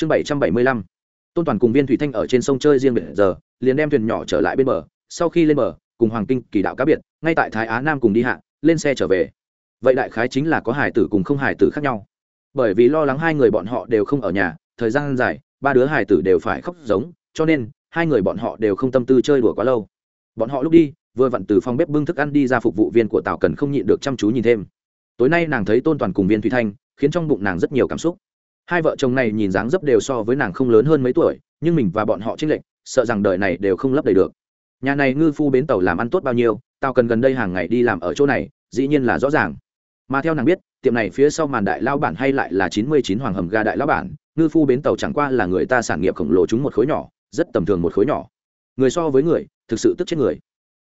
chương bảy trăm bảy mươi lăm. Tôn toàn cùng viên thủy thanh ở trên sông chơi riêng biệt giờ, liền đem thuyền nhỏ trở lại bên bờ. Sau khi lên bờ, cùng hoàng kinh, kỳ đạo cá biệt, ngay tại thái á nam cùng đi hạ, lên xe trở về. Vậy đại khái chính là có hải tử cùng không hải tử khác nhau. Bởi vì lo lắng hai người bọn họ đều không ở nhà, thời gian dài, ba đứa hải tử đều phải khóc giống, cho nên hai người bọn họ đều không tâm tư chơi đùa quá lâu. Bọn họ lúc đi, vừa vặn từ phòng bếp bưng thức ăn đi ra phục vụ viên của tào cần không nhịn được chăm chú nhìn thêm. Tối nay nàng thấy tôn toàn cùng viên thủy thanh, khiến trong bụng nàng rất nhiều cảm xúc hai vợ chồng này nhìn dáng dấp đều so với nàng không lớn hơn mấy tuổi, nhưng mình và bọn họ trinh lệnh sợ rằng đời này đều không lấp đầy được. Nhà này ngư phu bến tàu làm ăn tốt bao nhiêu, tao cần gần đây hàng ngày đi làm ở chỗ này, dĩ nhiên là rõ ràng. Mà theo nàng biết, tiệm này phía sau màn đại lao bản hay lại là chín mươi chín hoàng hầm ga đại lao bản, ngư phu bến tàu chẳng qua là người ta sản nghiệp khổng lồ chúng một khối nhỏ, rất tầm thường một khối nhỏ. Người so với người, thực sự tức chết người.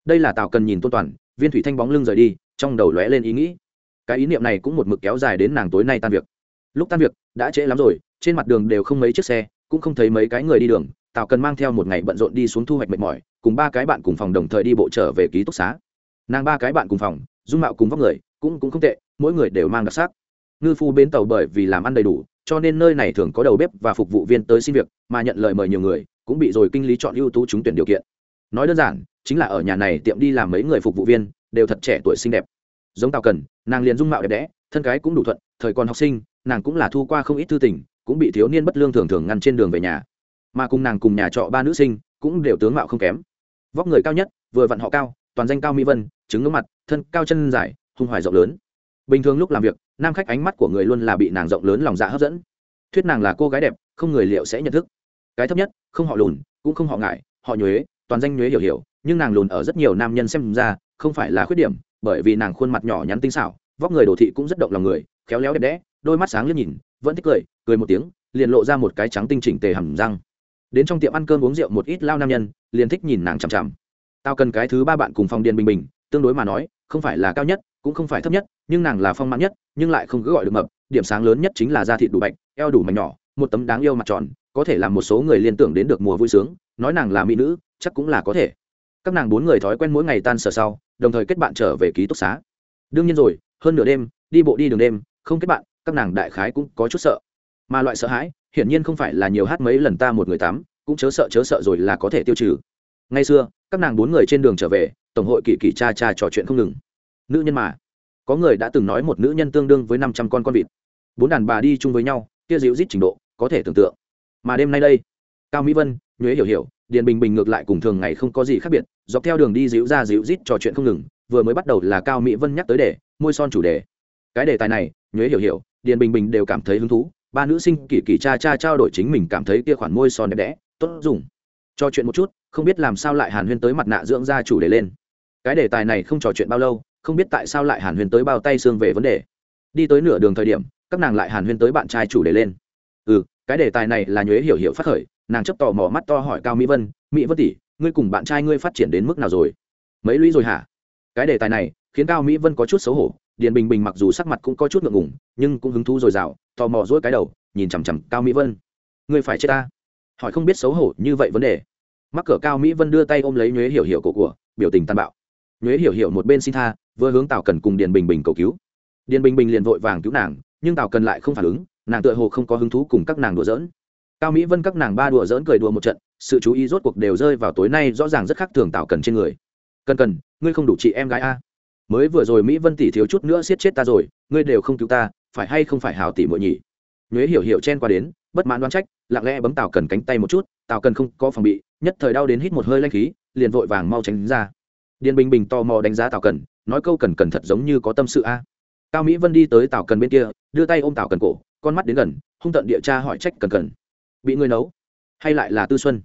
Đây là tào cần nhìn tôn toàn, viên thủy thanh bóng lưng rời đi, trong đầu lóe lên ý nghĩ. Cái ý niệm này cũng một mực kéo dài đến nàng tối nay tan việc lúc tan việc, đã trễ lắm rồi, trên mặt đường đều không mấy chiếc xe, cũng không thấy mấy cái người đi đường. Tào cần mang theo một ngày bận rộn đi xuống thu hoạch mệt mỏi, cùng ba cái bạn cùng phòng đồng thời đi bộ trở về ký túc xá. Nàng ba cái bạn cùng phòng, dung mạo cùng vóc người, cũng cũng không tệ, mỗi người đều mang đặc sắc. Ngư phu bến tàu bởi vì làm ăn đầy đủ, cho nên nơi này thường có đầu bếp và phục vụ viên tới xin việc, mà nhận lời mời nhiều người, cũng bị rồi kinh lý chọn ưu tú trúng tuyển điều kiện. Nói đơn giản, chính là ở nhà này tiệm đi làm mấy người phục vụ viên, đều thật trẻ tuổi xinh đẹp. Giống tào cần, nàng liền dung mạo đẹp đẽ, thân cái cũng đủ thuận thời còn học sinh, nàng cũng là thu qua không ít thư tình, cũng bị thiếu niên bất lương thường thường ngăn trên đường về nhà. Mà cùng nàng cùng nhà trọ ba nữ sinh, cũng đều tướng mạo không kém. Vóc người cao nhất, vừa vặn họ cao, toàn danh cao mỹ vân, trứng ngưỡng mặt, thân cao chân dài, hung hoài rộng lớn. Bình thường lúc làm việc, nam khách ánh mắt của người luôn là bị nàng rộng lớn lòng dạ hấp dẫn. Thuyết nàng là cô gái đẹp, không người liệu sẽ nhận thức. Cái thấp nhất, không họ lùn, cũng không họ ngại, họ nhuế, toàn danh nhuế hiểu hiểu, nhưng nàng lùn ở rất nhiều nam nhân xem ra, không phải là khuyết điểm, bởi vì nàng khuôn mặt nhỏ nhắn tinh xảo, vóc người đồ thị cũng rất động lòng người khéo léo đẹp đẽ, đôi mắt sáng liếc nhìn, vẫn thích cười cười một tiếng, liền lộ ra một cái trắng tinh chỉnh tề hầm răng. Đến trong tiệm ăn cơm uống rượu một ít lao nam nhân, liền thích nhìn nàng chằm chằm. Tao cần cái thứ ba bạn cùng phòng điền bình bình, tương đối mà nói, không phải là cao nhất, cũng không phải thấp nhất, nhưng nàng là phong mãn nhất, nhưng lại không cứ gọi được mập, điểm sáng lớn nhất chính là da thịt đủ bạch, eo đủ mảnh nhỏ, một tấm đáng yêu mặt tròn, có thể làm một số người liên tưởng đến được mùa vui sướng, nói nàng là mỹ nữ, chắc cũng là có thể. Các nàng bốn người thói quen mỗi ngày tan sở sau, đồng thời kết bạn trở về ký túc xá. Đương nhiên rồi, hơn nửa đêm, đi bộ đi đường đêm không kết bạn, các nàng đại khái cũng có chút sợ. Mà loại sợ hãi, hiển nhiên không phải là nhiều hát mấy lần ta một người tắm, cũng chớ sợ chớ sợ rồi là có thể tiêu trừ. Ngay xưa, các nàng bốn người trên đường trở về, tổng hội kỳ kỳ cha cha trò chuyện không ngừng. Nữ nhân mà. Có người đã từng nói một nữ nhân tương đương với năm trăm con con vịt. Bốn đàn bà đi chung với nhau, kia dịu rít trình độ, có thể tưởng tượng. Mà đêm nay đây, cao mỹ vân, nhuế hiểu hiểu, điền bình bình ngược lại cùng thường ngày không có gì khác biệt, dọc theo đường đi dịu ra dịu rít trò chuyện không ngừng, vừa mới bắt đầu là cao mỹ vân nhắc tới đề, môi son chủ đề. Cái đề tài này nhuế hiểu hiểu, điền bình bình đều cảm thấy hứng thú, ba nữ sinh kỳ kỳ cha cha trao đổi chính mình cảm thấy kia khoản môi son đẹp đẽ, tốt dùng. Cho chuyện một chút, không biết làm sao lại hàn huyên tới mặt nạ dưỡng ra chủ đề lên. Cái đề tài này không trò chuyện bao lâu, không biết tại sao lại hàn huyên tới bao tay xương về vấn đề. Đi tới nửa đường thời điểm, các nàng lại hàn huyên tới bạn trai chủ đề lên. Ừ cái đề tài này là nhuế hiểu hiểu phát khởi, nàng chấp tò mò mắt to hỏi cao mỹ vân mỹ vân tỷ, ngươi cùng bạn trai ngươi phát triển đến mức nào rồi? Mấy lũy rồi hả? Cái đề tài này khiến cao mỹ vân có chút xấu hổ điền bình bình mặc dù sắc mặt cũng có chút ngượng ngùng, nhưng cũng hứng thú dồi dào, tò mò dỗi cái đầu, nhìn chằm chằm cao mỹ vân. Ngươi phải chết ta. Hỏi không biết xấu hổ như vậy vấn đề. Mắc cỡ cao mỹ vân đưa tay ôm lấy nhuế hiểu hiểu cổ của, biểu tình tàn bạo. Nhuế hiểu hiểu một bên xin tha, vừa hướng tào cần cùng điền bình bình cầu cứu. Điền bình bình liền vội vàng cứu nàng, nhưng tào cần lại không phản ứng, nàng tựa hồ không có hứng thú cùng các nàng đùa giỡn. Cao mỹ vân các nàng ba đùa giỡn cười đùa một trận, sự chú ý rốt cuộc đều rơi vào tối nay rõ ràng rất khác thường tào cần trên người. Cần cần, ngươi không đủ chị em gái a mới vừa rồi mỹ vân tỷ thiếu chút nữa siết chết ta rồi, ngươi đều không cứu ta, phải hay không phải hào tỷ muội nhỉ? Nhuế hiểu hiểu chen qua đến, bất mãn đoán trách, lặng lẽ bấm tào cần cánh tay một chút, tào cần không có phòng bị, nhất thời đau đến hít một hơi lanh khí, liền vội vàng mau tránh ra. Điền bình bình tò mò đánh giá tào cần, nói câu cần cần thật giống như có tâm sự a. Cao mỹ vân đi tới tào cần bên kia, đưa tay ôm tào cần cổ, con mắt đến gần, hung tận địa tra hỏi trách cần cần. Bị người nấu? Hay lại là tư xuân?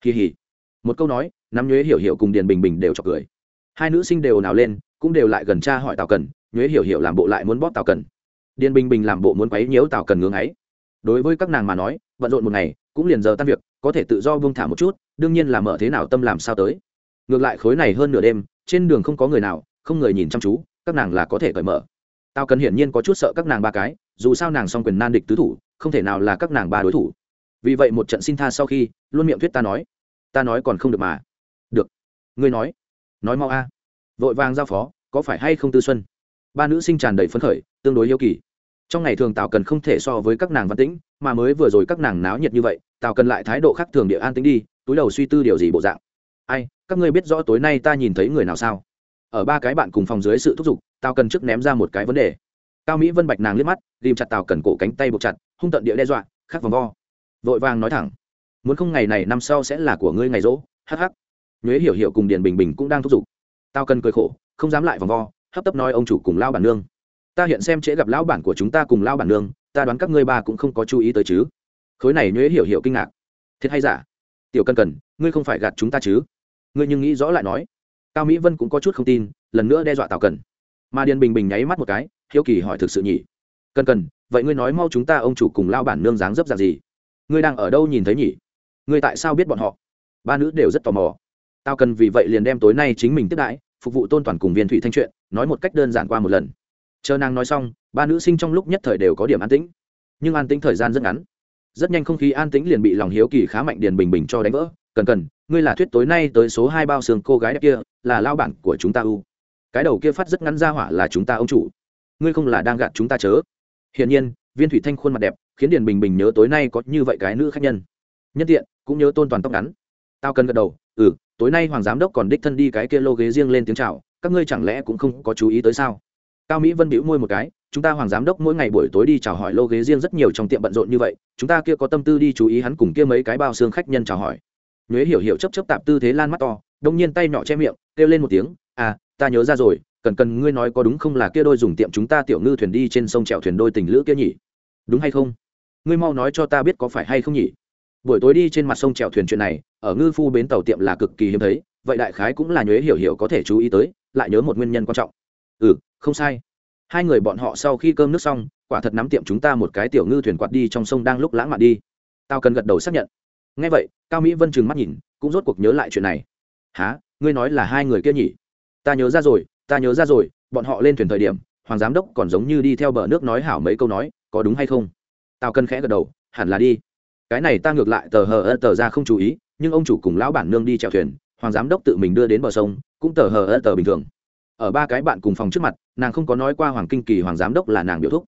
Kỳ hỉ một câu nói, nắm nhuế hiểu hiểu cùng điền bình bình đều chọc cười. Hai nữ sinh đều nào lên cũng đều lại gần cha hỏi tào cần, nhuế hiểu hiểu làm bộ lại muốn bóp tào cần. Điền bình bình làm bộ muốn quấy nhiễu tào cần ngưỡng ấy đối với các nàng mà nói, bận rộn một ngày, cũng liền giờ tan việc, có thể tự do buông thả một chút, đương nhiên là mở thế nào tâm làm sao tới. Ngược lại khối này hơn nửa đêm, trên đường không có người nào, không người nhìn chăm chú, các nàng là có thể cởi mở. Tao cần hiển nhiên có chút sợ các nàng ba cái, dù sao nàng song quyền nan địch tứ thủ, không thể nào là các nàng ba đối thủ. Vì vậy một trận xin tha sau khi, luôn miệng thuyết ta nói. Ta nói còn không được mà. Được. Ngươi nói. Nói mau a vội vàng giao phó, có phải hay không tư xuân? Ba nữ sinh tràn đầy phấn khởi, tương đối yêu kỳ. Trong ngày thường tào cần không thể so với các nàng văn tĩnh, mà mới vừa rồi các nàng náo nhiệt như vậy, tào cần lại thái độ khác thường địa an tính đi, túi đầu suy tư điều gì bộ dạng. Ai, các ngươi biết rõ tối nay ta nhìn thấy người nào sao? Ở ba cái bạn cùng phòng dưới sự thúc giục, tào cần trước ném ra một cái vấn đề. Cao mỹ vân bạch nàng liếc mắt ghìm chặt tào cần cổ cánh tay buộc chặt, hung tận địa đe dọa, khắc vòng vo. Vội vàng nói thẳng, muốn không ngày này năm sau sẽ là của ngươi ngày rỗ hh nhuế hiểu hiểu cùng điền bình bình cũng đang thúc giục tao cần cười khổ, không dám lại vòng vo, hấp tấp nói ông chủ cùng lao bản nương. Ta hiện xem trễ gặp lão bản của chúng ta cùng lao bản nương, ta đoán các ngươi ba cũng không có chú ý tới chứ. Khối này nhuế hiểu hiểu kinh ngạc. Thiệt hay giả? Tiểu Cần cần ngươi không phải gạt chúng ta chứ? Ngươi nhưng nghĩ rõ lại nói. Cao mỹ vân cũng có chút không tin, lần nữa đe dọa tào cần mà điền bình bình nháy mắt một cái, hiếu kỳ hỏi thực sự nhỉ? Cần cần vậy ngươi nói mau chúng ta ông chủ cùng lao bản nương dáng dấp ra gì? Ngươi đang ở đâu nhìn thấy nhỉ? Ngươi tại sao biết bọn họ? Ba nữ đều rất tò mò tao cần vì vậy liền đem tối nay chính mình tiếp đãi, phục vụ tôn toàn cùng viên thủy thanh chuyện, nói một cách đơn giản qua một lần. Chờ nàng nói xong, ba nữ sinh trong lúc nhất thời đều có điểm an tĩnh. Nhưng an tĩnh thời gian rất ngắn. Rất nhanh không khí an tĩnh liền bị lòng hiếu kỳ khá mạnh điền bình bình cho đánh vỡ. Cần cần, ngươi là thuyết tối nay tới số hai bao xương cô gái đẹp kia, là lao bản của chúng ta u cái đầu kia phát rất ngắn ra hỏa là chúng ta ông chủ. Ngươi không là đang gạt chúng ta chớ? Hiển nhiên, viên thủy thanh khuôn mặt đẹp, khiến điền bình bình nhớ tối nay có như vậy cái nữ khách nhân. Nhân tiện, cũng nhớ tôn toàn tóc ngắn. Tao cần gật đầu ừ tối nay hoàng giám đốc còn đích thân đi cái kia lô ghế riêng lên tiếng chào, các ngươi chẳng lẽ cũng không có chú ý tới sao? Cao mỹ vân bĩu môi một cái, chúng ta hoàng giám đốc mỗi ngày buổi tối đi chào hỏi lô ghế riêng rất nhiều trong tiệm bận rộn như vậy, chúng ta kia có tâm tư đi chú ý hắn cùng kia mấy cái bao xương khách nhân chào hỏi. Nhuế hiểu hiểu chấp chấp tạp tư thế lan mắt to, đông nhiên tay nhỏ che miệng, kêu lên một tiếng à ta nhớ ra rồi, cần cần ngươi nói có đúng không là kia đôi dùng tiệm chúng ta tiểu ngư thuyền đi trên sông chèo thuyền đôi tình lữ kia nhỉ? Đúng hay không? Ngươi mau nói cho ta biết có phải hay không nhỉ? Buổi tối đi trên mặt sông chèo thuyền chuyện này, ở ngư phu bến tàu tiệm là cực kỳ hiếm thấy, vậy đại khái cũng là nhuế hiểu hiểu có thể chú ý tới, lại nhớ một nguyên nhân quan trọng. Ừ không sai. Hai người bọn họ sau khi cơm nước xong, quả thật nắm tiệm chúng ta một cái tiểu ngư thuyền quạt đi trong sông đang lúc lãng mạn đi. Tao cần gật đầu xác nhận. Ngay vậy, cao mỹ vân trừng mắt nhìn, cũng rốt cuộc nhớ lại chuyện này. Há ngươi nói là hai người kia nhỉ? Ta nhớ ra rồi, ta nhớ ra rồi, bọn họ lên thuyền thời điểm, hoàng giám đốc còn giống như đi theo bờ nước nói hảo mấy câu nói, có đúng hay không? Tao cần khẽ gật đầu, hẳn là đi cái này ta ngược lại tờ hờ ơ tờ ra không chú ý, nhưng ông chủ cùng lão bản nương đi chèo thuyền, hoàng giám đốc tự mình đưa đến bờ sông, cũng tờ hờ ơ tờ bình thường. Ở ba cái bạn cùng phòng trước mặt, nàng không có nói qua hoàng kinh kỳ hoàng giám đốc là nàng biểu thúc.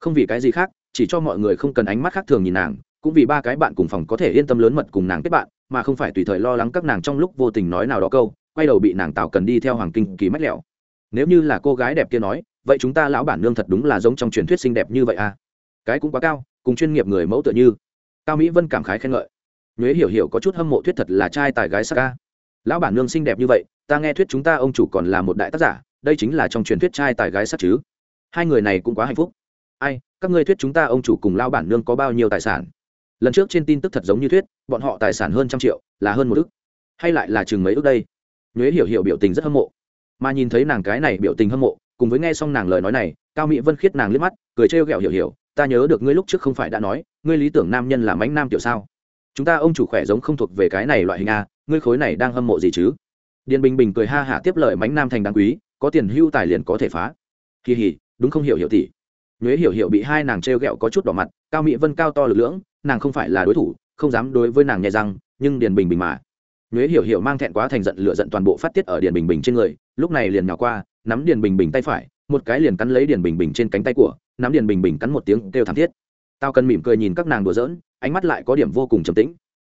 Không vì cái gì khác, chỉ cho mọi người không cần ánh mắt khác thường nhìn nàng, cũng vì ba cái bạn cùng phòng có thể yên tâm lớn mật cùng nàng kết bạn, mà không phải tùy thời lo lắng các nàng trong lúc vô tình nói nào đó câu, quay đầu bị nàng tạo cần đi theo hoàng kinh kỳ mách lẹo. Nếu như là cô gái đẹp kia nói, vậy chúng ta lão bản nương thật đúng là giống trong truyền thuyết xinh đẹp như vậy à? Cái cũng quá cao, cùng chuyên nghiệp người mẫu tựa như cao mỹ vân cảm khái khen ngợi. Nhuế hiểu hiểu có chút hâm mộ thuyết thật là trai tài gái sắc ca. Lão bản nương xinh đẹp như vậy, ta nghe thuyết chúng ta ông chủ còn là một đại tác giả, đây chính là trong truyền thuyết trai tài gái sắc chứ. Hai người này cũng quá hạnh phúc. Ai, các ngươi thuyết chúng ta ông chủ cùng lao bản nương có bao nhiêu tài sản? Lần trước trên tin tức thật giống như thuyết, bọn họ tài sản hơn trăm triệu, là hơn một ức. Hay lại là chừng mấy ức đây? Nhuế hiểu hiểu biểu tình rất hâm mộ. Mà nhìn thấy nàng cái này biểu tình hâm mộ, cùng với nghe xong nàng lời nói này, cao mỹ vân khiết nàng liếc mắt, cười trêu ghẹo hiểu hiểu, ta nhớ được ngươi lúc trước không phải đã nói ngươi lý tưởng nam nhân là mánh nam tiểu sao? Chúng ta ông chủ khỏe giống không thuộc về cái này loại hình a ngươi khối này đang hâm mộ gì chứ? Điền bình bình cười ha hả tiếp lời mánh nam thành đáng quý, có tiền hưu tài liền có thể phá. Kỳ hỉ, đúng không hiểu hiểu tỷ? Nhuế hiểu hiểu bị hai nàng trêu ghẹo có chút đỏ mặt, cao mỹ vân cao to lực lưỡng, nàng không phải là đối thủ, không dám đối với nàng nhẹ răng, nhưng điền bình bình mà. Nhuế hiểu hiểu mang thẹn quá thành giận lựa giận toàn bộ phát tiết ở điền bình bình trên người, lúc này liền nhỏ qua, nắm điền bình bình tay phải, một cái liền cắn lấy điền bình bình trên cánh tay của, nắm điền bình bình cắn một tiếng kêu thảm thiết tao cần mỉm cười nhìn các nàng đùa giỡn, ánh mắt lại có điểm vô cùng trầm tĩnh.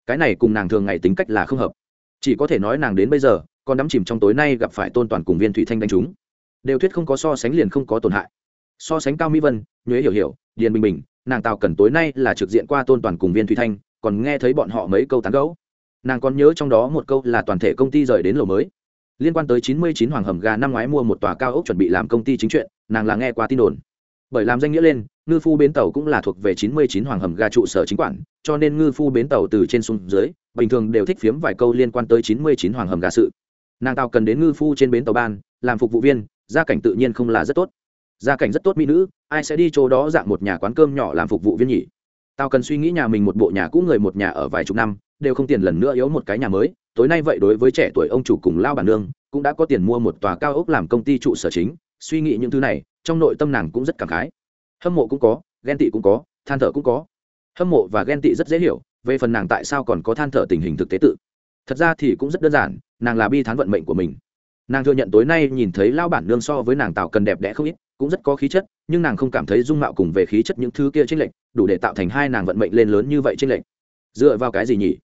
Cái này cùng nàng thường ngày tính cách là không hợp. Chỉ có thể nói nàng đến bây giờ, còn đắm chìm trong tối nay gặp phải tôn toàn cùng viên thủy thanh đánh chúng. Đều thuyết không có so sánh liền không có tổn hại. So sánh cao mỹ vân, nhuế hiểu hiểu, điền bình bình, nàng tào cần tối nay là trực diện qua tôn toàn cùng viên thủy thanh, còn nghe thấy bọn họ mấy câu tán gẫu. Nàng còn nhớ trong đó một câu là toàn thể công ty rời đến lầu mới. Liên quan tới chín mươi chín hoàng hầm gà năm ngoái mua một tòa cao ốc chuẩn bị làm công ty chính chuyện, nàng là nghe qua tin đồn. Bởi làm danh nghĩa lên ngư phu bến tàu cũng là thuộc về chín mươi chín hoàng hầm gà trụ sở chính quản, cho nên ngư phu bến tàu từ trên xuống dưới, bình thường đều thích phiếm vài câu liên quan tới chín mươi chín hoàng hầm gà sự. Nàng tàu cần đến ngư phu trên bến tàu ban, làm phục vụ viên, gia cảnh tự nhiên không là rất tốt. Gia cảnh rất tốt mỹ nữ, ai sẽ đi chỗ đó dạng một nhà quán cơm nhỏ làm phục vụ viên nhỉ? Tao cần suy nghĩ nhà mình một bộ nhà cũ người một nhà ở vài chục năm, đều không tiền lần nữa yếu một cái nhà mới. Tối nay vậy đối với trẻ tuổi ông chủ cùng lao bản nương, cũng đã có tiền mua một tòa cao ốc làm công ty trụ sở chính. Suy nghĩ những thứ này, trong nội tâm nàng cũng rất cảm khái hâm mộ cũng có, ghen tị cũng có, than thở cũng có. Hâm mộ và ghen tị rất dễ hiểu, về phần nàng tại sao còn có than thở tình hình thực tế tự. Thật ra thì cũng rất đơn giản, nàng là bi thán vận mệnh của mình. Nàng thừa nhận tối nay nhìn thấy lao bản nương so với nàng tạo cần đẹp đẽ không ít, cũng rất có khí chất, nhưng nàng không cảm thấy dung mạo cùng về khí chất những thứ kia tranh lệch, đủ để tạo thành hai nàng vận mệnh lên lớn như vậy tranh lệch. Dựa vào cái gì nhỉ?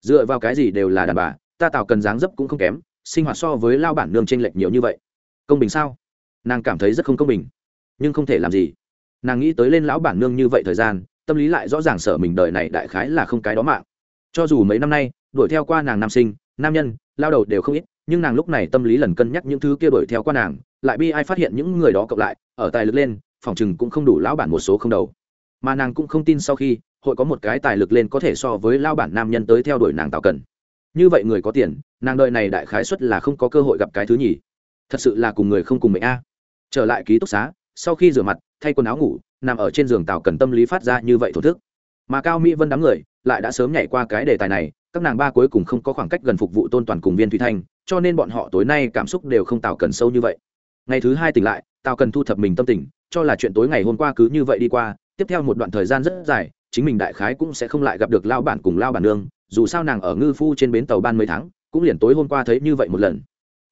Dựa vào cái gì đều là đàn bà, ta tạo cần dáng dấp cũng không kém, sinh hoạt so với lao bản nương tranh lệch nhiều như vậy. Công bình sao? Nàng cảm thấy rất không công bình, nhưng không thể làm gì nàng nghĩ tới lên lão bản nương như vậy thời gian, tâm lý lại rõ ràng sở mình đời này đại khái là không cái đó mạng. Cho dù mấy năm nay, đuổi theo qua nàng nam sinh, nam nhân, lao đầu đều không ít, nhưng nàng lúc này tâm lý lần cân nhắc những thứ kia đuổi theo qua nàng, lại bi ai phát hiện những người đó cộng lại, ở tài lực lên, phòng chừng cũng không đủ lão bản một số không đầu. Mà nàng cũng không tin sau khi, hội có một cái tài lực lên có thể so với lao bản nam nhân tới theo đuổi nàng tạo cần như vậy người có tiền, nàng đợi này đại khái suất là không có cơ hội gặp cái thứ nhì. Thật sự là cùng người không cùng mệnh a. Trở lại ký túc xá sau khi rửa mặt, thay quần áo ngủ, nằm ở trên giường tào cần tâm lý phát ra như vậy thổ thức. Mà cao mỹ vân đám người lại đã sớm nhảy qua cái đề tài này, các nàng ba cuối cùng không có khoảng cách gần phục vụ tôn toàn cùng viên thủy thanh cho nên bọn họ tối nay cảm xúc đều không tào cần sâu như vậy. Ngày thứ hai tỉnh lại, tào cần thu thập mình tâm tình, cho là chuyện tối ngày hôm qua cứ như vậy đi qua, tiếp theo một đoạn thời gian rất dài, chính mình đại khái cũng sẽ không lại gặp được lao bản cùng lao bản nương, dù sao nàng ở ngư phu trên bến tàu ban mấy tháng, cũng liền tối hôm qua thấy như vậy một lần.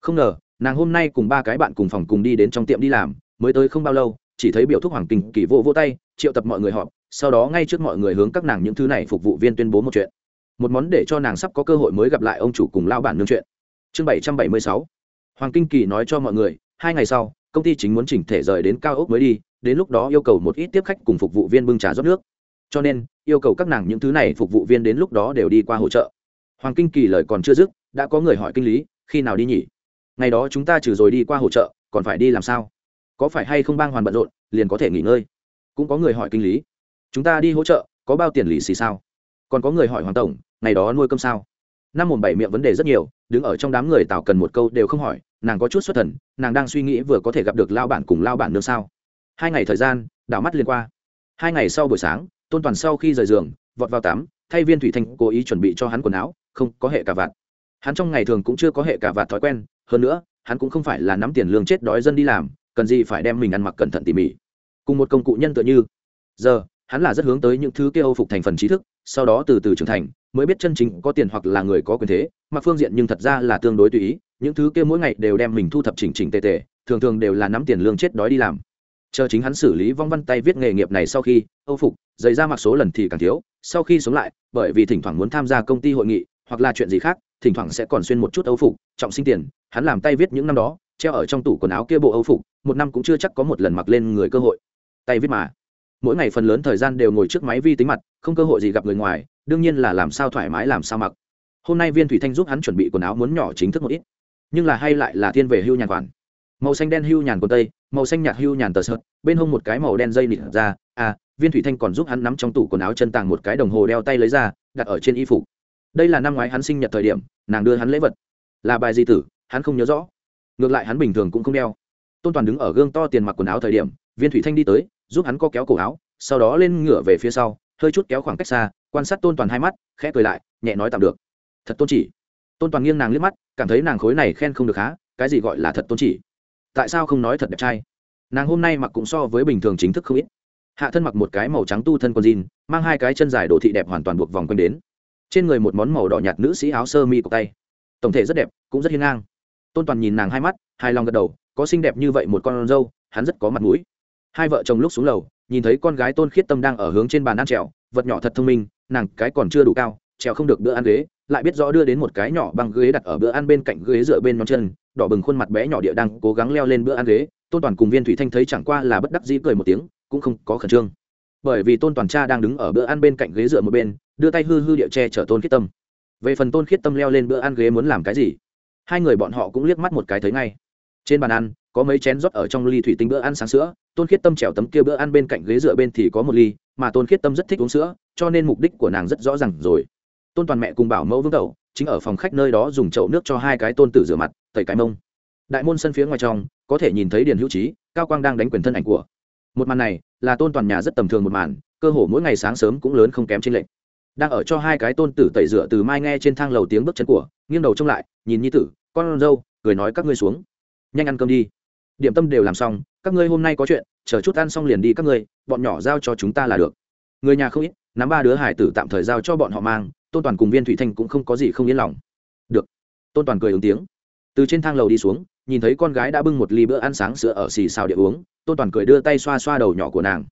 Không ngờ, nàng hôm nay cùng ba cái bạn cùng phòng cùng đi đến trong tiệm đi làm mới tới không bao lâu, chỉ thấy biểu thúc hoàng kinh kỳ vô vô tay, triệu tập mọi người họp, sau đó ngay trước mọi người hướng các nàng những thứ này phục vụ viên tuyên bố một chuyện. Một món để cho nàng sắp có cơ hội mới gặp lại ông chủ cùng lao bản nương chuyện. Chương bảy trăm bảy mươi sáu. Hoàng kinh kỳ nói cho mọi người, hai ngày sau, công ty chính muốn chỉnh thể rời đến cao ốc mới đi, đến lúc đó yêu cầu một ít tiếp khách cùng phục vụ viên bưng trà rót nước. Cho nên, yêu cầu các nàng những thứ này phục vụ viên đến lúc đó đều đi qua hỗ trợ. Hoàng kinh kỳ lời còn chưa dứt, đã có người hỏi kinh lý, khi nào đi nhỉ? Ngày đó chúng ta trừ rồi đi qua hỗ trợ, còn phải đi làm sao? Có phải hay không bang hoàn bận rộn, liền có thể nghỉ ngơi. Cũng có người hỏi kinh lý. Chúng ta đi hỗ trợ, có bao tiền lì xì sao? Còn có người hỏi hoàng tổng, ngày đó nuôi cơm sao? Năm mồm bảy miệng vấn đề rất nhiều, đứng ở trong đám người tào cần một câu đều không hỏi, nàng có chút xuất thần, nàng đang suy nghĩ vừa có thể gặp được lao bản cùng lao bản nương sao? Hai ngày thời gian, đảo mắt liên qua. Hai ngày sau buổi sáng, tôn toàn sau khi rời giường, vọt vào tắm, thay viên thủy thanh cố ý chuẩn bị cho hắn quần áo, không có hệ cả vạt. Hắn trong ngày thường cũng chưa có hệ cả vạt thói quen, hơn nữa, hắn cũng không phải là nắm tiền lương chết đói dân đi làm cần gì phải đem mình ăn mặc cẩn thận tỉ mỉ. Cùng một công cụ nhân tựa như. Giờ, hắn là rất hướng tới những thứ kia âu phục thành phần trí thức, sau đó từ từ trưởng thành, mới biết chân chính có tiền hoặc là người có quyền thế, mặc phương diện nhưng thật ra là tương đối tùy ý, những thứ kia mỗi ngày đều đem mình thu thập chỉnh chỉnh tề tề, thường thường đều là nắm tiền lương chết đói đi làm. Chờ chính hắn xử lý vong văn tay viết nghề nghiệp này sau khi, âu phục, dày ra mặc số lần thì càng thiếu, sau khi sống lại, bởi vì thỉnh thoảng muốn tham gia công ty hội nghị, hoặc là chuyện gì khác, thỉnh thoảng sẽ còn xuyên một chút âu phục, trọng sinh tiền, hắn làm tay viết những năm đó treo ở trong tủ quần áo kia bộ âu phục, một năm cũng chưa chắc có một lần mặc lên người cơ hội. Tay viết mà. Mỗi ngày phần lớn thời gian đều ngồi trước máy vi tính mặt, không cơ hội gì gặp người ngoài, đương nhiên là làm sao thoải mái làm sao mặc. Hôm nay viên thủy thanh giúp hắn chuẩn bị quần áo muốn nhỏ chính thức một ít. Nhưng là hay lại là thiên về hưu nhàn khoản màu xanh đen hưu nhàn quần tây, màu xanh nhạt hưu nhàn tờ sợt, bên hông một cái màu đen dây nịt ra à viên thủy thanh còn giúp hắn nắm trong tủ quần áo chân tàng một cái đồng hồ đeo tay lấy ra, đặt ở trên y phục. Đây là năm ngoái hắn sinh nhật thời điểm, nàng đưa hắn lễ vật. Là bài di tử, hắn không nhớ rõ ngược lại hắn bình thường cũng không đeo. Tôn toàn đứng ở gương to tiền mặc quần áo thời điểm, viên thủy thanh đi tới, giúp hắn co kéo cổ áo, sau đó lên ngửa về phía sau, hơi chút kéo khoảng cách xa, quan sát tôn toàn hai mắt, khẽ cười lại, nhẹ nói tạm được. Thật tôn chỉ. Tôn toàn nghiêng nàng liếc mắt, cảm thấy nàng khối này khen không được há, cái gì gọi là thật tôn chỉ? Tại sao không nói thật đẹp trai? Nàng hôm nay mặc cũng so với bình thường chính thức không ít. Hạ thân mặc một cái màu trắng tu thân con jean, mang hai cái chân dài đồ thị đẹp hoàn toàn buộc vòng quanh đến. Trên người một món màu đỏ nhạt nữ sĩ áo sơ mi cọc tay. Tổng thể rất đẹp, cũng rất hiên ngang tôn toàn nhìn nàng hai mắt hai lòng gật đầu, có xinh đẹp như vậy một con dâu, hắn rất có mặt mũi. Hai vợ chồng lúc xuống lầu, nhìn thấy con gái tôn khiết tâm đang ở hướng trên bàn ăn trèo, vật nhỏ thật thông minh, nàng cái còn chưa đủ cao, trèo không được bữa ăn ghế, lại biết rõ đưa đến một cái nhỏ bằng ghế đặt ở bữa ăn bên cạnh ghế dựa bên ngón chân, đỏ bừng khuôn mặt bé nhỏ địa đang cố gắng leo lên bữa ăn ghế, tôn toàn cùng viên thủy thanh thấy chẳng qua là bất đắc dĩ cười một tiếng, cũng không có khẩn trương. Bởi vì tôn toàn cha đang đứng ở bữa ăn bên cạnh ghế dựa một bên, đưa tay hư hư địa che chở tôn khiết tâm. Về phần tôn khiết tâm leo lên bữa ăn ghế muốn làm cái gì? Hai người bọn họ cũng liếc mắt một cái thấy ngay. Trên bàn ăn, có mấy chén rót ở trong ly thủy tinh bữa ăn sáng sữa, tôn khiết tâm trèo tấm kia bữa ăn bên cạnh ghế dựa bên thì có một ly, mà tôn khiết tâm rất thích uống sữa, cho nên mục đích của nàng rất rõ ràng rồi. Tôn toàn mẹ cùng bảo mẫu vương tẩu chính ở phòng khách nơi đó dùng chậu nước cho hai cái tôn tử rửa mặt, tẩy cái mông. Đại môn sân phía ngoài trong, có thể nhìn thấy điền hữu trí, cao quang đang đánh quyền thân ảnh của. Một màn này, là tôn toàn nhà rất tầm thường một màn, cơ hồ mỗi ngày sáng sớm cũng lớn không kém trên lệnh đang ở cho hai cái tôn tử tẩy rửa từ mai nghe trên thang lầu tiếng bước chân của, nghiêng đầu trông lại, nhìn nhi tử, con dâu, cười nói các ngươi xuống. Nhanh ăn cơm đi. Điểm tâm đều làm xong, các ngươi hôm nay có chuyện, chờ chút ăn xong liền đi các ngươi, bọn nhỏ giao cho chúng ta là được. Người nhà không ít, nắm ba đứa hải tử tạm thời giao cho bọn họ mang, tôn toàn cùng viên thủy thanh cũng không có gì không yên lòng. Được. Tôn toàn cười ứng tiếng. Từ trên thang lầu đi xuống, nhìn thấy con gái đã bưng một ly bữa ăn sáng sữa ở xì xào địa uống, tôn toàn cười đưa tay xoa xoa đầu nhỏ của nàng.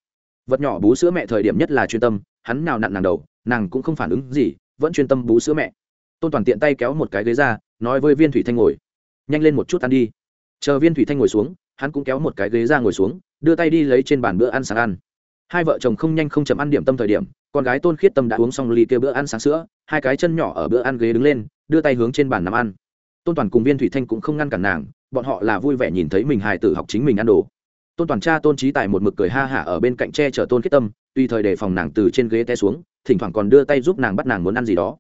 Vật nhỏ bú sữa mẹ thời điểm nhất là chuyên tâm, hắn nào nặn nàng đầu nàng cũng không phản ứng gì, vẫn chuyên tâm bú sữa mẹ. Tôn toàn tiện tay kéo một cái ghế ra, nói với viên thủy thanh ngồi. Nhanh lên một chút ăn đi. Chờ viên thủy thanh ngồi xuống, hắn cũng kéo một cái ghế ra ngồi xuống, đưa tay đi lấy trên bàn bữa ăn sáng ăn. Hai vợ chồng không nhanh không chậm ăn điểm tâm thời điểm, con gái tôn khiết tâm đã uống xong ly kia bữa ăn sáng sữa, hai cái chân nhỏ ở bữa ăn ghế đứng lên, đưa tay hướng trên bàn nằm ăn. Tôn toàn cùng viên thủy thanh cũng không ngăn cản nàng, bọn họ là vui vẻ nhìn thấy mình hài tử học chính mình ăn đồ tôn toàn cha tôn trí tài một mực cười ha hả ở bên cạnh tre chở tôn khiết tâm, tùy thời đề phòng nàng từ trên ghế té xuống, thỉnh thoảng còn đưa tay giúp nàng bắt nàng muốn ăn gì đó.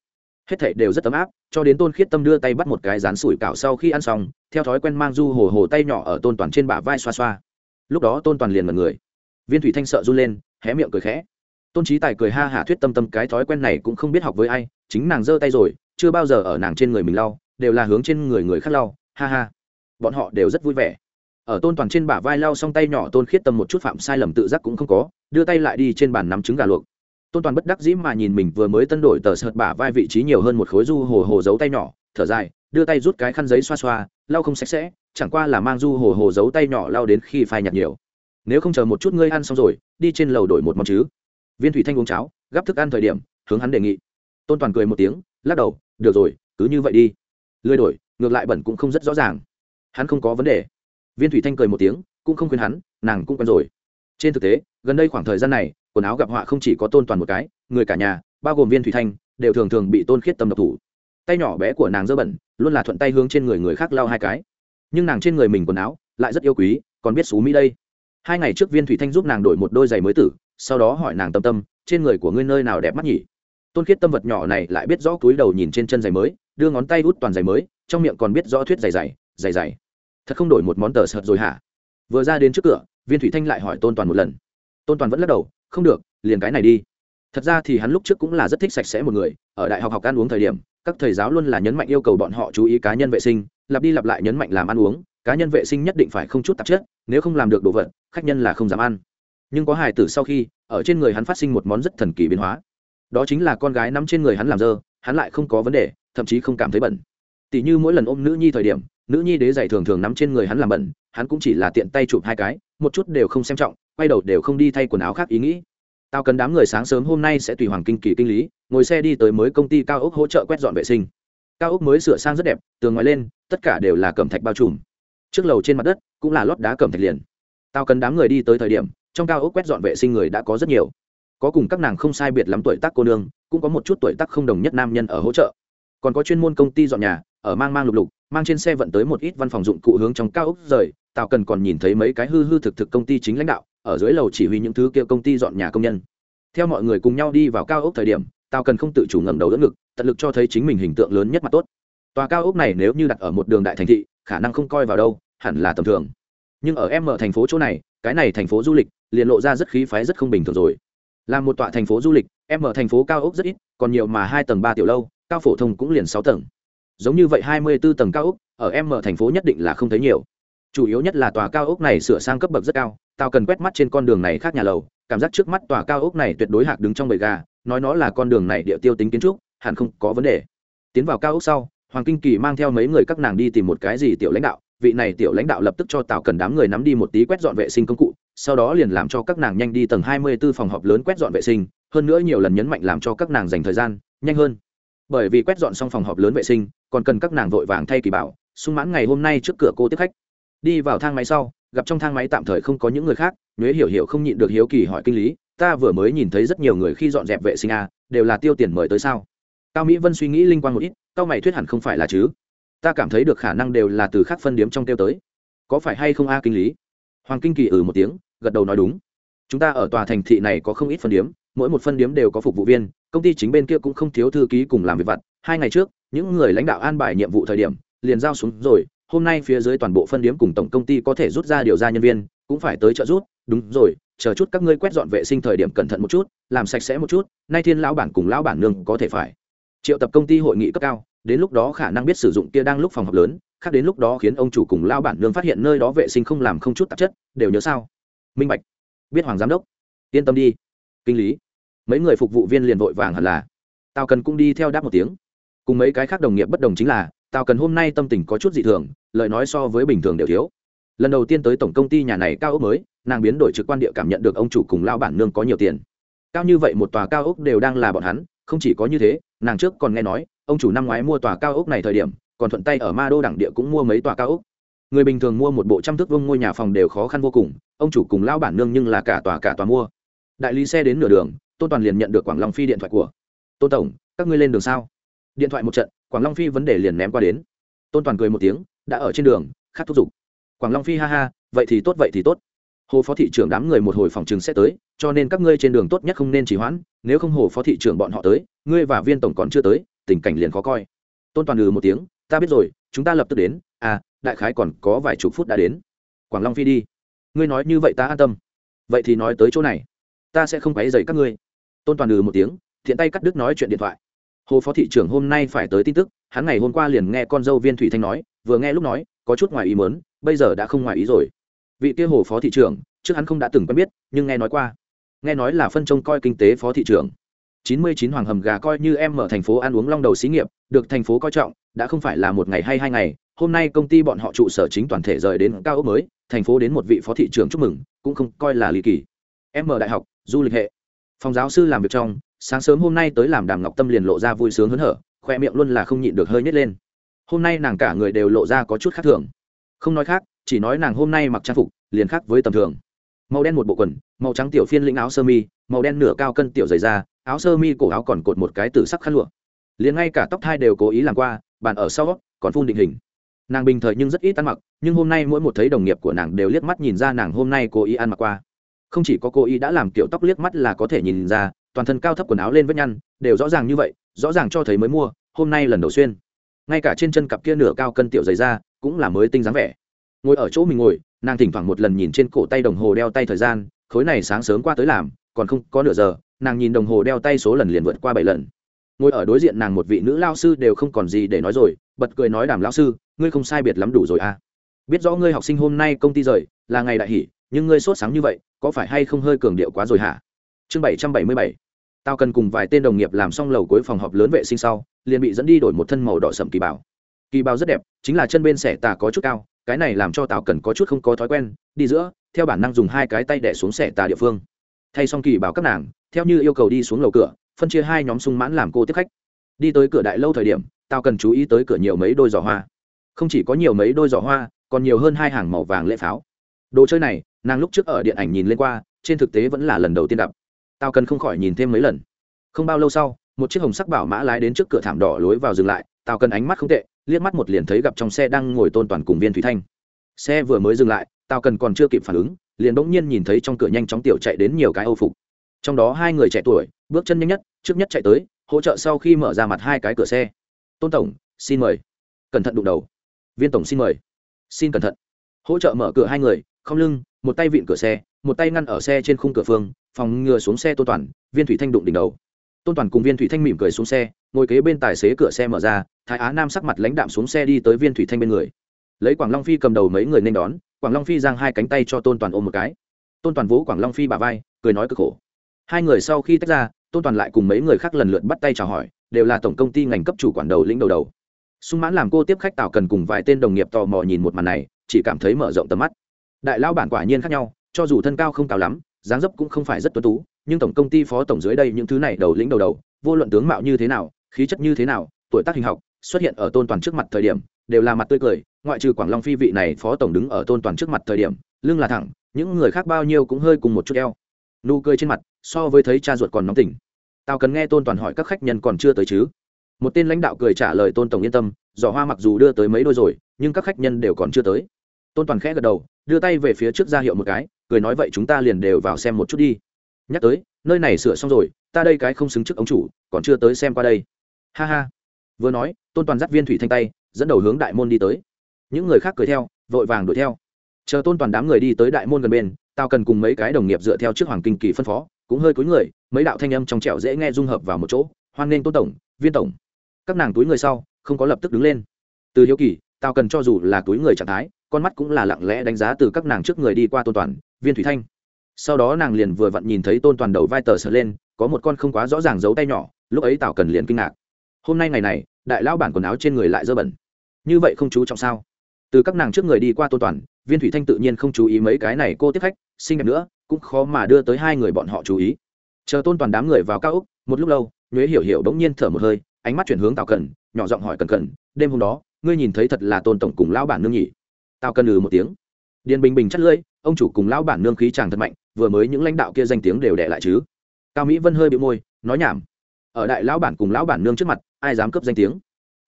Hết thảy đều rất ấm áp, cho đến tôn khiết tâm đưa tay bắt một cái rán sủi cảo sau khi ăn xong, theo thói quen mang du hồ hồ tay nhỏ ở tôn toàn trên bả vai xoa xoa. Lúc đó tôn toàn liền mật người. Viên thủy thanh sợ run lên, hé miệng cười khẽ. Tôn trí tài cười ha hả thuyết tâm tâm cái thói quen này cũng không biết học với ai, chính nàng giơ tay rồi, chưa bao giờ ở nàng trên người mình lau, đều là hướng trên người người khác lau, ha ha. Bọn họ đều rất vui vẻ ở tôn toàn trên bả vai lau xong tay nhỏ tôn khiết tâm một chút phạm sai lầm tự giác cũng không có, đưa tay lại đi trên bàn nắm trứng gà luộc. Tôn toàn bất đắc dĩ mà nhìn mình vừa mới tân đổi tờ sợt bả vai vị trí nhiều hơn một khối du hồ hồ giấu tay nhỏ, thở dài, đưa tay rút cái khăn giấy xoa xoa, lau không sạch sẽ, chẳng qua là mang du hồ hồ giấu tay nhỏ lau đến khi phai nhạt nhiều. Nếu không chờ một chút ngươi ăn xong rồi, đi trên lầu đổi một món chứ. Viên thủy thanh uống cháo, gắp thức ăn thời điểm, hướng hắn đề nghị. Tôn toàn cười một tiếng, lắc đầu, được rồi, cứ như vậy đi. Lười đổi, ngược lại bẩn cũng không rất rõ ràng. Hắn không có vấn đề viên thủy thanh cười một tiếng, cũng không khuyên hắn, nàng cũng quen rồi. Trên thực tế, gần đây khoảng thời gian này, quần áo gặp họa không chỉ có tôn toàn một cái, người cả nhà, bao gồm viên thủy thanh, đều thường thường bị tôn khiết tâm độc thủ. Tay nhỏ bé của nàng dơ bẩn, luôn là thuận tay hướng trên người người khác lau hai cái. Nhưng nàng trên người mình quần áo, lại rất yêu quý, còn biết xú mỹ đây. Hai ngày trước viên thủy thanh giúp nàng đổi một đôi giày mới tử, sau đó hỏi nàng tâm tâm, trên người của ngươi nơi nào đẹp mắt nhỉ? Tôn khiết tâm vật nhỏ này lại biết rõ túi đầu nhìn trên chân giày mới, đưa ngón tay út toàn giày mới, trong miệng còn biết rõ thuyết giày giày giày giày thật không đổi một món tờ sợt rồi hả? Vừa ra đến trước cửa, viên thủy thanh lại hỏi tôn toàn một lần. Tôn toàn vẫn lắc đầu, không được, liền cái này đi. Thật ra thì hắn lúc trước cũng là rất thích sạch sẽ một người, ở đại học học ăn uống thời điểm, các thầy giáo luôn là nhấn mạnh yêu cầu bọn họ chú ý cá nhân vệ sinh, lặp đi lặp lại nhấn mạnh làm ăn uống, cá nhân vệ sinh nhất định phải không chút tạp chất, nếu không làm được đồ vật, khách nhân là không dám ăn. Nhưng có hài tử sau khi, ở trên người hắn phát sinh một món rất thần kỳ biến hóa. Đó chính là con gái nắm trên người hắn làm dơ, hắn lại không có vấn đề, thậm chí không cảm thấy bẩn tỷ như mỗi lần ôm nữ nhi thời điểm, nữ nhi đế giày thường thường nắm trên người hắn làm bẩn, hắn cũng chỉ là tiện tay chụp hai cái, một chút đều không xem trọng, quay đầu đều không đi thay quần áo khác ý nghĩ. Tao cần đám người sáng sớm hôm nay sẽ tùy hoàng kinh kỳ kinh lý, ngồi xe đi tới mới công ty cao ốc hỗ trợ quét dọn vệ sinh. Cao ốc mới sửa sang rất đẹp, tường ngoài lên, tất cả đều là cẩm thạch bao trùm. Trước lầu trên mặt đất cũng là lót đá cẩm thạch liền. Tao cần đám người đi tới thời điểm, trong cao ốc quét dọn vệ sinh người đã có rất nhiều. Có cùng các nàng không sai biệt lắm tuổi tác cô nương, cũng có một chút tuổi tác không đồng nhất nam nhân ở hỗ trợ. Còn có chuyên môn công ty dọn nhà ở mang mang lục lục, mang trên xe vận tới một ít văn phòng dụng cụ hướng trong cao ốc rời, tào cần còn nhìn thấy mấy cái hư hư thực thực công ty chính lãnh đạo, ở dưới lầu chỉ huy những thứ kia công ty dọn nhà công nhân. Theo mọi người cùng nhau đi vào cao ốc thời điểm, tào cần không tự chủ ngẩng đầu đỡ ngực, tận lực cho thấy chính mình hình tượng lớn nhất mặt tốt. Tòa cao ốc này nếu như đặt ở một đường đại thành thị, khả năng không coi vào đâu, hẳn là tầm thường. Nhưng ở em ở thành phố chỗ này, cái này thành phố du lịch, liền lộ ra rất khí phái rất không bình thường rồi. Là một tọa thành phố du lịch, em ở thành phố cao ốc rất ít, còn nhiều mà hai tầng ba tiểu lâu, cao phổ thông cũng liền sáu tầng giống như vậy hai mươi 24 tầng cao ốc, ở em thành phố nhất định là không thấy nhiều. Chủ yếu nhất là tòa cao ốc này sửa sang cấp bậc rất cao, tao cần quét mắt trên con đường này khác nhà lầu, cảm giác trước mắt tòa cao ốc này tuyệt đối hạc đứng trong bầy gà, nói nó là con đường này địa tiêu tính kiến trúc, hẳn không có vấn đề. Tiến vào cao ốc sau, hoàng kinh kỳ mang theo mấy người các nàng đi tìm một cái gì tiểu lãnh đạo, vị này tiểu lãnh đạo lập tức cho tào cần đám người nắm đi một tí quét dọn vệ sinh công cụ, sau đó liền làm cho các nàng nhanh đi tầng hai mươi 24 phòng họp lớn quét dọn vệ sinh, hơn nữa nhiều lần nhấn mạnh làm cho các nàng dành thời gian, nhanh hơn bởi vì quét dọn xong phòng họp lớn vệ sinh, còn cần các nàng vội vàng thay kỳ bảo, sung mãn ngày hôm nay trước cửa cô tiếp khách. Đi vào thang máy sau, gặp trong thang máy tạm thời không có những người khác, nhuế hiểu hiểu không nhịn được hiếu kỳ hỏi kinh lý, ta vừa mới nhìn thấy rất nhiều người khi dọn dẹp vệ sinh a đều là tiêu tiền mời tới sao? Cao mỹ vân suy nghĩ linh quan một ít, cao mày thuyết hẳn không phải là chứ. Ta cảm thấy được khả năng đều là từ khác phân điếm trong tiêu tới. Có phải hay không a kinh lý? Hoàng kinh kỳ ừ một tiếng, gật đầu nói đúng. Chúng ta ở tòa thành thị này có không ít phân điếm, mỗi một phân điếm đều có phục vụ viên công ty chính bên kia cũng không thiếu thư ký cùng làm việc vặt. Hai ngày trước, những người lãnh đạo an bài nhiệm vụ thời điểm, liền giao xuống rồi. Hôm nay phía dưới toàn bộ phân điếm cùng tổng công ty có thể rút ra điều ra nhân viên, cũng phải tới trợ rút đúng rồi, chờ chút các ngươi quét dọn vệ sinh thời điểm cẩn thận một chút, làm sạch sẽ một chút, nay thiên lão bản cùng lão bản nương có thể phải. Triệu tập công ty hội nghị cấp cao, đến lúc đó khả năng biết sử dụng kia đang lúc phòng họp lớn, khác đến lúc đó khiến ông chủ cùng lao bản nương phát hiện nơi đó vệ sinh không làm không chút tạp chất, đều nhớ sao? Minh bạch, biết hoàng giám đốc. Yên tâm đi. Kinh lý mấy người phục vụ viên liền vội vàng hẳn là. Tao cần cũng đi theo đáp một tiếng. Cùng mấy cái khác đồng nghiệp bất đồng chính là, tào cần hôm nay tâm tình có chút dị thường, lời nói so với bình thường đều thiếu. Lần đầu tiên tới tổng công ty nhà này cao ốc mới, nàng biến đổi trực quan địa cảm nhận được ông chủ cùng lao bản nương có nhiều tiền. Cao như vậy một tòa cao ốc đều đang là bọn hắn, không chỉ có như thế, nàng trước còn nghe nói, ông chủ năm ngoái mua tòa cao ốc này thời điểm, còn thuận tay ở ma đô đẳng địa cũng mua mấy tòa cao ốc. Người bình thường mua một bộ trăm thước vông ngôi nhà phòng đều khó khăn vô cùng, ông chủ cùng lao bản nương nhưng là cả tòa cả tòa mua. Đại lý xe đến nửa đường tôn toàn liền nhận được quảng long phi điện thoại của tôn tổng các ngươi lên đường sao điện thoại một trận quảng long phi vấn đề liền ném qua đến tôn toàn cười một tiếng đã ở trên đường khát thúc giục quảng long phi ha ha vậy thì tốt vậy thì tốt hồ phó thị trưởng đám người một hồi phòng chừng sẽ tới cho nên các ngươi trên đường tốt nhất không nên chỉ hoãn nếu không hồ phó thị trưởng bọn họ tới ngươi và viên tổng còn chưa tới tình cảnh liền khó coi tôn toàn ừ một tiếng ta biết rồi chúng ta lập tức đến à đại khái còn có vài chục phút đã đến quảng long phi đi ngươi nói như vậy ta an tâm vậy thì nói tới chỗ này ta sẽ không quấy dày các ngươi tôn toàn ừ một tiếng, thiện tay cắt đứt nói chuyện điện thoại. Hồ phó thị trưởng hôm nay phải tới tin tức, hắn ngày hôm qua liền nghe con dâu viên thủy thanh nói, vừa nghe lúc nói, có chút ngoài ý mớn bây giờ đã không ngoài ý rồi. Vị kia hồ phó thị trưởng, trước hắn không đã từng quen biết, nhưng nghe nói qua. Nghe nói là phân trông coi kinh tế phó thị trưởng. Chín mươi chín hoàng hầm gà coi như em mở thành phố ăn uống long đầu xí nghiệp, được thành phố coi trọng, đã không phải là một ngày hay hai ngày, hôm nay công ty bọn họ trụ sở chính toàn thể rời đến cao ốc mới, thành phố đến một vị phó thị trưởng chúc mừng, cũng không coi là ly kỳ. Em mở đại học, du lịch hệ phòng giáo sư làm việc trong, sáng sớm hôm nay tới làm đàm ngọc tâm liền lộ ra vui sướng hớn hở, khoe miệng luôn là không nhịn được hơi nhét lên. Hôm nay nàng cả người đều lộ ra có chút khác thường. Không nói khác, chỉ nói nàng hôm nay mặc trang phục, liền khác với tầm thường. Màu đen một bộ quần, màu trắng tiểu phiên lĩnh áo sơ mi, màu đen nửa cao cân tiểu dày da, áo sơ mi cổ áo còn cột một cái tử sắc khăn lụa. Liền ngay cả tóc thai đều cố ý làm qua, bàn ở sau còn phun định hình. Nàng bình thời nhưng rất ít ăn mặc, nhưng hôm nay mỗi một thấy đồng nghiệp của nàng đều liếc mắt nhìn ra nàng hôm nay cố ý ăn mặc qua không chỉ có cô y đã làm kiểu tóc liếc mắt là có thể nhìn ra, toàn thân cao thấp quần áo lên vết nhăn, đều rõ ràng như vậy, rõ ràng cho thấy mới mua, hôm nay lần đầu xuyên. Ngay cả trên chân cặp kia nửa cao cân tiểu dày da, cũng là mới tinh dáng vẻ. Ngồi ở chỗ mình ngồi, nàng thỉnh thoảng một lần nhìn trên cổ tay đồng hồ đeo tay thời gian, khối này sáng sớm qua tới làm, còn không có nửa giờ, nàng nhìn đồng hồ đeo tay số lần liền vượt qua bảy lần. Ngồi ở đối diện nàng một vị nữ lao sư đều không còn gì để nói rồi, bật cười nói đàm lao sư, ngươi không sai biệt lắm đủ rồi à. Biết rõ ngươi học sinh hôm nay công ty rời, là ngày đại hỷ nhưng ngươi sốt sáng như vậy, có phải hay không hơi cường điệu quá rồi hả? Chương bảy trăm bảy mươi bảy. Tao cần cùng vài tên đồng nghiệp làm xong lầu cuối phòng họp lớn vệ sinh sau, liền bị dẫn đi đổi một thân màu đỏ sậm kỳ bảo kỳ bảo rất đẹp, chính là chân bên xẻ tà có chút cao, cái này làm cho tào cần có chút không có thói quen, đi giữa, theo bản năng dùng hai cái tay đẻ xuống xẻ tà địa phương. Thay xong kỳ bảo các nàng, theo như yêu cầu đi xuống lầu cửa, phân chia hai nhóm sung mãn làm cô tiếp khách. Đi tới cửa đại lâu thời điểm, tao cần chú ý tới cửa nhiều mấy đôi giỏ hoa. Không chỉ có nhiều mấy đôi giỏ hoa, còn nhiều hơn hai hàng màu vàng lễ pháo. Đồ chơi này nàng lúc trước ở điện ảnh nhìn lên qua, trên thực tế vẫn là lần đầu tiên đập tao cần không khỏi nhìn thêm mấy lần. Không bao lâu sau, một chiếc hồng sắc bảo mã lái đến trước cửa thảm đỏ lối vào dừng lại, tao cần ánh mắt không tệ, liếc mắt một liền thấy gặp trong xe đang ngồi tôn toàn cùng viên thủy thanh. Xe vừa mới dừng lại, tao cần còn chưa kịp phản ứng, liền bỗng nhiên nhìn thấy trong cửa nhanh chóng tiểu chạy đến nhiều cái âu phục. Trong đó hai người trẻ tuổi, bước chân nhanh nhất, trước nhất chạy tới, hỗ trợ sau khi mở ra mặt hai cái cửa xe. Tôn tổng, xin mời. Cẩn thận đụng đầu. Viên tổng xin mời. Xin cẩn thận. Hỗ trợ mở cửa hai người, không lưng một tay vịn cửa xe, một tay ngăn ở xe trên khung cửa phương, phòng ngừa xuống xe tôn toàn, viên thủy thanh đụng đỉnh đầu. Tôn toàn cùng viên thủy thanh mỉm cười xuống xe, ngồi kế bên tài xế cửa xe mở ra, thái á nam sắc mặt lãnh đạm xuống xe đi tới viên thủy thanh bên người. Lấy quảng long phi cầm đầu mấy người nên đón, quảng long phi giang hai cánh tay cho tôn toàn ôm một cái. Tôn toàn vỗ quảng long phi bà vai, cười nói cực khổ. Hai người sau khi tách ra, tôn toàn lại cùng mấy người khác lần lượt bắt tay chào hỏi, đều là tổng công ty ngành cấp chủ quản đầu lĩnh đầu đầu. Sung mãn làm cô tiếp khách tạo cần cùng vài tên đồng nghiệp tò mò nhìn một màn này, chỉ cảm thấy mở rộng tầm mắt đại lao bản quả nhiên khác nhau, cho dù thân cao không cao lắm, dáng dấp cũng không phải rất tuấn tú, nhưng tổng công ty phó tổng dưới đây những thứ này đầu lĩnh đầu đầu, vô luận tướng mạo như thế nào, khí chất như thế nào, tuổi tác hình học, xuất hiện ở tôn toàn trước mặt thời điểm, đều là mặt tươi cười, ngoại trừ quảng long phi vị này phó tổng đứng ở tôn toàn trước mặt thời điểm, lưng là thẳng, những người khác bao nhiêu cũng hơi cùng một chút eo. Nụ cười trên mặt, so với thấy cha ruột còn nóng tỉnh. Tao cần nghe tôn toàn hỏi các khách nhân còn chưa tới chứ? Một tên lãnh đạo cười trả lời tôn tổng yên tâm, giỏ hoa mặc dù đưa tới mấy đôi rồi, nhưng các khách nhân đều còn chưa tới tôn toàn khẽ gật đầu đưa tay về phía trước ra hiệu một cái cười nói vậy chúng ta liền đều vào xem một chút đi nhắc tới nơi này sửa xong rồi ta đây cái không xứng trước ông chủ còn chưa tới xem qua đây ha ha vừa nói tôn toàn dắt viên thủy thanh tay dẫn đầu hướng đại môn đi tới những người khác cười theo vội vàng đuổi theo chờ tôn toàn đám người đi tới đại môn gần bên tao cần cùng mấy cái đồng nghiệp dựa theo trước hoàng kinh kỳ phân phó cũng hơi cúi người mấy đạo thanh âm trong trẻo dễ nghe dung hợp vào một chỗ hoan nghênh tôn tổng viên tổng các nàng túi người sau không có lập tức đứng lên từ hiếu kỳ tao cần cho dù là túi người trạng thái con mắt cũng là lặng lẽ đánh giá từ các nàng trước người đi qua tôn toàn, viên thủy thanh. Sau đó nàng liền vừa vặn nhìn thấy tôn toàn đầu vai tờ sờ lên, có một con không quá rõ ràng giấu tay nhỏ, lúc ấy tào cần liền kinh ngạc. Hôm nay ngày này, đại lão bản quần áo trên người lại dơ bẩn. Như vậy không chú trọng sao? Từ các nàng trước người đi qua tôn toàn, viên thủy thanh tự nhiên không chú ý mấy cái này cô tiếp khách, xinh đẹp nữa, cũng khó mà đưa tới hai người bọn họ chú ý. Chờ tôn toàn đám người vào cao úc một lúc lâu, nhuế hiểu hiểu bỗng nhiên thở một hơi, ánh mắt chuyển hướng tào cần, nhỏ giọng hỏi cần cần, đêm hôm đó, ngươi nhìn thấy thật là tôn tổng cùng lão bản nương nhỉ? Tao cần ừ một tiếng. Điền bình bình chắt lưỡi, ông chủ cùng lão bản nương khí chàng thật mạnh, vừa mới những lãnh đạo kia danh tiếng đều đẻ lại chứ. Cao mỹ vân hơi bị môi, nói nhảm. Ở đại lão bản cùng lão bản nương trước mặt, ai dám cướp danh tiếng?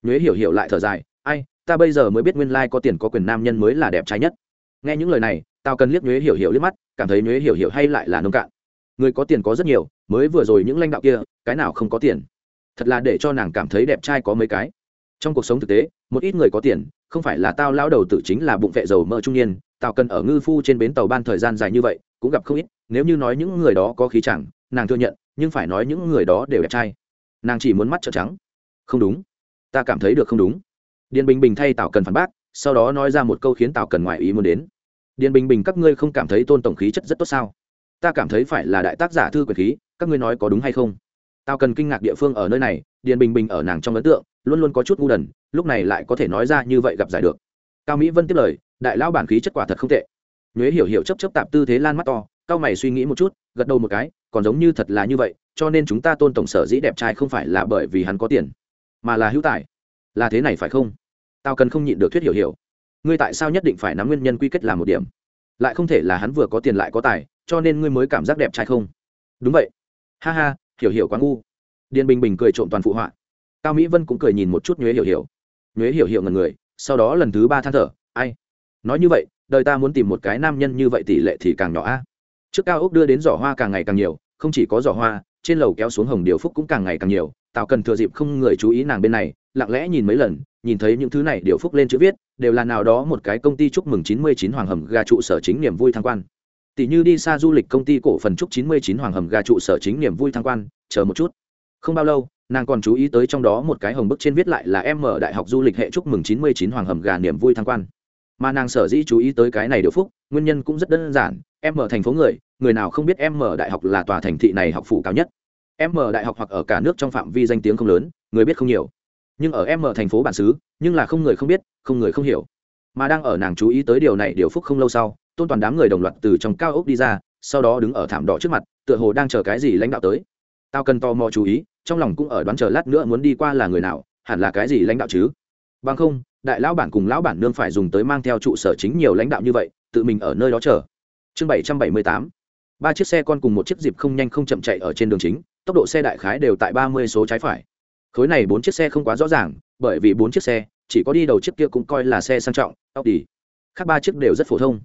Nhuế hiểu hiểu lại thở dài, ai, ta bây giờ mới biết nguyên lai có tiền có quyền nam nhân mới là đẹp trai nhất. Nghe những lời này, tao cần liếc nhuế hiểu hiểu liếc mắt, cảm thấy nhuế hiểu hiểu hay lại là nông cạn. Người có tiền có rất nhiều, mới vừa rồi những lãnh đạo kia, cái nào không có tiền? Thật là để cho nàng cảm thấy đẹp trai có mấy cái trong cuộc sống thực tế, một ít người có tiền, không phải là tao lao đầu tử chính là bụng vệ dầu mỡ trung niên tao cần ở ngư phu trên bến tàu ban thời gian dài như vậy, cũng gặp không ít, nếu như nói những người đó có khí chẳng, nàng thừa nhận, nhưng phải nói những người đó đều đẹp trai. Nàng chỉ muốn mắt trợ trắng. Không đúng. Ta cảm thấy được không đúng. Điền bình bình thay tào cần phản bác, sau đó nói ra một câu khiến tào cần ngoại ý muốn đến. Điền bình bình, các ngươi không cảm thấy tôn tổng khí chất rất tốt sao? Ta cảm thấy phải là đại tác giả thư quyền khí, các ngươi nói có đúng hay không? Tào cần kinh ngạc địa phương ở nơi này điền bình bình ở nàng trong ấn tượng, luôn luôn có chút ngu đần, lúc này lại có thể nói ra như vậy gặp giải được. Cao mỹ vân tiếp lời, đại lão bản khí chất quả thật không tệ. Nhuế hiểu hiểu chấp chấp tạp tư thế lan mắt to, cao mày suy nghĩ một chút, gật đầu một cái, còn giống như thật là như vậy, cho nên chúng ta tôn tổng sở dĩ đẹp trai không phải là bởi vì hắn có tiền, mà là hữu tài. Là thế này phải không? Tao cần không nhịn được thuyết hiểu hiểu. Ngươi tại sao nhất định phải nắm nguyên nhân quy kết làm một điểm? Lại không thể là hắn vừa có tiền lại có tài, cho nên ngươi mới cảm giác đẹp trai không? Đúng vậy. Ha ha, hiểu hiểu quá ngu điền bình bình cười trộm toàn phụ họa. Cao mỹ vân cũng cười nhìn một chút nhuế hiểu hiểu. Nhuế hiểu hiểu ngần người, sau đó lần thứ ba than thở, ai? Nói như vậy, đời ta muốn tìm một cái nam nhân như vậy tỷ lệ thì càng nhỏ a. Trước cao ốc đưa đến giỏ hoa càng ngày càng nhiều, không chỉ có giỏ hoa, trên lầu kéo xuống hồng điều phúc cũng càng ngày càng nhiều. Tạo cần thừa dịp không người chú ý nàng bên này, lặng lẽ nhìn mấy lần, nhìn thấy những thứ này điều phúc lên chữ viết, đều là nào đó một cái công ty chúc mừng chín mươi chín hoàng hầm ga trụ sở chính niềm vui thăng quan. Tỷ như đi xa du lịch công ty cổ phần chúc chín mươi chín hoàng hầm ga trụ sở chính niềm vui thăng quan, chờ một chút không bao lâu, nàng còn chú ý tới trong đó một cái hồng bức trên viết lại là em mở đại học du lịch hệ chúc mừng chín mươi chín hoàng hầm gà niềm vui thăng quan. Mà nàng sở dĩ chú ý tới cái này điều phúc, nguyên nhân cũng rất đơn giản, em mở thành phố người người nào không biết em mở đại học là tòa thành thị này học phủ cao nhất. Em mở đại học hoặc ở cả nước trong phạm vi danh tiếng không lớn, người biết không nhiều. Nhưng ở em mở thành phố bản xứ, nhưng là không người không biết, không người không hiểu. Mà đang ở nàng chú ý tới điều này điều phúc không lâu sau, tôn toàn đám người đồng loạt từ trong cao ốc đi ra, sau đó đứng ở thảm đỏ trước mặt, tựa hồ đang chờ cái gì lãnh đạo tới tao cần tò mò chú ý, trong lòng cũng ở đoán chờ lát nữa muốn đi qua là người nào, hẳn là cái gì lãnh đạo chứ? Bằng không, đại lão bản cùng lão bản nương phải dùng tới mang theo trụ sở chính nhiều lãnh đạo như vậy, tự mình ở nơi đó chờ. Chương bảy trăm bảy mươi tám. Ba chiếc xe con cùng một chiếc dịp không nhanh không chậm chạy ở trên đường chính, tốc độ xe đại khái đều tại ba mươi số trái phải. Khối này bốn chiếc xe không quá rõ ràng, bởi vì bốn chiếc xe, chỉ có đi đầu chiếc kia cũng coi là xe sang trọng tóc đi khác ba chiếc đều rất phổ thông.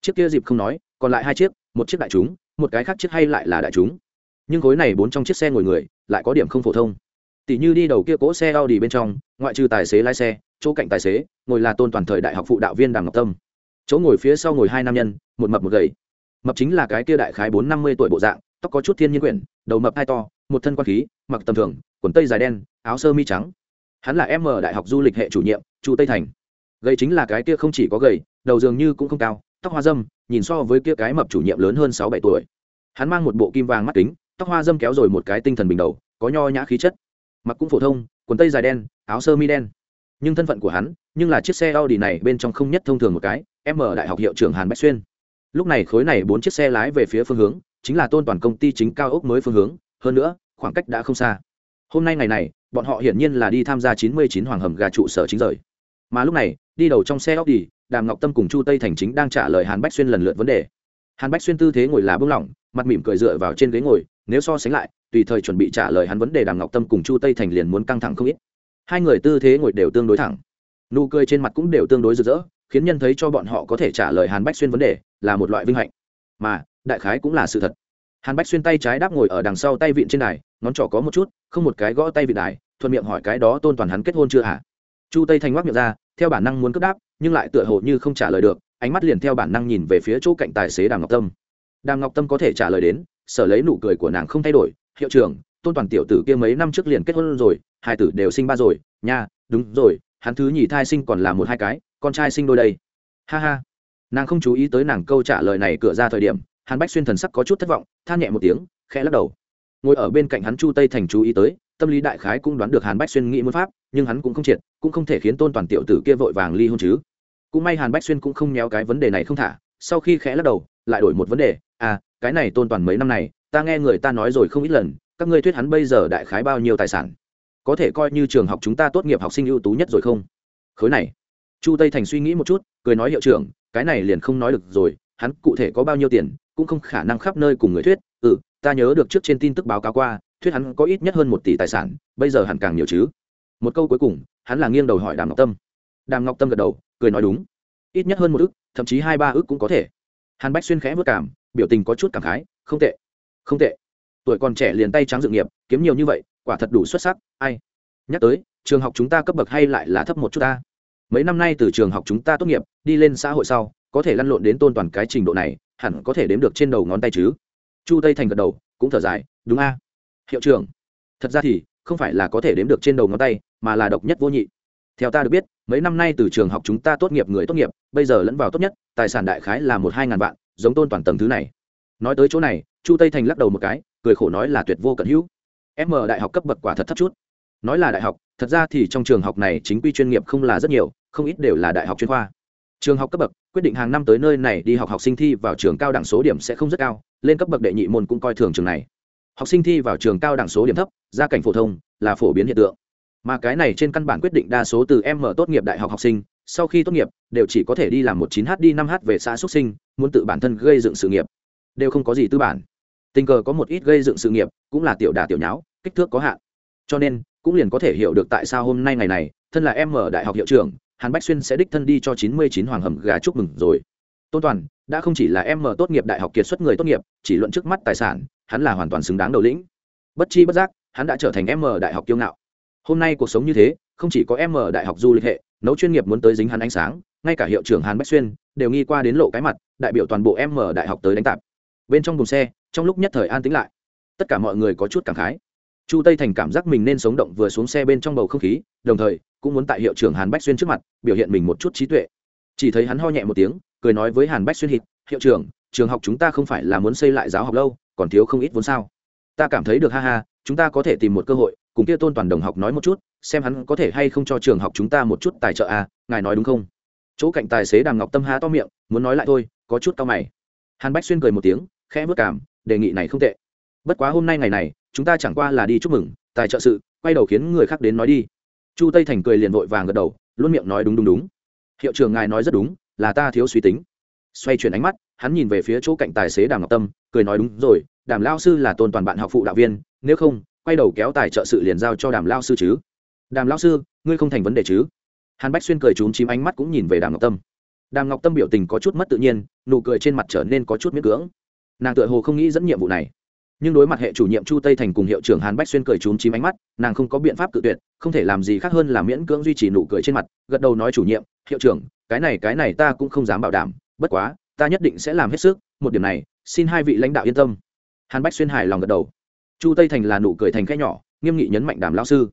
Chiếc kia dịp không nói, còn lại hai chiếc, một chiếc đại chúng, một cái khác chiếc hay lại là đại chúng nhưng khối này bốn trong chiếc xe ngồi người, lại có điểm không phổ thông. Tỷ như đi đầu kia cỗ xe Audi bên trong, ngoại trừ tài xế lái xe, chỗ cạnh tài xế, ngồi là tôn toàn thời đại học phụ đạo viên đàm ngọc tâm. Chỗ ngồi phía sau ngồi hai nam nhân, một mập một gầy. Mập chính là cái kia đại khái bốn năm mươi tuổi bộ dạng, tóc có chút thiên nhiên quyển, đầu mập hai to, một thân quan khí, mặc tầm thường, quần tây dài đen, áo sơ mi trắng. Hắn là em mở đại học du lịch hệ chủ nhiệm, chu tây thành. Gầy chính là cái kia không chỉ có gầy, đầu dường như cũng không cao, tóc hoa dâm, nhìn so với kia cái mập chủ nhiệm lớn hơn sáu bảy tuổi. Hắn mang một bộ kim vàng mắt kính tóc hoa dâm kéo rồi một cái tinh thần bình đầu, có nho nhã khí chất. Mặc cũng phổ thông, quần tây dài đen, áo sơ mi đen. Nhưng thân phận của hắn, nhưng là chiếc xe Audi này bên trong không nhất thông thường một cái em ở đại học hiệu trưởng Hàn Bách Xuyên. Lúc này khối này bốn chiếc xe lái về phía phương hướng, chính là tôn toàn công ty chính cao ốc mới phương hướng, hơn nữa, khoảng cách đã không xa. Hôm nay ngày này, bọn họ hiển nhiên là đi tham gia 99 hoàng hầm gà trụ sở chính rời. Mà lúc này, đi đầu trong xe Audi, đàm ngọc tâm cùng chu tây thành chính đang trả lời hàn bách xuyên lần lượt vấn đề. Hàn bách xuyên tư thế ngồi là bưng lỏng, mặt mỉm cười dựa vào trên ghế ngồi nếu so sánh lại, tùy thời chuẩn bị trả lời hắn vấn đề đàm ngọc tâm cùng chu tây thành liền muốn căng thẳng không ít. Hai người tư thế ngồi đều tương đối thẳng. Nụ cười trên mặt cũng đều tương đối rực rỡ, khiến nhân thấy cho bọn họ có thể trả lời hàn bách xuyên vấn đề là một loại vinh hạnh. Mà, đại khái cũng là sự thật. Hàn bách xuyên tay trái đáp ngồi ở đằng sau tay vịn trên đài, ngón trỏ có một chút, không một cái gõ tay vịn đài, thuận miệng hỏi cái đó tôn toàn hắn kết hôn chưa hả? Chu tây thành ngoác miệng ra, theo bản năng muốn cướp đáp, nhưng lại tựa hồ như không trả lời được, ánh mắt liền theo bản năng nhìn về phía chỗ cạnh tài xế đàm ngọc tâm. Đàm ngọc tâm có thể trả lời đến sở lấy nụ cười của nàng không thay đổi, hiệu trưởng, tôn toàn tiểu tử kia mấy năm trước liền kết hôn rồi, hai tử đều sinh ba rồi, nha, đúng rồi, hắn thứ nhì thai sinh còn là một hai cái, con trai sinh đôi đây. Ha ha. Nàng không chú ý tới nàng câu trả lời này cửa ra thời điểm, hàn bách xuyên thần sắc có chút thất vọng, than nhẹ một tiếng, khẽ lắc đầu. Ngồi ở bên cạnh hắn chu tây thành chú ý tới, tâm lý đại khái cũng đoán được hàn bách xuyên nghĩ muốn pháp, nhưng hắn cũng không triệt, cũng không thể khiến tôn toàn tiểu tử kia vội vàng ly hôn chứ. Cũng may hàn bách xuyên cũng không méo cái vấn đề này không thả, sau khi khẽ lắc đầu lại đổi một vấn đề. À cái này tôn toàn mấy năm này, ta nghe người ta nói rồi không ít lần, các ngươi thuyết hắn bây giờ đại khái bao nhiêu tài sản? Có thể coi như trường học chúng ta tốt nghiệp học sinh ưu tú nhất rồi không? Khối này. Chu tây thành suy nghĩ một chút, cười nói hiệu trưởng, cái này liền không nói được rồi, hắn cụ thể có bao nhiêu tiền, cũng không khả năng khắp nơi cùng người thuyết. Ừ ta nhớ được trước trên tin tức báo cáo qua, thuyết hắn có ít nhất hơn một tỷ tài sản, bây giờ hẳn càng nhiều chứ. Một câu cuối cùng, hắn là nghiêng đầu hỏi đàm ngọc tâm. Đàm ngọc tâm gật đầu, cười nói đúng. Ít nhất hơn một ức, thậm chí hai ba ức cũng có thể hàn bách xuyên khẽ vất cảm, biểu tình có chút cảm khái, không tệ không tệ. Tuổi còn trẻ liền tay trắng dự nghiệp, kiếm nhiều như vậy, quả thật đủ xuất sắc, ai? Nhắc tới, trường học chúng ta cấp bậc hay lại là thấp một chút ta? Mấy năm nay từ trường học chúng ta tốt nghiệp, đi lên xã hội sau, có thể lăn lộn đến tôn toàn cái trình độ này, hẳn có thể đếm được trên đầu ngón tay chứ. Chu tây thành gật đầu, cũng thở dài, đúng a. Hiệu trưởng, thật ra thì không phải là có thể đếm được trên đầu ngón tay, mà là độc nhất vô nhị. Theo ta được biết mấy năm nay từ trường học chúng ta tốt nghiệp người tốt nghiệp, bây giờ lẫn vào tốt nhất, tài sản đại khái là một hai ngàn vạn, giống tôn toàn tầng thứ này. Nói tới chỗ này, chu tây thành lắc đầu một cái, cười khổ nói là tuyệt vô cận hữu. M đại học cấp bậc quả thật thấp chút. Nói là đại học, thật ra thì trong trường học này chính quy chuyên nghiệp không là rất nhiều, không ít đều là đại học chuyên khoa. Trường học cấp bậc, quyết định hàng năm tới nơi này đi học học sinh thi vào trường cao đẳng số điểm sẽ không rất cao, lên cấp bậc đệ nhị môn cũng coi thường trường này. Học sinh thi vào trường cao đẳng số điểm thấp, gia cảnh phổ thông, là phổ biến hiện tượng mà cái này trên căn bản quyết định đa số từ em mở tốt nghiệp đại học học sinh, sau khi tốt nghiệp, đều chỉ có thể đi làm một chín h đi năm h về xã xuất sinh, muốn tự bản thân gây dựng sự nghiệp. Đều không có gì tư bản. Tình cờ có một ít gây dựng sự nghiệp, cũng là tiểu đà tiểu nháo, kích thước có hạn. Cho nên, cũng liền có thể hiểu được tại sao hôm nay ngày này, thân là em mở đại học hiệu trưởng, hàn bách xuyên sẽ đích thân đi cho chín mươi chín hoàng hầm gà chúc mừng rồi. Tôn toàn, đã không chỉ là em mở tốt nghiệp đại học kiệt xuất người tốt nghiệp, chỉ luận trước mắt tài sản, hắn là hoàn toàn xứng đáng đầu lĩnh. Bất chi bất giác, hắn đã trở thành em mở đại học kiêu ngạo hôm nay cuộc sống như thế, không chỉ có em mở đại học du lịch hệ, nấu chuyên nghiệp muốn tới dính hắn ánh sáng, ngay cả hiệu trưởng hàn bách xuyên đều nghi qua đến lộ cái mặt, đại biểu toàn bộ em mở đại học tới đánh tạp. Bên trong buồng xe, trong lúc nhất thời an tĩnh lại. Tất cả mọi người có chút cảm khái. Chu tây thành cảm giác mình nên sống động vừa xuống xe bên trong bầu không khí, đồng thời cũng muốn tại hiệu trưởng hàn bách xuyên trước mặt, biểu hiện mình một chút trí tuệ. Chỉ thấy hắn ho nhẹ một tiếng, cười nói với hàn bách xuyên hít, hiệu trưởng, trường học chúng ta không phải là muốn xây lại giáo học lâu, còn thiếu không ít vốn sao? Ta cảm thấy được, ha ha, chúng ta có thể tìm một cơ hội cùng kia tôn toàn đồng học nói một chút, xem hắn có thể hay không cho trường học chúng ta một chút tài trợ à ngài nói đúng không? Chỗ cạnh tài xế đàm ngọc tâm há to miệng, muốn nói lại thôi, có chút cao mày. Hàn bách xuyên cười một tiếng, khẽ vất cảm, đề nghị này không tệ. Bất quá hôm nay ngày này, chúng ta chẳng qua là đi chúc mừng, tài trợ sự, quay đầu khiến người khác đến nói đi. Chu tây thành cười liền vội vàng gật đầu, luôn miệng nói đúng đúng đúng. Hiệu trưởng ngài nói rất đúng, là ta thiếu suy tính. Xoay chuyển ánh mắt, hắn nhìn về phía chỗ cạnh tài xế đàm ngọc tâm, cười nói đúng rồi, đàm lao sư là tôn toàn bạn học phụ đạo viên, nếu không quay đầu kéo tài trợ sự liền giao cho đàm lao sư chứ? Đàm lao sư, ngươi không thành vấn đề chứ? Hàn bách xuyên cười trúng chím ánh mắt cũng nhìn về đàm ngọc tâm. Đàm ngọc tâm biểu tình có chút mất tự nhiên, nụ cười trên mặt trở nên có chút miễn cưỡng. Nàng tựa hồ không nghĩ dẫn nhiệm vụ này. Nhưng đối mặt hệ chủ nhiệm chu tây thành cùng hiệu trưởng hàn bách xuyên cười trúng chím ánh mắt, nàng không có biện pháp cự tuyệt, không thể làm gì khác hơn là miễn cưỡng duy trì nụ cười trên mặt, gật đầu nói chủ nhiệm, hiệu trưởng, cái này cái này ta cũng không dám bảo đảm, bất quá, ta nhất định sẽ làm hết sức, một điểm này, xin hai vị lãnh đạo yên tâm. Hàn bách xuyên hài lòng gật đầu chu tây thành là nụ cười thành khẽ nhỏ, nghiêm nghị nhấn mạnh đàm lão sư.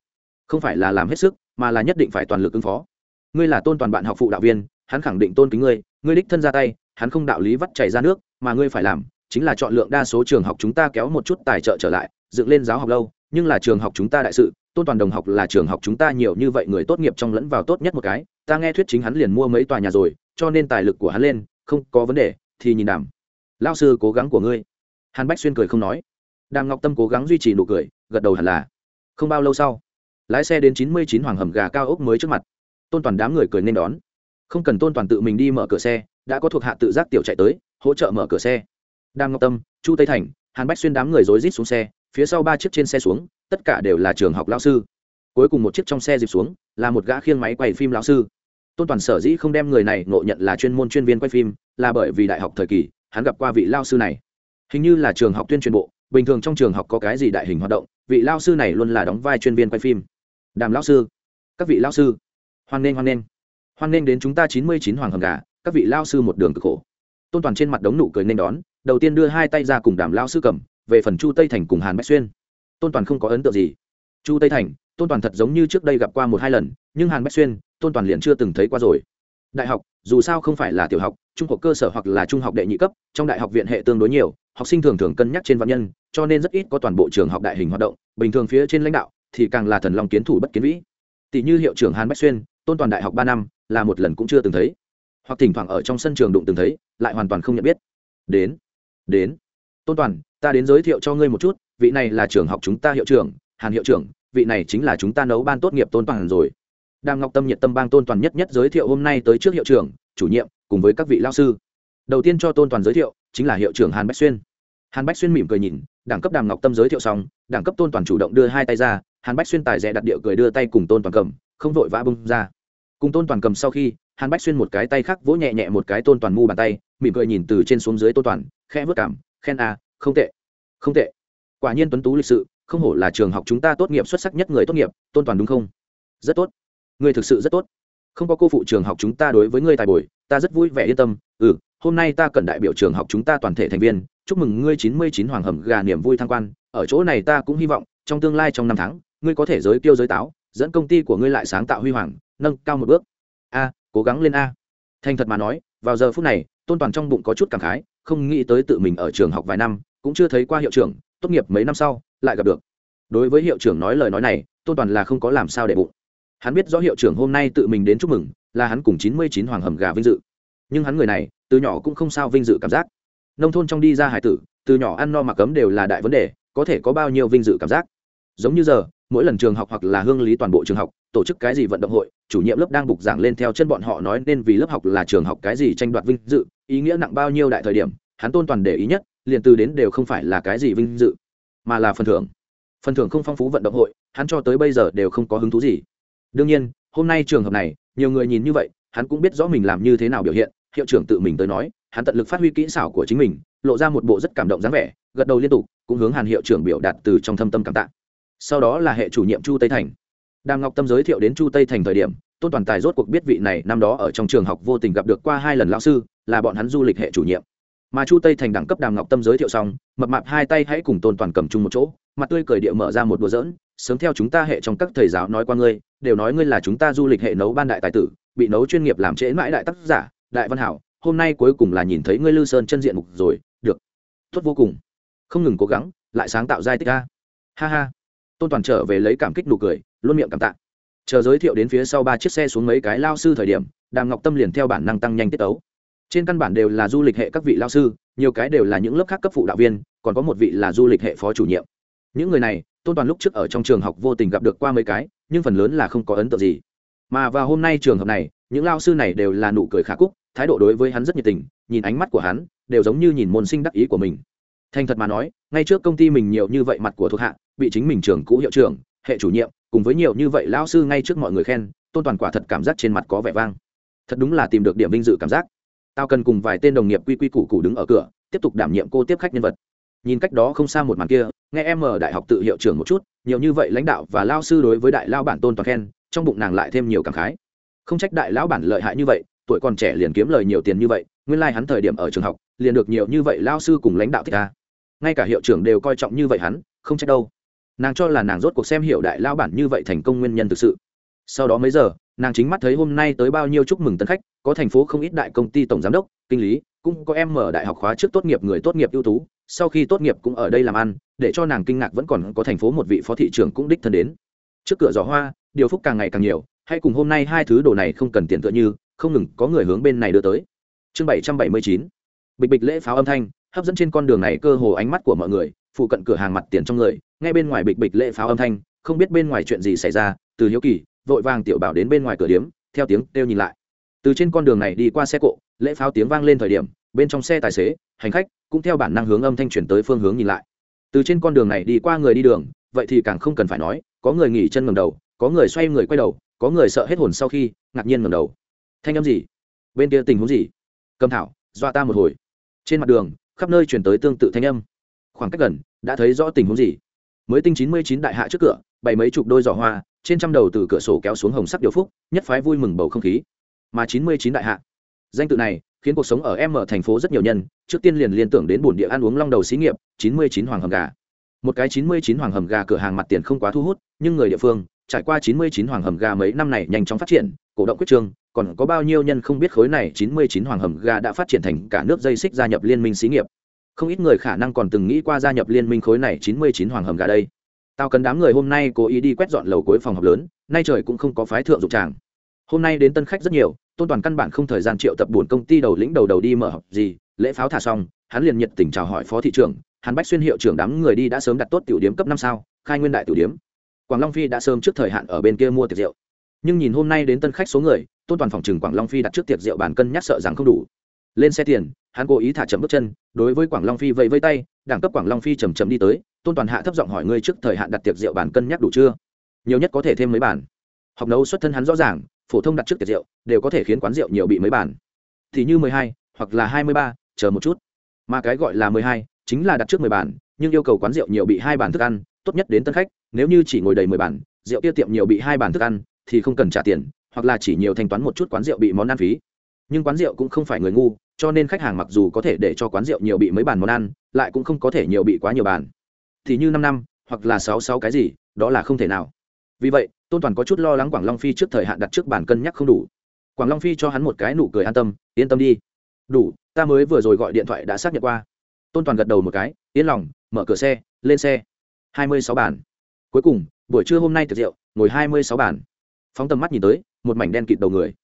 Không phải là làm hết sức, mà là nhất định phải toàn lực ứng phó. Ngươi là tôn toàn bạn học phụ đạo viên, hắn khẳng định tôn kính ngươi ngươi đích thân ra tay, hắn không đạo lý vắt chảy ra nước, mà ngươi phải làm, chính là chọn lượng đa số trường học chúng ta kéo một chút tài trợ trở lại, dựng lên giáo học lâu, nhưng là trường học chúng ta đại sự, tôn toàn đồng học là trường học chúng ta nhiều như vậy người tốt nghiệp trong lẫn vào tốt nhất một cái, ta nghe thuyết chính hắn liền mua mấy tòa nhà rồi, cho nên tài lực của hắn lên, không có vấn đề, thì nhìn đàm. Lao sư cố gắng của ngươi. Hàn bách xuyên cười không nói đàm ngọc tâm cố gắng duy trì nụ cười, gật đầu hẳn là. Không bao lâu sau, lái xe đến chín mươi chín hoàng hầm gà cao ốc mới trước mặt. Tôn toàn đám người cười nên đón. Không cần tôn toàn tự mình đi mở cửa xe, đã có thuộc hạ tự giác tiểu chạy tới, hỗ trợ mở cửa xe. Đàm ngọc tâm, chu tây thành, hàn bách xuyên đám người rối rít xuống xe, phía sau ba chiếc trên xe xuống, tất cả đều là trường học lao sư. Cuối cùng một chiếc trong xe dịp xuống, là một gã khiêng máy quay phim lão sư. Tôn toàn sở dĩ không đem người này ngộ nhận là chuyên môn chuyên viên quay phim, là bởi vì đại học thời kỳ, hắn gặp qua vị lao sư này. Hình như là trường học tuyên truyền bộ bình thường trong trường học có cái gì đại hình hoạt động, vị lao sư này luôn là đóng vai chuyên viên quay phim. Đàm lao sư, các vị lao sư, hoan nghênh hoan nghênh. Hoan nghênh đến chúng ta chín mươi chín hoàng hầm gà, các vị lao sư một đường cực khổ. Tôn toàn trên mặt đống nụ cười nên đón, đầu tiên đưa hai tay ra cùng đàm lao sư cầm, về phần chu tây thành cùng hàn bách xuyên. Tôn toàn không có ấn tượng gì. Chu tây thành, tôn toàn thật giống như trước đây gặp qua một hai lần, nhưng hàn bách xuyên, tôn toàn liền chưa từng thấy qua rồi đại học, dù sao không phải là tiểu học, trung học cơ sở hoặc là trung học đệ nhị cấp, trong đại học viện hệ tương đối nhiều, học sinh thường thường cân nhắc trên văn nhân, cho nên rất ít có toàn bộ trường học đại hình hoạt động, bình thường phía trên lãnh đạo thì càng là thần long kiến thủ bất kiến vĩ. Tỷ như hiệu trưởng hàn bách xuyên, tôn toàn đại học ba năm, là một lần cũng chưa từng thấy. Hoặc thỉnh thoảng ở trong sân trường đụng từng thấy, lại hoàn toàn không nhận biết. Đến đến. Tôn toàn, ta đến giới thiệu cho ngươi một chút, vị này là trường học chúng ta hiệu trưởng, hàn hiệu trưởng, vị này chính là chúng ta nấu ban tốt nghiệp tôn toàn rồi đàm ngọc tâm nhiệt tâm bang tôn toàn nhất nhất giới thiệu hôm nay tới trước hiệu trưởng, chủ nhiệm, cùng với các vị lao sư. Đầu tiên cho tôn toàn giới thiệu, chính là hiệu trưởng hàn bách xuyên. Hàn bách xuyên mỉm cười nhìn, đẳng cấp đàm ngọc tâm giới thiệu xong, đẳng cấp tôn toàn chủ động đưa hai tay ra, hàn bách xuyên tài rẽ đặt địa cười đưa tay cùng tôn toàn cầm, không vội vã bung ra. Cùng tôn toàn cầm sau khi, hàn bách xuyên một cái tay khác vỗ nhẹ nhẹ một cái tôn toàn mu bàn tay, mỉm cười nhìn từ trên xuống dưới tôn toàn, khẽ vất cảm, khen a, không tệ không tệ. Quả nhiên tuấn tú lịch sự, không hổ là trường học chúng ta tốt nghiệp xuất sắc nhất người tốt nghiệp, tôn toàn đúng không? Rất tốt. Ngươi thực sự rất tốt. Không có cô phụ trường học chúng ta đối với ngươi tài bồi, ta rất vui vẻ yên tâm. Ừ hôm nay ta cần đại biểu trường học chúng ta toàn thể thành viên, chúc mừng ngươi chín mươi chín hoàng hầm gà niềm vui thăng quan. Ở chỗ này ta cũng hy vọng, trong tương lai trong năm tháng, ngươi có thể giới tiêu giới táo, dẫn công ty của ngươi lại sáng tạo huy hoàng, nâng cao một bước. A, cố gắng lên a. Thành thật mà nói, vào giờ phút này, tôn toàn trong bụng có chút cảm khái, không nghĩ tới tự mình ở trường học vài năm, cũng chưa thấy qua hiệu trưởng, tốt nghiệp mấy năm sau, lại gặp được. Đối với hiệu trưởng nói lời nói này, tôn toàn là không có làm sao để bụng hắn biết rõ hiệu trưởng hôm nay tự mình đến chúc mừng, là hắn cùng chín mươi chín hoàng hầm gà vinh dự. Nhưng hắn người này, từ nhỏ cũng không sao vinh dự cảm giác. Nông thôn trong đi ra hải tử, từ nhỏ ăn no mặc cấm đều là đại vấn đề, có thể có bao nhiêu vinh dự cảm giác. Giống như giờ, mỗi lần trường học hoặc là hương lý toàn bộ trường học, tổ chức cái gì vận động hội, chủ nhiệm lớp đang bục giảng lên theo chân bọn họ nói nên vì lớp học là trường học cái gì tranh đoạt vinh dự, ý nghĩa nặng bao nhiêu đại thời điểm, hắn tôn toàn để ý nhất, liền từ đến đều không phải là cái gì vinh dự, mà là phần thưởng. Phần thưởng không phong phú vận động hội, hắn cho tới bây giờ đều không có hứng thú gì đương nhiên, hôm nay trường hợp này, nhiều người nhìn như vậy, hắn cũng biết rõ mình làm như thế nào biểu hiện, hiệu trưởng tự mình tới nói, hắn tận lực phát huy kỹ xảo của chính mình, lộ ra một bộ rất cảm động dáng vẻ, gật đầu liên tục, cũng hướng hàn hiệu trưởng biểu đạt từ trong thâm tâm cảm tạ. Sau đó là hệ chủ nhiệm chu tây thành. Đàm ngọc tâm giới thiệu đến chu tây thành thời điểm, tôn toàn tài rốt cuộc biết vị này năm đó ở trong trường học vô tình gặp được qua hai lần lão sư, là bọn hắn du lịch hệ chủ nhiệm. Mà chu tây thành đẳng cấp đàm ngọc tâm giới thiệu xong, mập mạp hai tay hãy cùng tôn toàn cầm chung một chỗ, mặt tươi cười địa mở ra một đùa dỡn sớm theo chúng ta hệ trong các thầy giáo nói qua ngươi đều nói ngươi là chúng ta du lịch hệ nấu ban đại tài tử, bị nấu chuyên nghiệp làm trễ mãi đại tác giả, đại văn hảo, hôm nay cuối cùng là nhìn thấy ngươi lư sơn chân diện mục rồi, được. Tốt vô cùng. Không ngừng cố gắng, lại sáng tạo giai tích ca ha ha. Tôn toàn trở về lấy cảm kích nụ cười, luôn miệng cảm tạ. Chờ giới thiệu đến phía sau ba chiếc xe xuống mấy cái lao sư thời điểm, đàm ngọc tâm liền theo bản năng tăng nhanh tiết tấu. Trên căn bản đều là du lịch hệ các vị lao sư, nhiều cái đều là những lớp khác cấp phụ đạo viên, còn có một vị là du lịch hệ phó chủ nhiệm. Những người này, tôn toàn lúc trước ở trong trường học vô tình gặp được qua mấy cái nhưng phần lớn là không có ấn tượng gì. Mà vào hôm nay trường hợp này, những lao sư này đều là nụ cười khả cúc thái độ đối với hắn rất nhiệt tình, nhìn ánh mắt của hắn đều giống như nhìn môn sinh đắc ý của mình. Thành thật mà nói, ngay trước công ty mình nhiều như vậy mặt của thuộc hạ, bị chính mình trường cũ hiệu trưởng, hệ chủ nhiệm, cùng với nhiều như vậy lao sư ngay trước mọi người khen, tôn toàn quả thật cảm giác trên mặt có vẻ vang. Thật đúng là tìm được điểm vinh dự cảm giác. Tao cần cùng vài tên đồng nghiệp quy quy củ củ đứng ở cửa, tiếp tục đảm nhiệm cô tiếp khách nhân vật nhìn cách đó không xa một màn kia, nghe em ở đại học tự hiệu trưởng một chút, nhiều như vậy lãnh đạo và lao sư đối với đại lao bản tôn toàn khen, trong bụng nàng lại thêm nhiều cảm khái. Không trách đại lão bản lợi hại như vậy, tuổi còn trẻ liền kiếm lời nhiều tiền như vậy, nguyên lai、like、hắn thời điểm ở trường học, liền được nhiều như vậy lao sư cùng lãnh đạo thích ta ngay cả hiệu trưởng đều coi trọng như vậy hắn, không trách đâu. Nàng cho là nàng rốt cuộc xem hiểu đại lao bản như vậy thành công nguyên nhân thực sự. Sau đó mấy giờ, nàng chính mắt thấy hôm nay tới bao nhiêu chúc mừng tân khách, có thành phố không ít đại công ty tổng giám đốc, kinh lý, cũng có em mở đại học khóa trước tốt nghiệp người tốt nghiệp ưu tú sau khi tốt nghiệp cũng ở đây làm ăn, để cho nàng kinh ngạc vẫn còn có thành phố một vị phó thị trưởng cũng đích thân đến. Trước cửa giỏ hoa, điều phúc càng ngày càng nhiều hay cùng hôm nay hai thứ đồ này không cần tiền tựa như, không ngừng có người hướng bên này đưa tới. Chương bảy trăm bảy mươi chín. Bịch bịch lễ pháo âm thanh, hấp dẫn trên con đường này cơ hồ ánh mắt của mọi người, phụ cận cửa hàng mặt tiền trong người, ngay bên ngoài bịch bịch lễ pháo âm thanh, không biết bên ngoài chuyện gì xảy ra, từ hiếu kỳ, vội vàng tiểu bảo đến bên ngoài cửa điếm, theo tiếng kêu nhìn lại. Từ trên con đường này đi qua xe cộ, lễ pháo tiếng vang lên thời điểm bên trong xe tài xế, hành khách, cũng theo bản năng hướng âm thanh chuyển tới phương hướng nhìn lại. Từ trên con đường này đi qua người đi đường, vậy thì càng không cần phải nói, có người nghỉ chân ngầm đầu, có người xoay người quay đầu, có người sợ hết hồn sau khi, ngạc nhiên ngầm đầu. Thanh âm gì? Bên kia tình huống gì? Cầm thảo, dọa ta một hồi. Trên mặt đường, khắp nơi chuyển tới tương tự thanh âm. Khoảng cách gần, đã thấy rõ tình huống gì? Mới tinh chín mươi chín đại hạ trước cửa bảy mấy chục đôi giỏ hoa, trên trăm đầu từ cửa sổ kéo xuống hồng sắc điều phúc, nhất phái vui mừng bầu không khí. Mà chín mươi chín đại hạ. Danh tự này khiến cuộc sống ở em ở thành phố rất nhiều nhân. Trước tiên liền liên tưởng đến bổn địa ăn uống long đầu xí nghiệp, chín mươi chín hoàng hầm gà. Một cái chín mươi chín hoàng hầm gà cửa hàng mặt tiền không quá thu hút, nhưng người địa phương, trải qua chín mươi chín hoàng hầm gà mấy năm này nhanh chóng phát triển, cổ động quyết trương còn có bao nhiêu nhân không biết khối này chín mươi chín hoàng hầm gà đã phát triển thành cả nước dây xích gia nhập liên minh xí nghiệp. Không ít người khả năng còn từng nghĩ qua gia nhập liên minh khối này chín mươi chín hoàng hầm gà đây. Tao cần đám người hôm nay cố ý đi quét dọn lầu cuối phòng học lớn, nay trời cũng không có phái thượng dục tràng. Hôm nay đến tân khách rất nhiều tôn toàn căn bản không thời gian triệu tập buồn công ty đầu lĩnh đầu đầu đi mở học gì, lễ pháo thả xong, hắn liền nhiệt tình chào hỏi phó thị trưởng, hắn bách xuyên hiệu trưởng đám người đi đã sớm đặt tốt tiểu điếm cấp năm sao, khai nguyên đại tiểu điếm quảng long phi đã sớm trước thời hạn ở bên kia mua tiệc rượu. Nhưng nhìn hôm nay đến tân khách số người, tôn toàn phòng trừng quảng long phi đặt trước tiệc rượu bàn cân nhắc sợ rằng không đủ. Lên xe tiền, hắn cố ý thả chậm bước chân, đối với quảng long phi vẫy vây tay, đẳng cấp quảng long phi chầm chầm đi tới, tôn toàn hạ thấp giọng hỏi ngươi trước thời hạn đặt tiệc rượu bàn cân nhắc đủ chưa? Nhiều nhất có thể thêm mấy bản học nấu xuất thân hắn rõ ràng phổ thông đặt trước tiệc rượu, đều có thể khiến quán rượu nhiều bị mấy bản. Thì như mười hai, hoặc là hai mươi ba, chờ một chút. Mà cái gọi là mười hai, chính là đặt trước mười bản, nhưng yêu cầu quán rượu nhiều bị hai bản thức ăn, tốt nhất đến tân khách, nếu như chỉ ngồi đầy mười bản, rượu tiêu tiệm nhiều bị hai bản thức ăn, thì không cần trả tiền, hoặc là chỉ nhiều thanh toán một chút quán rượu bị món ăn phí. Nhưng quán rượu cũng không phải người ngu, cho nên khách hàng mặc dù có thể để cho quán rượu nhiều bị mấy bàn món ăn, lại cũng không có thể nhiều bị quá nhiều bàn thì như năm năm, hoặc là sáu sáu cái gì, đó là không thể nào. Vì vậy tôn toàn có chút lo lắng quảng long phi trước thời hạn đặt trước bản cân nhắc không đủ quảng long phi cho hắn một cái nụ cười an tâm yên tâm đi đủ ta mới vừa rồi gọi điện thoại đã xác nhận qua tôn toàn gật đầu một cái yên lòng mở cửa xe lên xe hai mươi sáu bàn cuối cùng buổi trưa hôm nay thực rượu ngồi hai mươi sáu bàn phóng tầm mắt nhìn tới một mảnh đen kịt đầu người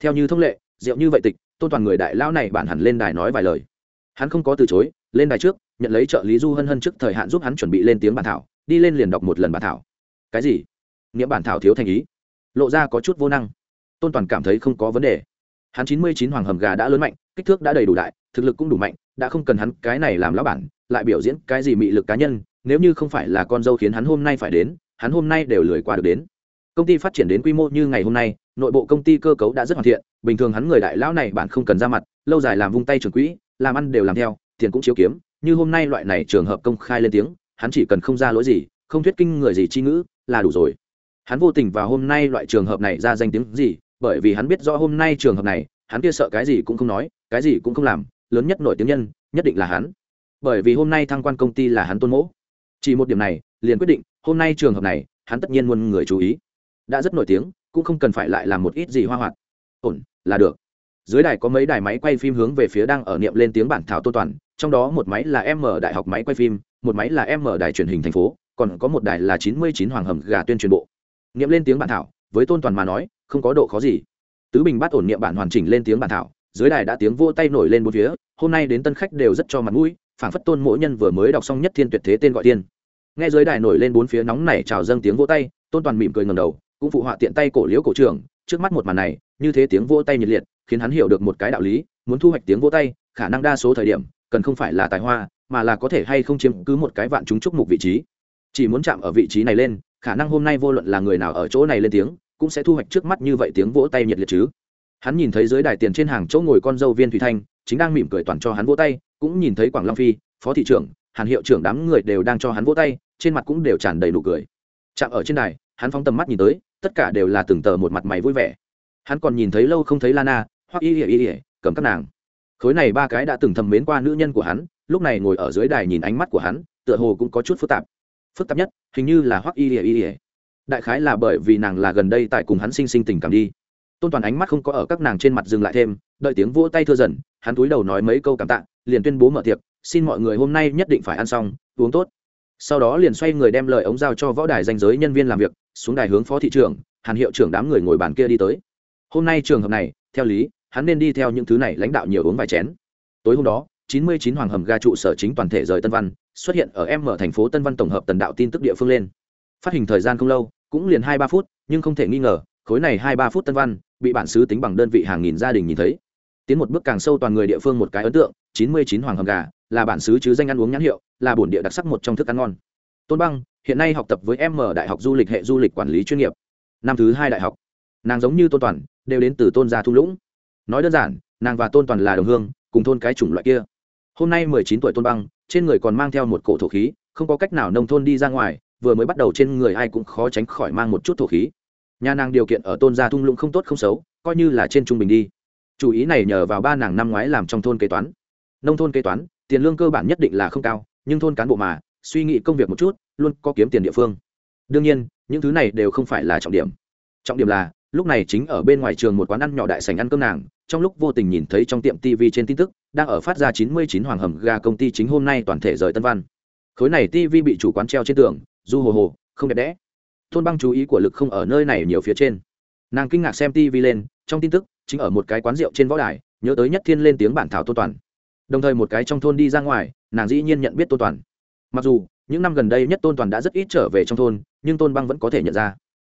theo như thông lệ rượu như vậy tịch tôn toàn người đại lão này bản hẳn lên đài nói vài lời hắn không có từ chối lên đài trước nhận lấy trợ lý du hân hân trước thời hạn giúp hắn chuẩn bị lên tiếng bản thảo đi lên liền đọc một lần bản thảo cái gì nghĩa bản thảo thiếu thành ý. Lộ ra có chút vô năng. Tôn toàn cảm thấy không có vấn đề. Hắn chín mươi chín hoàng hầm gà đã lớn mạnh, kích thước đã đầy đủ đại, thực lực cũng đủ mạnh, đã không cần hắn cái này làm lão bản, lại biểu diễn cái gì mị lực cá nhân, nếu như không phải là con dâu khiến hắn hôm nay phải đến, hắn hôm nay đều lười qua được đến. Công ty phát triển đến quy mô như ngày hôm nay, nội bộ công ty cơ cấu đã rất hoàn thiện, bình thường hắn người đại lão này bạn không cần ra mặt, lâu dài làm vung tay trường quỹ, làm ăn đều làm theo, tiền cũng chiếu kiếm, như hôm nay loại này trường hợp công khai lên tiếng, hắn chỉ cần không ra lỗi gì, không thuyết kinh người gì chi ngữ, là đủ rồi hắn vô tình vào hôm nay loại trường hợp này ra danh tiếng gì, bởi vì hắn biết rõ hôm nay trường hợp này, hắn kia sợ cái gì cũng không nói, cái gì cũng không làm, lớn nhất nổi tiếng nhân, nhất định là hắn. Bởi vì hôm nay thăng quan công ty là hắn tôn mỗ chỉ một điểm này, liền quyết định, hôm nay trường hợp này, hắn tất nhiên muôn người chú ý. Đã rất nổi tiếng, cũng không cần phải lại làm một ít gì hoa hoạt. Ổn, là được. Dưới đài có mấy đài máy quay phim hướng về phía đang ở niệm lên tiếng bản thảo tôn toàn, trong đó một máy là m đại học máy quay phim, một máy là m đài truyền hình thành phố, còn có một đài là chín mươi chín hoàng hầm gà tuyên truyền bộ nghiệm lên tiếng bản thảo, với tôn toàn mà nói, không có độ khó gì. Tứ bình bắt ổn niệm bản hoàn chỉnh lên tiếng bản thảo, dưới đài đã tiếng vô tay nổi lên một phía, hôm nay đến tân khách đều rất cho mặt mũi phản phất tôn mỗi nhân vừa mới đọc xong nhất thiên tuyệt thế tên gọi tiên. Nghe dưới đài nổi lên bốn phía nóng này chào dâng tiếng vỗ tay, tôn toàn mỉm cười ngầm đầu, cũng phụ họa tiện tay cổ liễu cổ trưởng trước mắt một màn này, như thế tiếng vỗ tay nhiệt liệt, khiến hắn hiểu được một cái đạo lý, muốn thu hoạch tiếng vỗ tay, khả năng đa số thời điểm, cần không phải là tài hoa, mà là có thể hay không chiếm cứ một cái vạn chúng chúc mục vị trí. Chỉ muốn chạm ở vị trí này lên khả năng hôm nay vô luận là người nào ở chỗ này lên tiếng, cũng sẽ thu hoạch trước mắt như vậy tiếng vỗ tay nhiệt liệt chứ. Hắn nhìn thấy dưới đài tiền trên hàng chỗ ngồi con dâu viên thủy thanh, chính đang mỉm cười toàn cho hắn vỗ tay, cũng nhìn thấy quảng long phi, phó thị trưởng, hàn hiệu trưởng đám người đều đang cho hắn vỗ tay, trên mặt cũng đều tràn đầy nụ cười. Chạm ở trên đài, hắn phóng tầm mắt nhìn tới, tất cả đều là từng tờ một mặt mày vui vẻ. Hắn còn nhìn thấy lâu không thấy lana, hoặc y ỉa y ỉa cầm các nàng. Khối này ba cái đã từng thầm mến qua nữ nhân của hắn, lúc này ngồi ở dưới đài nhìn ánh mắt của hắn, tựa hồ cũng có chút phức tạp. Phức tạp nhất hình như là hoắc y ỉa y ỉa đại khái là bởi vì nàng là gần đây tại cùng hắn sinh sinh tình cảm đi. Tôn toàn ánh mắt không có ở các nàng trên mặt dừng lại thêm, đợi tiếng vỗ tay thưa dần, hắn túi đầu nói mấy câu cảm tạ, liền tuyên bố mở tiệc, xin mọi người hôm nay nhất định phải ăn xong, uống tốt. Sau đó liền xoay người đem lời ống giao cho võ đài danh giới nhân viên làm việc, xuống đài hướng phó thị trưởng, hàn hiệu trưởng đám người ngồi bàn kia đi tới. Hôm nay trường hợp này, theo lý, hắn nên đi theo những thứ này lãnh đạo nhiều uống vài chén. Tối hôm đó 99 hoàng hầm ga trụ sở chính toàn thể rời tân văn xuất hiện ở em ở thành phố tân văn tổng hợp tần đạo tin tức địa phương lên. Phát hình thời gian không lâu, cũng liền hai ba phút, nhưng không thể nghi ngờ, khối này hai ba phút tân văn, bị bản xứ tính bằng đơn vị hàng nghìn gia đình nhìn thấy. Tiến một bước càng sâu toàn người địa phương một cái ấn tượng 99 hoàng hầm gà, là bản xứ chứ danh ăn uống nhãn hiệu, là bổn địa đặc sắc một trong thức ăn ngon. Tôn băng, hiện nay học tập với em mở đại học du lịch hệ du lịch quản lý chuyên nghiệp. Năm thứ hai đại học, nàng giống như tôn toàn, đều đến từ tôn gia thung lũng. Nói đơn giản, nàng và tôn toàn là đồng hương, cùng thôn cái chủng loại kia. Hôm nay mười chín tuổi tôn băng trên người còn mang theo một cổ thổ khí, không có cách nào nông thôn đi ra ngoài, vừa mới bắt đầu trên người ai cũng khó tránh khỏi mang một chút thổ khí. Nhà nàng điều kiện ở tôn gia thung lũng không tốt không xấu, coi như là trên trung bình đi. Chủ ý này nhờ vào ba nàng năm ngoái làm trong thôn kế toán. Nông thôn kế toán, tiền lương cơ bản nhất định là không cao, nhưng thôn cán bộ mà, suy nghĩ công việc một chút, luôn có kiếm tiền địa phương. Đương nhiên, những thứ này đều không phải là trọng điểm. Trọng điểm là, lúc này chính ở bên ngoài trường một quán ăn nhỏ đại sành ăn cơm nàng, trong lúc vô tình nhìn thấy trong tiệm tv trên tin tức đang ở phát ra chín mươi chín hoàng hầm ga công ty chính hôm nay toàn thể rời tân văn. Khối này tv bị chủ quán treo trên tường, du hồ hồ, không đẹp đẽ. Tôn băng chú ý của lực không ở nơi này nhiều phía trên. Nàng kinh ngạc xem tv lên, trong tin tức, chính ở một cái quán rượu trên võ đài, nhớ tới nhất thiên lên tiếng bản thảo tôn toàn. Đồng thời một cái trong thôn đi ra ngoài, nàng dĩ nhiên nhận biết tôn toàn. Mặc dù, những năm gần đây nhất tôn toàn đã rất ít trở về trong thôn, nhưng tôn băng vẫn có thể nhận ra.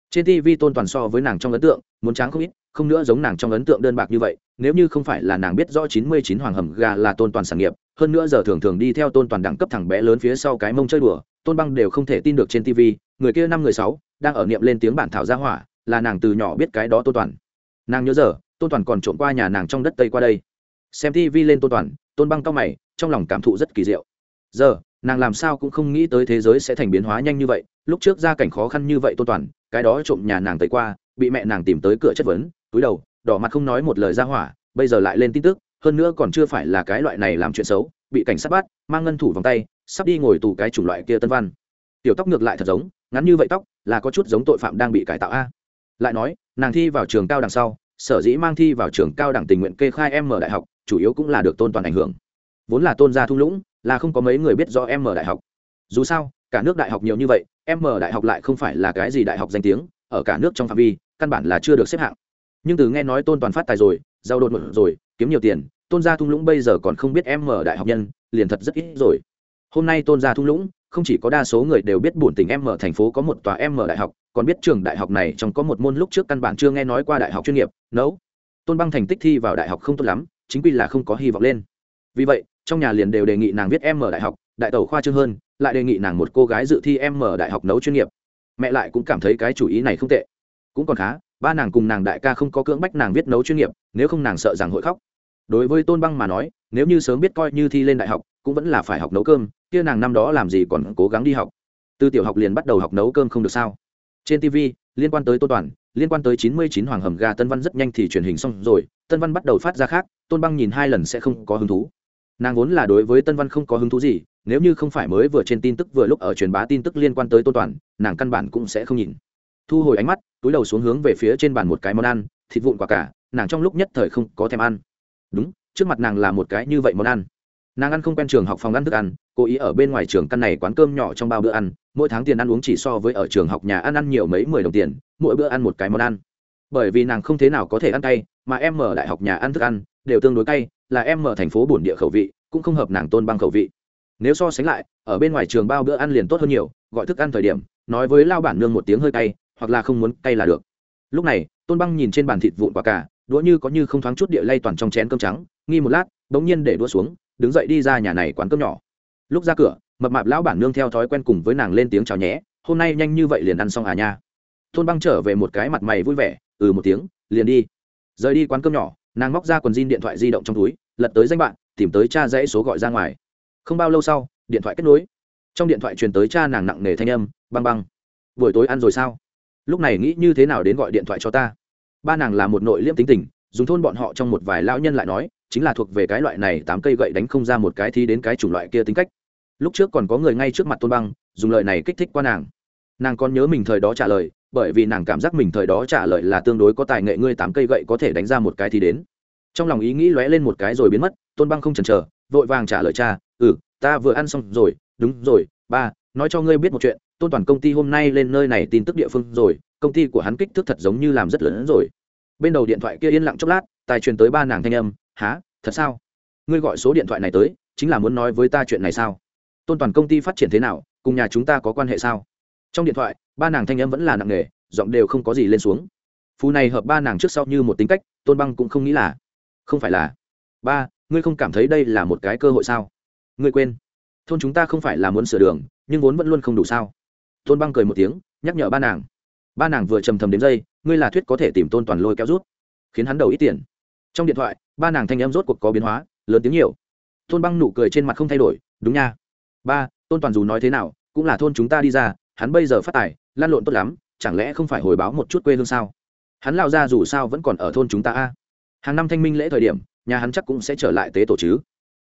Trên tv tôn toàn so với nàng trong ấn tượng, muốn tráng không ít không nữa giống nàng trong ấn tượng đơn bạc như vậy, nếu như không phải là nàng biết rõ chín mươi chín hoàng hầm gà là tôn toàn sản nghiệp, hơn nữa giờ thường thường đi theo tôn toàn đẳng cấp thằng bé lớn phía sau cái mông chơi đùa, tôn băng đều không thể tin được trên tv người kia năm người sáu, đang ở niệm lên tiếng bản thảo gia hỏa, là nàng từ nhỏ biết cái đó tôn toàn. Nàng nhớ giờ, tôn toàn còn trộm qua nhà nàng trong đất tây qua đây. Xem tv lên tôn toàn, tôn băng cao mày, trong lòng cảm thụ rất kỳ diệu. Giờ, nàng làm sao cũng không nghĩ tới thế giới sẽ thành biến hóa nhanh như vậy, lúc trước gia cảnh khó khăn như vậy tôn toàn, cái đó trộm nhà nàng tới qua, bị mẹ nàng tìm tới cửa chất vấn túi đầu, đỏ mặt không nói một lời ra hỏa, bây giờ lại lên tin tức, hơn nữa còn chưa phải là cái loại này làm chuyện xấu, bị cảnh sát bắt, mang ngân thủ vòng tay, sắp đi ngồi tù cái chủng loại kia tân văn. Tiểu tóc ngược lại thật giống, ngắn như vậy tóc, là có chút giống tội phạm đang bị cải tạo a. Lại nói, nàng thi vào trường cao đằng sau, sở dĩ mang thi vào trường cao đẳng tình nguyện kê khai em mở đại học, chủ yếu cũng là được tôn toàn ảnh hưởng. Vốn là tôn gia thung lũng, là không có mấy người biết do em mở đại học. Dù sao, cả nước đại học nhiều như vậy em mở đại học lại không phải là cái gì đại học danh tiếng, ở cả nước trong phạm vi, căn bản là chưa được xếp hạng nhưng từ nghe nói tôn toàn phát tài rồi giàu đột ngột rồi, kiếm nhiều tiền, tôn gia thung lũng bây giờ còn không biết em mở đại học nhân, liền thật rất ít rồi. Hôm nay tôn gia thung lũng, không chỉ có đa số người đều biết bổn tỉnh em mở thành phố có một tòa em mở đại học, còn biết trường đại học này trong có một môn lúc trước căn bản chưa nghe nói qua đại học chuyên nghiệp, nấu. Tôn băng thành tích thi vào đại học không tốt lắm, chính quy là không có hy vọng lên. Vì vậy, trong nhà liền đều đề nghị nàng viết em mở đại học, đại tàu khoa trương hơn, lại đề nghị nàng một cô gái dự thi em mở đại học nấu chuyên nghiệp. Mẹ lại cũng cảm thấy cái chủ ý này không tệ. Cũng còn khá ba nàng cùng nàng đại ca không có cưỡng bách nàng viết nấu chuyên nghiệp, nếu không nàng sợ rằng hội khóc. Đối với tôn băng mà nói, nếu như sớm biết coi như thi lên đại học, cũng vẫn là phải học nấu cơm, kia nàng năm đó làm gì còn cố gắng đi học. Từ tiểu học liền bắt đầu học nấu cơm không được sao. Trên tv liên quan tới tôn toàn, liên quan tới chín mươi chín hoàng hầm gà tân văn rất nhanh thì truyền hình xong rồi, tân văn bắt đầu phát ra khác, tôn băng nhìn hai lần sẽ không có hứng thú. Nàng vốn là đối với tân văn không có hứng thú gì, nếu như không phải mới vừa trên tin tức vừa lúc ở truyền bá tin tức liên quan tới tôn toàn, nàng căn bản cũng sẽ không nhìn thu hồi ánh mắt, túi đầu xuống hướng về phía trên bàn một cái món ăn, thịt vụn quả cả, nàng trong lúc nhất thời không có thèm ăn. Đúng, trước mặt nàng là một cái như vậy món ăn. Nàng ăn không quen trường học phòng ăn thức ăn, cố ý ở bên ngoài trường căn này quán cơm nhỏ trong bao bữa ăn, mỗi tháng tiền ăn uống chỉ so với ở trường học nhà ăn ăn nhiều mấy mười đồng tiền, mỗi bữa ăn một cái món ăn. Bởi vì nàng không thế nào có thể ăn cay, mà em mở đại học nhà ăn thức ăn, đều tương đối cay, là em mở thành phố bổn địa khẩu vị, cũng không hợp nàng tôn băng khẩu vị. Nếu so sánh lại, ở bên ngoài trường bao bữa ăn liền tốt hơn nhiều, gọi thức ăn thời điểm, nói với lao bản nương một tiếng hơi cay hoặc là không muốn cay là được. Lúc này, tôn băng nhìn trên bàn thịt vụn quả cả đũa như có như không thoáng chút địa lay toàn trong chén cơm trắng, nghi một lát bỗng nhiên để đũa xuống, đứng dậy đi ra nhà này quán cơm nhỏ. Lúc ra cửa, mập mạp lão bản nương theo thói quen cùng với nàng lên tiếng chào nhé, hôm nay nhanh như vậy liền ăn xong à nha. Tôn băng trở về một cái mặt mày vui vẻ ừ một tiếng, liền đi. Rời đi quán cơm nhỏ, nàng móc ra quần jean điện thoại di động trong túi, lật tới danh bạn, tìm tới cha dãy số gọi ra ngoài. Không bao lâu sau, điện thoại kết nối. Trong điện thoại truyền tới cha nàng nặng nề thanh âm, băng băng, buổi tối ăn rồi sao? Lúc này nghĩ như thế nào đến gọi điện thoại cho ta? Ba nàng là một nội liêm tính tình, dùng thôn bọn họ trong một vài lão nhân lại nói, chính là thuộc về cái loại này tám cây gậy đánh không ra một cái thì đến cái chủng loại kia tính cách. Lúc trước còn có người ngay trước mặt tôn băng, dùng lời này kích thích qua nàng. Nàng còn nhớ mình thời đó trả lời, bởi vì nàng cảm giác mình thời đó trả lời là tương đối có tài nghệ ngươi tám cây gậy có thể đánh ra một cái thì đến. Trong lòng ý nghĩ lóe lên một cái rồi biến mất, tôn băng không chần chờ, vội vàng trả lời cha ừ ta vừa ăn xong rồi, đúng rồi, ba, nói cho ngươi biết một chuyện tôn toàn công ty hôm nay lên nơi này tin tức địa phương rồi, công ty của hắn kích thước thật giống như làm rất lớn hơn rồi. Bên đầu điện thoại kia yên lặng chốc lát, tài truyền tới ba nàng thanh âm há thật sao? Ngươi gọi số điện thoại này tới, chính là muốn nói với ta chuyện này sao? Tôn toàn công ty phát triển thế nào, cùng nhà chúng ta có quan hệ sao? Trong điện thoại, ba nàng thanh âm vẫn là nặng nề, giọng đều không có gì lên xuống. Phú này hợp ba nàng trước sau như một tính cách, tôn băng cũng không nghĩ là, không phải là, ba, ngươi không cảm thấy đây là một cái cơ hội sao? Ngươi quên, thôn chúng ta không phải là muốn sửa đường, nhưng vốn vẫn luôn không đủ sao? Tôn băng cười một tiếng, nhắc nhở ba nàng. Ba nàng vừa trầm thầm đến dây, ngươi là thuyết có thể tìm tôn toàn lôi kéo rút. Khiến hắn đầu ít tiền. Trong điện thoại, ba nàng thanh em rốt cuộc có biến hóa, lớn tiếng nhiều. Tôn băng nụ cười trên mặt không thay đổi, đúng nha. Ba, tôn toàn dù nói thế nào, cũng là thôn chúng ta đi ra, hắn bây giờ phát tài, lan lộn tốt lắm, chẳng lẽ không phải hồi báo một chút quê hương sao? Hắn lao ra dù sao vẫn còn ở thôn chúng ta a. Hàng năm thanh minh lễ thời điểm, nhà hắn chắc cũng sẽ trở lại tế tổ chứ.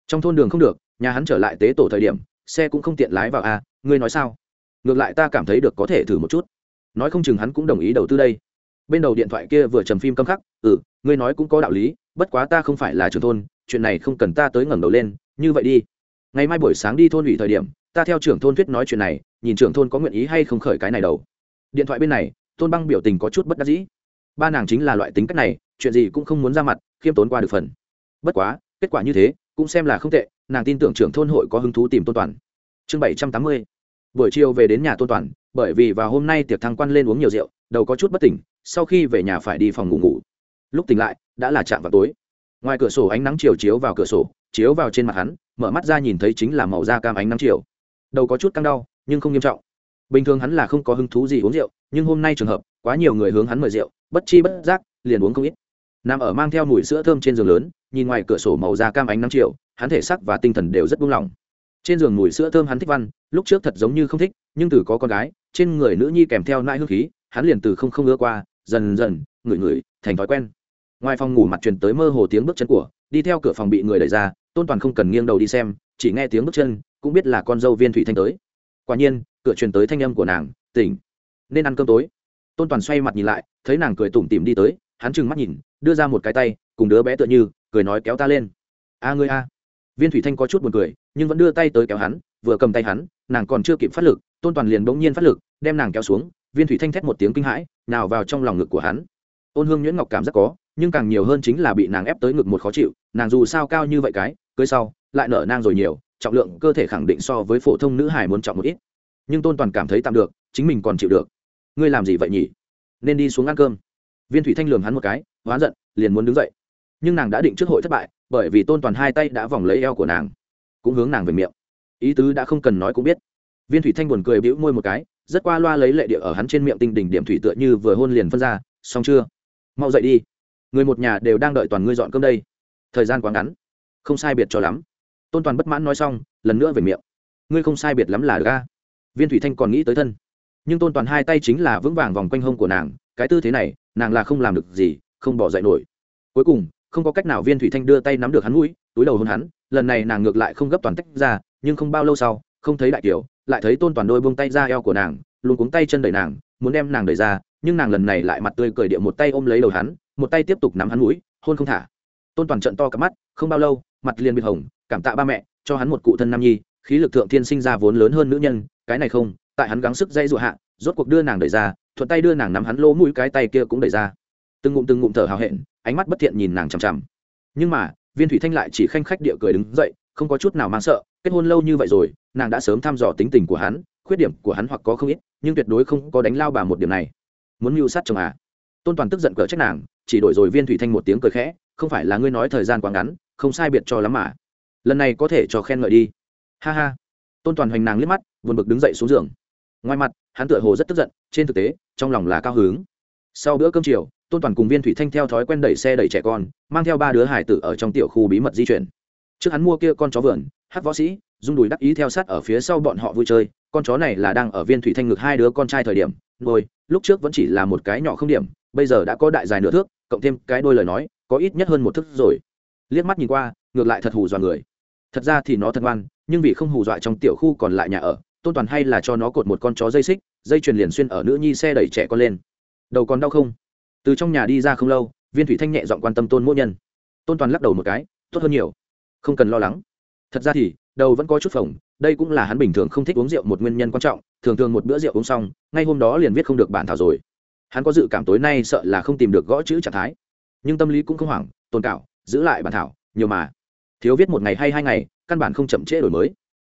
Trong thôn đường không được, nhà hắn trở lại tế tổ thời điểm, xe cũng không tiện lái vào a, ngươi nói sao? Ngược lại ta cảm thấy được có thể thử một chút. Nói không chừng hắn cũng đồng ý đầu tư đây. Bên đầu điện thoại kia vừa trầm phim câm khắc ừ ngươi nói cũng có đạo lý, bất quá ta không phải là trưởng thôn, chuyện này không cần ta tới ngẩng đầu lên, như vậy đi. Ngày mai buổi sáng đi thôn ủy thời điểm, ta theo trưởng thôn thuyết nói chuyện này, nhìn trưởng thôn có nguyện ý hay không khởi cái này đầu. Điện thoại bên này tôn băng biểu tình có chút bất đắc dĩ. Ba nàng chính là loại tính cách này, chuyện gì cũng không muốn ra mặt, khiêm tốn qua được phần. Bất quá, kết quả như thế, cũng xem là không tệ, nàng tin tưởng trưởng thôn hội có hứng thú tìm tôn toàn. Chương bảy trăm tám mươi buổi chiều về đến nhà tôn toàn, bởi vì vào hôm nay tiệc thăng quan lên uống nhiều rượu, đầu có chút bất tỉnh, sau khi về nhà phải đi phòng ngủ ngủ. Lúc tỉnh lại, đã là chạm vào tối. Ngoài cửa sổ ánh nắng chiều chiếu vào cửa sổ, chiếu vào trên mặt hắn, mở mắt ra nhìn thấy chính là màu da cam ánh nắng chiều. Đầu có chút căng đau, nhưng không nghiêm trọng. Bình thường hắn là không có hứng thú gì uống rượu, nhưng hôm nay trường hợp, quá nhiều người hướng hắn mời rượu, bất chi bất giác, liền uống không ít. Nằm ở mang theo mùi sữa thơm trên giường lớn, nhìn ngoài cửa sổ màu da cam ánh nắng chiều, hắn thể sắc và tinh thần đều rất buông lỏng trên giường mùi sữa thơm hắn thích văn, lúc trước thật giống như không thích, nhưng từ có con gái, trên người nữ nhi kèm theo nãi hương khí, hắn liền từ không không ưa qua, dần dần, ngửi ngửi, thành thói quen. Ngoài phòng ngủ mặt truyền tới mơ hồ tiếng bước chân của, đi theo cửa phòng bị người đẩy ra, tôn toàn không cần nghiêng đầu đi xem, chỉ nghe tiếng bước chân, cũng biết là con dâu viên thủy thanh tới. Quả nhiên, cửa truyền tới thanh âm của nàng, tỉnh, nên ăn cơm tối. Tôn toàn xoay mặt nhìn lại, thấy nàng cười tủm tỉm đi tới, hắn trừng mắt nhìn, đưa ra một cái tay, cùng đứa bé tựa như, cười nói kéo ta lên. A ngươi a viên thủy thanh có chút buồn cười, nhưng vẫn đưa tay tới kéo hắn, vừa cầm tay hắn, nàng còn chưa kịp phát lực, tôn toàn liền bỗng nhiên phát lực, đem nàng kéo xuống, viên thủy thanh thét một tiếng kinh hãi, nào vào trong lòng ngực của hắn. Ôn hương nhuyễn ngọc cảm rất có, nhưng càng nhiều hơn chính là bị nàng ép tới ngực một khó chịu, nàng dù sao cao như vậy cái, cưới sau, lại nở nang rồi nhiều, trọng lượng cơ thể khẳng định so với phổ thông nữ hải muốn trọng một ít. Nhưng tôn toàn cảm thấy tạm được, chính mình còn chịu được. Ngươi làm gì vậy nhỉ? Nên đi xuống ăn cơm. Viên thủy thanh lường hắn một cái, hoán giận, liền muốn đứng dậy. Nhưng nàng đã định trước hội thất bại bởi vì tôn toàn hai tay đã vòng lấy eo của nàng, cũng hướng nàng về miệng. Ý tứ đã không cần nói cũng biết. Viên thủy thanh buồn cười bĩu môi một cái, rất qua loa lấy lệ địa ở hắn trên miệng tinh đỉnh điểm thủy tựa như vừa hôn liền phân ra, xong chưa? Mau dậy đi. Người một nhà đều đang đợi toàn ngươi dọn cơm đây. Thời gian quá ngắn, không sai biệt cho lắm. Tôn toàn bất mãn nói xong, lần nữa về miệng. Ngươi không sai biệt lắm là ga viên thủy thanh còn nghĩ tới thân. Nhưng tôn toàn hai tay chính là vững vàng vòng quanh hông của nàng, cái tư thế này, nàng là không làm được gì, không bỏ dậy nổi. Cuối cùng không có cách nào viên thủy thanh đưa tay nắm được hắn mũi, túi đầu hôn hắn, lần này nàng ngược lại không gấp toàn tách ra, nhưng không bao lâu sau, không thấy đại kiểu lại thấy tôn toàn đôi buông tay ra eo của nàng, luôn cuống tay chân đẩy nàng, muốn đem nàng đẩy ra, nhưng nàng lần này lại mặt tươi cười địa một tay ôm lấy đầu hắn, một tay tiếp tục nắm hắn mũi, hôn không thả. Tôn toàn trận to cả mắt, không bao lâu, mặt liền bị hồng, cảm tạ ba mẹ, cho hắn một cụ thân nam nhi, khí lực thượng thiên sinh ra vốn lớn hơn nữ nhân, cái này không, tại hắn gắng sức dây dụ hạ, rốt cuộc đưa nàng đẩy ra, thuận tay đưa nàng nắm hắn lỗ mũi cái tay kia cũng đẩy ra từng ngụm từng ngụm thở hào hẹn, ánh mắt bất thiện nhìn nàng chằm chằm. Nhưng mà, viên thủy thanh lại chỉ khanh khách địa cười đứng dậy, không có chút nào mang sợ, kết hôn lâu như vậy rồi, nàng đã sớm thăm dò tính tình của hắn, khuyết điểm của hắn hoặc có không ít, nhưng tuyệt đối không có đánh lao bà một điểm này. Muốn mưu sát chồng à? Tôn toàn tức giận cờ trách nàng, chỉ đổi rồi viên thủy thanh một tiếng cười khẽ, không phải là ngươi nói thời gian quá ngắn, không sai biệt cho lắm mà. Lần này có thể cho khen ngợi đi. Ha ha. Tôn toàn hoành nàng liếc mắt, buồn bực đứng dậy xuống giường. Ngoài mặt, hắn tựa hồ rất tức giận, trên thực tế, trong lòng là cao hứng. Sau bữa cơm chiều tôn toàn cùng viên thủy thanh theo thói quen đẩy xe đẩy trẻ con, mang theo ba đứa hải tử ở trong tiểu khu bí mật di chuyển. Trước hắn mua kia con chó vườn hát võ sĩ dung đùi đắc ý theo sát ở phía sau bọn họ vui chơi. Con chó này là đang ở viên thủy thanh ngực hai đứa con trai thời điểm. Ngồi lúc trước vẫn chỉ là một cái nhỏ không điểm, bây giờ đã có đại dài nửa thước, cộng thêm cái đôi lời nói, có ít nhất hơn một thước rồi. Liếc mắt nhìn qua, ngược lại thật hù dọa người. Thật ra thì nó thật ngoan, nhưng vì không hù dọa trong tiểu khu còn lại nhà ở, tôn toàn hay là cho nó cột một con chó dây xích, dây chuyền liền xuyên ở nữ nhi xe đẩy trẻ con lên. Đầu còn đau không? Từ trong nhà đi ra không lâu, viên thủy thanh nhẹ dọn quan tâm tôn mỗi nhân. Tôn toàn lắc đầu một cái, tốt hơn nhiều. Không cần lo lắng. Thật ra thì, đầu vẫn có chút phồng, đây cũng là hắn bình thường không thích uống rượu một nguyên nhân quan trọng, thường thường một bữa rượu uống xong, ngay hôm đó liền viết không được bản thảo rồi. Hắn có dự cảm tối nay sợ là không tìm được gõ chữ trạng thái. Nhưng tâm lý cũng không hoảng tôn cảo, giữ lại bản thảo, nhiều mà. Thiếu viết một ngày hay hai ngày, căn bản không chậm trễ đổi mới.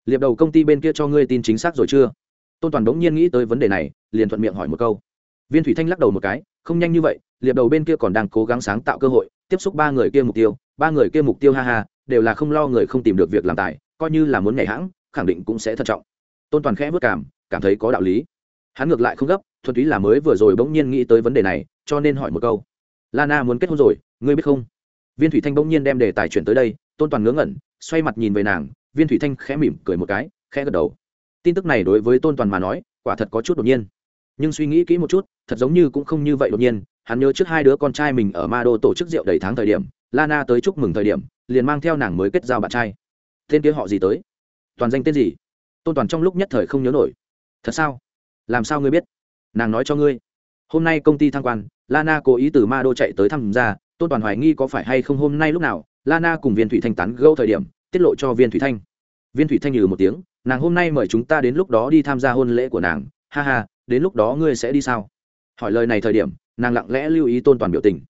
Liệp đầu công ty bên kia cho ngươi tin chính xác rồi chưa? Tôn toàn đống nhiên nghĩ tới vấn đề này, liền thuận miệng hỏi một câu. Viên thủy thanh lắc đầu một cái không nhanh như vậy, liệp đầu bên kia còn đang cố gắng sáng tạo cơ hội, tiếp xúc ba người kia mục tiêu, ba người kia mục tiêu ha ha, đều là không lo người không tìm được việc làm tài, coi như là muốn nhảy hãng, khẳng định cũng sẽ thận trọng. Tôn toàn khẽ vất cảm cảm thấy có đạo lý. Hắn ngược lại không gấp, thuần túy là mới vừa rồi bỗng nhiên nghĩ tới vấn đề này, cho nên hỏi một câu. Lana muốn kết hôn rồi, ngươi biết không? Viên thủy thanh bỗng nhiên đem đề tài chuyển tới đây, tôn toàn ngớ ngẩn, xoay mặt nhìn về nàng, viên thủy thanh khẽ mỉm cười một cái, khẽ gật đầu. Tin tức này đối với tôn toàn mà nói, quả thật có chút đột nhiên nhưng suy nghĩ kỹ một chút, thật giống như cũng không như vậy đột nhiên, hắn nhớ trước hai đứa con trai mình ở ma đô tổ chức rượu đầy tháng thời điểm, lana tới chúc mừng thời điểm, liền mang theo nàng mới kết giao bạn trai. Tên kia họ gì tới? Toàn danh tên gì? Tôn toàn trong lúc nhất thời không nhớ nổi. Thật sao? Làm sao ngươi biết? Nàng nói cho ngươi. Hôm nay công ty thăng quan, lana cố ý từ ma đô chạy tới thăm ra, tôn toàn hoài nghi có phải hay không hôm nay lúc nào, lana cùng viên thủy thanh tán gâu thời điểm, tiết lộ cho viên thủy thanh. Viên thủy thanh nhừ một tiếng, nàng hôm nay mời chúng ta đến lúc đó đi tham gia hôn lễ của nàng. Ha ha đến lúc đó ngươi sẽ đi sao? Hỏi lời này thời điểm, nàng lặng lẽ lưu ý tôn toàn biểu tình.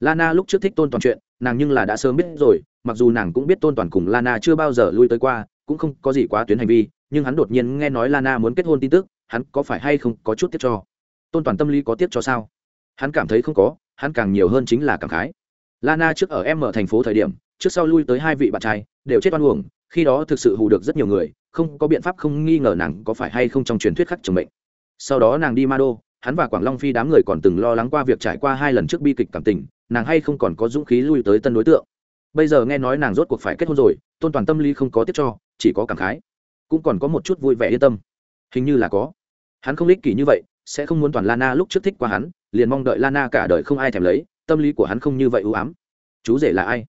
Lana lúc trước thích tôn toàn chuyện, nàng nhưng là đã sớm biết rồi, mặc dù nàng cũng biết tôn toàn cùng lana chưa bao giờ lui tới qua, cũng không có gì quá tuyến hành vi, nhưng hắn đột nhiên nghe nói lana muốn kết hôn tin tức, hắn có phải hay không có chút tiếc cho? Tôn toàn tâm lý có tiếc cho sao? Hắn cảm thấy không có, hắn càng nhiều hơn chính là cảm khái. Lana trước ở em ở thành phố thời điểm, trước sau lui tới hai vị bạn trai, đều chết oan uổng, khi đó thực sự hù được rất nhiều người, không có biện pháp không nghi ngờ nàng có phải hay không trong truyền thuyết khắc chồng mệnh sau đó nàng đi ma đô, hắn và quảng long phi đám người còn từng lo lắng qua việc trải qua hai lần trước bi kịch cảm tình, nàng hay không còn có dũng khí lui tới tân đối tượng. Bây giờ nghe nói nàng rốt cuộc phải kết hôn rồi, tôn toàn tâm lý không có tiếp cho, chỉ có cảm khái. Cũng còn có một chút vui vẻ yên tâm. Hình như là có. Hắn không lích kỷ như vậy, sẽ không muốn toàn lana lúc trước thích qua hắn, liền mong đợi lana cả đời không ai thèm lấy, tâm lý của hắn không như vậy ưu ám. Chú rể là ai?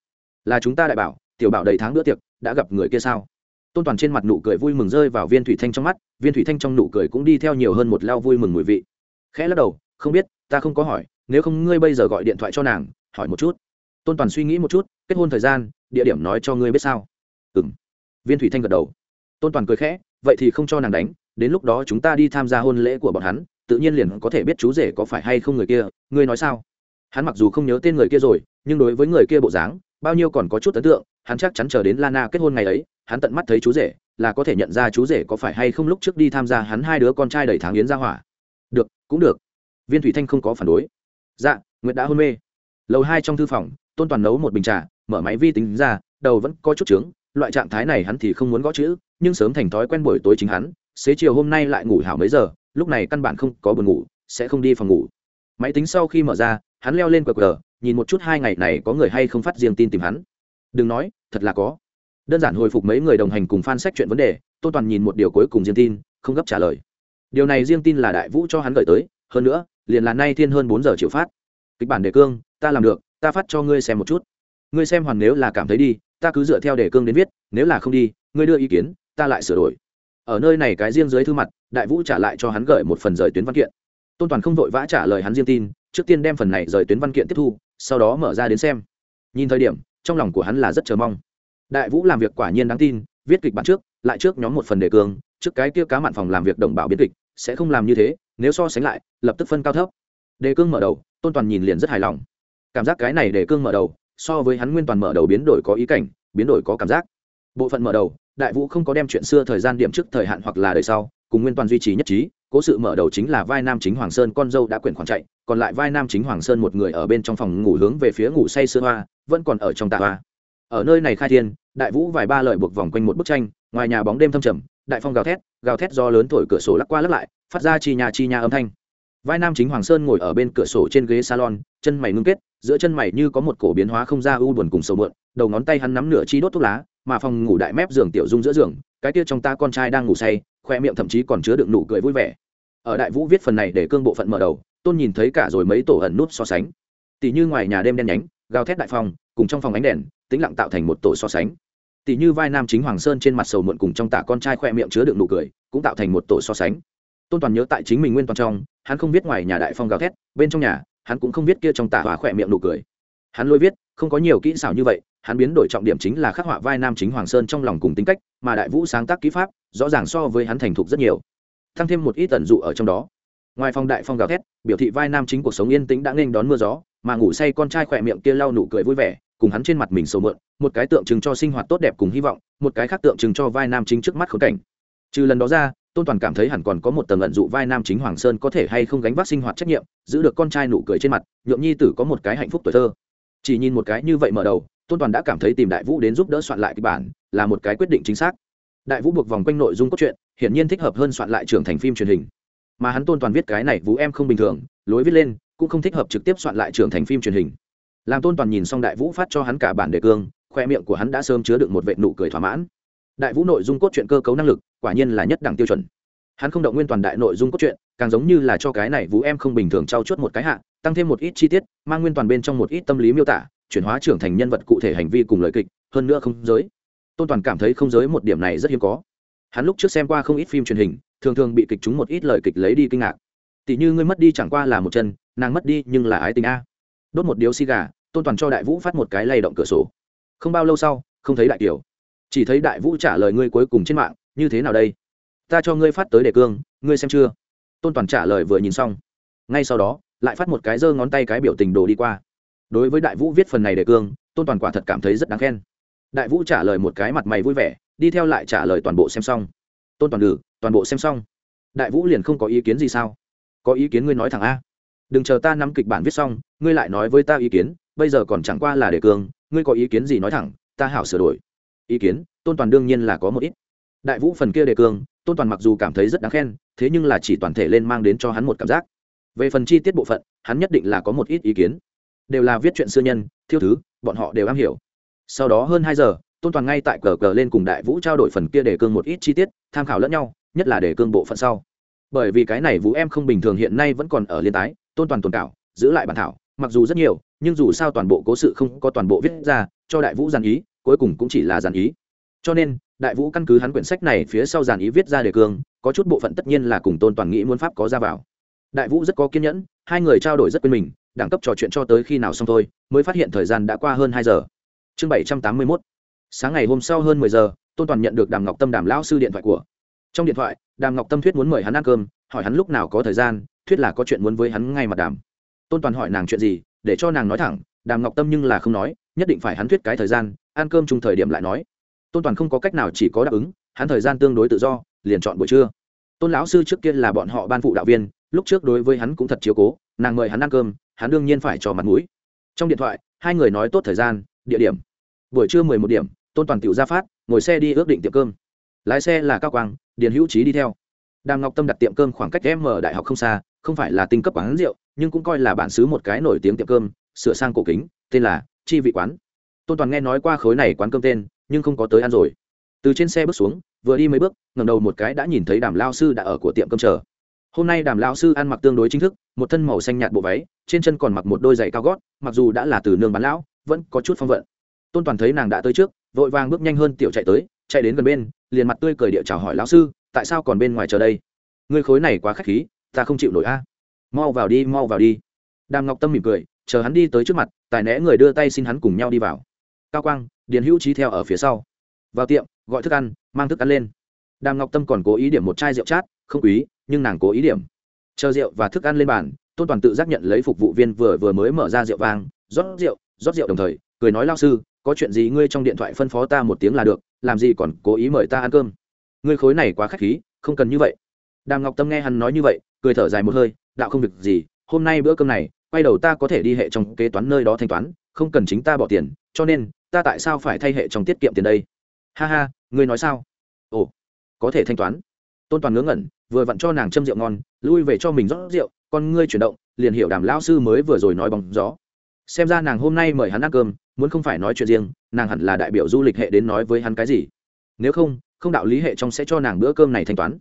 Là chúng ta đại bảo, tiểu bảo đầy tháng bữa tiệc, đã gặp người kia sao? Tôn toàn trên mặt nụ cười vui mừng rơi vào viên thủy thanh trong mắt, viên thủy thanh trong nụ cười cũng đi theo nhiều hơn một lao vui mừng mùi vị. Khẽ lắc đầu, không biết, ta không có hỏi, nếu không ngươi bây giờ gọi điện thoại cho nàng, hỏi một chút. Tôn toàn suy nghĩ một chút, kết hôn thời gian, địa điểm nói cho ngươi biết sao? Ừ m viên thủy thanh gật đầu. Tôn toàn cười khẽ, vậy thì không cho nàng đánh, đến lúc đó chúng ta đi tham gia hôn lễ của bọn hắn, tự nhiên liền có thể biết chú rể có phải hay không người kia, ngươi nói sao? Hắn mặc dù không nhớ tên người kia rồi, nhưng đối với người kia bộ dáng, bao nhiêu còn có chút ấn tượng, hắn chắc chắn chờ đến lana kết hôn ngày ấy hắn tận mắt thấy chú rể, là có thể nhận ra chú rể có phải hay không lúc trước đi tham gia hắn hai đứa con trai đầy tháng yến ra hỏa. Được, cũng được. Viên thủy thanh không có phản đối. Dạ nguyệt đã hôn mê. Lầu hai trong thư phòng, tôn toàn nấu một bình trà, mở máy vi tính ra, đầu vẫn có chút trướng, loại trạng thái này hắn thì không muốn gõ chữ, nhưng sớm thành thói quen buổi tối chính hắn, xế chiều hôm nay lại ngủ hảo mấy giờ, lúc này căn bản không có buồn ngủ, sẽ không đi phòng ngủ. Máy tính sau khi mở ra, hắn leo lên qr nhìn một chút hai ngày này có người hay không phát riêng tin tìm hắn. Đừng nói, thật là có đơn giản hồi phục mấy người đồng hành cùng fan sách chuyện vấn đề tôn toàn nhìn một điều cuối cùng riêng tin, không gấp trả lời. Điều này riêng tin là đại vũ cho hắn gửi tới, hơn nữa, liền là nay thiên hơn bốn giờ chịu phát. Kịch bản đề cương, ta làm được, ta phát cho ngươi xem một chút. Ngươi xem hoàn nếu là cảm thấy đi, ta cứ dựa theo đề cương đến viết, nếu là không đi, ngươi đưa ý kiến, ta lại sửa đổi. Ở nơi này cái riêng dưới thư mặt, đại vũ trả lại cho hắn gửi một phần rời tuyến văn kiện. Tôn toàn không vội vã trả lời hắn riêng tin, trước tiên đem phần này rời tuyến văn kiện tiếp thu, sau đó mở ra đến xem. Nhìn thời điểm, trong lòng của hắn là rất chờ mong đại vũ làm việc quả nhiên đáng tin, viết kịch bản trước, lại trước nhóm một phần đề cương, trước cái kia cá mặn phòng làm việc đồng bào biến kịch, sẽ không làm như thế, nếu so sánh lại, lập tức phân cao thấp. Đề cương mở đầu, tôn toàn nhìn liền rất hài lòng. Cảm giác cái này đề cương mở đầu, so với hắn nguyên toàn mở đầu biến đổi có ý cảnh, biến đổi có cảm giác. Bộ phận mở đầu, đại vũ không có đem chuyện xưa thời gian điểm trước thời hạn hoặc là đời sau, cùng nguyên toàn duy trì nhất trí, cố sự mở đầu chính là vai nam chính hoàng sơn con dâu đã quyển khoản chạy, còn lại vai nam chính hoàng sơn một người ở bên trong phòng ngủ hướng về phía ngủ say sưa hoa, vẫn còn ở trong tạ hoa. Ở nơi này khai thiên đại vũ vài ba lợi buộc vòng quanh một bức tranh, ngoài nhà bóng đêm thâm trầm, đại phong gào thét gào thét do lớn thổi cửa sổ lắc qua lắc lại, phát ra chi nhà chi nhà âm thanh. Vai nam chính hoàng sơn ngồi ở bên cửa sổ trên ghế salon, chân mày ngưng kết, giữa chân mày như có một cổ biến hóa không ra u buồn cùng sầu mượn đầu ngón tay hắn nắm nửa chi đốt thuốc lá, mà phòng ngủ đại mép giường tiểu dung giữa giường, cái kia trong ta con trai đang ngủ say, khoe miệng thậm chí còn chứa đựng nụ cười vui vẻ. Ở đại vũ viết phần này để cương bộ phận mở đầu, tôn nhìn thấy cả rồi mấy tổ ẩn nút so sánh. Tỷ như ngoài nhà đêm đen nhánh, gào thét đại phong, cùng trong phòng ánh đèn, tĩnh lặng tạo thành một tổ so sánh tỷ như vai nam chính hoàng sơn trên mặt sầu muộn cùng trong tạ con trai khoe miệng chứa đựng nụ cười, cũng tạo thành một tổ so sánh. Tôn toàn nhớ tại chính mình nguyên toàn trong, hắn không biết ngoài nhà đại phong gào thét, bên trong nhà, hắn cũng không biết kia trong tạ hòa khoe miệng nụ cười. Hắn lôi viết, không có nhiều kỹ xảo như vậy, hắn biến đổi trọng điểm chính là khắc họa vai nam chính hoàng sơn trong lòng cùng tính cách, mà đại vũ sáng tác kỹ pháp, rõ ràng so với hắn thành thục rất nhiều. Tăng thêm một ít tận dụ ở trong đó. Ngoài phòng đại phong gào thét, biểu thị vai nam chính cuộc sống yên tĩnh đã nghênh đón mưa gió, mà ngủ say con trai khỏe miệng kia lau nụ cười vui vẻ, cùng hắn trên mặt mình sầu mượn một cái tượng trưng cho sinh hoạt tốt đẹp cùng hy vọng, một cái khác tượng trưng cho vai nam chính trước mắt khốn cảnh. Trừ lần đó ra, tôn toàn cảm thấy hẳn còn có một tầng ẩn dụ vai nam chính hoàng sơn có thể hay không gánh vác sinh hoạt trách nhiệm, giữ được con trai nụ cười trên mặt, nhượng nhi tử có một cái hạnh phúc tuổi thơ. Chỉ nhìn một cái như vậy mở đầu, tôn toàn đã cảm thấy tìm đại vũ đến giúp đỡ soạn lại kịch bản là một cái quyết định chính xác. Đại vũ buộc vòng quanh nội dung cốt truyện, hiển nhiên thích hợp hơn soạn lại trưởng thành phim truyền hình. Mà hắn tôn toàn viết cái này vũ em không bình thường, lối viết lên, cũng không thích hợp trực tiếp soạn lại trưởng thành phim truyền hình. Làm tôn toàn nhìn xong đại vũ phát cho hắn cả bản đề cương khoe miệng của hắn đã sớm chứa được một vệ nụ cười thỏa mãn. Đại vũ nội dung cốt truyện cơ cấu năng lực, quả nhiên là nhất đẳng tiêu chuẩn. Hắn không động nguyên toàn đại nội dung cốt truyện, càng giống như là cho cái này vũ em không bình thường trao chuốt một cái hạ, tăng thêm một ít chi tiết, mang nguyên toàn bên trong một ít tâm lý miêu tả, chuyển hóa trưởng thành nhân vật cụ thể hành vi cùng lời kịch, hơn nữa không giới. Tôn toàn cảm thấy không giới một điểm này rất hiếm có. Hắn lúc trước xem qua không ít phim truyền hình, thường thường bị kịch chúng một ít lời kịch lấy đi kinh ngạc. Tỷ như ngươi mất đi chẳng qua là một chân, nàng mất đi nhưng là ái tình a. Đốt một điếu xì gà, tôn toàn cho đại vũ phát một cái lay động cửa sổ không bao lâu sau, không thấy đại kiều chỉ thấy đại vũ trả lời ngươi cuối cùng trên mạng, như thế nào đây? Ta cho ngươi phát tới đề cương, ngươi xem chưa? Tôn toàn trả lời vừa nhìn xong. Ngay sau đó, lại phát một cái giơ ngón tay cái biểu tình đồ đi qua. Đối với đại vũ viết phần này đề cương, tôn toàn quả thật cảm thấy rất đáng khen. Đại vũ trả lời một cái mặt mày vui vẻ, đi theo lại trả lời toàn bộ xem xong. Tôn toàn đử toàn bộ xem xong. Đại vũ liền không có ý kiến gì sao? Có ý kiến ngươi nói thẳng a. Đừng chờ ta nắm kịch bản viết xong, ngươi lại nói với ta ý kiến bây giờ còn chẳng qua là đề cương, ngươi có ý kiến gì nói thẳng, ta hảo sửa đổi. Ý kiến, tôn toàn đương nhiên là có một ít. Đại vũ phần kia đề cương, tôn toàn mặc dù cảm thấy rất đáng khen, thế nhưng là chỉ toàn thể lên mang đến cho hắn một cảm giác. Về phần chi tiết bộ phận, hắn nhất định là có một ít ý kiến. Đều là viết chuyện xưa nhân, thiêu thứ, bọn họ đều am hiểu. Sau đó hơn hai giờ, tôn toàn ngay tại cờ cờ lên cùng đại vũ trao đổi phần kia đề cương một ít chi tiết, tham khảo lẫn nhau, nhất là đề cương bộ phận sau. Bởi vì cái này vũ em không bình thường hiện nay vẫn còn ở liên tái, tôn toàn tồn cảo, giữ lại bản thảo mặc dù rất nhiều, nhưng dù sao toàn bộ cố sự không có toàn bộ viết ra, cho đại vũ giàn ý, cuối cùng cũng chỉ là giàn ý. Cho nên, đại vũ căn cứ hắn quyển sách này phía sau giàn ý viết ra đề cương, có chút bộ phận tất nhiên là cùng tôn toàn nghĩ muốn pháp có ra vào. Đại vũ rất có kiên nhẫn, hai người trao đổi rất quên mình, đẳng cấp trò chuyện cho tới khi nào xong thôi, mới phát hiện thời gian đã qua hơn hai giờ. Chương bảy trăm tám mươi mốt. Sáng ngày hôm sau hơn mười giờ, tôn toàn nhận được đàm ngọc tâm đàm lão sư điện thoại của. Trong điện thoại, đàm ngọc tâm thuyết muốn mời hắn ăn cơm, hỏi hắn lúc nào có thời gian, thuyết là có chuyện muốn với hắn ngay mặt đàm tôn toàn hỏi nàng chuyện gì, để cho nàng nói thẳng, đàm ngọc tâm nhưng là không nói, nhất định phải hắn thuyết cái thời gian, ăn cơm chung thời điểm lại nói. Tôn toàn không có cách nào chỉ có đáp ứng, hắn thời gian tương đối tự do, liền chọn buổi trưa. Tôn lão sư trước kia là bọn họ ban phụ đạo viên, lúc trước đối với hắn cũng thật chiếu cố, nàng mời hắn ăn cơm, hắn đương nhiên phải cho mặt mũi. Trong điện thoại, hai người nói tốt thời gian, địa điểm. Buổi trưa mười một điểm, tôn toàn tiểu ra phát, ngồi xe đi ước định tiệm cơm. Lái xe là cao quang, điền hữu trí đi theo. Đàm ngọc tâm đặt tiệm cơm khoảng cách em ở đại học không xa không phải là tinh cấp quán rượu, nhưng cũng coi là bản xứ một cái nổi tiếng tiệm cơm, sửa sang cổ kính, tên là chi vị quán. Tôn toàn nghe nói qua khối này quán cơm tên, nhưng không có tới ăn rồi. Từ trên xe bước xuống, vừa đi mấy bước ngầm đầu một cái đã nhìn thấy đàm lao sư đã ở của tiệm cơm chờ. Hôm nay đàm lao sư ăn mặc tương đối chính thức, một thân màu xanh nhạt bộ váy, trên chân còn mặc một đôi giày cao gót, mặc dù đã là từ nương bán lão, vẫn có chút phong vận. Tôn toàn thấy nàng đã tới trước, vội vàng bước nhanh hơn tiểu chạy tới, chạy đến gần bên, liền mặt tươi cười địa chào hỏi lão sư, tại sao còn bên ngoài chờ đây? Ngươi khối này quá khách khí ta không chịu nổi a. Mau vào đi, mau vào đi. Đàm ngọc tâm mỉm cười, chờ hắn đi tới trước mặt, tài né người đưa tay xin hắn cùng nhau đi vào. Cao quang, điền hữu trí theo ở phía sau. Vào tiệm, gọi thức ăn, mang thức ăn lên. Đàm ngọc tâm còn cố ý điểm một chai rượu chát, không quý, nhưng nàng cố ý điểm. Chờ rượu và thức ăn lên bàn, tôn toàn tự giác nhận lấy phục vụ viên vừa vừa mới mở ra rượu vang, rót rượu rót rượu đồng thời, cười nói, lao sư, có chuyện gì ngươi trong điện thoại phân phó ta một tiếng là được, làm gì còn cố ý mời ta ăn cơm? Ngươi khối này quá k h á c h khí, không cần như vậy. Đàm ngọc tâm nghe hắn nói như vậy cười thở dài một hơi, đạo không việc gì, hôm nay bữa cơm này, quay đầu ta có thể đi hệ trong kế toán nơi đó thanh toán, không cần chính ta bỏ tiền, cho nên, ta tại sao phải thay hệ trong tiết kiệm tiền đây? Ha ha, ngươi nói sao? Ồ, có thể thanh toán. Tôn toàn ngớ ngẩn, vừa vặn cho nàng châm rượu ngon, lui về cho mình rót rượu, con ngươi chuyển động, liền hiểu đàm lão sư mới vừa rồi nói bằng gió. Xem ra nàng hôm nay mời hắn ăn cơm, muốn không phải nói chuyện riêng, nàng hẳn là đại biểu du lịch hệ đến nói với hắn cái gì. Nếu không không đạo lý hệ trong sẽ cho nàng bữa cơm này thanh toán.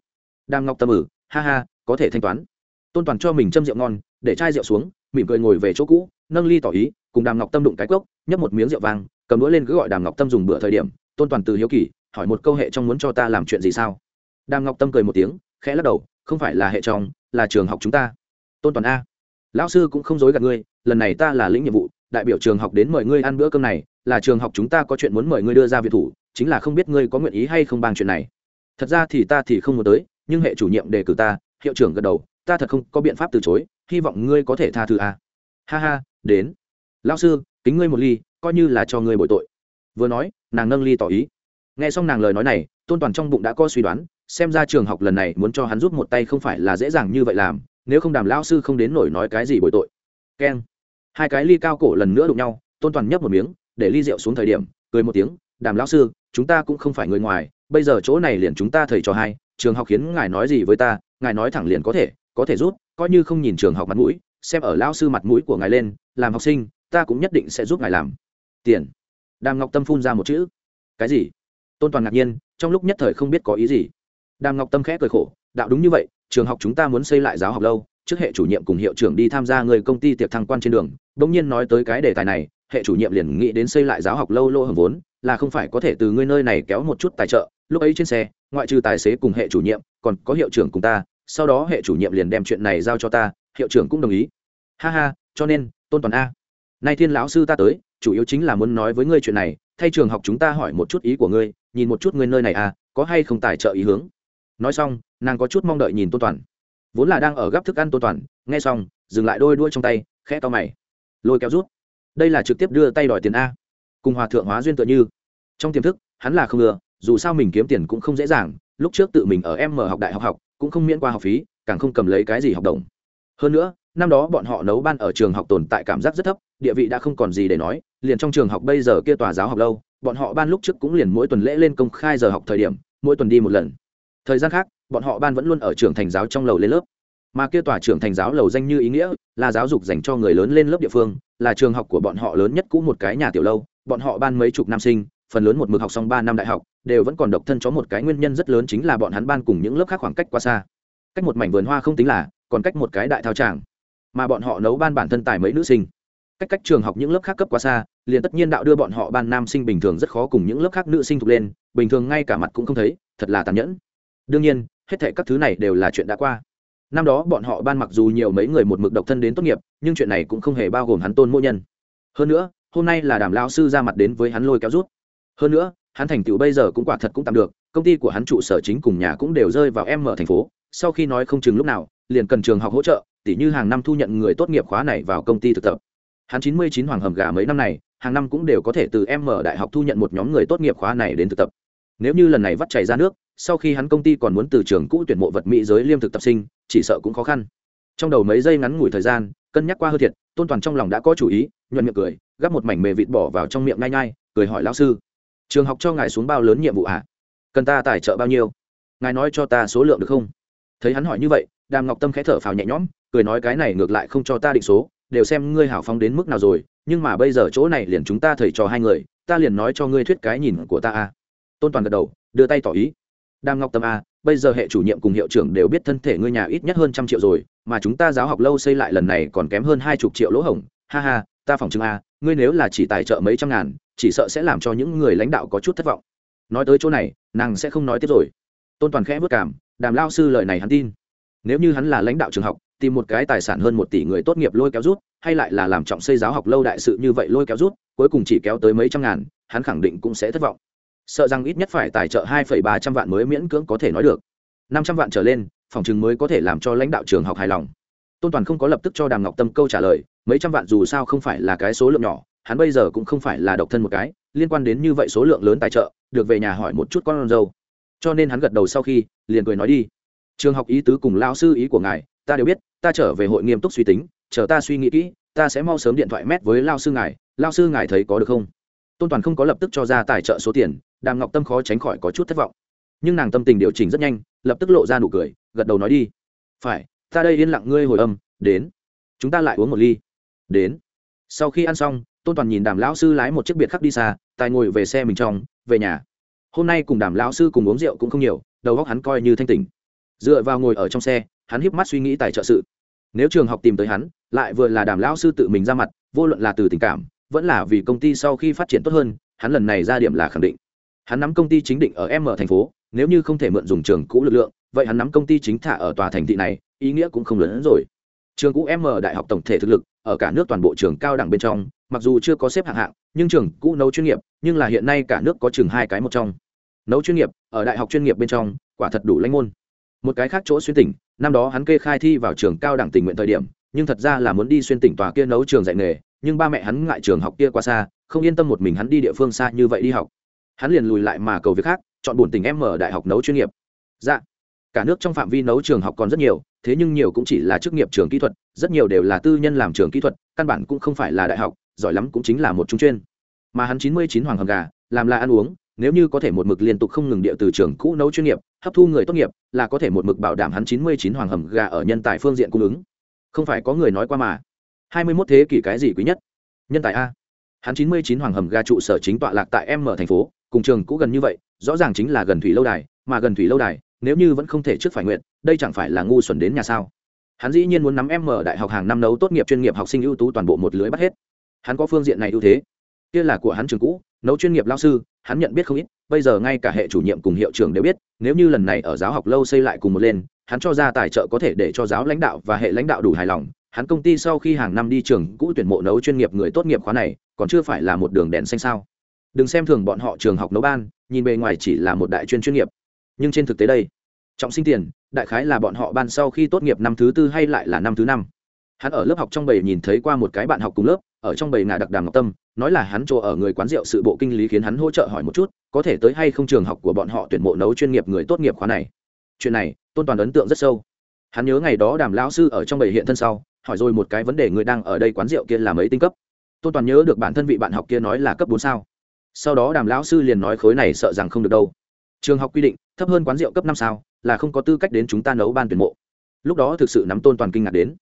Đàm ngọc tâm ử ha ha, có thể thanh toán. Tôn toàn cho mình châm rượu ngon, để chai rượu xuống, mỉm cười ngồi về chỗ cũ, nâng ly tỏ ý, cùng đàm ngọc tâm đụng cái cốc, nhấp một miếng rượu vàng cầm đũa lên cứ gọi đàm ngọc tâm dùng bữa thời điểm, tôn toàn từ hiếu kỳ, hỏi một câu hệ trong muốn cho ta làm chuyện gì sao? Đàm ngọc tâm cười một tiếng, khẽ lắc đầu, không phải là hệ trong, là trường học chúng ta. Tôn toàn a, lão sư cũng không dối gạt ngươi, lần này ta là lĩnh nhiệm vụ, đại biểu trường học đến mời ngươi ăn bữa cơm này, là trường học chúng ta có chuyện muốn mời ngươi đưa ra việc thủ, chính là không biết ngươi có nguyện ý hay không bằng chuyện này. Thật ra thì ta thì không muốn tới nhưng hệ chủ nhiệm đề cử ta, hiệu trưởng gật đầu, ta thật không có biện pháp từ chối, hy vọng ngươi có thể tha thứ a. Ha ha, đến. Lão sư, kính ngươi một ly, coi như là cho ngươi bội tội. Vừa nói, nàng nâng ly tỏ ý. Nghe xong nàng lời nói này, tôn toàn trong bụng đã có suy đoán, xem ra trường học lần này muốn cho hắn rút một tay không phải là dễ dàng như vậy làm, nếu không đàm lão sư không đến nổi nói cái gì bồi tội. Keng. Hai cái ly cao cổ lần nữa đụng nhau, tôn toàn nhấp một miếng, để ly rượu xuống thời điểm, cười một tiếng, đàm lão sư, chúng ta cũng không phải người ngoài, bây giờ chỗ này liền chúng ta thầy trò hai trường học khiến ngài nói gì với ta, ngài nói thẳng liền có thể có thể rút, coi như không nhìn trường học mặt mũi, xem ở lao sư mặt mũi của ngài lên, làm học sinh, ta cũng nhất định sẽ giúp ngài làm. Tiền. Đàm ngọc tâm phun ra một chữ. Cái gì? Tôn toàn ngạc nhiên, trong lúc nhất thời không biết có ý gì. Đàm ngọc tâm khẽ cười khổ, đạo đúng như vậy, trường học chúng ta muốn xây lại giáo học lâu trước hệ chủ nhiệm cùng hiệu trưởng đi tham gia người công ty tiệc thăng quan trên đường, bỗng nhiên nói tới cái đề tài này, hệ chủ nhiệm liền nghĩ đến xây lại giáo học lâu lô hầm vốn, là không phải có thể từ ngươi nơi này kéo một chút tài trợ. Lúc ấy trên xe, ngoại trừ tài xế cùng hệ chủ nhiệm, còn có hiệu trưởng cùng ta, sau đó hệ chủ nhiệm liền đem chuyện này giao cho ta, hiệu trưởng cũng đồng ý. Ha ha, cho nên, tôn toàn a. Nay thiên lão sư ta tới, chủ yếu chính là muốn nói với ngươi chuyện này, thay trường học chúng ta hỏi một chút ý của ngươi, nhìn một chút ngươi nơi này à có hay không tài trợ ý hướng. Nói xong, nàng có chút mong đợi nhìn tôn toàn vốn là đang ở gấp thức ăn tôn toàn, nghe xong, dừng lại đôi đuôi trong tay, khẽ to mày. Lôi kéo rút. Đây là trực tiếp đưa tay đòi tiền a. Cùng hòa thượng hóa duyên tựa như. Trong tiềm thức, hắn là không ngừa dù sao mình kiếm tiền cũng không dễ dàng, lúc trước tự mình ở em mở học đại học học, cũng không miễn qua học phí, càng không cầm lấy cái gì học đồng. Hơn nữa, năm đó bọn họ nấu ban ở trường học tồn tại cảm giác rất thấp, địa vị đã không còn gì để nói, liền trong trường học bây giờ kia tòa giáo học lâu, bọn họ ban lúc trước cũng liền mỗi tuần lễ lên công khai giờ học thời điểm, mỗi tuần đi một lần. Thời gian khác bọn họ ban vẫn luôn ở trường thành giáo trong lầu lên lớp. Mà kia tòa trường thành giáo lầu danh như ý nghĩa là giáo dục dành cho người lớn lên lớp địa phương, là trường học của bọn họ lớn nhất cũ một cái nhà tiểu lâu. Bọn họ ban mấy chục năm sinh, phần lớn một mực học xong ba năm đại học, đều vẫn còn độc thân cho một cái nguyên nhân rất lớn chính là bọn hắn ban cùng những lớp khác khoảng cách quá xa. Cách một mảnh vườn hoa không tính là, còn cách một cái đại thao tràng. Mà bọn họ nấu ban bản thân tài mấy nữ sinh. Cách cách trường học những lớp khác cấp quá xa, liền tất nhiên đạo đưa bọn họ ban nam sinh bình thường rất khó cùng những lớp khác nữ sinh thuộc lên, bình thường ngay cả mặt cũng không thấy, thật là tàn nhẫn. Đương nhiên hết thệ các thứ này đều là chuyện đã qua. Năm đó bọn họ ban mặc dù nhiều mấy người một mực độc thân đến tốt nghiệp, nhưng chuyện này cũng không hề bao gồm hắn tôn mỗi nhân. Hơn nữa, hôm nay là đàm lao sư ra mặt đến với hắn lôi kéo rút. Hơn nữa, hắn thành tựu bây giờ cũng quả thật cũng tạm được, công ty của hắn trụ sở chính cùng nhà cũng đều rơi vào em mở thành phố, sau khi nói không chừng lúc nào, liền cần trường học hỗ trợ, tỉ như hàng năm thu nhận người tốt nghiệp khóa này vào công ty thực tập. Hắn chín mươi chín hoàng hầm gà mấy năm này, hàng năm cũng đều có thể từ em mở đại học thu nhận một nhóm người tốt nghiệp khóa này đến thực tập. Nếu như lần này vắt chảy ra nước sau khi hắn công ty còn muốn từ trường cũ tuyển mộ vật mỹ giới liêm thực tập sinh, chỉ sợ cũng khó khăn trong đầu mấy giây ngắn ngủi thời gian, cân nhắc qua hơi thiệt, tôn toàn trong lòng đã có chủ ý, nhuận miệng cười, gắp một mảnh mề vịt bỏ vào trong miệng ngay ngay cười hỏi lão sư, trường học cho ngài xuống bao lớn nhiệm vụ ạ à? cần ta tài trợ bao nhiêu ngài nói cho ta số lượng được không thấy hắn hỏi như vậy, đàm ngọc tâm khẽ thở phào nhẹ nhõm, cười nói, cái này ngược lại không cho ta định số, đều xem ngươi hảo phóng đến mức nào rồi, nhưng mà bây giờ chỗ này liền chúng ta thầy trò hai người, ta liền nói cho ngươi thuyết cái nhìn của ta à? tôn toàn gật đầu, đưa tay tỏ ý đàm ngọc tâm a, bây giờ hệ chủ nhiệm cùng hiệu trưởng đều biết thân thể ngươi nhà ít nhất hơn trăm triệu rồi, mà chúng ta giáo học lâu xây lại lần này còn kém hơn hai chục triệu lỗ hổng. Ha ha, ta phòng chứng a, ngươi nếu là chỉ tài trợ mấy trăm ngàn, chỉ sợ sẽ làm cho những người lãnh đạo có chút thất vọng. Nói tới chỗ này, nàng sẽ không nói tiếp rồi. Tôn toàn khẽ vất cảm, đàm lao sư lời này hắn tin. Nếu như hắn là lãnh đạo trường học, tìm một cái tài sản hơn một tỷ người tốt nghiệp lôi kéo rút, hay lại là làm trọng xây giáo học lâu đại sự như vậy lôi kéo rút, cuối cùng chỉ kéo tới mấy trăm ngàn, hắn khẳng định cũng sẽ thất vọng sợ rằng ít nhất phải tài trợ hai ba trăm vạn mới miễn cưỡng có thể nói được. Năm trăm vạn trở lên, phòng chừng mới có thể làm cho lãnh đạo trường học hài lòng. Tôn toàn không có lập tức cho đàm ngọc tâm câu trả lời, mấy trăm vạn dù sao không phải là cái số lượng nhỏ, hắn bây giờ cũng không phải là độc thân một cái, liên quan đến như vậy số lượng lớn tài trợ, được về nhà hỏi một chút con dâu. Cho nên hắn gật đầu sau khi, liền cười nói đi. Trường học ý tứ cùng lao sư ý của ngài, ta đều biết, ta trở về hội nghiêm túc suy tính, chờ ta suy nghĩ kỹ, ta sẽ mau sớm điện thoại mét với lao sư ngài lao sư ngài thấy có được không? Tôn toàn không có lập tức cho ra tài trợ số tiền đàm ngọc tâm khó tránh khỏi có chút thất vọng nhưng nàng tâm tình điều chỉnh rất nhanh lập tức lộ ra nụ cười gật đầu nói đi phải ta đây yên lặng ngươi hồi âm đến chúng ta lại uống một ly đến sau khi ăn xong tôn toàn nhìn đàm lão sư lái một chiếc biệt khắc đi xa tài ngồi về xe mình trong về nhà hôm nay cùng đàm lão sư cùng uống rượu cũng không nhiều đầu óc hắn coi như thanh tỉnh dựa vào ngồi ở trong xe hắn híp mắt suy nghĩ tài trợ sự nếu trường học tìm tới hắn lại vừa là đàm lão sư tự mình ra mặt vô luận là từ tình cảm vẫn là vì công ty sau khi phát triển tốt hơn hắn lần này ra điểm là khẳng định hắn nắm công ty chính định ở m thành phố, nếu như không thể mượn dùng trường cũ lực lượng, vậy hắn nắm công ty chính thả ở tòa thành thị này, ý nghĩa cũng không lớn hơn rồi. Trường cũ m đại học tổng thể thực lực, ở cả nước toàn bộ trường cao đẳng bên trong, mặc dù chưa có xếp hạng hạng, nhưng trường cũ nấu chuyên nghiệp, nhưng là hiện nay cả nước có chừng hai cái một trong. Nấu chuyên nghiệp, ở đại học chuyên nghiệp bên trong, quả thật đủ lãnh môn. Một cái khác chỗ xuyên tỉnh, năm đó hắn kê khai thi vào trường cao đẳng tình nguyện thời điểm, nhưng thật ra là muốn đi xuyên tỉnh tòa kia nấu trường dạy nghề, nhưng ba mẹ hắn ngại trường học kia quá xa, không yên tâm một mình hắn đi địa phương xa như vậy đi học hắn liền lùi lại mà cầu việc khác, chọn bổn tỉnh em mở đại học nấu chuyên nghiệp. Dạ cả nước trong phạm vi nấu trường học còn rất nhiều, thế nhưng nhiều cũng chỉ là chức nghiệp trường kỹ thuật, rất nhiều đều là tư nhân làm trường kỹ thuật, căn bản cũng không phải là đại học, giỏi lắm cũng chính là một trung chuyên. Mà hắn chín mươi chín hoàng hầm gà, làm là ăn uống, nếu như có thể một mực liên tục không ngừng địa từ trường cũ nấu chuyên nghiệp, hấp thu người tốt nghiệp, là có thể một mực bảo đảm hắn chín mươi chín hoàng hầm gà ở nhân tài phương diện cung ứng. Không phải có người nói qua mà. hai mươi 21 thế kỷ cái gì quý nhất? Nhân tài a. Hắn chín mươi chín hoàng hầm gà trụ sở chính tọa lạc tại m thành phố cùng trường cũ gần như vậy, rõ ràng chính là gần thủy lâu đài, mà gần thủy lâu đài, nếu như vẫn không thể trước phải nguyện, đây chẳng phải là ngu xuẩn đến nhà sao? Hắn dĩ nhiên muốn nắm em mở đại học hàng năm nấu tốt nghiệp chuyên nghiệp học sinh ưu tú toàn bộ một lưới bắt hết. Hắn có phương diện này ưu thế. Kia là của hắn trường cũ, nấu chuyên nghiệp lao sư, hắn nhận biết không ít, bây giờ ngay cả hệ chủ nhiệm cùng hiệu trưởng đều biết, nếu như lần này ở giáo học lâu xây lại cùng một lên, hắn cho ra tài trợ có thể để cho giáo lãnh đạo và hệ lãnh đạo đủ hài lòng. Hắn công ty sau khi hàng năm đi trường cũ tuyển mộ nấu chuyên nghiệp người tốt nghiệp khóa này, còn chưa phải là một đường đèn xanh sao? Đừng xem thường bọn họ trường học nấu ban, nhìn bề ngoài chỉ là một đại chuyên chuyên nghiệp. Nhưng trên thực tế đây, trọng sinh tiền, đại khái là bọn họ ban sau khi tốt nghiệp năm thứ tư hay lại là năm thứ năm. Hắn ở lớp học trong bầy nhìn thấy qua một cái bạn học cùng lớp, ở trong bầy ngà đặc đàm ngọc tâm, nói là hắn chỗ ở người quán rượu sự bộ kinh lý khiến hắn hỗ trợ hỏi một chút, có thể tới hay không trường học của bọn họ tuyển mộ nấu chuyên nghiệp người tốt nghiệp khóa này. Chuyện này, tôn toàn ấn tượng rất sâu. Hắn nhớ ngày đó đàm lão sư ở trong bầy hiện thân sau, hỏi rồi một cái vấn đề người đang ở đây quán rượu kia là mấy tinh cấp. Tôn toàn nhớ được bản thân vị bạn học kia nói là cấp bốn sao sau đó đàm lão sư liền nói khối này sợ rằng không được đâu. Trường học quy định, thấp hơn quán rượu cấp năm sao, là không có tư cách đến chúng ta nấu ban tuyển mộ. Lúc đó thực sự nắm tôn toàn kinh ngạc đến.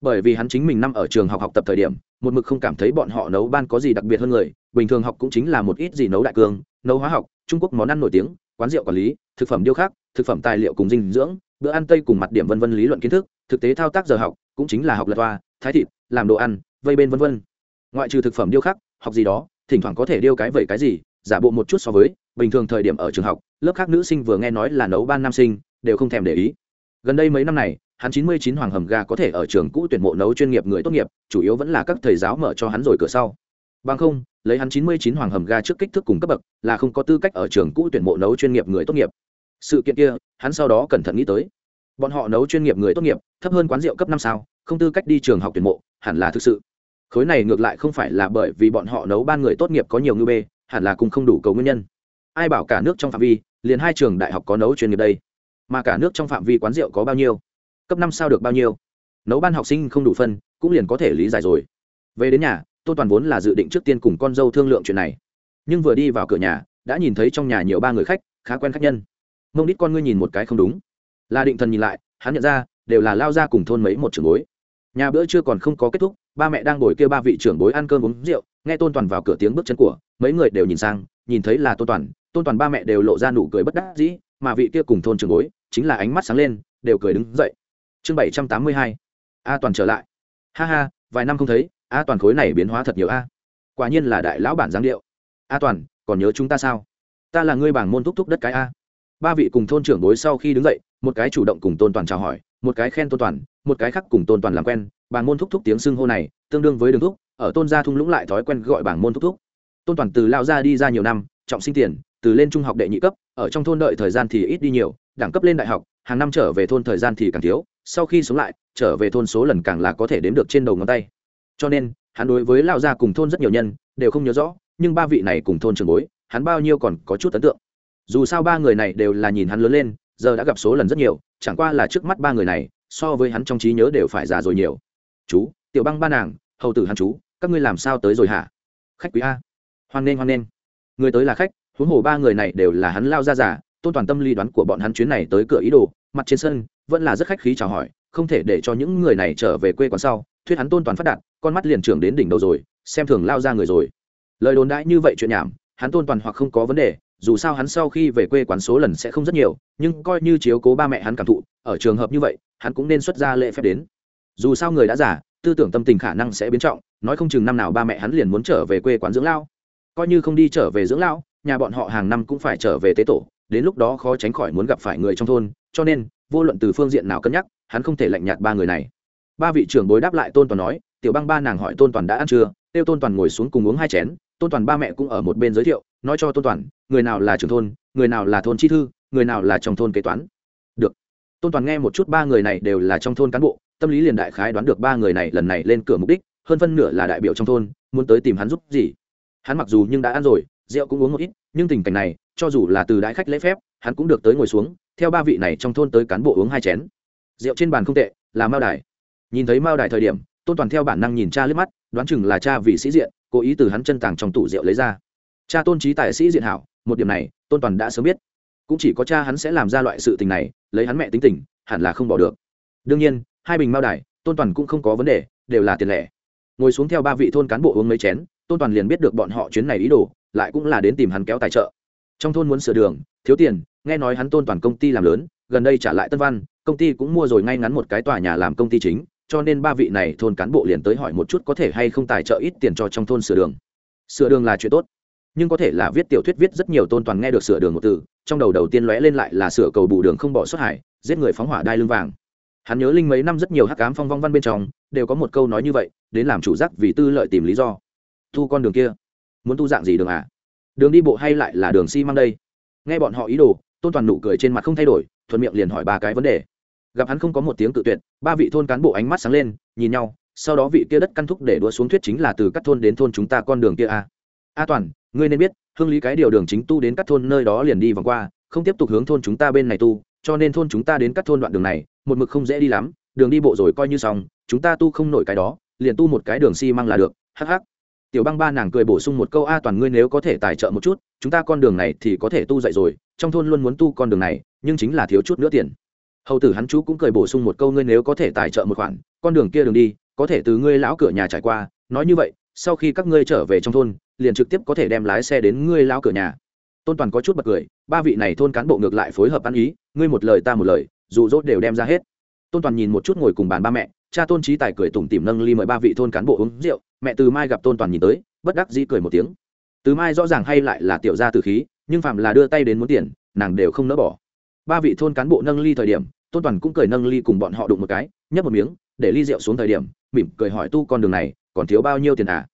Bởi vì hắn chính mình năm ở trường học học tập thời điểm, một mực không cảm thấy bọn họ nấu ban có gì đặc biệt hơn người, bình thường học cũng chính là một ít gì nấu đại cương, nấu hóa học, trung quốc món ăn nổi tiếng, quán rượu quản lý, thực phẩm điêu khắc, thực phẩm tài liệu cùng dinh dưỡng, bữa ăn tây cùng mặt điểm vân vân lý luận kiến thức, thực tế thao tác giờ học, cũng chính là học lật toa, thái thịt, làm đồ ăn, vây bên vân vân. Ngoại trừ thực phẩm điêu khắc, học gì đó thỉnh thoảng có thể điêu cái vậy cái gì, giả bộ một chút so với, bình thường thời điểm ở trường học, lớp khác nữ sinh vừa nghe nói là nấu ban nam sinh, đều không thèm để ý. Gần đây mấy năm này, hắn chín mươi chín hoàng hầm gà có thể ở trường cũ tuyển mộ nấu chuyên nghiệp người tốt nghiệp, chủ yếu vẫn là các thầy giáo mở cho hắn rồi cửa sau. Bằng không, lấy hắn chín mươi chín hoàng hầm ga trước kích thước cùng cấp bậc, là không có tư cách ở trường cũ tuyển mộ nấu chuyên nghiệp người tốt nghiệp. Sự kiện kia, hắn sau đó cẩn thận nghĩ tới. Bọn họ nấu chuyên nghiệp người tốt nghiệp, thấp hơn quán rượu cấp năm sao, không tư cách đi trường học tuyển mộ, hẳn là thực sự khối này ngược lại không phải là bởi vì bọn họ nấu ban người tốt nghiệp có nhiều ngư bê, hẳn là cũng không đủ cầu nguyên nhân. Ai bảo cả nước trong phạm vi, liền hai trường đại học có nấu chuyên nghiệp đây? Mà cả nước trong phạm vi quán rượu có bao nhiêu? Cấp năm sao được bao nhiêu? Nấu ban học sinh không đủ phân, cũng liền có thể lý giải rồi. Về đến nhà tôn toàn vốn là dự định trước tiên cùng con dâu thương lượng chuyện này. Nhưng vừa đi vào cửa nhà, đã nhìn thấy trong nhà nhiều ba người khách, khá quen khách nhân. Mông đít con ngươi nhìn một cái không đúng. Là định thần nhìn lại, hắn nhận ra, đều là lao ra cùng thôn mấy một trưởng bối nhà bữa chưa còn không có kết thúc, ba mẹ đang ngồi kêu ba vị trưởng bối ăn cơm uống rượu, nghe tôn toàn vào cửa tiếng bước chân của, mấy người đều nhìn sang, nhìn thấy là tôn toàn tôn toàn ba mẹ đều lộ ra nụ cười bất đắc dĩ, mà vị kia cùng thôn trưởng bối, chính là ánh mắt sáng lên, đều cười đứng dậy. Chương bảy trăm tám mươi hai, a toàn trở lại. Ha ha, vài năm không thấy, a toàn khối này biến hóa thật nhiều a. Quả nhiên là đại lão bản giáng điệu. A toàn, còn nhớ chúng ta sao? Ta là ngươi bảng môn thúc thúc đất cái a. Ba vị cùng thôn trưởng bối sau khi đứng dậy, một cái chủ động cùng tôn toàn chào hỏi một cái khen tôn toàn, một cái khác cùng tôn toàn làm quen bảng môn thúc thúc tiếng xưng hô này, tương đương với đường thúc, ở tôn gia thung lũng lại thói quen gọi bảng môn thúc thúc. Tôn toàn từ lao ra đi ra nhiều năm, trọng sinh tiền, từ lên trung học đệ nhị cấp, ở trong thôn đợi thời gian thì ít đi nhiều, đẳng cấp lên đại học, hàng năm trở về thôn thời gian thì càng thiếu, sau khi sống lại, trở về thôn số lần càng là có thể đếm được trên đầu ngón tay. Cho nên, hắn đối với lao gia cùng thôn rất nhiều nhân, đều không nhớ rõ, nhưng ba vị này cùng thôn trường bối, hắn bao nhiêu còn có chút ấn tượng. Dù sao ba người này đều là nhìn hắn lớn lên giờ đã gặp số lần rất nhiều, chẳng qua là trước mắt ba người này, so với hắn trong trí nhớ đều phải già rồi nhiều. Chú, tiểu băng ba nàng, hầu tử hắn chú, các ngươi làm sao tới rồi hả? Khách quý a. Hoan nghênh hoan nghênh. Người tới là khách, huống hồ ba người này đều là hắn lao ra giả tôn toàn tâm lý đoán của bọn hắn chuyến này tới cửa ý đồ, mặt trên sân, vẫn là rất khách khí chào hỏi, không thể để cho những người này trở về quê quán sau, thuyết hắn tôn toàn phát đạt, con mắt liền trưởng đến đỉnh đầu rồi, xem thường lao ra người rồi. Lời đồn đãi như vậy chuyện nhảm, hắn tôn toàn hoặc không có vấn đề dù sao hắn sau khi về quê quán số lần sẽ không rất nhiều, nhưng coi như chiếu cố ba mẹ hắn cảm thụ, ở trường hợp như vậy, hắn cũng nên xuất ra lễ phép đến. Dù sao người đã giả tư tưởng tâm tình khả năng sẽ biến trọng, nói không chừng năm nào ba mẹ hắn liền muốn trở về quê quán dưỡng lao. Coi như không đi trở về dưỡng lao, nhà bọn họ hàng năm cũng phải trở về tế tổ, đến lúc đó khó tránh khỏi muốn gặp phải người trong thôn, cho nên, vô luận từ phương diện nào cân nhắc, hắn không thể lạnh nhạt ba người này. Ba vị trưởng bối đáp lại tôn toàn nói, tiểu băng ba nàng hỏi tôn toàn đã ăn chưa? Tiêu tôn toàn ngồi xuống cùng uống hai chén, tôn toàn ba mẹ cũng ở một bên giới thiệu, nói cho tôn toàn người nào là trưởng thôn, người nào là thôn chi thư, người nào là trong thôn kế toán. Được. Tôn toàn nghe một chút ba người này đều là trong thôn cán bộ, tâm lý liền đại khái đoán được ba người này lần này lên cửa mục đích, hơn phân nửa là đại biểu trong thôn, muốn tới tìm hắn giúp gì. Hắn mặc dù nhưng đã ăn rồi, rượu cũng uống một ít, nhưng tình cảnh này, cho dù là từ đại khách lễ phép, hắn cũng được tới ngồi xuống, theo ba vị này trong thôn tới cán bộ uống hai chén. Rượu trên bàn không tệ, là mao đài. Nhìn thấy mao đài thời điểm, tôn toàn theo bản năng nhìn cha liếc mắt, đoán chừng là cha vị sĩ diện, cố ý từ hắn chân tàng trong tủ rượu lấy ra. Cha tôn trí tài sĩ diện hảo một điểm này, tôn toàn đã sớm biết. Cũng chỉ có cha hắn sẽ làm ra loại sự tình này, lấy hắn mẹ tính tình, hẳn là không bỏ được. Đương nhiên, hai bình mao đài, tôn toàn cũng không có vấn đề, đều là tiền lẻ. Ngồi xuống theo ba vị thôn cán bộ uống mấy chén, tôn toàn liền biết được bọn họ chuyến này ý đồ, lại cũng là đến tìm hắn kéo tài trợ. Trong thôn muốn sửa đường, thiếu tiền, nghe nói hắn tôn toàn công ty làm lớn, gần đây trả lại tân văn, công ty cũng mua rồi ngay ngắn một cái tòa nhà làm công ty chính, cho nên ba vị này thôn cán bộ liền tới hỏi một chút có thể hay không tài trợ ít tiền cho trong thôn sửa đường. Sửa đường là chuyện tốt nhưng có thể là viết tiểu thuyết viết rất nhiều tôn toàn nghe được sửa đường một từ, trong đầu đầu tiên lóe lên lại là sửa cầu bù đường không bỏ xuất hải, giết người phóng hỏa đai lưng vàng. Hắn nhớ linh mấy năm rất nhiều hắc cám phong vong văn bên trong, đều có một câu nói như vậy, đến làm chủ giác vì tư lợi tìm lý do. Thu con đường kia, muốn tu dạng gì đường à? Đường đi bộ hay lại là đường xi、si、măng đây? Nghe bọn họ ý đồ, tôn toàn nụ cười trên mặt không thay đổi, thuận miệng liền hỏi ba cái vấn đề. Gặp hắn không có một tiếng tự tuyệt, ba vị thôn cán bộ ánh mắt sáng lên, nhìn nhau, sau đó vị kia đất căn thúc để đua xuống thuyết chính là từ các thôn đến thôn chúng ta con đường kia a a toàn ngươi nên biết, hương lý cái điều đường chính tu đến các thôn nơi đó liền đi vòng qua, không tiếp tục hướng thôn chúng ta bên này tu, cho nên thôn chúng ta đến các thôn đoạn đường này, một mực không dễ đi lắm, đường đi bộ rồi coi như xong, chúng ta tu không nổi cái đó, liền tu một cái đường xi、si、măng là được hh tiểu băng ba nàng cười bổ sung một câu, a, toàn ngươi nếu có thể tài trợ một chút, chúng ta con đường này thì có thể tu dậy rồi, trong thôn luôn muốn tu con đường này, nhưng chính là thiếu chút nữa tiền. Hầu tử hắn chú cũng cười bổ sung một câu, ngươi nếu có thể tài trợ một khoản, con đường kia đường đi, có thể từ ngươi lão cửa nhà trải qua. Nói như vậy, sau khi các ngươi trở về trong thôn liền trực tiếp có thể đem lái xe đến ngươi lao cửa nhà. Tôn toàn có chút bật cười, ba vị này thôn cán bộ ngược lại phối hợp ăn ý, ngươi một lời ta một lời dù dốt đều đem ra hết. Tôn toàn nhìn một chút ngồi cùng bàn ba mẹ, cha tôn trí tài cười tủm tỉm nâng ly mời ba vị thôn cán bộ uống rượu, mẹ từ mai gặp tôn toàn nhìn tới, bất đắc dĩ cười một tiếng. Từ mai rõ ràng hay lại là tiểu gia từ khí, nhưng phạm là đưa tay đến muốn tiền, nàng đều không nỡ bỏ. Ba vị thôn cán bộ nâng ly thời điểm, tôn toàn cũng cười nâng ly cùng bọn họ đụng một cái, nhấp một miếng, để ly rượu xuống thời điểm, mỉm cười hỏi tu con đường này, còn thiếu bao nhiêu tiền à?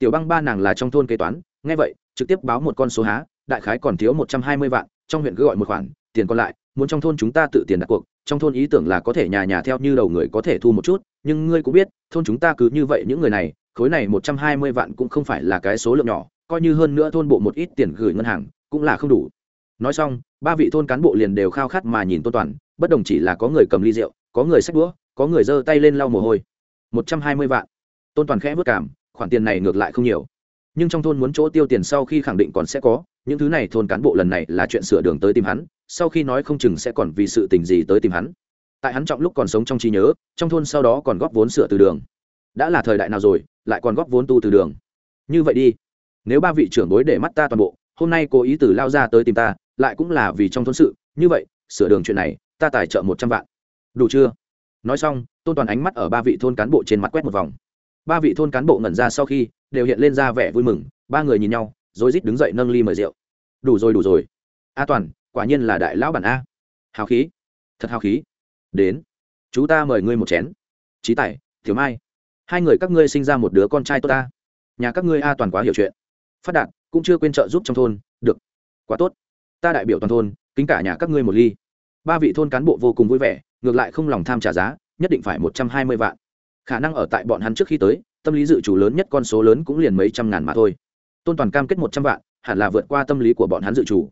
Tiểu băng ba nàng là trong thôn kế toán, nghe vậy, trực tiếp báo một con số há, đại khái còn thiếu một trăm hai mươi vạn, trong huyện cứ gọi một khoản, tiền còn lại, muốn trong thôn chúng ta tự tiền đặt cuộc, trong thôn ý tưởng là có thể nhà nhà theo như đầu người có thể thu một chút, nhưng ngươi cũng biết, thôn chúng ta cứ như vậy những người này, khối này một trăm hai mươi vạn cũng không phải là cái số lượng nhỏ, coi như hơn nữa thôn bộ một ít tiền gửi ngân hàng, cũng là không đủ. Nói xong, ba vị thôn cán bộ liền đều khao khát mà nhìn tôn toàn, bất đồng chỉ là có người cầm ly rượu, có người xách đũa, có người giơ tay lên lau mồ hôi. một trăm hai mươi vạn. Tôn toàn khẽ vất cảm khoản tiền này ngược lại không nhiều. Nhưng trong thôn muốn chỗ tiêu tiền sau khi khẳng định còn sẽ có, những thứ này thôn cán bộ lần này là chuyện sửa đường tới tìm hắn, sau khi nói không chừng sẽ còn vì sự tình gì tới tìm hắn. Tại hắn trọng lúc còn sống trong trí nhớ, trong thôn sau đó còn góp vốn sửa từ đường. Đã là thời đại nào rồi, lại còn góp vốn tu từ đường. Như vậy đi. Nếu ba vị trưởng bối để mắt ta toàn bộ, hôm nay cố ý từ lao ra tới tìm ta, lại cũng là vì trong thôn sự. Như vậy, sửa đường chuyện này, ta tài trợ một trăm vạn. Đủ chưa? Nói xong, tôn toàn ánh mắt ở ba vị thôn cán bộ trên mặt quét một vòng ba vị thôn cán bộ ngẩn ra sau khi đều hiện lên ra vẻ vui mừng, ba người nhìn nhau, rồi rít đứng dậy nâng ly mời rượu. Đủ rồi đủ rồi. A toàn, quả nhiên là đại lão bản a. Hào khí. Thật hào khí. Đến. Chú ta mời ngươi một chén. Trí tài thiếu mai. Hai người các ngươi sinh ra một đứa con trai tốt ta. Nhà các ngươi a toàn quá hiểu chuyện. Phát đạt, cũng chưa quên trợ giúp trong thôn. Được. Quá tốt. Ta đại biểu toàn thôn, kính cả nhà các ngươi một ly. Ba vị thôn cán bộ vô cùng vui vẻ, ngược lại không lòng tham trả giá, nhất định phải một trăm hai mươi vạn khả năng ở tại bọn hắn trước khi tới, tâm lý dự chủ lớn nhất con số lớn cũng liền mấy trăm ngàn mà thôi. Tôn toàn cam kết một trăm vạn, hẳn là vượt qua tâm lý của bọn hắn dự chủ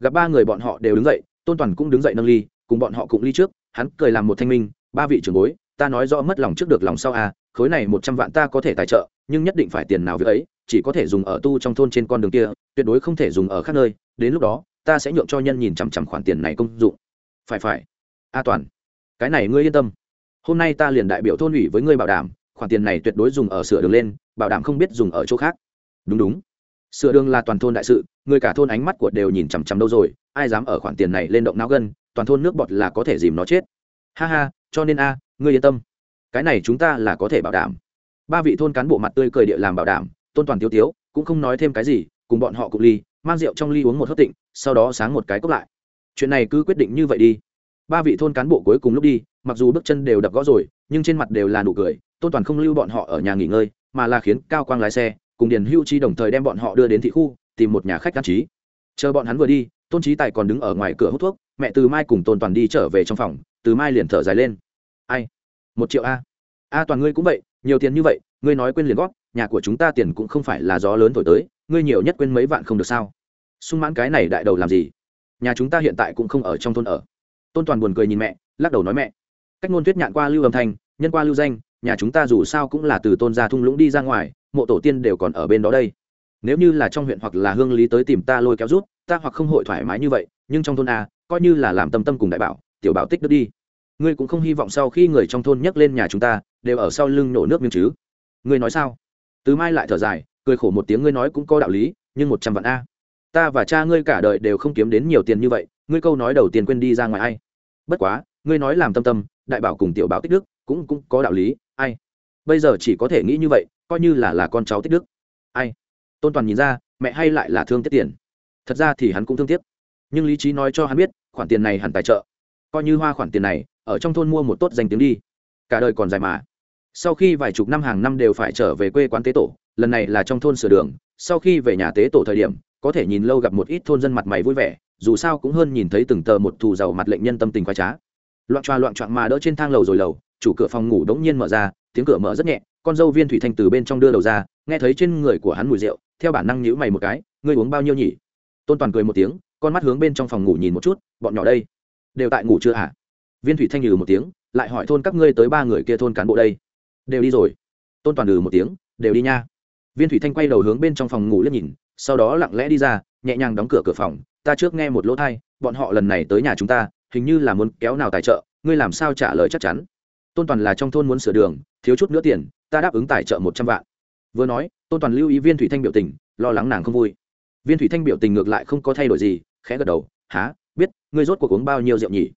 gặp ba người bọn họ đều đứng dậy, tôn toàn cũng đứng dậy nâng ly, cùng bọn họ cùng ly trước, hắn cười làm một thanh minh, ba vị trưởng bối, ta nói rõ mất lòng trước được lòng sau à khối này một trăm vạn ta có thể tài trợ, nhưng nhất định phải tiền nào việc ấy, chỉ có thể dùng ở tu trong thôn trên con đường kia, tuyệt đối không thể dùng ở khác nơi, đến lúc đó, ta sẽ nhượng cho nhân nhìn chằm chằm khoản tiền này công dụng. Phải phải. A toàn, cái này ngươi yên tâm hôm nay ta liền đại biểu thôn ủy với ngươi bảo đảm, khoản tiền này tuyệt đối dùng ở sửa đường lên, bảo đảm không biết dùng ở chỗ khác. Đúng đúng. Sửa đường là toàn thôn đại sự, người cả thôn ánh mắt của đều nhìn chằm chằm đâu rồi, ai dám ở khoản tiền này lên động não gân, toàn thôn nước bọt là có thể dìm nó chết. Ha ha, cho nên a, ngươi yên tâm. Cái này chúng ta là có thể bảo đảm. Ba vị thôn cán bộ mặt tươi cười địa làm bảo đảm, tôn toàn tiêu tiếu, cũng không nói thêm cái gì, cùng bọn họ cùng ly, mang rượu trong ly uống một hớt tịnh, sau đó sáng một cái cốc lại. Chuyện này cứ quyết định như vậy đi. Ba vị thôn cán bộ cuối cùng lúc đi mặc dù bước chân đều đập gõ rồi, nhưng trên mặt đều là nụ cười, tôn toàn không lưu bọn họ ở nhà nghỉ ngơi, mà là khiến cao quang lái xe, cùng điền hưu chi đồng thời đem bọn họ đưa đến thị khu, tìm một nhà khách đăng trí. Chờ bọn hắn vừa đi, tôn trí tài còn đứng ở ngoài cửa hút thuốc, mẹ từ mai cùng tôn toàn đi trở về trong phòng, từ mai liền thở dài lên. Ai? Một triệu a? A toàn ngươi cũng vậy, nhiều tiền như vậy, ngươi nói quên liền gót nhà của chúng ta tiền cũng không phải là gió lớn thổi tới, ngươi nhiều nhất quên mấy vạn không được sao? Sung mãn cái này đại đầu làm gì? Nhà chúng ta hiện tại cũng không ở trong thôn ở. Tôn toàn buồn cười nhìn mẹ, lắc đầu nói mẹ cách ngôn tuyết nhạn qua lưu âm thanh, nhân qua lưu danh, nhà chúng ta dù sao cũng là từ tôn gia thung lũng đi ra ngoài, mộ tổ tiên đều còn ở bên đó đây. Nếu như là trong huyện hoặc là hương lý tới tìm ta lôi kéo rút, ta hoặc không hội thoải mái như vậy, nhưng trong thôn a, coi như là làm tâm tâm cùng đại bảo, tiểu bảo tích đức đi. Ngươi cũng không hy vọng sau khi người trong thôn nhắc lên nhà chúng ta, đều ở sau lưng nổ nước miếng chứ. Ngươi nói sao? Từ mai lại thở dài, cười khổ một tiếng, ngươi nói cũng có đạo lý, nhưng một trăm vạn a. Ta và cha ngươi cả đời đều không kiếm đến nhiều tiền như vậy, ngươi câu nói đầu tiên quên đi ra ngoài ai? Bất quá ngươi nói làm tâm tâm, đại bảo cùng tiểu bảo tích đức cũng cũng có đạo lý, ai? Bây giờ chỉ có thể nghĩ như vậy, coi như là là con cháu tích đức. Ai? Tôn toàn nhìn ra, mẹ hay lại là thương tiết tiền. Thật ra thì hắn cũng thương tiếc. Nhưng lý trí nói cho hắn biết, khoản tiền này hẳn tài trợ. Coi như hoa khoản tiền này, ở trong thôn mua một tốt danh tiếng đi. Cả đời còn dài mà. Sau khi vài chục năm hàng năm đều phải trở về quê quán tế tổ, lần này là trong thôn sửa đường, sau khi về nhà tế tổ thời điểm, có thể nhìn lâu gặp một ít thôn dân mặt mày vui vẻ, dù sao cũng hơn nhìn thấy từng tờ một thù giàu mặt lệnh nhân tâm tình khoái trá loạn choa loạn choạng mà đỡ trên thang lầu rồi lầu, chủ cửa phòng ngủ đống nhiên mở ra, tiếng cửa mở rất nhẹ, con dâu viên thủy thanh từ bên trong đưa đầu ra, nghe thấy trên người của hắn mùi rượu, theo bản năng nhíu mày một cái, ngươi uống bao nhiêu nhỉ? Tôn toàn cười một tiếng, con mắt hướng bên trong phòng ngủ nhìn một chút, bọn nhỏ đây, đều tại ngủ chưa hả? Viên thủy thanh nhừ một tiếng, lại hỏi, thôn các ngươi tới ba người kia thôn cán bộ đây? Đều đi rồi. Tôn toàn ừ một tiếng, đều đi nha. Viên thủy thanh quay đầu hướng bên trong phòng ngủ liếc nhìn, sau đó lặng lẽ đi ra, nhẹ nhàng đóng cửa cửa phòng, ta trước nghe một lỗ thai bọn họ lần này tới nhà chúng ta hình như là muốn kéo nào tài trợ, ngươi làm sao trả lời chắc chắn? Tôn toàn là trong thôn muốn sửa đường, thiếu chút nữa tiền, ta đáp ứng tài trợ một trăm vạn. Vừa nói, tôn toàn lưu ý viên thủy thanh biểu tình, lo lắng nàng không vui. Viên thủy thanh biểu tình ngược lại không có thay đổi gì, khẽ gật đầu há biết, ngươi rốt cuộc uống bao nhiêu rượu nhỉ?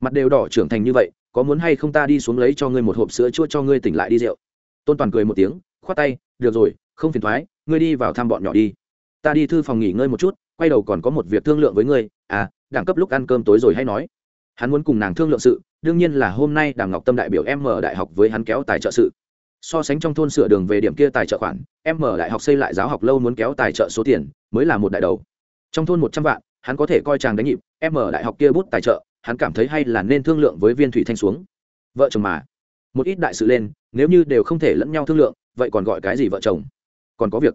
Mặt đều đỏ trưởng thành như vậy, có muốn hay không ta đi xuống lấy cho ngươi một hộp sữa chua cho ngươi tỉnh lại đi rượu? Tôn toàn cười một tiếng, khoát tay, được rồi, không phiền thoái ngươi đi vào thăm bọn nhỏ đi. Ta đi thư phòng nghỉ ngơi một chút, quay đầu còn có một việc thương lượng với ngươi. À đẳng cấp lúc ăn cơm tối rồi hay nói hắn muốn cùng nàng thương lượng sự, đương nhiên là hôm nay đàm ngọc tâm đại biểu em mở đại học với hắn kéo tài trợ sự. So sánh trong thôn sửa đường về điểm kia tài trợ khoản em mở đại học xây lại giáo học lâu muốn kéo tài trợ số tiền, mới là một đại đầu. Trong thôn một trăm vạn, hắn có thể coi chàng đánh nhịp em mở đại học kia bút tài trợ, hắn cảm thấy hay là nên thương lượng với viên thủy thanh xuống. Vợ chồng mà. Một ít đại sự lên, nếu như đều không thể lẫn nhau thương lượng, vậy còn gọi cái gì vợ chồng? Còn có việc.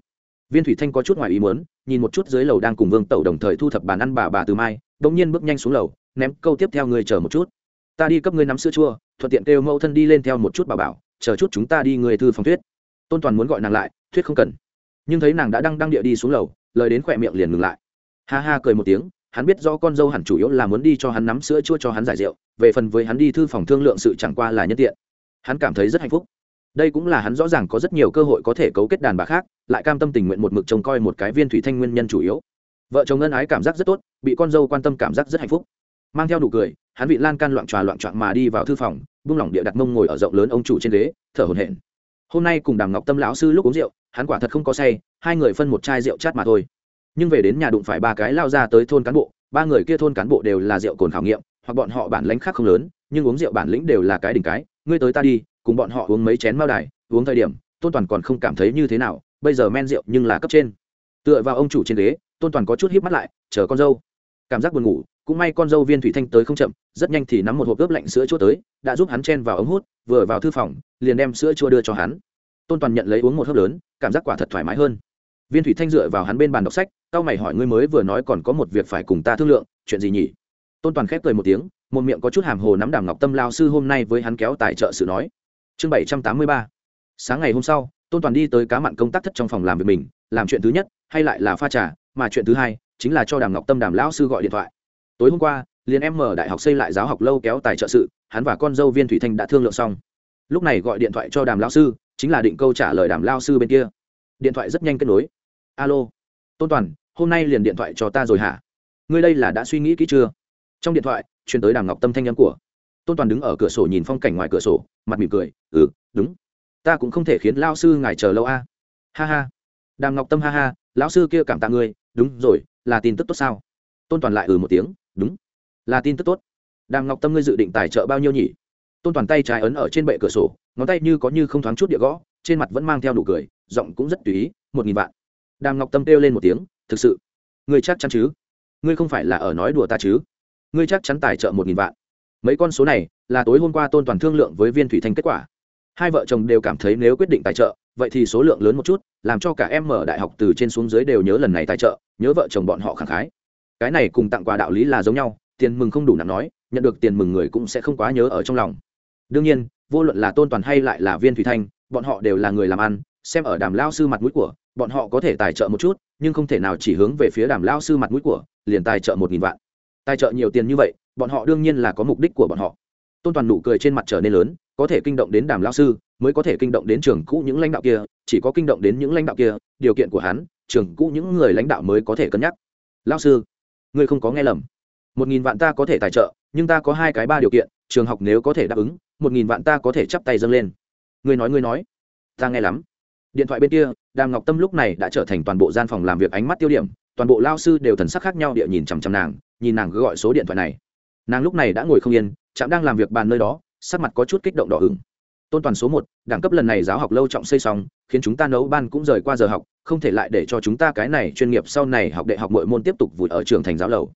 Viên thủy thanh có chút ngoài ý muốn, nhìn một chút dưới lầu đang cùng vương tẩu đồng thời thu thập bàn ăn bà bà từ mai đ ỗ n g nhiên bước nhanh xuống lầu ném câu tiếp theo người chờ một chút. Ta đi cấp ngươi nắm sữa chua, thuận tiện kêu mẫu thân đi lên theo một chút bà bảo, chờ chút chúng ta đi người thư phòng thuyết. Tôn toàn muốn gọi nàng lại, thuyết không cần. Nhưng thấy nàng đã đăng đăng địa đi xuống lầu, lời đến khỏe miệng liền ngừng lại. Ha ha cười một tiếng, hắn biết do con dâu hẳn chủ yếu là muốn đi cho hắn nắm sữa chua cho hắn giải rượu, về phần với hắn đi thư phòng thương lượng sự chẳng qua là nhân tiện. Hắn cảm thấy rất hạnh phúc. Đây cũng là hắn rõ ràng có rất nhiều cơ hội có thể cấu kết đàn bà khác, lại cam tâm tình nguyện một mực trông coi một cái viên thủy thanh nguyên nhân chủ yếu. Vợ chồng ân ái cảm giác rất tốt, bị con dâu quan tâm cảm giác rất hạnh phúc mang theo đủ cười, hắn vị lan can loạn tròa loạn trọn mà đi vào thư phòng, buông lỏng địa đặt mông ngồi ở rộng lớn ông chủ trên ghế, thở hồn hển. Hôm nay cùng đàm ngọc tâm lão sư lúc uống rượu, hắn quả thật không có say, hai người phân một chai rượu chát mà thôi. Nhưng về đến nhà đụng phải ba cái lao ra tới thôn cán bộ, ba người kia thôn cán bộ đều là rượu cồn khảo nghiệm, hoặc bọn họ bản lãnh khác không lớn, nhưng uống rượu bản lĩnh đều là cái đỉnh cái, ngươi tới ta đi, cùng bọn họ uống mấy chén mao đài, uống thời điểm, tôn toàn còn không cảm thấy như thế nào, bây giờ men rượu nhưng là cấp trên. Tựa vào ông chủ trên ghế, tôn toàn có chút híp mắt lại, chờ con dâu. Cảm giác buồn ngủ cũng may con dâu viên thủy thanh tới không chậm, rất nhanh thì nắm một hộp ướp lạnh sữa chua tới, đã giúp hắn chen vào ống hút, vừa vào thư phòng, liền đem sữa chua đưa cho hắn. Tôn toàn nhận lấy uống một hớp lớn, cảm giác quả thật thoải mái hơn. Viên thủy thanh dựa vào hắn bên bàn đọc sách tao mày hỏi ngươi mới vừa nói còn có một việc phải cùng ta thương lượng, chuyện gì nhỉ? Tôn toàn khép cười một tiếng, một miệng có chút hàm hồ nắm đàm ngọc tâm lao sư hôm nay với hắn kéo tài trợ sự nói. Chương bảy trăm tám mươi ba. Sáng ngày hôm sau, tôn toàn đi tới cá mặn công tác thất trong phòng làm việc mình, làm chuyện thứ nhất, hay lại là pha trà, mà chuyện thứ hai, chính là cho đàm ngọc tâm đàm lão sư gọi điện thoại tối hôm qua, liền em mở đại học xây lại giáo học lâu kéo tài trợ sự, hắn và con dâu viên thủy thanh đã thương lượng xong. Lúc này gọi điện thoại cho đàm lão sư, chính là định câu trả lời đàm lao sư bên kia. Điện thoại rất nhanh kết nối. Alo. Tôn toàn, hôm nay liền điện thoại cho ta rồi hả? Ngươi đây là đã suy nghĩ kỹ chưa? Trong điện thoại chuyển tới đàm ngọc tâm thanh nhắn của. Tôn toàn đứng ở cửa sổ nhìn phong cảnh ngoài cửa sổ, mặt mỉm cười ừ đúng. Ta cũng không thể khiến lao sư ngài chờ lâu a. Ha ha. Đàm ngọc tâm ha ha, lão sư kia cảm tạ ngươi, đúng rồi, là tin tức tốt sao? Tôn toàn lại ừ một tiếng đúng. Là tin tức tốt. Đàm ngọc tâm ngươi dự định tài trợ bao nhiêu nhỉ? Tôn toàn tay trái ấn ở trên bệ cửa sổ, ngón tay như có như không thoáng chút địa gõ, trên mặt vẫn mang theo nụ cười, giọng cũng rất tùy ý, một nghìn vạn. Đàm ngọc tâm kêu lên một tiếng, thực sự? Ngươi chắc chắn chứ? Ngươi không phải là ở nói đùa ta chứ? Ngươi chắc chắn tài trợ một nghìn vạn. Mấy con số này là tối hôm qua tôn toàn thương lượng với viên thủy thanh kết quả. Hai vợ chồng đều cảm thấy nếu quyết định tài trợ, vậy thì số lượng lớn một chút, làm cho cả em mở đại học từ trên xuống dưới đều nhớ lần này tài trợ, nhớ vợ chồng bọn họ khẳng khái cái này cùng tặng quà đạo lý là giống nhau, tiền mừng không đủ nặng nói, nhận được tiền mừng người cũng sẽ không quá nhớ ở trong lòng. Đương nhiên, vô luận là tôn toàn hay lại là viên thủy thanh, bọn họ đều là người làm ăn, xem ở đàm lao sư mặt mũi của, bọn họ có thể tài trợ một chút, nhưng không thể nào chỉ hướng về phía đàm lao sư mặt mũi của, liền tài trợ một nghìn vạn. Tài trợ nhiều tiền như vậy, bọn họ đương nhiên là có mục đích của bọn họ. Tôn toàn nụ cười trên mặt trở nên lớn, có thể kinh động đến đàm lao sư, mới có thể kinh động đến trường cũ những lãnh đạo kia, chỉ có kinh động đến những lãnh đạo kia, điều kiện của hắn, trường cũ những người lãnh đạo mới có thể cân nhắc. Lao sư ngươi không có nghe lầm. Một nghìn vạn ta có thể tài trợ, nhưng ta có hai cái ba điều kiện, trường học nếu có thể đáp ứng, một nghìn vạn ta có thể chắp tay dâng lên. Ngươi nói ngươi nói. Ta nghe lắm. Điện thoại bên kia, đàm ngọc tâm lúc này đã trở thành toàn bộ gian phòng làm việc ánh mắt tiêu điểm, toàn bộ lao sư đều thần sắc khác nhau địa nhìn chằm chằm nàng, nhìn nàng gọi số điện thoại này. Nàng lúc này đã ngồi không yên, chạm đang làm việc bàn nơi đó, sắc mặt có chút kích động đỏ hừng tôn toàn số một, đẳng cấp lần này giáo học lâu trọng xây xong, khiến chúng ta nấu ban cũng rời qua giờ học, không thể lại để cho chúng ta cái này chuyên nghiệp sau này học đại học mọi môn tiếp tục vùi ở trường thành giáo lầu.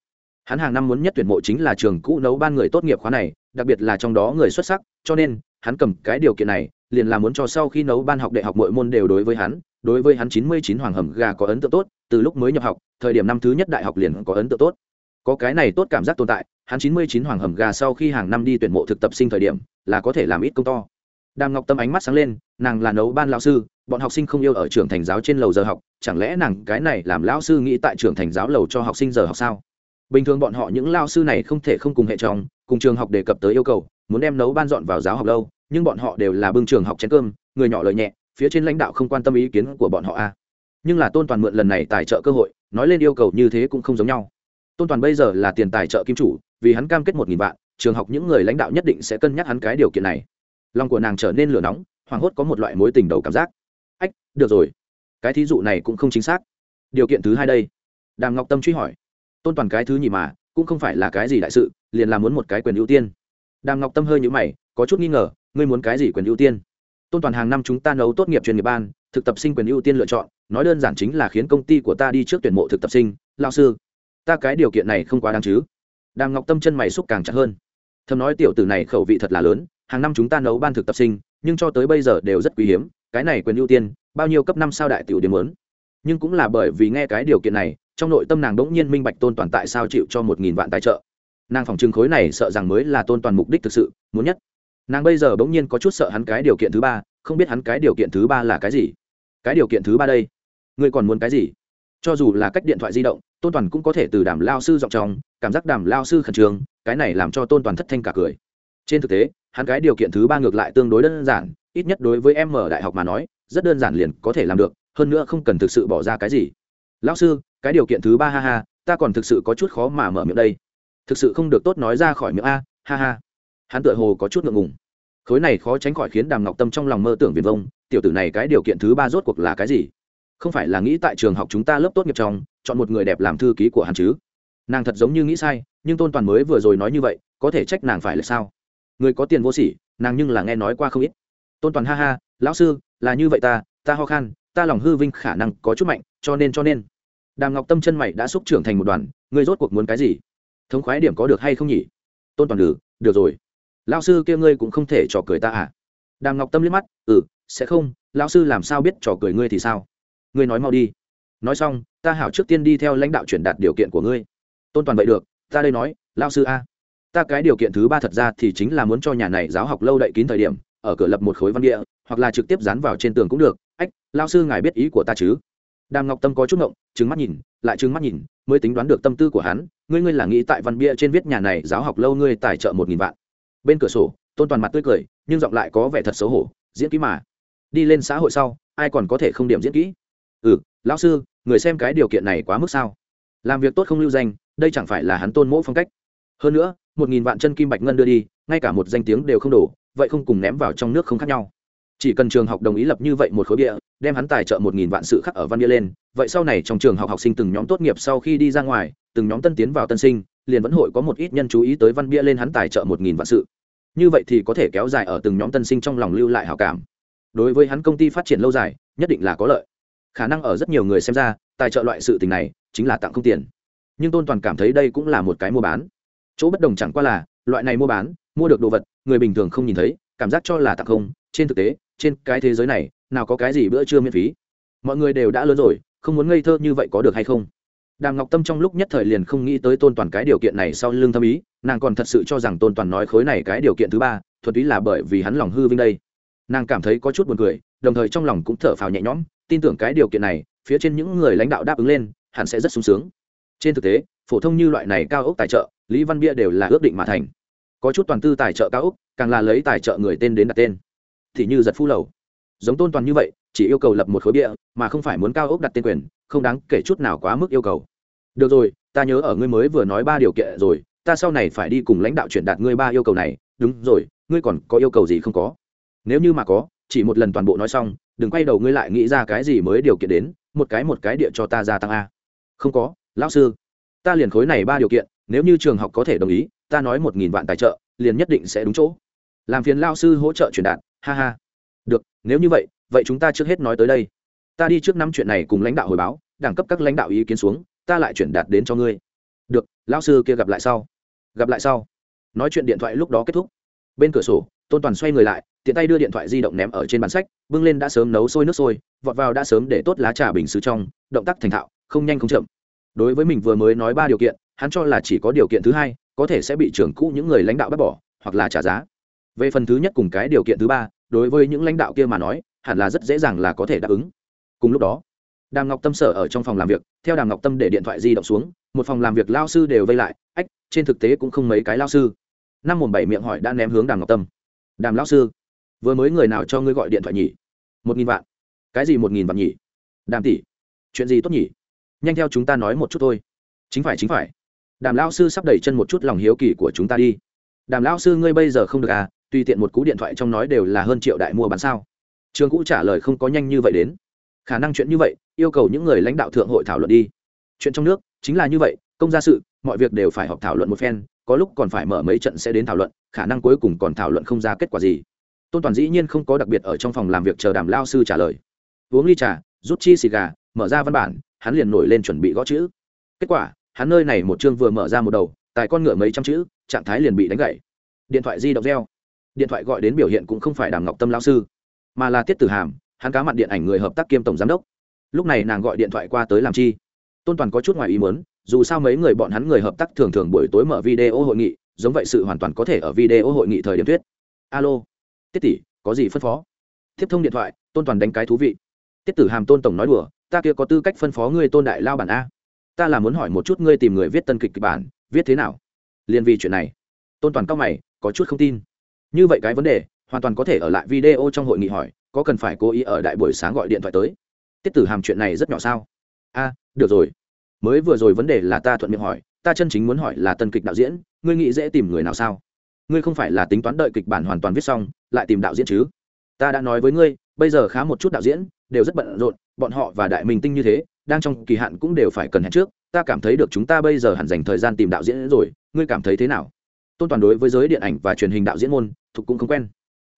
Hắn hàng năm muốn nhất tuyển mộ chính là trường cũ nấu ban người tốt nghiệp khóa này, đặc biệt là trong đó người xuất sắc, cho nên, hắn cầm cái điều kiện này, liền là muốn cho sau khi nấu ban học đại học mọi môn đều đối với hắn, đối với hắn chín mươi chín hoàng hầm gà có ấn tượng tốt, từ lúc mới nhập học, thời điểm năm thứ nhất đại học liền có ấn tượng tốt. Có cái này tốt cảm giác tồn tại, hắn chín mươi chín hoàng hầm gà sau khi hàng năm đi tuyển mộ thực tập sinh thời điểm, là có thể làm ít công to đàm ngọc tâm ánh mắt sáng lên, nàng là nấu ban lão sư, bọn học sinh không yêu ở trường thành giáo trên lầu giờ học, chẳng lẽ nàng cái này làm lão sư nghĩ tại trường thành giáo lầu cho học sinh giờ học sao? Bình thường bọn họ những lao sư này không thể không cùng hệ trong cùng trường học đề cập tới yêu cầu, muốn đem nấu ban dọn vào giáo học lâu, nhưng bọn họ đều là bưng trường học chén cơm, người nhỏ lợi nhẹ, phía trên lãnh đạo không quan tâm ý kiến của bọn họ a nhưng là tôn toàn mượn lần này tài trợ cơ hội, nói lên yêu cầu như thế cũng không giống nhau. Tôn toàn bây giờ là tiền tài trợ kim chủ, vì hắn cam kết một nghìn vạn, trường học những người lãnh đạo nhất định sẽ cân nhắc hắn cái điều kiện này lòng của nàng trở nên lửa nóng, hoảng hốt có một loại mối tình đầu cảm giác. Ách, được rồi. Cái thí dụ này cũng không chính xác. Điều kiện thứ hai đây. Đàm ngọc tâm truy hỏi. Tôn toàn cái thứ nhì mà, cũng không phải là cái gì đại sự, liền là muốn một cái quyền ưu tiên. Đàm ngọc tâm hơi nhữ mày, có chút nghi ngờ, ngươi muốn cái gì quyền ưu tiên? Tôn toàn hàng năm chúng ta nấu tốt nghiệp chuyên nghiệp ban, thực tập sinh quyền ưu tiên lựa chọn, nói đơn giản chính là khiến công ty của ta đi trước tuyển mộ thực tập sinh lao sư. Ta cái điều kiện này không quá đáng chứ. Đàm ngọc tâm chân mày xúc càng chặt hơn. Thầm nói tiểu tử này khẩu vị thật là lớn hàng năm chúng ta nấu ban thực tập sinh, nhưng cho tới bây giờ đều rất quý hiếm, cái này quyền ưu tiên, bao nhiêu cấp năm sao đại tiểu điểm lớn. Nhưng cũng là bởi vì nghe cái điều kiện này, trong nội tâm nàng đ ỗ n g nhiên minh bạch tôn toàn tại sao chịu cho một nghìn vạn tài trợ. Nàng phòng trừng khối này sợ rằng mới là tôn toàn mục đích thực sự, muốn nhất. Nàng bây giờ bỗng nhiên có chút sợ hắn cái điều kiện thứ ba, không biết hắn cái điều kiện thứ ba là cái gì. Cái điều kiện thứ ba đây, ngươi còn muốn cái gì? Cho dù là cách điện thoại di động, tôn toàn cũng có thể từ đàm lao sư giọng trong, cảm giác đàm lao sư khẩn trương, cái này làm cho tôn toàn thất thanh cả cười. Trên thực tế hắn cái điều kiện thứ ba ngược lại tương đối đơn giản, ít nhất đối với em ở đại học mà nói, rất đơn giản liền có thể làm được, hơn nữa không cần thực sự bỏ ra cái gì. Lão sư, cái điều kiện thứ ba ha ha, ta còn thực sự có chút khó mà mở miệng đây. Thực sự không được tốt nói ra khỏi miệng a, ha ha. Hắn tựa hồ có chút ngượng ngùng. Khối này khó tránh khỏi khiến đàm ngọc tâm trong lòng mơ tưởng viền vông, tiểu tử này cái điều kiện thứ ba rốt cuộc là cái gì? Không phải là nghĩ tại trường học chúng ta lớp tốt nghiệp trong, chọn một người đẹp làm thư ký của hắn chứ? Nàng thật giống như nghĩ sai, nhưng tôn toàn mới vừa rồi nói như vậy, có thể trách nàng phải là sao? Người có tiền vô sỉ nàng nhưng là nghe nói qua không ít. Tôn toàn ha ha lão sư là như vậy ta ta ho khan ta lòng hư vinh khả năng có chút mạnh cho nên cho nên. Đàm ngọc tâm chân mày đã xúc trưởng thành một đoàn người rốt cuộc muốn cái gì? Thống khoái điểm có được hay không nhỉ? Tôn toàn lử, được rồi. Lão sư kia ngươi cũng không thể trò cười ta à? Đàm ngọc tâm liếc mắt ừ sẽ không lão sư làm sao biết trò cười ngươi thì sao? Ngươi nói mau đi. Nói xong ta hảo trước tiên đi theo lãnh đạo truyền đạt điều kiện của ngươi. Tôn toàn vậy được ta đây nói lão sư a ta cái điều kiện thứ ba thật ra thì chính là muốn cho nhà này giáo học lâu đậy kín thời điểm, ở cửa lập một khối văn địa, hoặc là trực tiếp dán vào trên tường cũng được. Ách lao sư ngài biết ý của ta chứ? Đàm ngọc tâm có chút ngộng trứng mắt nhìn, lại trứng mắt nhìn, mới tính đoán được tâm tư của hắn. Ngươi ngươi là nghĩ tại văn bia trên viết nhà này giáo học lâu ngươi tài trợ một nghìn vạn. Bên cửa sổ, tôn toàn mặt tươi cười, nhưng giọng lại có vẻ thật xấu hổ, diễn kỹ mà. Đi lên xã hội sau, ai còn có thể không điểm diễn kỹ? Ừ lão sư, người xem cái điều kiện này quá mức sao? Làm việc tốt không lưu danh, đây chẳng phải là hắn tôn mỗ phong cách. Hơn nữa một nghìn vạn chân kim bạch ngân đưa đi, ngay cả một danh tiếng đều không đủ vậy không cùng ném vào trong nước không khác nhau. Chỉ cần trường học đồng ý lập như vậy một khối địa đem hắn tài trợ một nghìn vạn sự khắc ở văn bia lên, vậy sau này trong trường học học sinh từng nhóm tốt nghiệp sau khi đi ra ngoài, từng nhóm tân tiến vào tân sinh, liền vẫn hội có một ít nhân chú ý tới văn bia lên hắn tài trợ một nghìn vạn sự. Như vậy thì có thể kéo dài ở từng nhóm tân sinh trong lòng lưu lại hảo cảm. Đối với hắn công ty phát triển lâu dài, nhất định là có lợi. Khả năng ở rất nhiều người xem ra, tài trợ loại sự tình này chính là tặng không tiền. Nhưng tôn toàn cảm thấy đây cũng là một cái mua bán chỗ bất đồng chẳng qua là, loại này mua bán, mua được đồ vật, người bình thường không nhìn thấy, cảm giác cho là tặng không. Trên thực tế, trên cái thế giới này, nào có cái gì bữa trưa miễn phí. Mọi người đều đã lớn rồi, không muốn ngây thơ như vậy có được hay không? Đàm ngọc tâm trong lúc nhất thời liền không nghĩ tới tôn toàn cái điều kiện này sau lưng thâm ý, nàng còn thật sự cho rằng tôn toàn nói khối này cái điều kiện thứ ba thuật ý là bởi vì hắn lòng hư vinh đây. Nàng cảm thấy có chút buồn cười, đồng thời trong lòng cũng thở phào nhẹ nhõm, tin tưởng cái điều kiện này, phía trên những người lãnh đạo đáp ứng lên, hẳn sẽ rất sung sướng. Trên thực tế phổ thông như loại này cao ốc tài trợ, lý văn bia đều là ước định mà thành. Có chút toàn tư tài trợ cao ốc, càng là lấy tài trợ người tên đến đặt tên. Thì như giật phu lầu. Giống tôn toàn như vậy, chỉ yêu cầu lập một khối bia, mà không phải muốn cao ốc đặt tên quyền, không đáng kể chút nào quá mức yêu cầu. Được rồi, ta nhớ ở ngươi mới vừa nói ba điều kiện rồi, ta sau này phải đi cùng lãnh đạo chuyển đạt ngươi ba yêu cầu này. Đúng rồi, ngươi còn có yêu cầu gì không có? Nếu như mà có, chỉ một lần toàn bộ nói xong, đừng quay đầu ngươi lại nghĩ ra cái gì mới điều kiện đến, một cái một cái địa cho ta gia tăng a. Không có, lão sư ta liền khối này ba điều kiện, nếu như trường học có thể đồng ý, ta nói một nghìn vạn tài trợ, liền nhất định sẽ đúng chỗ. Làm phiền lao sư hỗ trợ truyền đạt, ha ha. Được, nếu như vậy vậy chúng ta trước hết nói tới đây. Ta đi trước năm chuyện này cùng lãnh đạo hồi báo, đẳng cấp các lãnh đạo ý kiến xuống, ta lại chuyển đạt đến cho ngươi. Được lão sư kia gặp lại sau. Gặp lại sau. Nói chuyện điện thoại lúc đó kết thúc. Bên cửa sổ, tôn toàn xoay người lại, tiện tay đưa điện thoại di động ném ở trên bàn sách, bưng lên đã sớm nấu sôi nước sôi, vọt vào đã sớm để tốt lá trà bình xứ trong, động tác thành thạo, không nhanh không chậm đối với mình vừa mới nói ba điều kiện, hắn cho là chỉ có điều kiện thứ hai, có thể sẽ bị trưởng cũ những người lãnh đạo bắt bỏ, hoặc là trả giá. Về phần thứ nhất cùng cái điều kiện thứ ba, đối với những lãnh đạo kia mà nói, hẳn là rất dễ dàng là có thể đáp ứng. Cùng lúc đó, đàm ngọc tâm sở ở trong phòng làm việc, theo đàm ngọc tâm để điện thoại di động xuống, một phòng làm việc lao sư đều vây lại, ách, trên thực tế cũng không mấy cái lao sư. Năm một bảy miệng hỏi đã ném hướng đàm ngọc tâm. Đàm lao sư, vừa mới người nào cho ngươi gọi điện thoại nhỉ? Một nghìn vạn. Cái gì một nghìn vạn nhỉ? Đàm tỷ, chuyện gì tốt nhỉ? Nhanh theo chúng ta nói một chút thôi. Chính phải chính phải. Đàm lao sư sắp đẩy chân một chút lòng hiếu kỳ của chúng ta đi. Đàm lao sư ngươi bây giờ không được à tùy tiện một cú điện thoại trong nói đều là hơn triệu đại mua bán sao. Trường cũ trả lời không có nhanh như vậy đến. Khả năng chuyện như vậy, yêu cầu những người lãnh đạo thượng hội thảo luận đi. Chuyện trong nước, chính là như vậy, công gia sự, mọi việc đều phải họp thảo luận một phen, có lúc còn phải mở mấy trận sẽ đến thảo luận, khả năng cuối cùng còn thảo luận không ra kết quả gì. Tôn toàn dĩ nhiên không có đặc biệt ở trong phòng làm việc chờ đàm lao sư trả lời. Uống ly trà, rút chi xì gà, mở ra văn bản hắn liền nổi lên chuẩn bị gõ chữ. Kết quả, hắn nơi này một chương vừa mở ra một đầu, tài con ngựa mấy trăm chữ, trạng thái liền bị đánh gãy. Điện thoại di động reo. Điện thoại gọi đến biểu hiện cũng không phải đàm ngọc tâm lao sư, mà là tiết tử hàm, hắn cá mặt điện ảnh người hợp tác kiêm tổng giám đốc. Lúc này nàng gọi điện thoại qua tới làm chi? Tôn toàn có chút ngoài ý muốn, dù sao mấy người bọn hắn người hợp tác thường thường buổi tối mở video hội nghị, giống vậy sự hoàn toàn có thể ở video hội nghị thời điểm thuyết. Alo, tiết tỷ, có gì phân phó? Tiếp thông điện thoại, tôn toàn đánh cái thú vị. Tiết tử hàm tôn tổng nói đùa ta kia có tư cách phân phó ngươi tôn đại lao bản a? Ta là muốn hỏi một chút ngươi tìm người viết tân kịch kịch bản, viết thế nào? Liền vì chuyện này. Tôn toàn cao mày, có chút không tin. Như vậy cái vấn đề, hoàn toàn có thể ở lại video trong hội nghị hỏi, có cần phải cố ý ở đại buổi sáng gọi điện thoại tới? Tiết tử hàm chuyện này rất nhỏ sao? A, được rồi. Mới vừa rồi vấn đề là ta thuận miệng hỏi, ta chân chính muốn hỏi là tân kịch đạo diễn, ngươi nghĩ dễ tìm người nào sao? Ngươi không phải là tính toán đợi kịch bản hoàn toàn viết xong, lại tìm đạo diễn chứ? Ta đã nói với ngươi bây giờ khá một chút đạo diễn đều rất bận rộn, bọn họ và đại minh tinh như thế, đang trong kỳ hạn cũng đều phải cần hẹn trước. Ta cảm thấy được chúng ta bây giờ hẳn dành thời gian tìm đạo diễn rồi. Ngươi cảm thấy thế nào? Tôn toàn đối với giới điện ảnh và truyền hình đạo diễn môn, thục cũng không quen.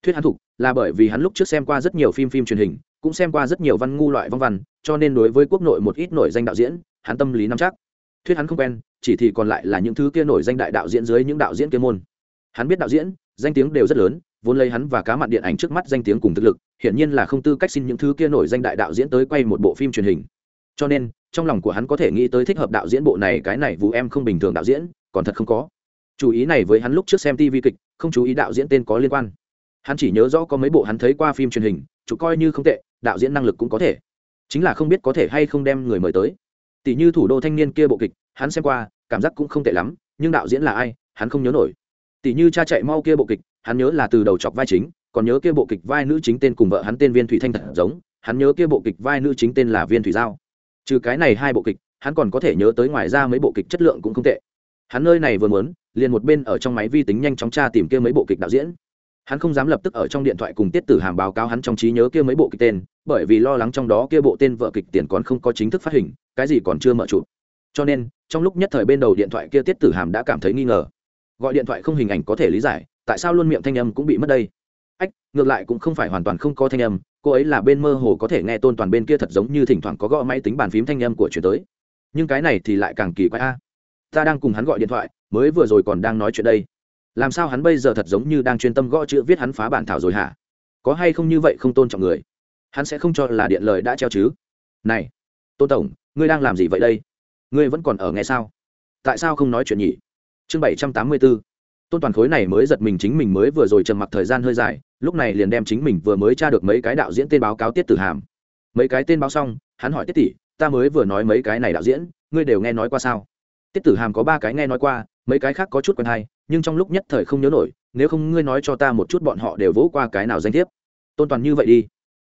Thuyết hắn thục là bởi vì hắn lúc trước xem qua rất nhiều phim phim truyền hình, cũng xem qua rất nhiều văn ngu loại văn văn, cho nên đối với quốc nội một ít nổi danh đạo diễn, hắn tâm lý nắm chắc. Thuyết hắn không quen, chỉ thì còn lại là những thứ kia nổi danh đại đạo diễn dưới những đạo diễn kia môn. Hắn biết đạo diễn, danh tiếng đều rất lớn vốn lấy hắn và cá mặn điện ảnh trước mắt danh tiếng cùng thực lực, hiển nhiên là không tư cách xin những thứ kia nổi danh đại đạo diễn tới quay một bộ phim truyền hình. Cho nên, trong lòng của hắn có thể nghĩ tới thích hợp đạo diễn bộ này, cái này vũ em không bình thường đạo diễn, còn thật không có. Chú ý này với hắn lúc trước xem tv kịch, không chú ý đạo diễn tên có liên quan. Hắn chỉ nhớ rõ có mấy bộ hắn thấy qua phim truyền hình, chú coi như không tệ, đạo diễn năng lực cũng có thể. Chính là không biết có thể hay không đem người mời tới. Tỷ như thủ đô thanh niên kia bộ kịch, hắn xem qua, cảm giác cũng không tệ lắm, nhưng đạo diễn là ai, hắn không nhớ nổi. Tỷ như cha chạy mau kia bộ kịch hắn nhớ là từ đầu chọc vai chính, còn nhớ kia bộ kịch vai nữ chính tên cùng vợ hắn tên viên thủy thanh thật giống, hắn nhớ kia bộ kịch vai nữ chính tên là viên thủy giao. Trừ cái này hai bộ kịch, hắn còn có thể nhớ tới ngoài ra mấy bộ kịch chất lượng cũng không tệ. Hắn nơi này vừa muốn, liền một bên ở trong máy vi tính nhanh chóng tra tìm kia mấy bộ kịch đạo diễn. Hắn không dám lập tức ở trong điện thoại cùng tiết tử hàm báo cáo hắn trong trí nhớ kia mấy bộ kịch tên, bởi vì lo lắng trong đó kia bộ tên vợ kịch tiền còn không có chính thức phát hình, cái gì còn chưa mở chụp. Cho nên, trong lúc nhất thời bên đầu điện thoại kia tiết tử hàm đã cảm thấy nghi ngờ. Gọi điện thoại không hình ảnh có thể lý giải tại sao luôn miệng thanh âm cũng bị mất đây? Ách, ngược lại cũng không phải hoàn toàn không có thanh âm, cô ấy là bên mơ hồ có thể nghe tôn toàn bên kia thật giống như thỉnh thoảng có gõ máy tính bàn phím thanh âm của chuyển tới. Nhưng cái này thì lại càng kỳ quái a. Ta đang cùng hắn gọi điện thoại, mới vừa rồi còn đang nói chuyện đây. Làm sao hắn bây giờ thật giống như đang chuyên tâm gõ chữ viết hắn phá bản thảo rồi hả? Có hay không như vậy không tôn trọng người? Hắn sẽ không cho là điện lời đã treo chứ? Này, tôn tổng, ngươi đang làm gì vậy đây? Ngươi vẫn còn ở nghe sao? Tại sao không nói chuyện nhỉ? Chương bảy trăm tám mươi bốn tôn toàn khối này mới giật mình chính mình mới vừa rồi trầm mặc thời gian hơi dài, lúc này liền đem chính mình vừa mới tra được mấy cái đạo diễn tên báo cáo tiết tử hàm. Mấy cái tên báo xong, hắn hỏi tiết tỷ, ta mới vừa nói mấy cái này đạo diễn, ngươi đều nghe nói qua sao? Tiết tử hàm có ba cái nghe nói qua, mấy cái khác có chút quen hay, nhưng trong lúc nhất thời không nhớ nổi, nếu không ngươi nói cho ta một chút bọn họ đều vỗ qua cái nào danh thiếp. Tôn toàn như vậy đi.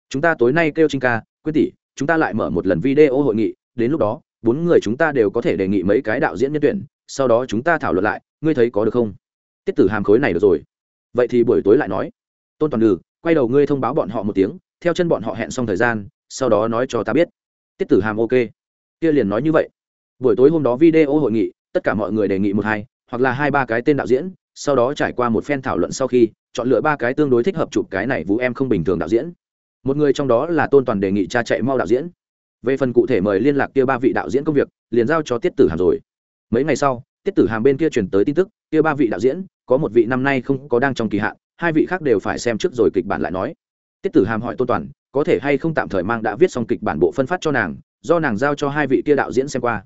Chúng ta tối nay kêu trinh ca quyết tỷ, chúng ta lại mở một lần video hội nghị, đến lúc đó, bốn người chúng ta đều có thể đề nghị mấy cái đạo diễn nhân tuyển, sau đó chúng ta thảo luận lại, ngươi thấy có được không? Tiết tử hàm khối này được rồi. Vậy thì buổi tối lại nói. Tôn toàn ngừ quay đầu ngươi thông báo bọn họ một tiếng, theo chân bọn họ hẹn xong thời gian, sau đó nói cho ta biết. Tiết tử hàm ok. Kia liền nói như vậy. Buổi tối hôm đó video hội nghị, tất cả mọi người đề nghị một hai, hoặc là hai ba cái tên đạo diễn, sau đó trải qua một phen thảo luận sau khi, chọn lựa ba cái tương đối thích hợp chụp cái này vũ em không bình thường đạo diễn. Một người trong đó là tôn toàn đề nghị cha chạy mau đạo diễn. Về phần cụ thể mời liên lạc kia ba vị đạo diễn công việc, liền giao cho tiết tử hàm rồi. Mấy ngày sau, tiết tử hàm bên kia truyền tới tin tức, kia ba vị đạo diễn có một vị năm nay không có đang trong kỳ hạn, hai vị khác đều phải xem trước rồi kịch bản lại nói. Tiết tử hàm hỏi tôn toàn, có thể hay không tạm thời mang đã viết xong kịch bản bộ phân phát cho nàng, do nàng giao cho hai vị kia đạo diễn xem qua.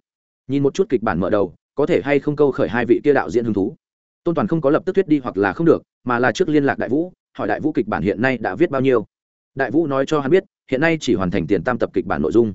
Nhìn một chút kịch bản mở đầu, có thể hay không câu khởi hai vị kia đạo diễn hứng thú. Tôn toàn không có lập tức thuyết đi hoặc là không được, mà là trước liên lạc đại vũ, hỏi đại vũ kịch bản hiện nay đã viết bao nhiêu. Đại vũ nói cho hắn biết, hiện nay chỉ hoàn thành tiền tam tập kịch bản nội dung.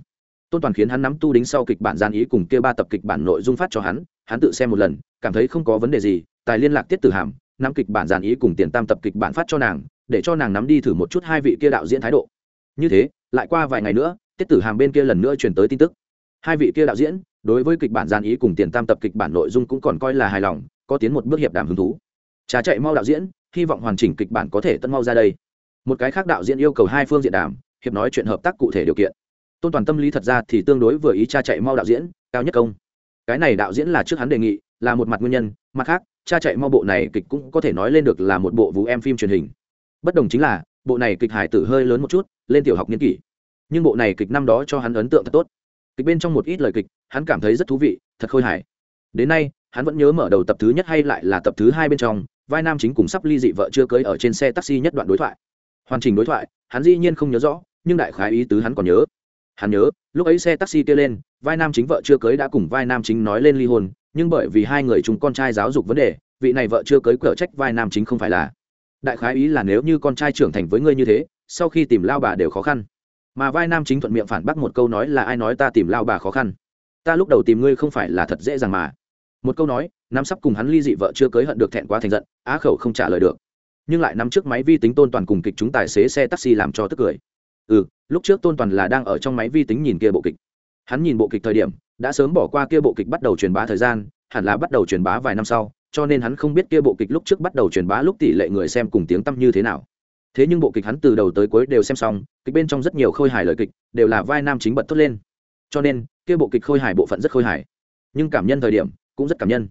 Tôn toàn khiến hắn nắm tu đính sau kịch bản gian ý cùng kia ba tập kịch bản nội dung phát cho hắn hắn tự xem một lần, cảm thấy không có vấn đề gì tài liên lạc tiết tử hàm, nắm kịch bản giàn ý cùng tiền tam tập kịch bản phát cho nàng, để cho nàng nắm đi thử một chút hai vị kia đạo diễn thái độ. Như thế, lại qua vài ngày nữa, tiết tử hàm bên kia lần nữa truyền tới tin tức. Hai vị kia đạo diễn, đối với kịch bản giàn ý cùng tiền tam tập kịch bản nội dung cũng còn coi là hài lòng, có tiến một bước hiệp đàm hứng thú. Trà chạy mau đạo diễn, hy vọng hoàn chỉnh kịch bản có thể tân mau ra đây. Một cái khác đạo diễn yêu cầu hai phương diện đàm, hiệp nói chuyện hợp tác cụ thể điều kiện. Tôn toàn tâm lý thật ra thì tương đối vừa ý cha chạy mau đạo diễn, cao nhất công. Cái này đạo diễn là trước hắn đề nghị là một mặt nguyên nhân, mặt khác, cha chạy mau bộ này kịch cũng có thể nói lên được là một bộ vũ em phim truyền hình. Bất đồng chính là, bộ này kịch hải tử hơi lớn một chút, lên tiểu học niên kỷ. Nhưng bộ này kịch năm đó cho hắn ấn tượng thật tốt. Kịch bên trong một ít lời kịch, hắn cảm thấy rất thú vị, thật khôi hài. Đến nay, hắn vẫn nhớ mở đầu tập thứ nhất hay lại là tập thứ hai bên trong, vai nam chính cùng sắp ly dị vợ chưa cưới ở trên xe taxi nhất đoạn đối thoại. Hoàn chỉnh đối thoại, hắn dĩ nhiên không nhớ rõ, nhưng đại khái ý tứ hắn còn nhớ. Hắn nhớ, lúc ấy xe taxi kia lên, vai nam chính vợ chưa cưới đã cùng vai nam chính nói lên ly hôn nhưng bởi vì hai người chúng con trai giáo dục vấn đề, vị này vợ chưa cưới cở trách vai nam chính không phải là. Đại khái ý là nếu như con trai trưởng thành với ngươi như thế, sau khi tìm lao bà đều khó khăn. Mà vai nam chính thuận miệng phản bác một câu nói là ai nói ta tìm lao bà khó khăn. Ta lúc đầu tìm ngươi không phải là thật dễ dàng mà. Một câu nói nam sắp cùng hắn ly dị vợ chưa cưới hận được thẹn quá thành giận, á khẩu không trả lời được. Nhưng lại nắm trước máy vi tính tôn toàn cùng kịch chúng tài xế xe taxi làm cho tức cười. Ừ lúc trước tôn toàn là đang ở trong máy vi tính nhìn kia bộ kịch. Hắn nhìn bộ kịch thời điểm đã sớm bỏ qua kia bộ kịch bắt đầu truyền bá thời gian, hẳn là bắt đầu truyền bá vài năm sau, cho nên hắn không biết kia bộ kịch lúc trước bắt đầu truyền bá lúc tỷ lệ người xem cùng tiếng tăm như thế nào. Thế nhưng bộ kịch hắn từ đầu tới cuối đều xem xong, kịch bên trong rất nhiều khôi hài lời kịch, đều là vai nam chính bật thốt lên. Cho nên, kia bộ kịch khôi hài bộ phận rất khôi hài. Nhưng cảm nhân thời điểm, cũng rất cảm nhân.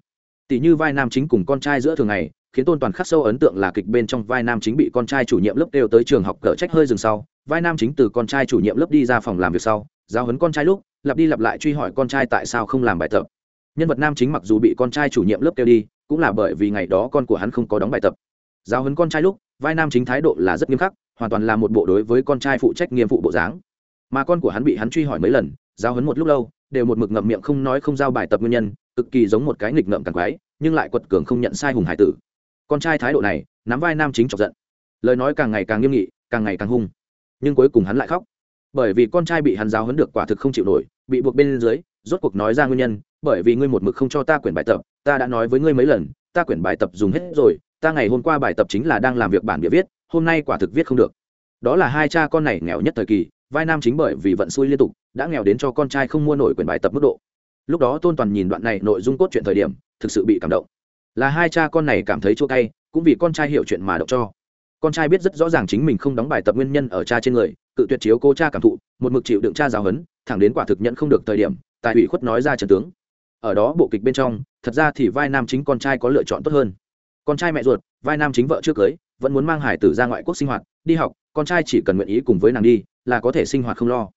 Tỷ như vai nam chính cùng con trai giữa thường ngày, khiến tôn toàn khắc sâu ấn tượng là kịch bên trong vai nam chính bị con trai chủ nhiệm lớp đều tới trường học cỡ trách hơi dừng sau. Vai nam chính từ con trai chủ nhiệm lớp đi ra phòng làm việc sau, giáo huấn con trai lúc lặp đi lặp lại truy hỏi con trai tại sao không làm bài tập. Nhân vật nam chính mặc dù bị con trai chủ nhiệm lớp kêu đi, cũng là bởi vì ngày đó con của hắn không có đóng bài tập. Giáo huấn con trai lúc, vai nam chính thái độ là rất nghiêm khắc, hoàn toàn là một bộ đối với con trai phụ trách nghiêm phụ bộ dáng. Mà con của hắn bị hắn truy hỏi mấy lần, giáo huấn một lúc lâu, đều một mực ngậm miệng không nói không giao bài tập nguyên nhân, cực kỳ giống một cái nghịch ngợm càng quái, nhưng lại quật cường không nhận sai hùng hải tử. Con trai thái độ này, nắm vai nam chính chọc giận. Lời nói càng ngày càng nghiêm nghị, càng ngày càng hung. Nhưng cuối cùng hắn lại khóc bởi vì con trai bị hắn giáo hấn được quả thực không chịu nổi, bị buộc bên dưới, rốt cuộc nói ra nguyên nhân, bởi vì ngươi một mực không cho ta quyển bài tập, ta đã nói với ngươi mấy lần, ta quyển bài tập dùng hết rồi, ta ngày hôm qua bài tập chính là đang làm việc bản địa viết, hôm nay quả thực viết không được. Đó là hai cha con này nghèo nhất thời kỳ, vai nam chính bởi vì vận xui liên tục, đã nghèo đến cho con trai không mua nổi quyển bài tập mức độ. Lúc đó tôn toàn nhìn đoạn này nội dung cốt truyện thời điểm, thực sự bị cảm động. Là hai cha con này cảm thấy chua cay, cũng vì con trai hiểu chuyện mà động cho con trai biết rất rõ ràng chính mình không đóng bài tập nguyên nhân ở cha trên người, cự tuyệt chiếu cô cha cảm thụ, một mực chịu đựng cha giáo hấn thẳng đến quả thực nhận không được thời điểm, tài ủy khuất nói ra trần tướng. Ở đó bộ kịch bên trong, thật ra thì vai nam chính con trai có lựa chọn tốt hơn. Con trai mẹ ruột, vai nam chính vợ trước cưới, vẫn muốn mang hải tử ra ngoại quốc sinh hoạt, đi học, con trai chỉ cần nguyện ý cùng với nàng đi, là có thể sinh hoạt không lo.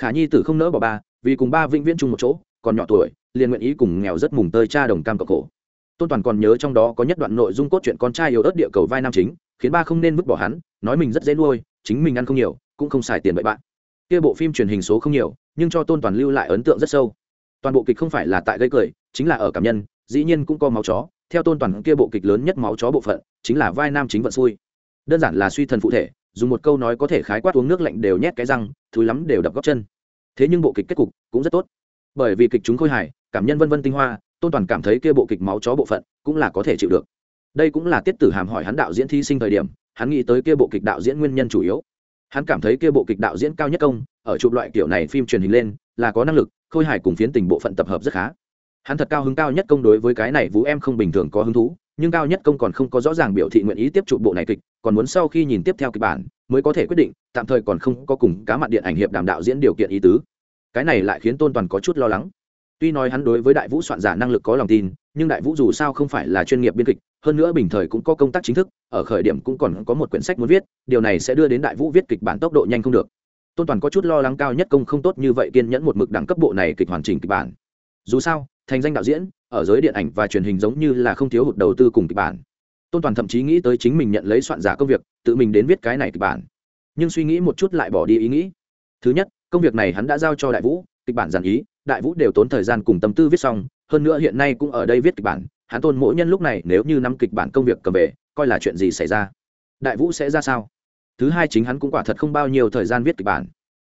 Khả nhi tử không nỡ bỏ ba, vì cùng ba vĩnh viễn chung một chỗ, còn nhỏ tuổi, liền nguyện ý cùng nghèo rất mùng tơi cha đồng cam cộng cổ tôn toàn còn nhớ trong đó có nhất đoạn nội dung cốt truyện con trai yếu ớt địa cầu vai nam chính khiến ba không nên vứt bỏ hắn, nói mình rất dễ nuôi, chính mình ăn không nhiều, cũng không xài tiền bậy bạn. Kia bộ phim truyền hình số không nhiều, nhưng cho tôn toàn lưu lại ấn tượng rất sâu. Toàn bộ kịch không phải là tại gây cười, chính là ở cảm nhân, dĩ nhiên cũng có máu chó. Theo tôn toàn kia bộ kịch lớn nhất máu chó bộ phận, chính là vai nam chính vận xui. Đơn giản là suy thần phụ thể, dùng một câu nói có thể khái quát uống nước lạnh đều nhét cái răng, thúi lắm đều đập góc chân. Thế nhưng bộ kịch kết cục cũng rất tốt. Bởi vì kịch chúng khôi hài, cảm nhân vân vân tinh hoa, tôn toàn cảm thấy kia bộ kịch máu chó bộ phận cũng là có thể chịu được đây cũng là tiết tử hàm hỏi hắn đạo diễn thi sinh thời điểm, hắn nghĩ tới kia bộ kịch đạo diễn nguyên nhân chủ yếu. Hắn cảm thấy kia bộ kịch đạo diễn cao nhất công, ở chụp loại kiểu này phim truyền hình lên, là có năng lực, khôi hài cùng phiến tình bộ phận tập hợp rất khá. Hắn thật cao hứng cao nhất công đối với cái này vũ em không bình thường có hứng thú, nhưng cao nhất công còn không có rõ ràng biểu thị nguyện ý tiếp chụp bộ này kịch, còn muốn sau khi nhìn tiếp theo kịch bản, mới có thể quyết định, tạm thời còn không có cùng cá mặt điện ảnh hiệp đàm đạo diễn điều kiện ý tứ. Cái này lại khiến tôn toàn có chút lo lắng tuy nói hắn đối với đại vũ soạn giả năng lực có lòng tin, nhưng đại vũ dù sao không phải là chuyên nghiệp biên kịch, hơn nữa bình thời cũng có công tác chính thức, ở khởi điểm cũng còn có một quyển sách muốn viết, điều này sẽ đưa đến đại vũ viết kịch bản tốc độ nhanh không được. Tôn toàn có chút lo lắng cao nhất công không tốt như vậy kiên nhẫn một mực đẳng cấp bộ này kịch hoàn chỉnh kịch bản. Dù sao, thành danh đạo diễn, ở giới điện ảnh và truyền hình giống như là không thiếu hụt đầu tư cùng kịch bản. Tôn toàn thậm chí nghĩ tới chính mình nhận lấy soạn giả công việc, tự mình đến viết cái này kịch bản. Nhưng suy nghĩ một chút lại bỏ đi ý nghĩ. Thứ nhất, công việc này hắn đã giao cho đại vũ, kịch bản giản ý đại vũ đều tốn thời gian cùng tâm tư viết xong, hơn nữa hiện nay cũng ở đây viết kịch bản, hắn tôn mỗi nhân lúc này nếu như năm kịch bản công việc cầm về, coi là chuyện gì xảy ra? Đại vũ sẽ ra sao? Thứ hai chính hắn cũng quả thật không bao nhiêu thời gian viết kịch bản.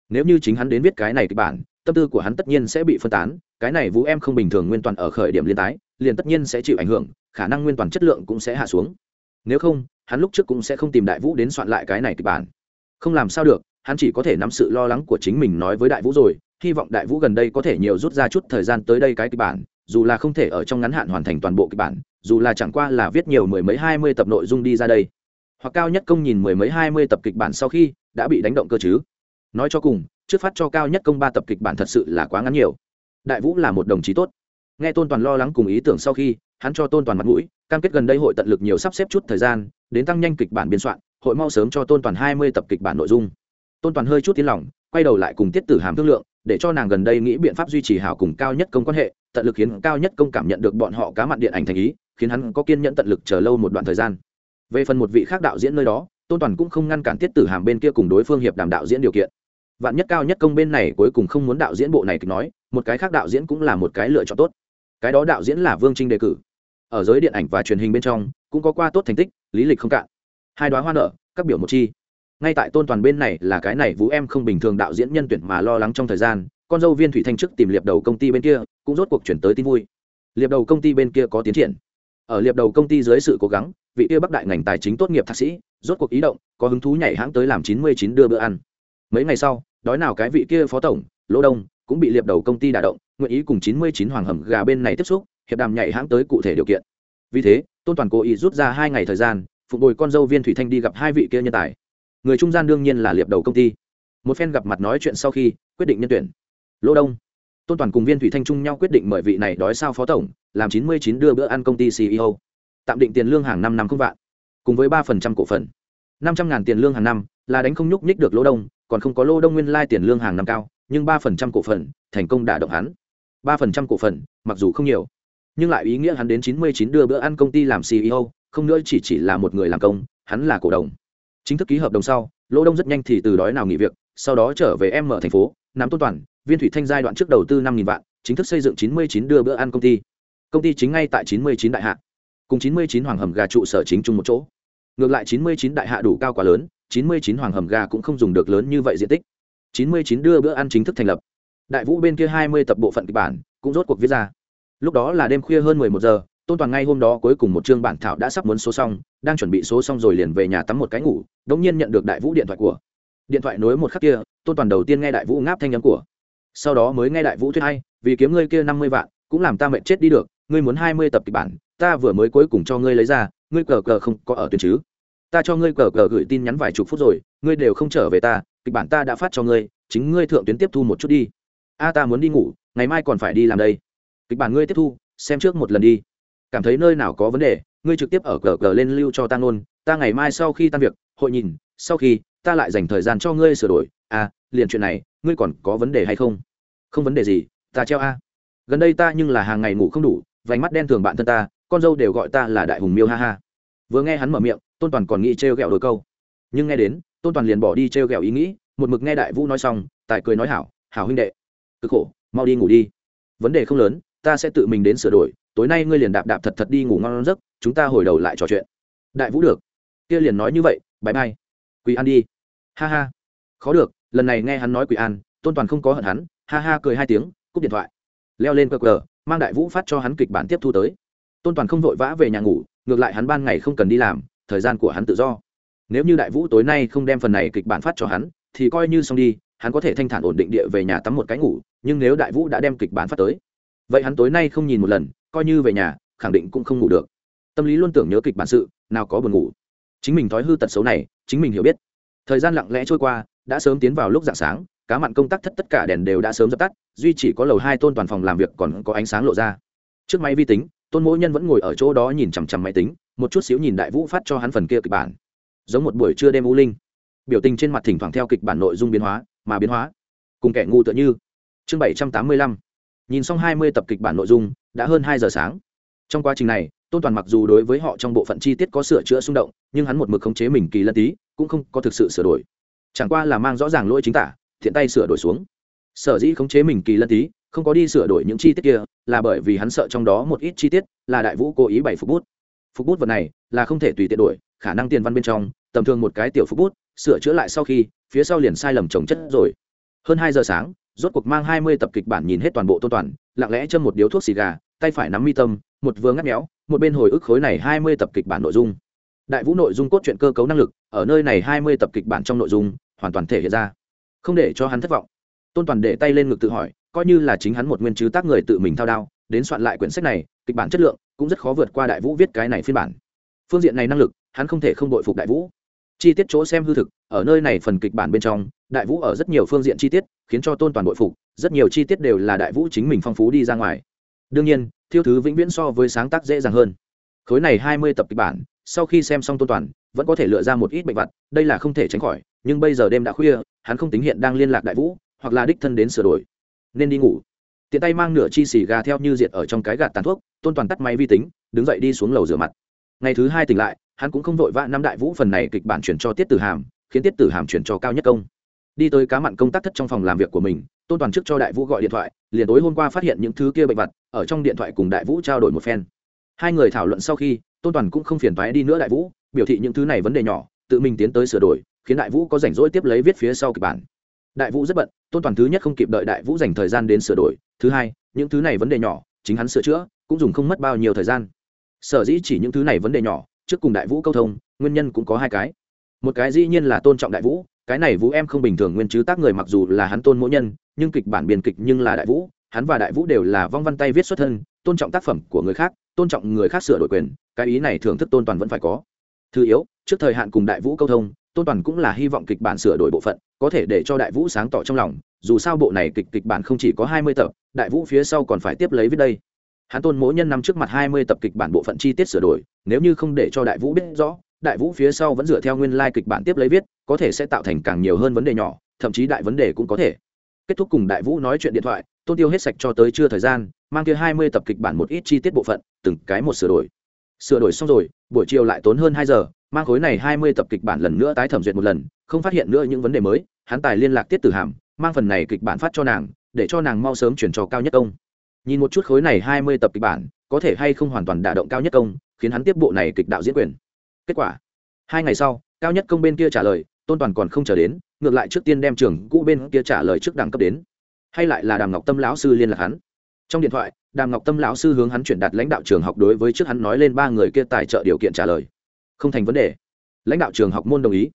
Nếu như chính hắn đến viết cái này kịch bản, tâm tư của hắn tất nhiên sẽ bị phân tán, cái này vũ em không bình thường nguyên toàn ở khởi điểm liên tái, liền tất nhiên sẽ chịu ảnh hưởng, khả năng nguyên toàn chất lượng cũng sẽ hạ xuống. Nếu không, hắn lúc trước cũng sẽ không tìm đại vũ đến soạn lại cái này kịch bản. Không làm sao được, hắn chỉ có thể nắm sự lo lắng của chính mình nói với đại vũ rồi hy vọng đại vũ gần đây có thể nhiều rút ra chút thời gian tới đây cái kịch bản, dù là không thể ở trong ngắn hạn hoàn thành toàn bộ kịch bản, dù là chẳng qua là viết nhiều mười mấy hai mươi tập nội dung đi ra đây. Hoặc cao nhất công nhìn mười mấy hai mươi tập kịch bản sau khi đã bị đánh động cơ chứ. Nói cho cùng, trước phát cho cao nhất công ba tập kịch bản thật sự là quá ngắn nhiều. Đại vũ là một đồng chí tốt. Nghe tôn toàn lo lắng cùng ý tưởng sau khi, hắn cho tôn toàn mặt mũi, cam kết gần đây hội tận lực nhiều sắp xếp chút thời gian, đến tăng nhanh kịch bản biên soạn, hội mau sớm cho tôn toàn hai mươi tập kịch bản nội dung. Tôn toàn hơi chút tiến lòng, quay đầu lại cùng tiết tử hàm thương lượng để cho nàng gần đây nghĩ biện pháp duy trì hảo cùng cao nhất công quan hệ, tận lực khiến cao nhất công cảm nhận được bọn họ cá mặn điện ảnh thành ý, khiến hắn có kiên nhẫn tận lực chờ lâu một đoạn thời gian. Về phần một vị khác đạo diễn nơi đó, tôn toàn cũng không ngăn cản tiết tử hàm bên kia cùng đối phương hiệp đàm đạo diễn điều kiện. Vạn nhất cao nhất công bên này cuối cùng không muốn đạo diễn bộ này kịch nói, một cái khác đạo diễn cũng là một cái lựa chọn tốt. Cái đó đạo diễn là vương trinh đề cử. Ở giới điện ảnh và truyền hình bên trong, cũng có qua tốt thành tích, lý lịch không cạn. Hai đoá hoa nợ các biểu một chi ngay tại tôn toàn bên này là cái này vũ em không bình thường đạo diễn nhân tuyển mà lo lắng trong thời gian, con dâu viên thủy thanh chức tìm liệp đầu công ty bên kia, cũng rốt cuộc chuyển tới tin vui. Liệp đầu công ty bên kia có tiến triển. Ở liệp đầu công ty dưới sự cố gắng, vị kia bắc đại ngành tài chính tốt nghiệp thạc sĩ, rốt cuộc ý động, có hứng thú nhảy hãng tới làm chín mươi chín đưa bữa ăn. Mấy ngày sau, đói nào cái vị kia phó tổng, lỗ đông, cũng bị liệp đầu công ty đả động, nguyện ý cùng chín mươi chín hoàng hầm gà bên này tiếp xúc, hiệp đàm nhảy hãng tới cụ thể điều kiện. Vì thế, tôn toàn cố ý rút ra hai ngày thời gian, phục hồi con dâu viên thủy thanh đi gặp hai vị kia nhân tài người trung gian đương nhiên là liệp đầu công ty. Một phen gặp mặt nói chuyện sau khi, quyết định nhân tuyển. Lỗ đông, tôn toàn cùng viên thủy thanh chung nhau quyết định mời vị này đói sao phó tổng, làm chín mươi chín đưa bữa ăn công ty ceo tạm định tiền lương hàng năm năm không vạn, cùng với ba phần trăm cổ phần. năm trăm ngàn tiền lương hàng năm là đánh không nhúc nhích được lỗ đông, còn không có Lô đông nguyên lai tiền lương hàng năm cao, nhưng ba phần trăm cổ phần, thành công đả động hắn. ba phần trăm cổ phần, mặc dù không nhiều, nhưng lại ý nghĩa hắn đến chín mươi chín đưa bữa ăn công ty làm ceo không nữa chỉ chỉ là một người làm công, hắn là cổ đồng chính thức ký hợp đồng sau, lỗ đông rất nhanh thì từ đói nào nghỉ việc, sau đó trở về em mở thành phố, nắm tôn toàn, viên thủy thanh giai đoạn trước đầu tư năm vạn, chính thức xây dựng chín mươi chín đưa bữa ăn công ty. Công ty chính ngay tại chín mươi chín đại hạ. Cùng chín mươi chín hoàng hầm gà trụ sở chính chung một chỗ. Ngược lại chín mươi chín đại hạ đủ cao quá lớn, chín mươi chín hoàng hầm gà cũng không dùng được lớn như vậy diện tích. chín mươi chín đưa bữa ăn chính thức thành lập. Đại vũ bên kia hai mươi tập bộ phận kịch bản cũng rốt cuộc viết ra. Lúc đó là đêm khuya hơn mười một giờ tôn toàn ngay hôm đó cuối cùng một chương bản thảo đã sắp muốn số xong, đang chuẩn bị số xong rồi liền về nhà tắm một cái ngủ đ ỗ n g nhiên nhận được đại vũ điện thoại của. Điện thoại nối một khắc kia, tôn toàn đầu tiên nghe đại vũ ngáp thanh nhắm của. Sau đó mới nghe đại vũ thuyết hay, vì kiếm ngươi kia năm mươi vạn, cũng làm ta mệnh chết đi được, ngươi muốn hai mươi tập kịch bản, ta vừa mới cuối cùng cho ngươi lấy ra, ngươi cờ cờ không có ở tuyến chứ. Ta cho ngươi cờ cờ gửi tin nhắn vài chục phút rồi, ngươi đều không trở về ta, kịch bản ta đã phát cho ngươi, chính ngươi thượng tuyến tiếp thu một chút đi. A, ta muốn đi ngủ, ngày mai còn phải đi làm đây. Kịch bản ngươi tiếp thu, xem trước một lần đi cảm thấy nơi nào có vấn đề, ngươi trực tiếp ở cờ cờ lên lưu cho ta ngôn, ta ngày mai sau khi tan việc, hội nhìn, sau khi, ta lại dành thời gian cho ngươi sửa đổi. À liền chuyện này, ngươi còn có vấn đề hay không? Không vấn đề gì, ta treo a. Gần đây ta nhưng là hàng ngày ngủ không đủ, vành mắt đen thường bạn thân ta, con dâu đều gọi ta là đại hùng miêu ha ha. Vừa nghe hắn mở miệng, tôn toàn còn nghĩ trêu ghẹo đôi câu. Nhưng nghe đến, tôn toàn liền bỏ đi trêu ghẹo ý nghĩ, một mực nghe đại vũ nói xong, tài cười nói hảo hảo huynh đệ, cực khổ, mau đi ngủ đi. Vấn đề không lớn, ta sẽ tự mình đến sửa đổi tối nay ngươi liền đạp đạp thật thật đi ngủ ngon giấc, chúng ta hồi đầu lại trò chuyện. Đại vũ được. Kia liền nói như vậy bãi bay quỳ an đi. Ha ha. Khó được, lần này nghe hắn nói quỳ an, tôn toàn không có hận hắn, ha ha cười hai tiếng, cúp điện thoại. Leo lên cờ cờ, mang đại vũ phát cho hắn kịch bản tiếp thu tới. Tôn toàn không vội vã về nhà ngủ, ngược lại hắn ban ngày không cần đi làm, thời gian của hắn tự do. Nếu như đại vũ tối nay không đem phần này kịch bản phát cho hắn, thì coi như xong đi, hắn có thể thanh thản ổn định địa về nhà tắm một cái ngủ, nhưng nếu đại vũ đã đem kịch bản phát tới, vậy hắn tối nay không nhìn một lần coi như về nhà, khẳng định cũng không ngủ được. Tâm lý luôn tưởng nhớ kịch bản sự, nào có buồn ngủ. Chính mình thói hư tật xấu này, chính mình hiểu biết. Thời gian lặng lẽ trôi qua, đã sớm tiến vào lúc dạng sáng, cá mặn công tác thất tất cả đèn đều đã sớm dập tắt, duy chỉ có lầu hai tôn toàn phòng làm việc còn có ánh sáng lộ ra. Trước máy vi tính, tôn mỗi nhân vẫn ngồi ở chỗ đó nhìn chằm chằm máy tính, một chút xíu nhìn đại vũ phát cho hắn phần kia kịch bản. Giống một buổi trưa đêm u linh. Biểu tình trên mặt thỉnh thoảng theo kịch bản nội dung biến hóa, mà biến hóa. Cùng kẻ ngu tựa như. Chương bảy trăm tám mươi lăm nhìn xong hai mươi tập kịch bản nội dung, đã hơn hai giờ sáng. Trong quá trình này, tôn toàn mặc dù đối với họ trong bộ phận chi tiết có sửa chữa xung động, nhưng hắn một mực khống chế mình kỳ lân tí, cũng không có thực sự sửa đổi. Chẳng qua là mang rõ ràng lỗi chính tả, thiện tay sửa đổi xuống. Sở dĩ khống chế mình kỳ lân tí, không có đi sửa đổi những chi tiết kia, là bởi vì hắn sợ trong đó một ít chi tiết là đại vũ cố ý bày phục bút. Phục bút vật này là không thể tùy tiện đổi, khả năng tiền văn bên trong, tầm thường một cái tiểu phục bút, sửa chữa lại sau khi, phía sau liền sai lầm trồng chất rồi. Hơn hai giờ sáng rốt cuộc mang hai mươi tập kịch bản nhìn hết toàn bộ tôn toàn, lặng lẽ châm một điếu thuốc xì gà, tay phải nắm mi tâm, một vừa ngắt méo, một bên hồi ức khối này hai mươi tập kịch bản nội dung. Đại vũ nội dung cốt truyện cơ cấu năng lực, ở nơi này hai mươi tập kịch bản trong nội dung, hoàn toàn thể hiện ra. Không để cho hắn thất vọng. Tôn toàn để tay lên ngực tự hỏi, coi như là chính hắn một nguyên chứ tác người tự mình thao đao, đến soạn lại quyển sách này, kịch bản chất lượng cũng rất khó vượt qua đại vũ viết cái này phiên bản. Phương diện này năng lực, hắn không thể không đội phục đại vũ chi tiết chỗ xem hư thực, ở nơi này phần kịch bản bên trong, đại vũ ở rất nhiều phương diện chi tiết, khiến cho tôn toàn bội phục, rất nhiều chi tiết đều là đại vũ chính mình phong phú đi ra ngoài. Đương nhiên, thiêu thứ vĩnh viễn so với sáng tác dễ dàng hơn. Khối này hai mươi tập kịch bản, sau khi xem xong tôn toàn, vẫn có thể lựa ra một ít bệnh vặt, đây là không thể tránh khỏi, nhưng bây giờ đêm đã khuya, hắn không tính hiện đang liên lạc đại vũ, hoặc là đích thân đến sửa đổi. Nên đi ngủ. Tiện tay mang nửa chi xì gà theo như diệt ở trong cái gạt tàn thuốc, tôn toàn tắt máy vi tính, đứng dậy đi xuống lầu rửa mặt. Ngày thứ hai tỉnh lại hắn cũng không vội vã năm đại vũ phần này kịch bản chuyển cho tiết tử hàm, khiến tiết tử hàm chuyển cho cao nhất công. Đi tới cá mặn công tác thất trong phòng làm việc của mình, tôn toàn trước cho đại vũ gọi điện thoại, liền tối hôm qua phát hiện những thứ kia bệnh vật, ở trong điện thoại cùng đại vũ trao đổi một phen. Hai người thảo luận sau khi, tôn toàn cũng không phiền thoái đi nữa đại vũ, biểu thị những thứ này vấn đề nhỏ, tự mình tiến tới sửa đổi, khiến đại vũ có rảnh rỗi tiếp lấy viết phía sau kịch bản. Đại vũ rất bận, tôn toàn thứ nhất không kịp đợi đại vũ dành thời gian đến sửa đổi, thứ hai, những thứ này vấn đề nhỏ, chính hắn sửa chữa, cũng dùng không mất bao nhiêu thời gian. Sở dĩ chỉ những thứ này vấn đề nhỏ trước cùng đại vũ câu thông, nguyên nhân cũng có hai cái. Một cái dĩ nhiên là tôn trọng đại vũ, cái này vũ em không bình thường nguyên chứ tác người mặc dù là hắn tôn mỗi nhân, nhưng kịch bản biên kịch nhưng là đại vũ, hắn và đại vũ đều là vong văn tay viết xuất thân, tôn trọng tác phẩm của người khác, tôn trọng người khác sửa đổi quyền, cái ý này thưởng thức tôn toàn vẫn phải có. Thứ yếu, trước thời hạn cùng đại vũ câu thông, tôn toàn cũng là hy vọng kịch bản sửa đổi bộ phận, có thể để cho đại vũ sáng tỏ trong lòng, dù sao bộ này kịch kịch bản không chỉ có hai mươi tập, đại vũ phía sau còn phải tiếp lấy viết đây hắn tôn mỗi nhân năm trước mặt hai mươi tập kịch bản bộ phận chi tiết sửa đổi, nếu như không để cho đại vũ biết rõ, đại vũ phía sau vẫn dựa theo nguyên lai kịch bản tiếp lấy viết, có thể sẽ tạo thành càng nhiều hơn vấn đề nhỏ, thậm chí đại vấn đề cũng có thể. Kết thúc cùng đại vũ nói chuyện điện thoại, tôn tiêu hết sạch cho tới chưa thời gian, mang kia hai mươi tập kịch bản một ít chi tiết bộ phận, từng cái một sửa đổi. Sửa đổi xong rồi, buổi chiều lại tốn hơn hai giờ, mang khối này hai mươi tập kịch bản lần nữa tái thẩm duyệt một lần, không phát hiện nữa những vấn đề mới, hắn tài liên lạc tiết tử hàm, mang phần này kịch bản phát cho nàng, để cho nàng mau sớm chuyển cho cao nhất công nhìn một chút khối này hai mươi tập kịch bản, có thể hay không hoàn toàn đả động cao nhất công, khiến hắn tiếp bộ này kịch đạo diễn quyền. Kết quả, hai ngày sau, cao nhất công bên kia trả lời, tôn toàn còn không chờ đến, ngược lại trước tiên đem trường cũ bên kia trả lời trước đẳng cấp đến. Hay lại là đàm ngọc tâm lão sư liên lạc hắn. Trong điện thoại, đàm ngọc tâm lão sư hướng hắn chuyển đạt lãnh đạo trường học đối với trước hắn nói lên ba người kia tài trợ điều kiện trả lời. Không thành vấn đề. Lãnh đạo trường học môn đồng ý.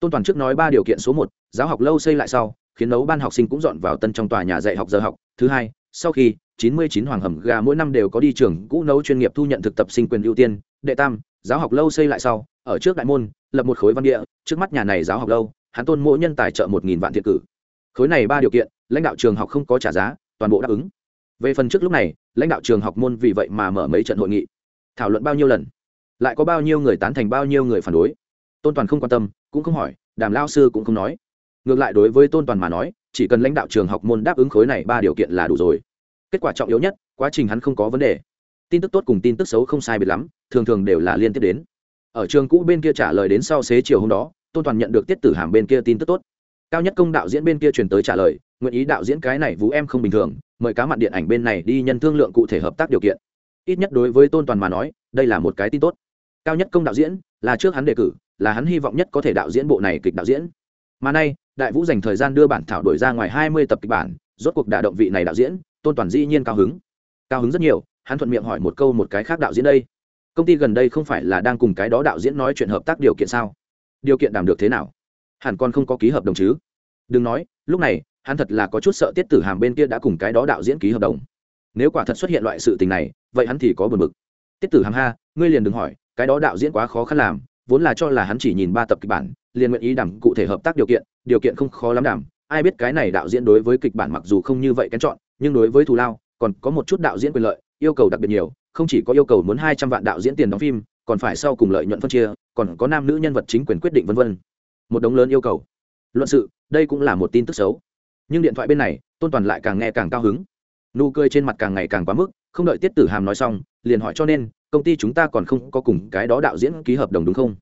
Tôn toàn trước nói ba điều kiện số một, giáo học lâu xây lại sau, khiến nấu ban học sinh cũng dọn vào tân trong tòa nhà dạy học giờ học. Thứ hai, sau khi 99 hoàng hầm gà mỗi năm đều có đi trường cũ nấu chuyên nghiệp thu nhận thực tập sinh quyền ưu tiên, đệ tam, giáo học lâu xây lại sau, ở trước đại môn, lập một khối văn địa, trước mắt nhà này giáo học lâu, hắn tôn mỗi nhân tài trợ một nghìn vạn thiện cử. Khối này ba điều kiện, lãnh đạo trường học không có trả giá, toàn bộ đáp ứng. Về phần trước lúc này, lãnh đạo trường học môn vì vậy mà mở mấy trận hội nghị. Thảo luận bao nhiêu lần? Lại có bao nhiêu người tán thành bao nhiêu người phản đối? Tôn toàn không quan tâm, cũng không hỏi, đàm lao sư cũng không nói. Ngược lại đối với tôn toàn mà nói, chỉ cần lãnh đạo trường học môn đáp ứng khối này ba điều kiện là đủ rồi kết quả trọng yếu nhất, quá trình hắn không có vấn đề. Tin tức tốt cùng tin tức xấu không sai biệt lắm, thường thường đều là liên tiếp đến. Ở trường cũ bên kia trả lời đến sau xế chiều hôm đó, tôn toàn nhận được tiết tử hàm bên kia tin tức tốt. Cao nhất công đạo diễn bên kia truyền tới trả lời, nguyện ý đạo diễn cái này vũ em không bình thường, mời cá mặn điện ảnh bên này đi nhân thương lượng cụ thể hợp tác điều kiện. Ít nhất đối với tôn toàn mà nói, đây là một cái tin tốt. Cao nhất công đạo diễn, là trước hắn đề cử, là hắn hy vọng nhất có thể đạo diễn bộ này kịch đạo diễn. Mà nay, đại vũ dành thời gian đưa bản thảo đổi ra ngoài hai mươi tập kịch bản, rốt cuộc đả động vị này đạo diễn tôn toàn dĩ nhiên cao hứng. Cao hứng rất nhiều, hắn thuận miệng hỏi một câu một cái khác đạo diễn đây. Công ty gần đây không phải là đang cùng cái đó đạo diễn nói chuyện hợp tác điều kiện sao? Điều kiện đảm được thế nào? Hẳn còn không có ký hợp đồng chứ? Đừng nói, lúc này, hắn thật là có chút sợ tiết tử hàm bên kia đã cùng cái đó đạo diễn ký hợp đồng. Nếu quả thật xuất hiện loại sự tình này, vậy hắn thì có buồn bực. Tiết tử hàm ha, ngươi liền đừng hỏi, cái đó đạo diễn quá khó khăn làm, vốn là cho là hắn chỉ nhìn ba tập kịch bản, liền nguyện ý đảm cụ thể hợp tác điều kiện điều kiện không khó lắm đảm. Ai biết cái này đạo diễn đối với kịch bản mặc dù không như vậy kén chọn nhưng đối với thù lao còn có một chút đạo diễn quyền lợi yêu cầu đặc biệt nhiều không chỉ có yêu cầu muốn hai trăm vạn đạo diễn tiền đóng phim còn phải sau cùng lợi nhuận phân chia còn có nam nữ nhân vật chính quyền quyết định vân vân. Một đống lớn yêu cầu. Luận sự đây cũng là một tin tức xấu. Nhưng điện thoại bên này tôn toàn lại càng nghe càng cao hứng. Nụ cười trên mặt càng ngày càng quá mức không đợi tiết tử hàm nói xong liền hỏi cho nên công ty chúng ta còn không có cùng cái đó đạo diễn ký hợp đồng đúng không?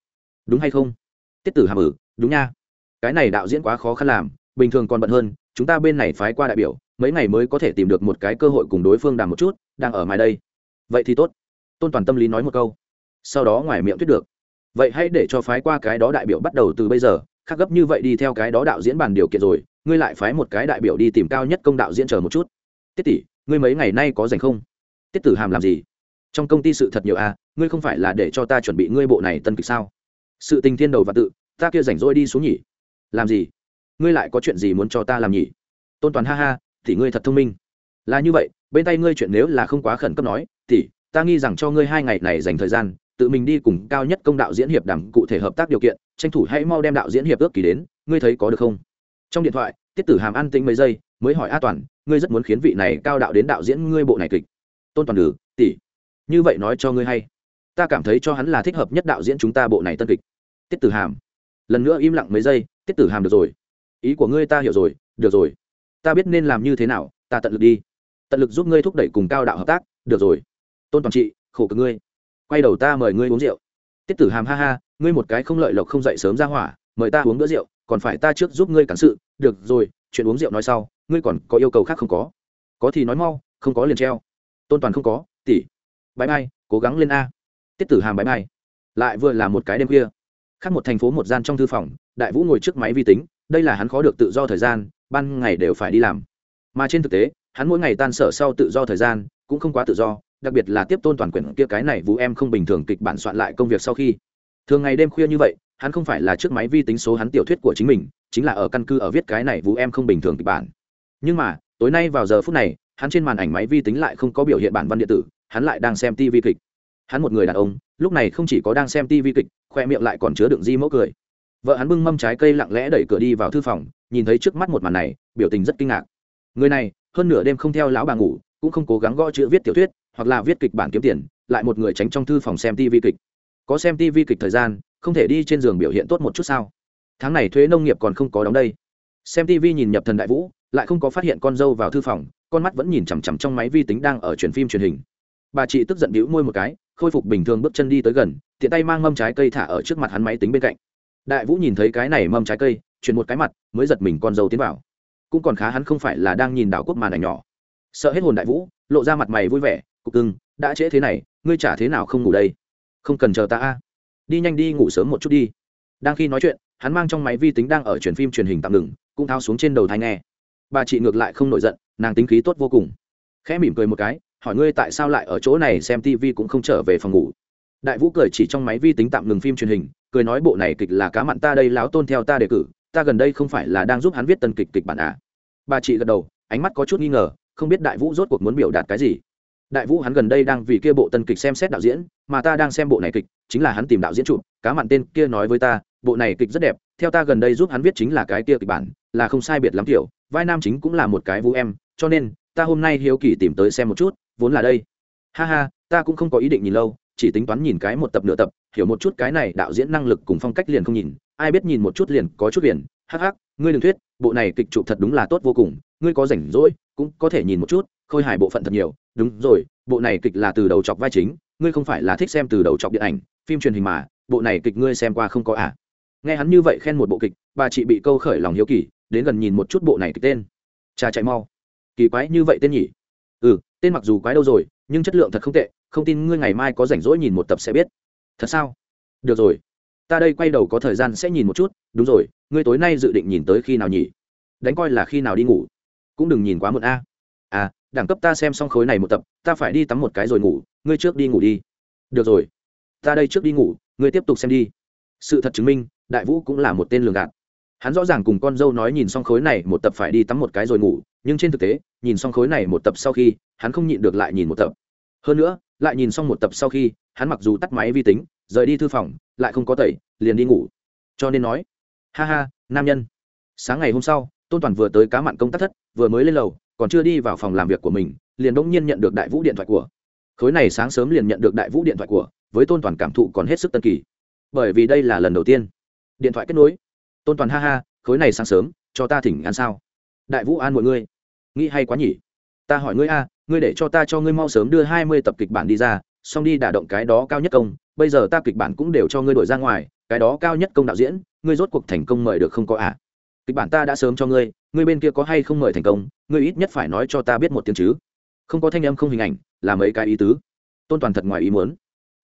Đúng hay không? Tiết tử hàm ử ừ, đúng nha. Cái này đạo diễn quá khó khăn làm bình thường còn bận hơn chúng ta bên này phái qua đại biểu mấy ngày mới có thể tìm được một cái cơ hội cùng đối phương đàm một chút, đang ở ngoài đây. Vậy thì tốt. Tôn toàn tâm lý nói một câu. Sau đó ngoài miệng thuyết được. Vậy hãy để cho phái qua cái đó đại biểu bắt đầu từ bây giờ, khác gấp như vậy đi theo cái đó đạo diễn bàn điều kiện rồi, ngươi lại phái một cái đại biểu đi tìm cao nhất công đạo diễn chờ một chút. Tiết tỷ, ngươi mấy ngày nay có dành không? Tiết tử hàm làm gì? Trong công ty sự thật nhiều à ngươi không phải là để cho ta chuẩn bị ngươi bộ này tân kịch sao? Sự tình thiên đầu và tự, ta kia rảnh rỗi đi xuống nhỉ? Làm gì? Ngươi lại có chuyện gì muốn cho ta làm nhỉ? Tôn toàn ha ha thì ngươi thật thông minh. Là như vậy, bên tay ngươi chuyện nếu là không quá khẩn cấp nói thì ta nghi rằng cho ngươi hai ngày này dành thời gian, tự mình đi cùng cao nhất công đạo diễn hiệp đàm cụ thể hợp tác điều kiện, tranh thủ hãy mau đem đạo diễn hiệp ước kỳ đến, ngươi thấy có được không? Trong điện thoại, tiết tử hàm an tĩnh mấy giây, mới hỏi a toàn, ngươi rất muốn khiến vị này cao đạo đến đạo diễn ngươi bộ này kịch. Tôn toàn lử tỷ, như vậy nói cho ngươi hay. Ta cảm thấy cho hắn là thích hợp nhất đạo diễn chúng ta bộ này tân kịch. Tiết tử hàm, lần nữa im lặng mấy giây, tiết tử hàm được rồi. Ý của ngươi ta hiểu rồi, được rồi ta biết nên làm như thế nào, ta tận lực đi. Tận lực giúp ngươi thúc đẩy cùng cao đạo hợp tác, được rồi. Tôn toàn trị, khổ cực ngươi. Quay đầu ta mời ngươi uống rượu. Tiết tử hàm ha ha, ngươi một cái không lợi lộc không dậy sớm ra hỏa, mời ta uống bữa rượu, còn phải ta trước giúp ngươi cản sự. Được rồi, chuyện uống rượu nói sau, ngươi còn có yêu cầu khác không có. Có thì nói mau, không có liền treo. Tôn toàn không có tỷ bãi bay cố gắng lên a. Tiết tử hàm bãi bay lại vừa là một cái đêm khuya. Khác một thành phố một gian trong thư phòng, đại vũ ngồi trước máy vi tính, đây là hắn khó được tự do thời gian ban ngày đều phải đi làm. Mà trên thực tế, hắn mỗi ngày tan sở sau tự do thời gian cũng không quá tự do, đặc biệt là tiếp tôn toàn quyền kia cái này vũ em không bình thường kịch bản soạn lại công việc sau khi. Thường ngày đêm khuya như vậy, hắn không phải là trước máy vi tính số hắn tiểu thuyết của chính mình, chính là ở căn cứ ở viết cái này vũ em không bình thường kịch bản. Nhưng mà, tối nay vào giờ phút này, hắn trên màn ảnh máy vi tính lại không có biểu hiện bản văn điện tử, hắn lại đang xem tv kịch. Hắn một người đàn ông, lúc này không chỉ có đang xem tv kịch, khoe miệng lại còn chứa đựng di mẫu cười vợ hắn bưng mâm trái cây lặng lẽ đẩy cửa đi vào thư phòng, nhìn thấy trước mắt một màn này, biểu tình rất kinh ngạc. Người này, hơn nửa đêm không theo lão bà ngủ, cũng không cố gắng gõ chữ viết tiểu thuyết, hoặc là viết kịch bản kiếm tiền, lại một người tránh trong thư phòng xem tv kịch. Có xem tv kịch thời gian, không thể đi trên giường biểu hiện tốt một chút sao? Tháng này thuế nông nghiệp còn không có đóng đây. Xem tv nhìn nhập thần đại vũ, lại không có phát hiện con dâu vào thư phòng, con mắt vẫn nhìn chằm chằm trong máy vi tính đang ở truyền phim truyền hình. Bà chị tức giận bĩu môi một cái, khôi phục bình thường bước chân đi tới gần, tiện tay mang mâm trái cây thả ở trước mặt hắn máy tính bên cạnh đại vũ nhìn thấy cái này mâm trái cây, chuyển một cái mặt, mới giật mình con dâu tiến vào. Cũng còn khá hắn không phải là đang nhìn đảo quốc màn ảnh nhỏ. Sợ hết hồn đại vũ, lộ ra mặt mày vui vẻ, cục cưng, đã trễ thế này, ngươi chả thế nào không ngủ đây? Không cần chờ ta a. Đi nhanh đi, ngủ sớm một chút đi. Đang khi nói chuyện, hắn mang trong máy vi tính đang ở truyền phim truyền hình tạm ngừng, cũng thao xuống trên đầu thai nghe. Bà chị ngược lại không nổi giận, nàng tính khí tốt vô cùng. Khẽ mỉm cười một cái, hỏi ngươi tại sao lại ở chỗ này xem tv cũng không trở về phòng ngủ? Đại vũ cười chỉ trong máy vi tính tạm ngừng phim truyền hình cười nói bộ này kịch là cá mặn ta đây láo tôn theo ta đề cử, ta gần đây không phải là đang giúp hắn viết tân kịch kịch bản à. bà chị gật đầu, ánh mắt có chút nghi ngờ, không biết đại vũ rốt cuộc muốn biểu đạt cái gì đại vũ hắn gần đây đang vì kia bộ tân kịch xem xét đạo diễn, mà ta đang xem bộ này kịch, chính là hắn tìm đạo diễn chụp, cá mặn tên kia nói với ta, bộ này kịch rất đẹp, theo ta gần đây giúp hắn viết chính là cái kia kịch bản, là không sai biệt lắm kiểu vai nam chính cũng là một cái vũ em, cho nên, ta hôm nay hiếu kỳ tìm tới xem một chút, vốn là đây ha ha, ta cũng không có ý định nhìn lâu chỉ tính toán nhìn cái một tập nửa tập, hiểu một chút cái này đạo diễn năng lực cùng phong cách liền không nhìn, ai biết nhìn một chút liền có chút liền hắc hắc, ngươi đừng thuyết, bộ này kịch chụp thật đúng là tốt vô cùng, ngươi có rảnh rỗi cũng có thể nhìn một chút, khôi hài bộ phận thật nhiều. Đúng rồi, bộ này kịch là từ đầu chọc vai chính, ngươi không phải là thích xem từ đầu chọc điện ảnh, phim truyền hình mà, bộ này kịch ngươi xem qua không có à? Nghe hắn như vậy khen một bộ kịch, bà chị bị câu khởi lòng hiếu kỳ, đến gần nhìn một chút bộ này kịch tên. Cha chạy mau. Kỳ quái như vậy tên nhỉ? Ừ tên mặc dù quái đâu rồi nhưng chất lượng thật không tệ, không tin ngươi ngày mai có rảnh rỗi nhìn một tập sẽ biết. Thật sao? Được rồi, ta đây quay đầu có thời gian sẽ nhìn một chút, đúng rồi, ngươi tối nay dự định nhìn tới khi nào nhỉ? Đánh coi là khi nào đi ngủ. Cũng đừng nhìn quá muộn a. À đẳng cấp ta xem xong khối này một tập, ta phải đi tắm một cái rồi ngủ, ngươi trước đi ngủ đi. Được rồi, ta đây trước đi ngủ, ngươi tiếp tục xem đi. Sự thật chứng minh, đại vũ cũng là một tên lường gạt hắn rõ ràng cùng con dâu nói nhìn xong khối này một tập phải đi tắm một cái rồi ngủ, nhưng trên thực tế, nhìn xong khối này một tập sau khi, hắn không nhịn được lại nhìn một tập. Hơn nữa, lại nhìn xong một tập sau khi, hắn mặc dù tắt máy vi tính, rời đi thư phòng, lại không có tẩy, liền đi ngủ. Cho nên nói, ha ha, nam nhân. Sáng ngày hôm sau, tôn toàn vừa tới cá mặn công tác thất, vừa mới lên lầu, còn chưa đi vào phòng làm việc của mình, liền đ ỗ n g nhiên nhận được đại vũ điện thoại của. Khối này sáng sớm liền nhận được đại vũ điện thoại của, với tôn toàn cảm thụ còn hết sức tân kỳ. Bởi vì đây là lần đầu tiên. Điện thoại kết nối tôn toàn ha ha, khối này sáng sớm, cho ta thỉnh ăn sao? Đại vũ an mọi ngươi, nghĩ hay quá nhỉ? Ta hỏi ngươi a, ngươi để cho ta cho ngươi mau sớm đưa hai mươi tập kịch bản đi ra, xong đi đả động cái đó cao nhất công, bây giờ ta kịch bản cũng đều cho ngươi đổi ra ngoài, cái đó cao nhất công đạo diễn, ngươi rốt cuộc thành công mời được không có à? Kịch bản ta đã sớm cho ngươi ngươi bên kia có hay không mời thành công, ngươi ít nhất phải nói cho ta biết một tiếng chứ. Không có thanh âm, không hình ảnh, là mấy cái ý tứ. Tôn toàn thật ngoài ý muốn.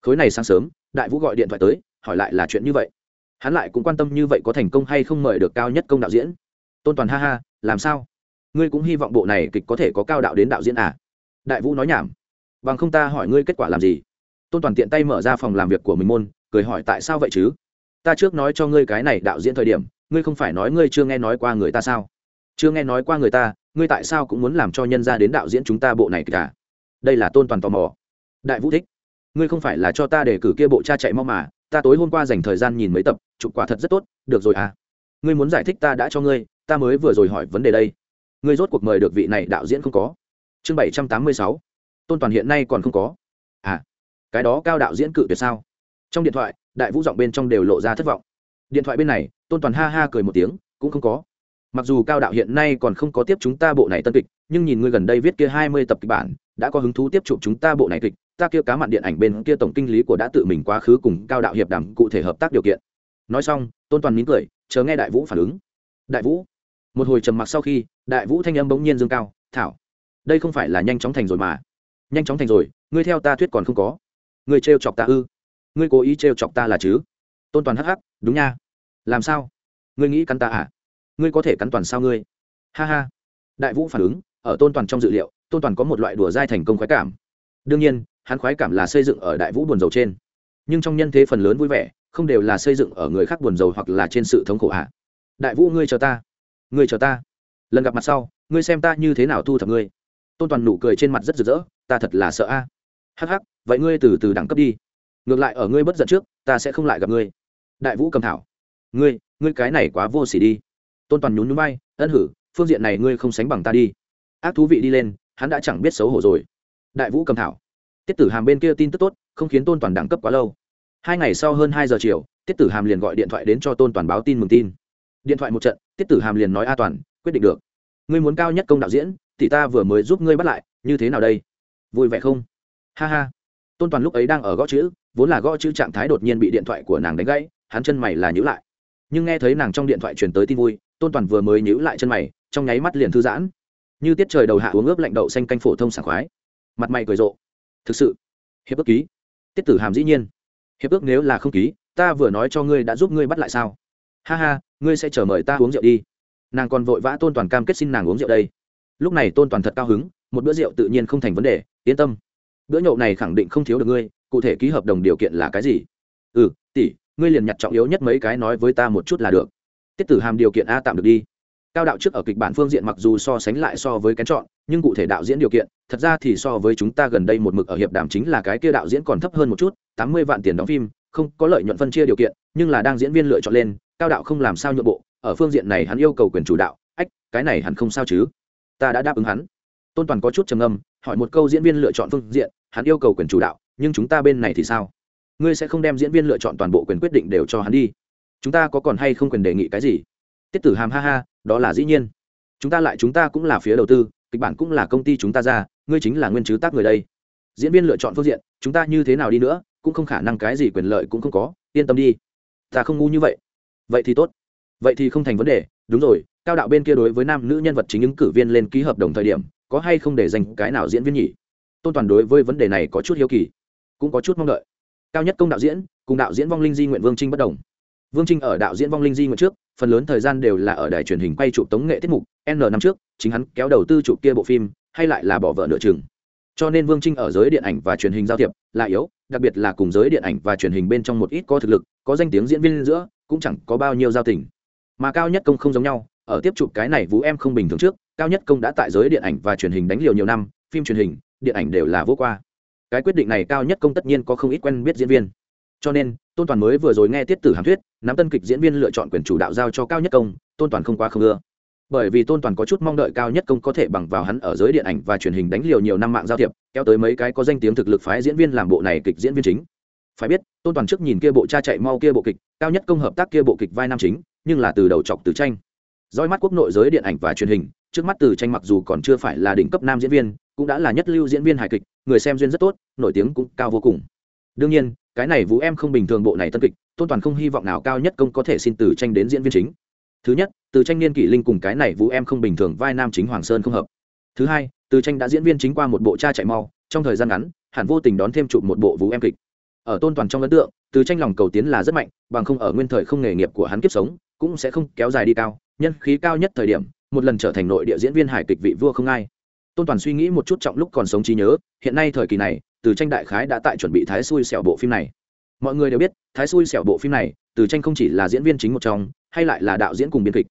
Khối này sáng sớm, đại vũ gọi điện thoại tới, hỏi lại là chuyện như vậy hắn lại cũng quan tâm như vậy có thành công hay không mời được cao nhất công đạo diễn. Tôn toàn ha ha, làm sao? Ngươi cũng hy vọng bộ này kịch có thể có cao đạo đến đạo diễn à? Đại vũ nói nhảm. Bằng không ta hỏi ngươi kết quả làm gì? Tôn toàn tiện tay mở ra phòng làm việc của mình môn, cười hỏi tại sao vậy chứ? Ta trước nói cho ngươi cái này đạo diễn thời điểm, ngươi không phải nói ngươi chưa nghe nói qua người ta sao? Chưa nghe nói qua người ta, ngươi tại sao cũng muốn làm cho nhân ra đến đạo diễn chúng ta bộ này cả à? đây là tôn toàn tò mò. Đại vũ thích. Ngươi không phải là cho ta để cử kia bộ cha chạy mau mà ta tối hôm qua dành thời gian nhìn mấy tập, chụp quả thật rất tốt, được rồi à. Ngươi muốn giải thích ta đã cho ngươi, ta mới vừa rồi hỏi vấn đề đây. Ngươi rốt cuộc mời được vị này đạo diễn không có? Chương bảy trăm tám mươi sáu. Tôn toàn hiện nay còn không có. À cái đó cao đạo diễn cự tuyệt sao? Trong điện thoại, đại vũ giọng bên trong đều lộ ra thất vọng. Điện thoại bên này, tôn toàn ha ha cười một tiếng, cũng không có. Mặc dù cao đạo hiện nay còn không có tiếp chúng ta bộ này tân kịch, nhưng nhìn ngươi gần đây viết kia hai mươi tập kịch bản, đã có hứng thú tiếp chụp chúng ta bộ này kịch ta kia cá mặn điện ảnh bên kia tổng kinh lý của đã tự mình quá khứ cùng cao đạo hiệp đàm cụ thể hợp tác điều kiện. Nói xong, tôn toàn mỉm cười, chờ nghe đại vũ phản ứng. Đại vũ? Một hồi trầm mặc sau khi, đại vũ thanh âm bỗng nhiên dương cao, thảo, đây không phải là nhanh chóng thành rồi mà. Nhanh chóng thành rồi, ngươi theo ta thuyết còn không có. Ngươi trêu chọc ta ư? Ngươi cố ý trêu chọc ta là chứ? Tôn toàn hắc hắc, đúng nha. Làm sao? Ngươi nghĩ cắn ta à? Ngươi có thể cắn toàn sao ngươi? Ha ha. Đại vũ phản ứng, ở tôn toàn trong dự liệu, tôn toàn có một loại đùa dai thành công khoái cảm đương nhiên, hắn khoái cảm là xây dựng ở đại vũ buồn dầu trên. Nhưng trong nhân thế phần lớn vui vẻ, không đều là xây dựng ở người khác buồn dầu hoặc là trên sự thống khổ hạ đại vũ, ngươi chờ ta. Ngươi chờ ta. Lần gặp mặt sau, ngươi xem ta như thế nào thu thập ngươi. Tôn toàn nụ cười trên mặt rất rực rỡ, ta thật là sợ a. Hắc hắc, vậy ngươi từ từ đẳng cấp đi. Ngược lại ở ngươi bất giận trước, ta sẽ không lại gặp ngươi. Đại vũ cầm thảo. Ngươi ngươi cái này quá vô s ỉ đi. Tôn toàn nhún nhún bay ân hử, phương diện này ngươi không sánh bằng ta đi. Ác thú vị đi lên, hắn đã chẳng biết xấu hổ rồi đại vũ cầm thảo. Tiết tử hàm bên kia tin tức tốt, không khiến tôn toàn đẳng cấp quá lâu. Hai ngày sau hơn hai giờ chiều, tiết tử hàm liền gọi điện thoại đến cho tôn toàn báo tin mừng tin. Điện thoại một trận, tiết tử hàm liền nói a toàn, quyết định được. Ngươi muốn cao nhất công đạo diễn, thì ta vừa mới giúp ngươi bắt lại, như thế nào đây? Vui vẻ không? Ha ha. Tôn toàn lúc ấy đang ở gõ chữ, vốn là gõ chữ trạng thái đột nhiên bị điện thoại của nàng đánh gãy, hắn chân mày là nhữ lại. Nhưng nghe thấy nàng trong điện thoại truyền tới tin vui, tôn toàn vừa mới nhữ lại chân mày, trong nháy mắt liền thư giãn. Như tiết trời đầu hạ uống ướp lạnh đậu xanh canh phổ thông sảng khoái mặt mày cười rộ. Thực sự, hiệp ước ký. Tiết tử hàm dĩ nhiên. Hiệp ước nếu là không ký, ta vừa nói cho ngươi đã giúp ngươi bắt lại sao? Ha ha, ngươi sẽ chờ mời ta uống rượu đi. Nàng còn vội vã tôn toàn cam kết xin nàng uống rượu đây. Lúc này tôn toàn thật cao hứng, một bữa rượu tự nhiên không thành vấn đề, yên tâm. Bữa nhậu này khẳng định không thiếu được ngươi, cụ thể ký hợp đồng điều kiện là cái gì? Ừ tỷ, ngươi liền nhặt trọng yếu nhất mấy cái nói với ta một chút là được. Tiết tử hàm điều kiện a tạm được đi. Cao đạo trước ở kịch bản phương diện mặc dù so sánh lại so với kén chọn nhưng cụ thể đạo diễn điều kiện, thật ra thì so với chúng ta gần đây một mực ở hiệp đàm chính là cái kia đạo diễn còn thấp hơn một chút, tám mươi vạn tiền đóng phim, không có lợi nhuận phân chia điều kiện, nhưng là đang diễn viên lựa chọn lên, cao đạo không làm sao nhượng bộ, ở phương diện này hắn yêu cầu quyền chủ đạo, ách, cái này hẳn không sao chứ. Ta đã đáp ứng hắn. Tôn toàn có chút trầm âm hỏi một câu diễn viên lựa chọn phương diện, hắn yêu cầu quyền chủ đạo, nhưng chúng ta bên này thì sao? Ngươi sẽ không đem diễn viên lựa chọn toàn bộ quyền quyết định đều cho hắn đi. Chúng ta có còn hay không quyền đề nghị cái gì? Tiết tử hàm ha ha, đó là dĩ nhiên. Chúng ta lại, chúng ta cũng là phía đầu tư kịch bản cũng là công ty chúng ta ra, ngươi chính là nguyên chứ tác người đây. Diễn viên lựa chọn phương diện, chúng ta như thế nào đi nữa, cũng không khả năng cái gì quyền lợi cũng không có, yên tâm đi. Ta không ngu như vậy. Vậy thì tốt. Vậy thì không thành vấn đề. Đúng rồi, cao đạo bên kia đối với nam nữ nhân vật chính ứng cử viên lên ký hợp đồng thời điểm, có hay không để dành cái nào diễn viên nhỉ? Tôn toàn đối với vấn đề này có chút hiếu kỳ, cũng có chút mong đợi. Cao nhất công đạo diễn, cùng đạo diễn vong linh di nguyện vương trinh bất đồng. Vương trinh ở đạo diễn vong linh di nguyện trước phần lớn thời gian đều là ở đài truyền hình quay chụp tống nghệ tiết mục, n năm trước, chính hắn kéo đầu tư chụp kia bộ phim, hay lại là bỏ vợ nửa chừng. Cho nên vương trinh ở giới điện ảnh và truyền hình giao thiệp là yếu, đặc biệt là cùng giới điện ảnh và truyền hình bên trong một ít có thực lực, có danh tiếng diễn viên giữa, cũng chẳng có bao nhiêu giao tình. Mà cao nhất công không giống nhau, ở tiếp chụp cái này vũ em không bình thường trước, cao nhất công đã tại giới điện ảnh và truyền hình đánh liều nhiều năm, phim truyền hình, điện ảnh đều là vô qua. Cái quyết định này cao nhất công tất nhiên có không ít quen biết diễn viên. Cho nên tôn toàn mới vừa rồi nghe tiết tử hàm thuyết nắm tân kịch diễn viên lựa chọn quyền chủ đạo giao cho cao nhất công tôn toàn không quá không ưa bởi vì tôn toàn có chút mong đợi cao nhất công có thể bằng vào hắn ở giới điện ảnh và truyền hình đánh liều nhiều năm mạng giao thiệp kéo tới mấy cái có danh tiếng thực lực phái diễn viên làm bộ này kịch diễn viên chính phải biết tôn toàn trước nhìn kia bộ cha chạy mau kia bộ kịch cao nhất công hợp tác kia bộ kịch vai nam chính nhưng là từ đầu chọc từ tranh roi mắt quốc nội giới điện ảnh và truyền hình trước mắt từ tranh mặc dù còn chưa phải là đỉnh cấp nam diễn viên cũng đã là nhất lưu diễn viên hài kịch người xem duyên rất tốt nổi tiếng cũng cao vô cùng đương nhiên, cái này vũ em không bình thường bộ này tân kịch, tôn toàn không hy vọng nào cao nhất công có thể xin từ tranh đến diễn viên chính. Thứ nhất, từ tranh niên kỷ linh cùng cái này vũ em không bình thường vai nam chính hoàng sơn không hợp. Thứ hai, từ tranh đã diễn viên chính qua một bộ cha chạy mau, trong thời gian ngắn, hẳn vô tình đón thêm chụp một bộ vũ em kịch. Ở tôn toàn trong ấn tượng, từ tranh lòng cầu tiến là rất mạnh, bằng không ở nguyên thời không nghề nghiệp của hắn kiếp sống, cũng sẽ không kéo dài đi cao, nhân khí cao nhất thời điểm, một lần trở thành nội địa diễn viên hài kịch vị vua không ai. Tôn toàn suy nghĩ một chút trọng lúc còn sống trí nhớ, hiện nay thời kỳ này từ tranh đại khái đã tại chuẩn bị thái xui xẻo bộ phim này. Mọi người đều biết, thái xui xẻo bộ phim này, từ tranh không chỉ là diễn viên chính một trong, hay lại là đạo diễn cùng biên kịch.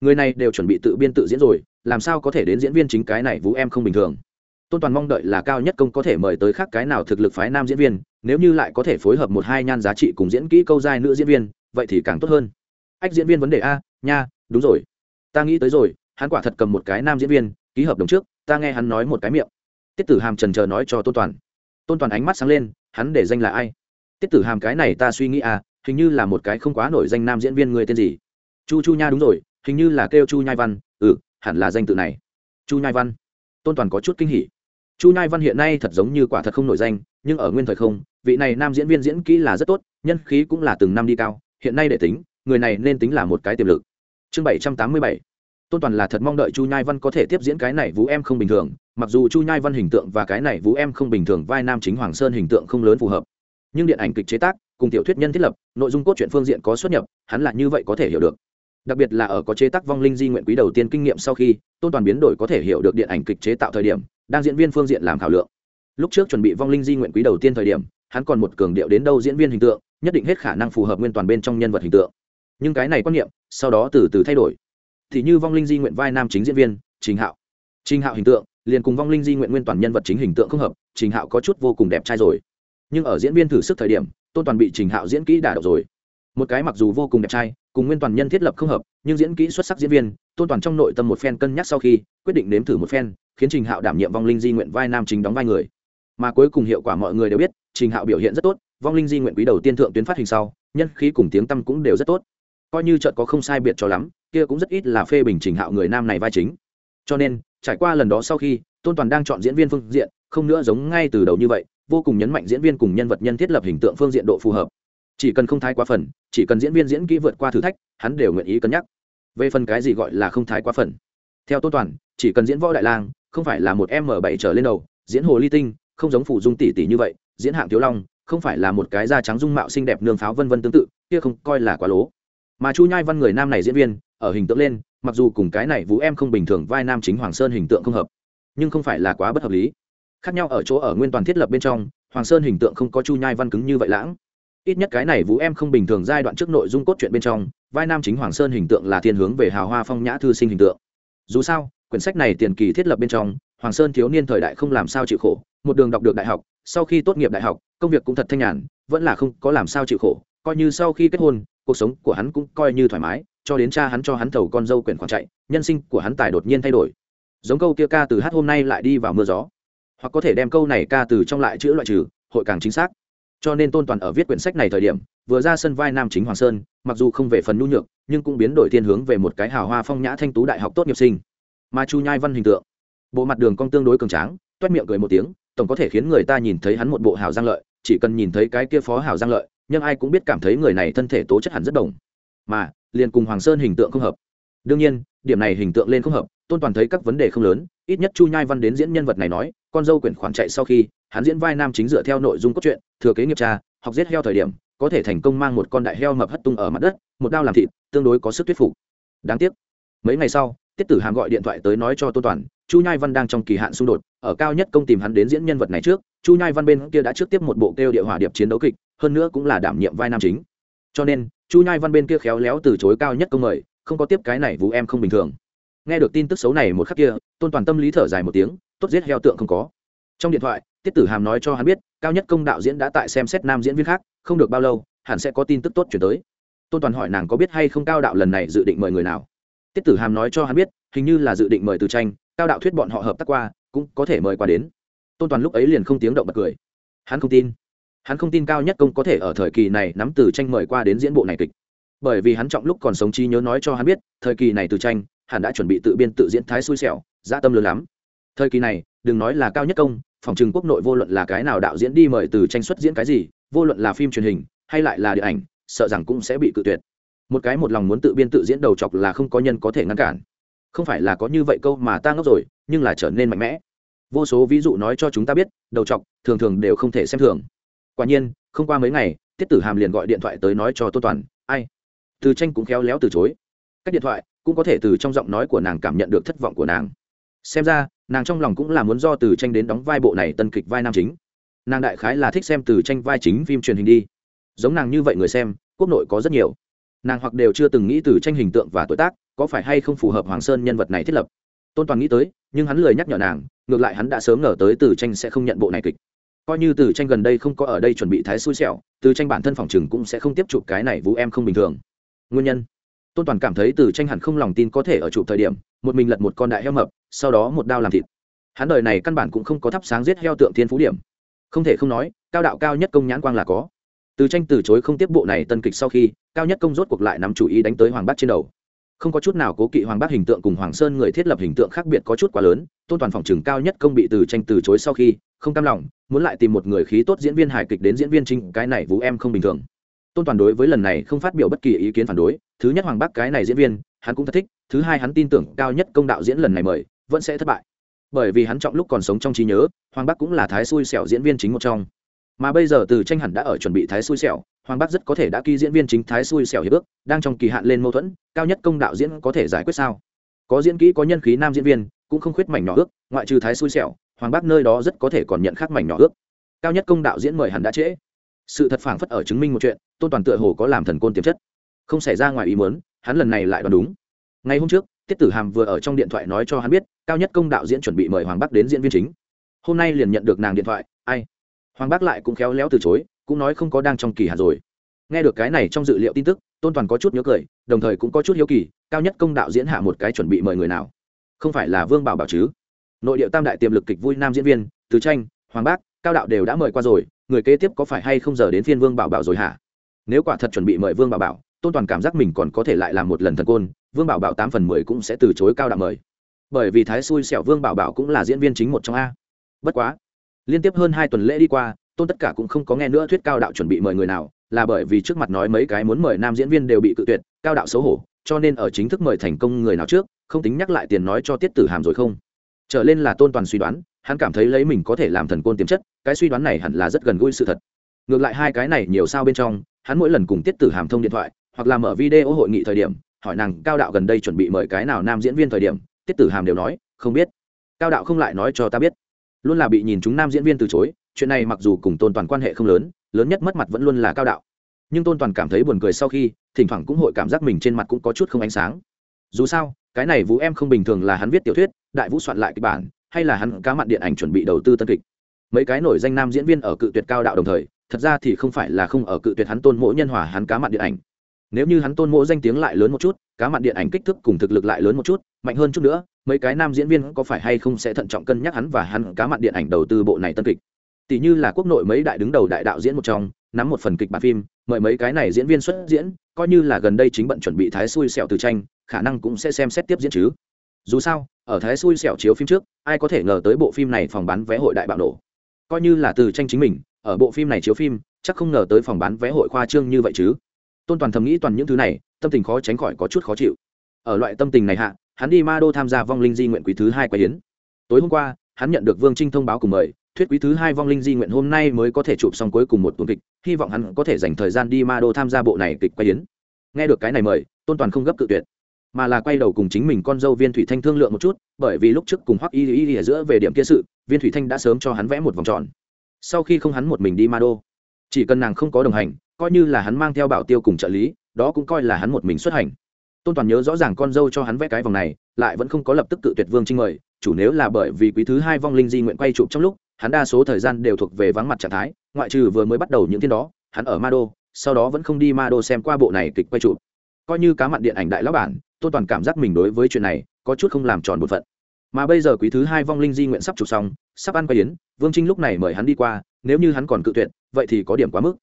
Người này đều chuẩn bị tự biên tự diễn rồi, làm sao có thể đến diễn viên chính cái này vũ em không bình thường? Tôn toàn mong đợi là cao nhất công có thể mời tới khác cái nào thực lực phái nam diễn viên, nếu như lại có thể phối hợp một hai nhan giá trị cùng diễn kỹ câu giai nữ diễn viên, vậy thì càng tốt hơn. Ách diễn viên vấn đề a, nha, đúng rồi. Ta nghĩ tới rồi, hắn quả thật cầm một cái nam diễn viên, ký hợp đồng trước, ta nghe hắn nói một cái miệng. Tiết tử hàm trần chờ nói cho tôn toàn tôn toàn ánh mắt sáng lên, hắn để danh là ai? Tiết tử hàm cái này ta suy nghĩ à hình như là một cái không quá nổi danh nam diễn viên người tên gì? Chu chu nha đúng rồi, hình như là kêu chu nhai văn ừ hẳn là danh tự này. Chu nhai văn. Tôn toàn có chút kinh hỉ. Chu nhai văn hiện nay thật giống như quả thật không nổi danh, nhưng ở nguyên thời không, vị này nam diễn viên diễn kỹ là rất tốt, nhân khí cũng là từng năm đi cao, hiện nay để tính, người này nên tính là một cái tiềm lực. Chương bảy trăm tám mươi bảy tôn toàn là thật mong đợi chu nhai văn có thể tiếp diễn cái này vũ em không bình thường, mặc dù chu nhai văn hình tượng và cái này vũ em không bình thường vai nam chính hoàng sơn hình tượng không lớn phù hợp. Nhưng điện ảnh kịch chế tác, cùng tiểu thuyết nhân thiết lập, nội dung cốt truyện phương diện có xuất nhập, hắn là như vậy có thể hiểu được. Đặc biệt là ở có chế tác vong linh di nguyện quý đầu tiên kinh nghiệm sau khi, tôn toàn biến đổi có thể hiểu được điện ảnh kịch chế tạo thời điểm, đang diễn viên phương diện làm khảo lượng. Lúc trước chuẩn bị vong linh di nguyện quý đầu tiên thời điểm, hắn còn một cường điệu đến đâu diễn viên hình tượng, nhất định hết khả năng phù hợp nguyên toàn bên trong nhân vật hình tượng. Nhưng cái này quan niệm, sau đó từ từ thay đổi thì như vong linh di nguyện vai nam chính diễn viên, trình hạo. Trình hạo hình tượng, liền cùng vong linh di nguyện nguyên toàn nhân vật chính hình tượng không hợp, trình hạo có chút vô cùng đẹp trai rồi. Nhưng ở diễn viên thử sức thời điểm, tôn toàn bị trình hạo diễn kỹ đả động rồi. Một cái mặc dù vô cùng đẹp trai, cùng nguyên toàn nhân thiết lập không hợp, nhưng diễn kỹ xuất sắc diễn viên, tôn toàn trong nội tâm một phen cân nhắc sau khi, quyết định nếm thử một phen, khiến trình hạo đảm nhiệm vong linh di nguyện vai nam chính đóng vai người. Mà cuối cùng hiệu quả mọi người đều biết, trình hạo biểu hiện rất tốt, vong linh di nguyện quý đầu tiên thượng tuyến phát hình sau, nhân khí cùng tiếng tăm cũng đều rất tốt coi như trận có không sai biệt cho lắm, kia cũng rất ít là phê bình trình hạo người nam này vai chính. Cho nên, trải qua lần đó sau khi, tôn toàn đang chọn diễn viên phương diện, không nữa giống ngay từ đầu như vậy, vô cùng nhấn mạnh diễn viên cùng nhân vật nhân thiết lập hình tượng phương diện độ phù hợp. Chỉ cần không thái quá phần, chỉ cần diễn viên diễn kỹ vượt qua thử thách, hắn đều nguyện ý cân nhắc. Về phần cái gì gọi là không thái quá phần? Theo tôn toàn, chỉ cần diễn võ đại lang, không phải là một m bảy trở lên đầu, diễn hồ ly tinh, không giống phủ dung tỷ tỷ như vậy, diễn hạng thiếu long, không phải là một cái da trắng dung mạo xinh đẹp nương pháo vân vân tương tự, kia không coi là quá lố mà chu nhai văn người nam này diễn viên, ở hình tượng lên, mặc dù cùng cái này vũ em không bình thường, vai nam chính hoàng sơn hình tượng không hợp, nhưng không phải là quá bất hợp lý. Khác nhau ở chỗ ở nguyên toàn thiết lập bên trong, hoàng sơn hình tượng không có chu nhai văn cứng như vậy lãng. Ít nhất cái này vũ em không bình thường giai đoạn trước nội dung cốt truyện bên trong, vai nam chính hoàng sơn hình tượng là thiên hướng về hào hoa phong nhã thư sinh hình tượng. Dù sao, quyển sách này tiền kỳ thiết lập bên trong, hoàng sơn thiếu niên thời đại không làm sao chịu khổ, một đường đọc được đại học, sau khi tốt nghiệp đại học, công việc cũng thật thanh nhàn, vẫn là không có làm sao chịu khổ coi như sau khi kết hôn, cuộc sống của hắn cũng coi như thoải mái, cho đến cha hắn cho hắn thầu con dâu quyển khoản chạy, nhân sinh của hắn tài đột nhiên thay đổi. Giống câu kia ca từ hát hôm nay lại đi vào mưa gió. Hoặc có thể đem câu này ca từ trong lại chữ loại trừ, hội càng chính xác. Cho nên tôn toàn ở viết quyển sách này thời điểm, vừa ra sân vai nam chính hoàng sơn, mặc dù không về phần nhu nhược, nhưng cũng biến đổi thiên hướng về một cái hào hoa phong nhã thanh tú đại học tốt nghiệp sinh. Mà chu nhai văn hình tượng. Bộ mặt đường cong tương đối cường tráng, toét miệng cười một tiếng, tổng có thể khiến người ta nhìn thấy hắn một bộ hào giang lợi, chỉ cần nhìn thấy cái kia phó hào giang lợi nhưng ai cũng biết cảm thấy người này thân thể tố chất hẳn rất đồng. Mà, liền cùng hoàng sơn hình tượng không hợp. Đương nhiên, điểm này hình tượng lên không hợp, tôn toàn thấy các vấn đề không lớn, ít nhất chu nhai văn đến diễn nhân vật này nói, con dâu quyển khoản chạy sau khi, hắn diễn vai nam chính dựa theo nội dung cốt truyện, thừa kế nghiệp cha học giết heo thời điểm, có thể thành công mang một con đại heo mập hất tung ở mặt đất, một đao làm thịt, tương đối có sức thuyết phục. Đáng tiếc. Mấy ngày sau, tiết tử hàm gọi điện thoại tới nói cho tôn toàn, chu nhai văn đang trong kỳ hạn xung đột, ở cao nhất công tìm hắn đến diễn nhân vật này trước, chu nhai văn bên kia đã trước tiếp một bộ kêu địa hỏa điệp chiến đấu kịch hơn nữa cũng là đảm nhiệm vai nam chính. Cho nên, chu nhai văn bên kia khéo léo từ chối cao nhất công mời, không có tiếp cái này vũ em không bình thường. Nghe được tin tức xấu này một khắc kia, tôn toàn tâm lý thở dài một tiếng, tốt giết heo tượng không có. Trong điện thoại, tiết tử hàm nói cho hắn biết, cao nhất công đạo diễn đã tại xem xét nam diễn viên khác, không được bao lâu, hẳn sẽ có tin tức tốt chuyển tới. Tôn toàn hỏi nàng có biết hay không cao đạo lần này dự định mời người nào. Tiết tử hàm nói cho hắn biết, hình như là dự định mời từ tranh, cao đạo thuyết bọn họ hợp tác qua, cũng có thể mời qua đến. Tôn toàn lúc ấy liền không tiếng động bật cười. Hắn không tin hắn không tin cao nhất công có thể ở thời kỳ này nắm từ tranh mời qua đến diễn bộ này kịch. Bởi vì hắn trọng lúc còn sống trí nhớ nói cho hắn biết, thời kỳ này từ tranh, hắn đã chuẩn bị tự biên tự diễn thái xui xẻo, dã tâm lớn lắm. Thời kỳ này, đừng nói là cao nhất công, phòng trừng quốc nội vô luận là cái nào đạo diễn đi mời từ tranh xuất diễn cái gì, vô luận là phim truyền hình, hay lại là điện ảnh, sợ rằng cũng sẽ bị cự tuyệt. Một cái một lòng muốn tự biên tự diễn đầu chọc là không có nhân có thể ngăn cản. Không phải là có như vậy câu mà ta ngốc rồi, nhưng là trở nên mạnh mẽ. Vô số ví dụ nói cho chúng ta biết, đầu chọc, thường thường đều không thể xem thường quả nhiên, không qua mấy ngày tiết tử hàm liền gọi điện thoại tới nói cho tô toàn, ai? Từ tranh cũng khéo léo từ chối. Cách điện thoại cũng có thể từ trong giọng nói của nàng cảm nhận được thất vọng của nàng. Xem ra, nàng trong lòng cũng là muốn do từ tranh đến đóng vai bộ này tân kịch vai nam chính. Nàng đại khái là thích xem từ tranh vai chính phim truyền hình đi. Giống nàng như vậy người xem, quốc nội có rất nhiều. Nàng hoặc đều chưa từng nghĩ từ tranh hình tượng và tuổi tác, có phải hay không phù hợp hoàng sơn nhân vật này thiết lập. Tôn toàn nghĩ tới, nhưng hắn lời nhắc nhở nàng, ngược lại hắn đã sớm ngờ tới từ tranh sẽ không nhận bộ này kịch coi như từ tranh gần đây không có ở đây chuẩn bị thái xui xẻo, từ tranh bản thân phòng chừng cũng sẽ không tiếp chụp cái này vũ em không bình thường. Nguyên nhân? Tôn toàn cảm thấy từ tranh hẳn không lòng tin có thể ở chụp thời điểm, một mình lật một con đại heo mập, sau đó một đao làm thịt. Hắn đời này căn bản cũng không có thắp sáng giết heo tượng thiên phú điểm. Không thể không nói, cao đạo cao nhất công nhãn quang là có. Từ tranh từ chối không tiếp bộ này tân kịch sau khi, cao nhất công rốt cuộc lại nắm chủ ý đánh tới hoàng bắc trên đầu không có chút nào cố kỵ hoàng bác hình tượng cùng hoàng sơn người thiết lập hình tượng khác biệt có chút quá lớn, tôn toàn phòng trừng cao nhất công bị từ tranh từ chối sau khi, không cam lòng, muốn lại tìm một người khí tốt diễn viên hài kịch đến diễn viên chính, cái này vũ em không bình thường. Tôn toàn đối với lần này không phát biểu bất kỳ ý kiến phản đối, thứ nhất hoàng bác cái này diễn viên, hắn cũng thật thích, thứ hai hắn tin tưởng cao nhất công đạo diễn lần này mời, vẫn sẽ thất bại. Bởi vì hắn trọng lúc còn sống trong trí nhớ, hoàng bắc cũng là thái xui xẻo diễn viên chính một trong mà bây giờ từ tranh hẳn đã ở chuẩn bị thái xui xẻo, hoàng bắc rất có thể đã ký diễn viên chính thái xui xẻo hiệp ước, đang trong kỳ hạn lên mâu thuẫn, cao nhất công đạo diễn có thể giải quyết sao? Có diễn kỹ có nhân khí nam diễn viên, cũng không khuyết mảnh nhỏ ước, ngoại trừ thái xui xẻo, hoàng bắc nơi đó rất có thể còn nhận khác mảnh nhỏ ước. Cao nhất công đạo diễn mời hẳn đã trễ. Sự thật phảng phất ở chứng minh một chuyện, tôn toàn tựa hồ có làm thần côn tiềm chất. Không xảy ra ngoài ý muốn, hắn lần này lại đoán đúng. Ngày hôm trước, tiết tử hàm vừa ở trong điện thoại nói cho hắn biết, cao nhất công đạo diễn chuẩn bị mời hoàng bắc đến diễn viên chính. Hôm nay liền nhận được nàng điện thoại, ai hoàng Bác lại cũng khéo léo từ chối, cũng nói không có đang trong kỳ hạn rồi. Nghe được cái này trong dự liệu tin tức, tôn toàn có chút nhớ cười, đồng thời cũng có chút hiếu kỳ, cao nhất công đạo diễn hạ một cái chuẩn bị mời người nào? Không phải là vương bảo bảo chứ? Nội địa tam đại tiềm lực kịch vui nam diễn viên, từ tranh, hoàng bác, cao đạo đều đã mời qua rồi, người kế tiếp có phải hay không giờ đến phiên vương bảo bảo rồi hả? Nếu quả thật chuẩn bị mời vương bảo bảo, tôn toàn cảm giác mình còn có thể lại làm một lần thần côn, vương bảo bảo tám phần mười cũng sẽ từ chối cao đạo mời. Bởi vì thái xui xẻo vương bảo bảo cũng là diễn viên chính một trong a. Bất quá liên tiếp hơn hai tuần lễ đi qua, tôn tất cả cũng không có nghe nữa thuyết cao đạo chuẩn bị mời người nào, là bởi vì trước mặt nói mấy cái muốn mời nam diễn viên đều bị cự tuyệt, cao đạo xấu hổ, cho nên ở chính thức mời thành công người nào trước, không tính nhắc lại tiền nói cho tiết tử hàm rồi không. Trở lên là tôn toàn suy đoán, hắn cảm thấy lấy mình có thể làm thần côn tiềm chất, cái suy đoán này hẳn là rất gần gũi sự thật. Ngược lại hai cái này nhiều sao bên trong, hắn mỗi lần cùng tiết tử hàm thông điện thoại, hoặc là mở video hội nghị thời điểm, hỏi nàng cao đạo gần đây chuẩn bị mời cái nào nam diễn viên thời điểm, tiết tử hàm đều nói, không biết. Cao đạo không lại nói cho ta biết luôn là bị nhìn chúng nam diễn viên từ chối, chuyện này mặc dù cùng tôn toàn quan hệ không lớn lớn nhất mất mặt vẫn luôn là cao đạo. Nhưng tôn toàn cảm thấy buồn cười sau khi, thỉnh thoảng cũng hội cảm giác mình trên mặt cũng có chút không ánh sáng. Dù sao, cái này vũ em không bình thường là hắn viết tiểu thuyết, đại vũ soạn lại kịch bản, hay là hắn cá mặn điện ảnh chuẩn bị đầu tư tân kịch. Mấy cái nổi danh nam diễn viên ở cự tuyệt cao đạo đồng thời, thật ra thì không phải là không ở cự tuyệt hắn tôn mỗi nhân hòa, hắn cá mặn điện ảnh. Nếu như hắn tôn mỗi danh tiếng lại lớn một chút, cá mặn điện ảnh kích thước cùng thực lực lại lớn một chút, mạnh hơn chút nữa mấy cái nam diễn viên có phải hay không sẽ thận trọng cân nhắc hắn và hắn cá mặn điện ảnh đầu tư bộ này tân kịch? Tỷ như là quốc nội mấy đại đứng đầu đại đạo diễn một trong, nắm một phần kịch bản phim, mời mấy cái này diễn viên xuất diễn, coi như là gần đây chính bận chuẩn bị thái xui xẻo từ tranh, khả năng cũng sẽ xem xét tiếp diễn chứ. Dù sao, ở thái xui xẻo chiếu phim trước, ai có thể ngờ tới bộ phim này phòng bán vé hội đại bạo nổ. Coi như là từ tranh chính mình, ở bộ phim này chiếu phim, chắc không ngờ tới phòng bán vé hội khoa trương như vậy chứ. Tôn toàn thầm nghĩ toàn những thứ này, tâm tình khó tránh khỏi có chút khó chịu. Ở loại tâm tình này hạ hắn đi ma đô tham gia vong linh di nguyện quý thứ hai quay hiến. Tối hôm qua, hắn nhận được vương trinh thông báo cùng mời, thuyết quý thứ hai vong linh di nguyện hôm nay mới có thể chụp xong cuối cùng một tuần kịch, hy vọng hắn có thể dành thời gian đi ma đô tham gia bộ này kịch quay hiến. Nghe được cái này mời, tôn toàn không gấp cự tuyệt, mà là quay đầu cùng chính mình con dâu viên thủy thanh thương lượng một chút, bởi vì lúc trước cùng hoắc y y ở giữa về điểm kia sự, viên thủy thanh đã sớm cho hắn vẽ một vòng tròn. Sau khi không hắn một mình đi ma đô, chỉ cần nàng không có đồng hành, coi như là hắn mang theo bảo tiêu cùng trợ lý, đó cũng coi là hắn một mình xuất hành tôn toàn nhớ rõ ràng con dâu cho hắn vẽ cái vòng này, lại vẫn không có lập tức tự tuyệt vương trinh mời, chủ nếu là bởi vì quý thứ hai vong linh di nguyện quay chụp trong lúc, hắn đa số thời gian đều thuộc về vắng mặt trạng thái, ngoại trừ vừa mới bắt đầu những thiên đó, hắn ở ma đô, sau đó vẫn không đi ma đô xem qua bộ này kịch quay chụp. Coi như cá mặn điện ảnh đại lão bản, tôn toàn cảm giác mình đối với chuyện này, có chút không làm tròn một phận. Mà bây giờ quý thứ hai vong linh di nguyện sắp chụp xong, sắp ăn quay yến, vương trinh lúc này mời hắn đi qua, nếu như hắn còn cự tuyệt, vậy thì có điểm quá mức.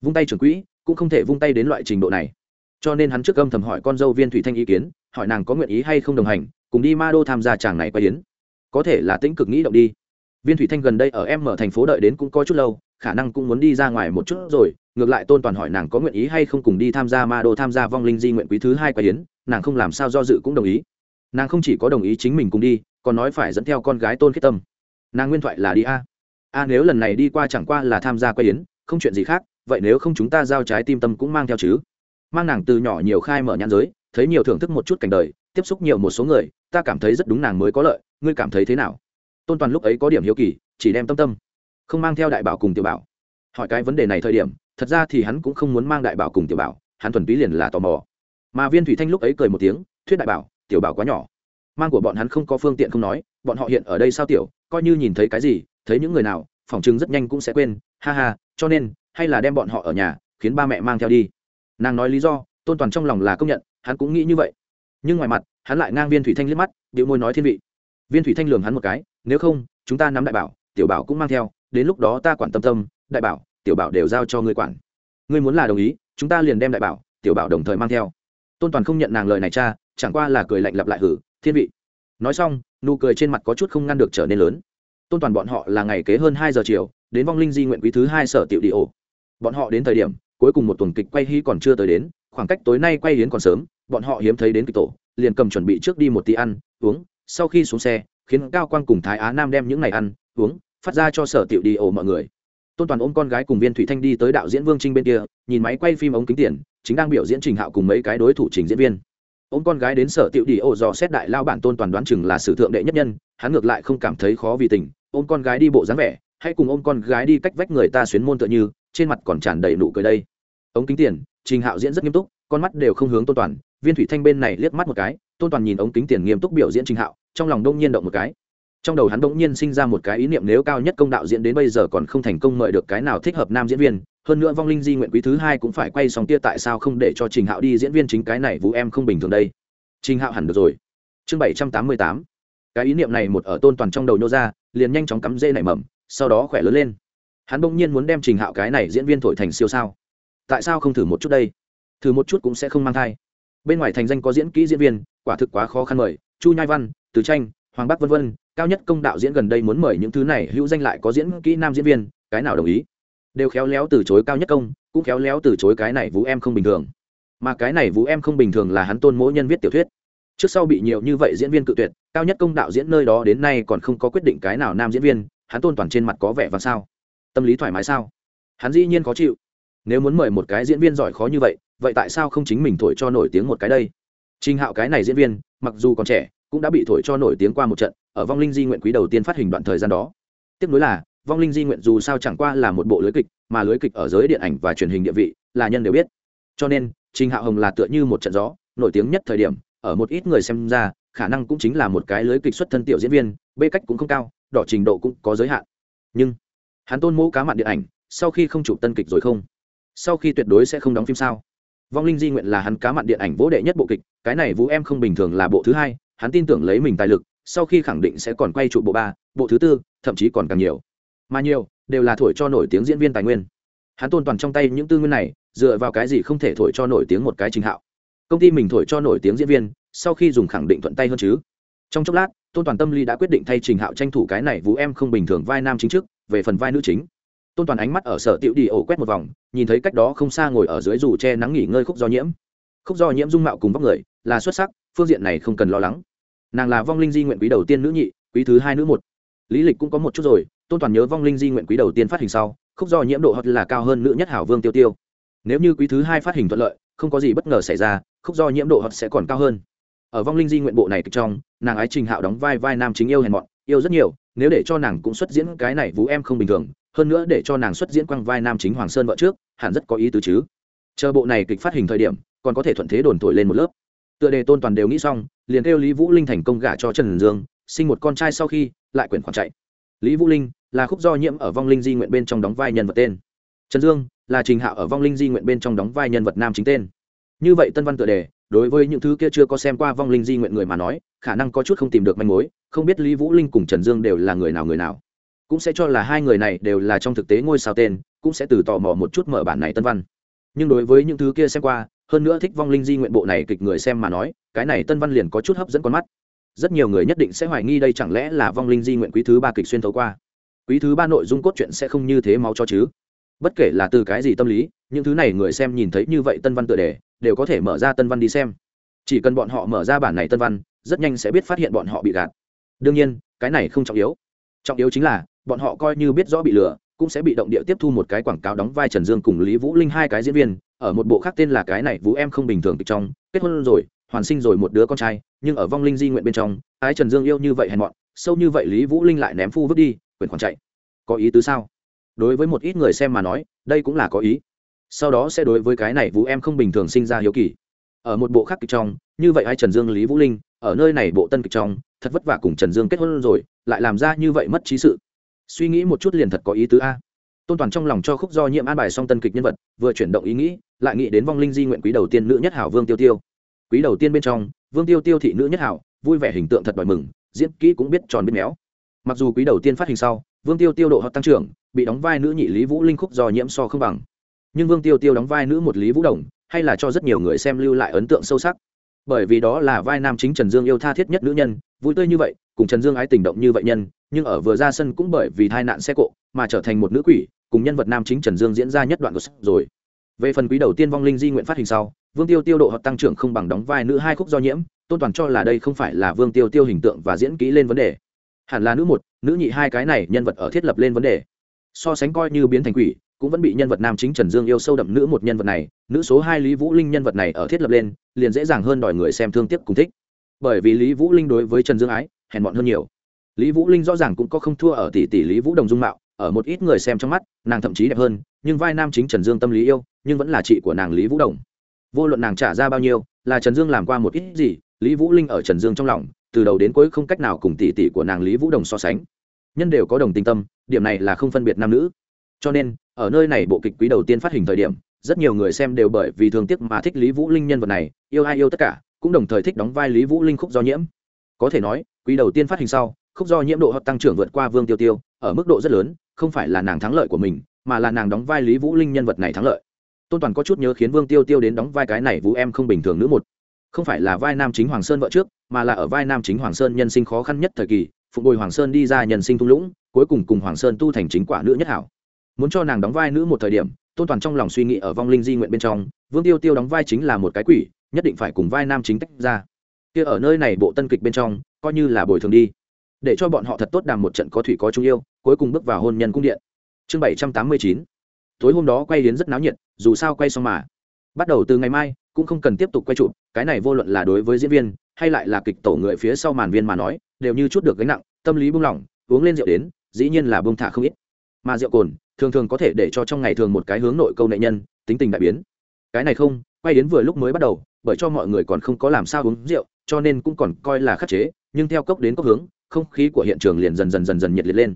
Vung tay trưởng quỹ, cũng không thể vung tay đến loại trình độ này cho nên hắn trước âm thầm hỏi con dâu viên thủy thanh ý kiến, hỏi nàng có nguyện ý hay không đồng hành, cùng đi ma đô tham gia chàng này quay yến. Có thể là tĩnh cực nghĩ động đi. Viên thủy thanh gần đây ở em ở thành phố đợi đến cũng có chút lâu, khả năng cũng muốn đi ra ngoài một chút rồi, ngược lại tôn toàn hỏi nàng có nguyện ý hay không cùng đi tham gia ma đô tham gia vong linh di nguyện quý thứ hai quay yến, nàng không làm sao do dự cũng đồng ý. Nàng không chỉ có đồng ý chính mình cùng đi, còn nói phải dẫn theo con gái tôn khiết tâm. Nàng nguyên thoại là đi a. A nếu lần này đi qua chẳng qua là tham gia quay yến, không chuyện gì khác, vậy nếu không chúng ta giao trái tim tâm cũng mang theo chứ? Mang nàng từ nhỏ nhiều khai mở nhãn giới, thấy nhiều thưởng thức một chút cảnh đời, tiếp xúc nhiều một số người, ta cảm thấy rất đúng nàng mới có lợi, ngươi cảm thấy thế nào? Tôn toàn lúc ấy có điểm hiếu kỳ, chỉ đem tâm tâm, không mang theo đại bảo cùng tiểu bảo. Hỏi cái vấn đề này thời điểm, thật ra thì hắn cũng không muốn mang đại bảo cùng tiểu bảo, hắn thuần túy liền là tò mò. Mà viên thủy thanh lúc ấy cười một tiếng, thuyết đại bảo, tiểu bảo quá nhỏ. Mang của bọn hắn không có phương tiện không nói, bọn họ hiện ở đây sao tiểu, coi như nhìn thấy cái gì, thấy những người nào phỏng chứng rất nhanh cũng sẽ quên, ha ha, cho nên, hay là đem bọn họ ở nhà, khiến ba mẹ mang theo đi nàng nói lý do, tôn toàn trong lòng là công nhận, hắn cũng nghĩ như vậy. Nhưng ngoài mặt, hắn lại ngang viên thủy thanh liếc mắt điệu môi nói thiên vị. Viên thủy thanh lường hắn một cái, nếu không, chúng ta nắm đại bảo, tiểu bảo cũng mang theo, đến lúc đó ta quản tâm tâm, đại bảo, tiểu bảo đều giao cho ngươi quản. Ngươi muốn là đồng ý, chúng ta liền đem đại bảo, tiểu bảo đồng thời mang theo. Tôn toàn không nhận nàng lời này cha, chẳng qua là cười lạnh lặp lại hử, thiên vị. Nói xong, nụ cười trên mặt có chút không ngăn được trở nên lớn. Tôn toàn bọn họ là ngày kế hơn hai giờ chiều, đến vong linh di nguyện quý thứ hai sở tiểu đi ổ. Bọn họ đến thời điểm cuối cùng một tuần kịch quay hy còn chưa tới đến, khoảng cách tối nay quay hiến còn sớm, bọn họ hiếm thấy đến kịch tổ, liền cầm chuẩn bị trước đi một tí ăn, uống, sau khi xuống xe, khiến cao quang cùng thái á nam đem những ngày ăn, uống, phát ra cho sở tiểu đi ổ mọi người. Tôn toàn ôm con gái cùng viên thủy thanh đi tới đạo diễn vương trinh bên kia, nhìn máy quay phim ống kính tiền, chính đang biểu diễn trình hạo cùng mấy cái đối thủ trình diễn viên. Ôm con gái đến sở tiểu đi ổ dò xét đại lao bản tôn toàn đoán chừng là sử thượng đệ nhất nhân, hắn ngược lại không cảm thấy khó vì tình, ôm con gái đi bộ dáng vẻ hay cùng ôm con gái đi cách vách người ta xuyến môn tựa như trên mặt còn tràn đầy nụ cười đây. Ống kính tiền, trình hạo diễn rất nghiêm túc, con mắt đều không hướng tôn toàn, viên thủy thanh bên này liếc mắt một cái, tôn toàn nhìn ống kính tiền nghiêm túc biểu diễn trình hạo, trong lòng đông nhiên động một cái. Trong đầu hắn đông nhiên sinh ra một cái ý niệm nếu cao nhất công đạo diễn đến bây giờ còn không thành công mời được cái nào thích hợp nam diễn viên, hơn nữa vong linh di nguyện quý thứ hai cũng phải quay xong tia tại sao không để cho trình hạo đi diễn viên chính cái này vũ em không bình thường đây. Trình hạo hẳn được rồi. Chương bảy trăm tám mươi tám. Cái ý niệm này một ở tôn toàn trong đầu nhô ra, liền nhanh chóng cắm dê nảy mầm, sau đó khỏe lớn lên hắn bỗng nhiên muốn đem trình hạo cái này diễn viên thổi thành siêu sao. Tại sao không thử một chút đây? Thử một chút cũng sẽ không mang thai. Bên ngoài thành danh có diễn kỹ diễn viên, quả thực quá khó khăn mời. Chu nhai văn, từ tranh, hoàng bắc vân vân, cao nhất công đạo diễn gần đây muốn mời những thứ này, hữu danh lại có diễn kỹ nam diễn viên, cái nào đồng ý? Đều khéo léo từ chối cao nhất công, cũng khéo léo từ chối cái này vũ em không bình thường. Mà cái này vũ em không bình thường là hắn tôn mỗi nhân viết tiểu thuyết. Trước sau bị nhiều như vậy diễn viên cự tuyệt, cao nhất công đạo diễn nơi đó đến nay còn không có quyết định cái nào nam diễn viên, hắn tôn toàn trên mặt có vẻ và sao? Tâm lý thoải mái sao? Hắn dĩ nhiên khó chịu. Nếu muốn mời một cái diễn viên giỏi khó như vậy vậy tại sao không chính mình thổi cho nổi tiếng một cái đây? Trinh hạo cái này diễn viên, mặc dù còn trẻ, cũng đã bị thổi cho nổi tiếng qua một trận, ở vong linh di nguyện quý đầu tiên phát hình đoạn thời gian đó. Tiếp nối là, vong linh di nguyện dù sao chẳng qua là một bộ lưới kịch, mà lưới kịch ở giới điện ảnh và truyền hình địa vị, là nhân đều biết. Cho nên, trình hạo hồng là tựa như một trận gió, nổi tiếng nhất thời điểm, ở một ít người xem ra, khả năng cũng chính là một cái lưới kịch xuất thân tiểu diễn viên, bê cách cũng không cao, đỏ trình độ cũng có giới hạn. Nhưng hắn tôn mẫu cá mặn điện ảnh, sau khi không chụp tân kịch rồi không? Sau khi tuyệt đối sẽ không đóng phim sao? Vong linh di nguyện là hắn cá mặn điện ảnh vỗ đệ nhất bộ kịch, cái này vũ em không bình thường là bộ thứ hai, hắn tin tưởng lấy mình tài lực, sau khi khẳng định sẽ còn quay trụ bộ ba, bộ thứ tư, thậm chí còn càng nhiều. Mà nhiều, đều là thổi cho nổi tiếng diễn viên tài nguyên. Hắn tôn toàn trong tay những tư nguyên này, dựa vào cái gì không thể thổi cho nổi tiếng một cái trình hạo? Công ty mình thổi cho nổi tiếng diễn viên, sau khi dùng khẳng định thuận tay hơn chứ? Trong chốc lát, tôn toàn tâm lý đã quyết định thay trình hạo tranh thủ cái này vũ em không bình thường vai nam chính trước về phần vai nữ chính. Tôn toàn ánh mắt ở sở tiểu đi ổ quét một vòng, nhìn thấy cách đó không xa ngồi ở dưới dù che nắng nghỉ ngơi khúc do nhiễm. Khúc do nhiễm dung mạo cùng vóc người, là xuất sắc, phương diện này không cần lo lắng. Nàng là vong linh di nguyện quý đầu tiên nữ nhị, quý thứ hai nữ một. Lý lịch cũng có một chút rồi, tôn toàn nhớ vong linh di nguyện quý đầu tiên phát hình sau, khúc do nhiễm độ hot là cao hơn nữ nhất hảo vương tiêu tiêu. Nếu như quý thứ hai phát hình thuận lợi, không có gì bất ngờ xảy ra, khúc do nhiễm độ hot sẽ còn cao hơn. Ở vong linh di nguyện bộ này kịch trong, nàng ái trình hạo đóng vai vai nam chính yêu hèn mọn yêu rất nhiều, nếu để cho nàng cũng xuất diễn cái này vũ em không bình thường, hơn nữa để cho nàng xuất diễn quăng vai nam chính hoàng sơn vợ trước, hẳn rất có ý tứ chứ. Chờ bộ này kịch phát hình thời điểm, còn có thể thuận thế đồn thổi lên một lớp. Tựa đề tôn toàn đều nghĩ xong, liền kêu lý vũ linh thành công gả cho trần dương, sinh một con trai sau khi, lại quyển khoản chạy. Lý vũ linh là khúc do nhiễm ở vong linh di nguyện bên trong đóng vai nhân vật tên. Trần dương là trình hạ ở vong linh di nguyện bên trong đóng vai nhân vật nam chính tên. Như vậy tân văn tựa đề đối với những thứ kia chưa có xem qua vong linh di nguyện người mà nói, khả năng có chút không tìm được manh mối, không biết lý vũ linh cùng trần dương đều là người nào người nào. Cũng sẽ cho là hai người này đều là trong thực tế ngôi sao tên, cũng sẽ từ tò mò một chút mở bản này tân văn. Nhưng đối với những thứ kia xem qua, hơn nữa thích vong linh di nguyện bộ này kịch người xem mà nói, cái này tân văn liền có chút hấp dẫn con mắt. Rất nhiều người nhất định sẽ hoài nghi đây chẳng lẽ là vong linh di nguyện quý thứ ba kịch xuyên thấu qua. Quý thứ ba nội dung cốt truyện sẽ không như thế máu cho chứ. Bất kể là từ cái gì tâm lý, những thứ này người xem nhìn thấy như vậy tân văn tựa đề đều có thể mở ra tân văn đi xem. Chỉ cần bọn họ mở ra bản này tân văn, rất nhanh sẽ biết phát hiện bọn họ bị gạt. Đương nhiên, cái này không trọng yếu. Trọng yếu chính là, bọn họ coi như biết rõ bị lừa, cũng sẽ bị động địa tiếp thu một cái quảng cáo đóng vai trần dương cùng lý vũ linh hai cái diễn viên, ở một bộ khác tên là cái này vũ em không bình thường kịch trong, kết hôn rồi, hoàn sinh rồi một đứa con trai, nhưng ở vong linh di nguyện bên trong, ái trần dương yêu như vậy hèn mọn, sâu như vậy lý vũ linh lại ném phu vứt đi, quyền khoản chạy. Có ý tứ sao? Đối với một ít người xem mà nói, đây cũng là có ý sau đó sẽ đối với cái này vũ em không bình thường sinh ra hiếu kỳ. Ở một bộ khác kịch trong, như vậy ai trần dương, lý vũ linh, ở nơi này bộ tân kịch trong, thật vất vả cùng trần dương kết hôn rồi, lại làm ra như vậy mất trí sự. Suy nghĩ một chút liền thật có ý tứ a. Tôn toàn trong lòng cho khúc do nhiệm an bài xong tân kịch nhân vật, vừa chuyển động ý nghĩ, lại nghĩ đến vong linh di nguyện quý đầu tiên nữ nhất hảo vương tiêu tiêu. Quý đầu tiên bên trong, vương tiêu tiêu thị nữ nhất hảo, vui vẻ hình tượng thật đòi mừng, diễn kỹ cũng biết tròn biết méo. Mặc dù quý đầu tiên phát hình sau, vương tiêu tiêu độ họ tăng trưởng, bị đóng vai nữ nhị lý vũ linh khúc do nhiễm so không bằng nhưng vương tiêu tiêu đóng vai nữ một lý vũ đồng, hay là cho rất nhiều người xem lưu lại ấn tượng sâu sắc. Bởi vì đó là vai nam chính trần dương yêu tha thiết nhất nữ nhân, vui tươi như vậy, cùng trần dương ái tình động như vậy nhân, nhưng ở vừa ra sân cũng bởi vì tai nạn xe cộ mà trở thành một nữ quỷ, cùng nhân vật nam chính trần dương diễn ra nhất đoạn của sách rồi. Về phần quý đầu tiên vong linh di nguyện phát hình sau, vương tiêu tiêu độ hợp tăng trưởng không bằng đóng vai nữ hai khúc do nhiễm, tôn toàn cho là đây không phải là vương tiêu tiêu hình tượng và diễn kỹ lên vấn đề. Hẳn là nữ một, nữ nhị hai cái này nhân vật ở thiết lập lên vấn đề. So sánh coi như biến thành quỷ cũng vẫn bị nhân vật nam chính trần dương yêu sâu đậm nữ một nhân vật này, nữ số hai lý vũ linh nhân vật này ở thiết lập lên, liền dễ dàng hơn đòi người xem thương tiếc cùng thích. Bởi vì lý vũ linh đối với trần dương ái, hèn mọn hơn nhiều. Lý vũ linh rõ ràng cũng có không thua ở tỷ tỷ lý vũ đồng dung mạo, ở một ít người xem trong mắt, nàng thậm chí đẹp hơn, nhưng vai nam chính trần dương tâm lý yêu, nhưng vẫn là chị của nàng lý vũ đồng. Vô luận nàng trả ra bao nhiêu, là trần dương làm qua một ít gì, lý vũ linh ở trần dương trong lòng, từ đầu đến cuối không cách nào cùng tỷ tỷ của nàng lý vũ đồng so sánh. Nhân đều có đồng tình tâm, điểm này là không phân biệt nam nữ cho nên, ở nơi này bộ kịch quý đầu tiên phát hình thời điểm, rất nhiều người xem đều bởi vì thương tiếc mà thích lý vũ linh nhân vật này, yêu ai yêu tất cả, cũng đồng thời thích đóng vai lý vũ linh khúc do nhiễm. Có thể nói, quý đầu tiên phát hình sau, khúc do nhiễm độ hợp tăng trưởng vượt qua vương tiêu tiêu, ở mức độ rất lớn, không phải là nàng thắng lợi của mình, mà là nàng đóng vai lý vũ linh nhân vật này thắng lợi. Tôn toàn có chút nhớ khiến vương tiêu tiêu đến đóng vai cái này vũ em không bình thường nữ một. Không phải là vai nam chính hoàng sơn vợ trước, mà là ở vai nam chính hoàng sơn nhân sinh khó khăn nhất thời kỳ, phụng bồi hoàng sơn đi ra nhân sinh thung lũng, cuối cùng cùng hoàng sơn tu thành chính quả nữ nhất hảo muốn cho nàng đóng vai nữ một thời điểm, tôn toàn trong lòng suy nghĩ ở vong linh di nguyện bên trong, vương tiêu tiêu đóng vai chính là một cái quỷ, nhất định phải cùng vai nam chính tách ra. Kia ở nơi này bộ tân kịch bên trong, coi như là bồi thường đi. Để cho bọn họ thật tốt đàm một trận có thủy có trung yêu, cuối cùng bước vào hôn nhân cung điện. Chương bảy trăm tám mươi chín. Tối hôm đó quay đến rất náo nhiệt, dù sao quay xong mà. Bắt đầu từ ngày mai, cũng không cần tiếp tục quay chụp, cái này vô luận là đối với diễn viên, hay lại là kịch tổ người phía sau màn viên mà nói, đều như chút được gánh nặng, tâm lý buông lỏng, uống lên rượu đến, dĩ nhiên là buông thả không ít. Mà rượu cồn thường thường có thể để cho trong ngày thường một cái hướng nội câu nệ nhân, tính tình đại biến. Cái này không, quay đến vừa lúc mới bắt đầu, bởi cho mọi người còn không có làm sao uống rượu, cho nên cũng còn coi là khắc chế, nhưng theo cốc đến cốc hướng, không khí của hiện trường liền dần dần dần dần nhiệt liệt lên.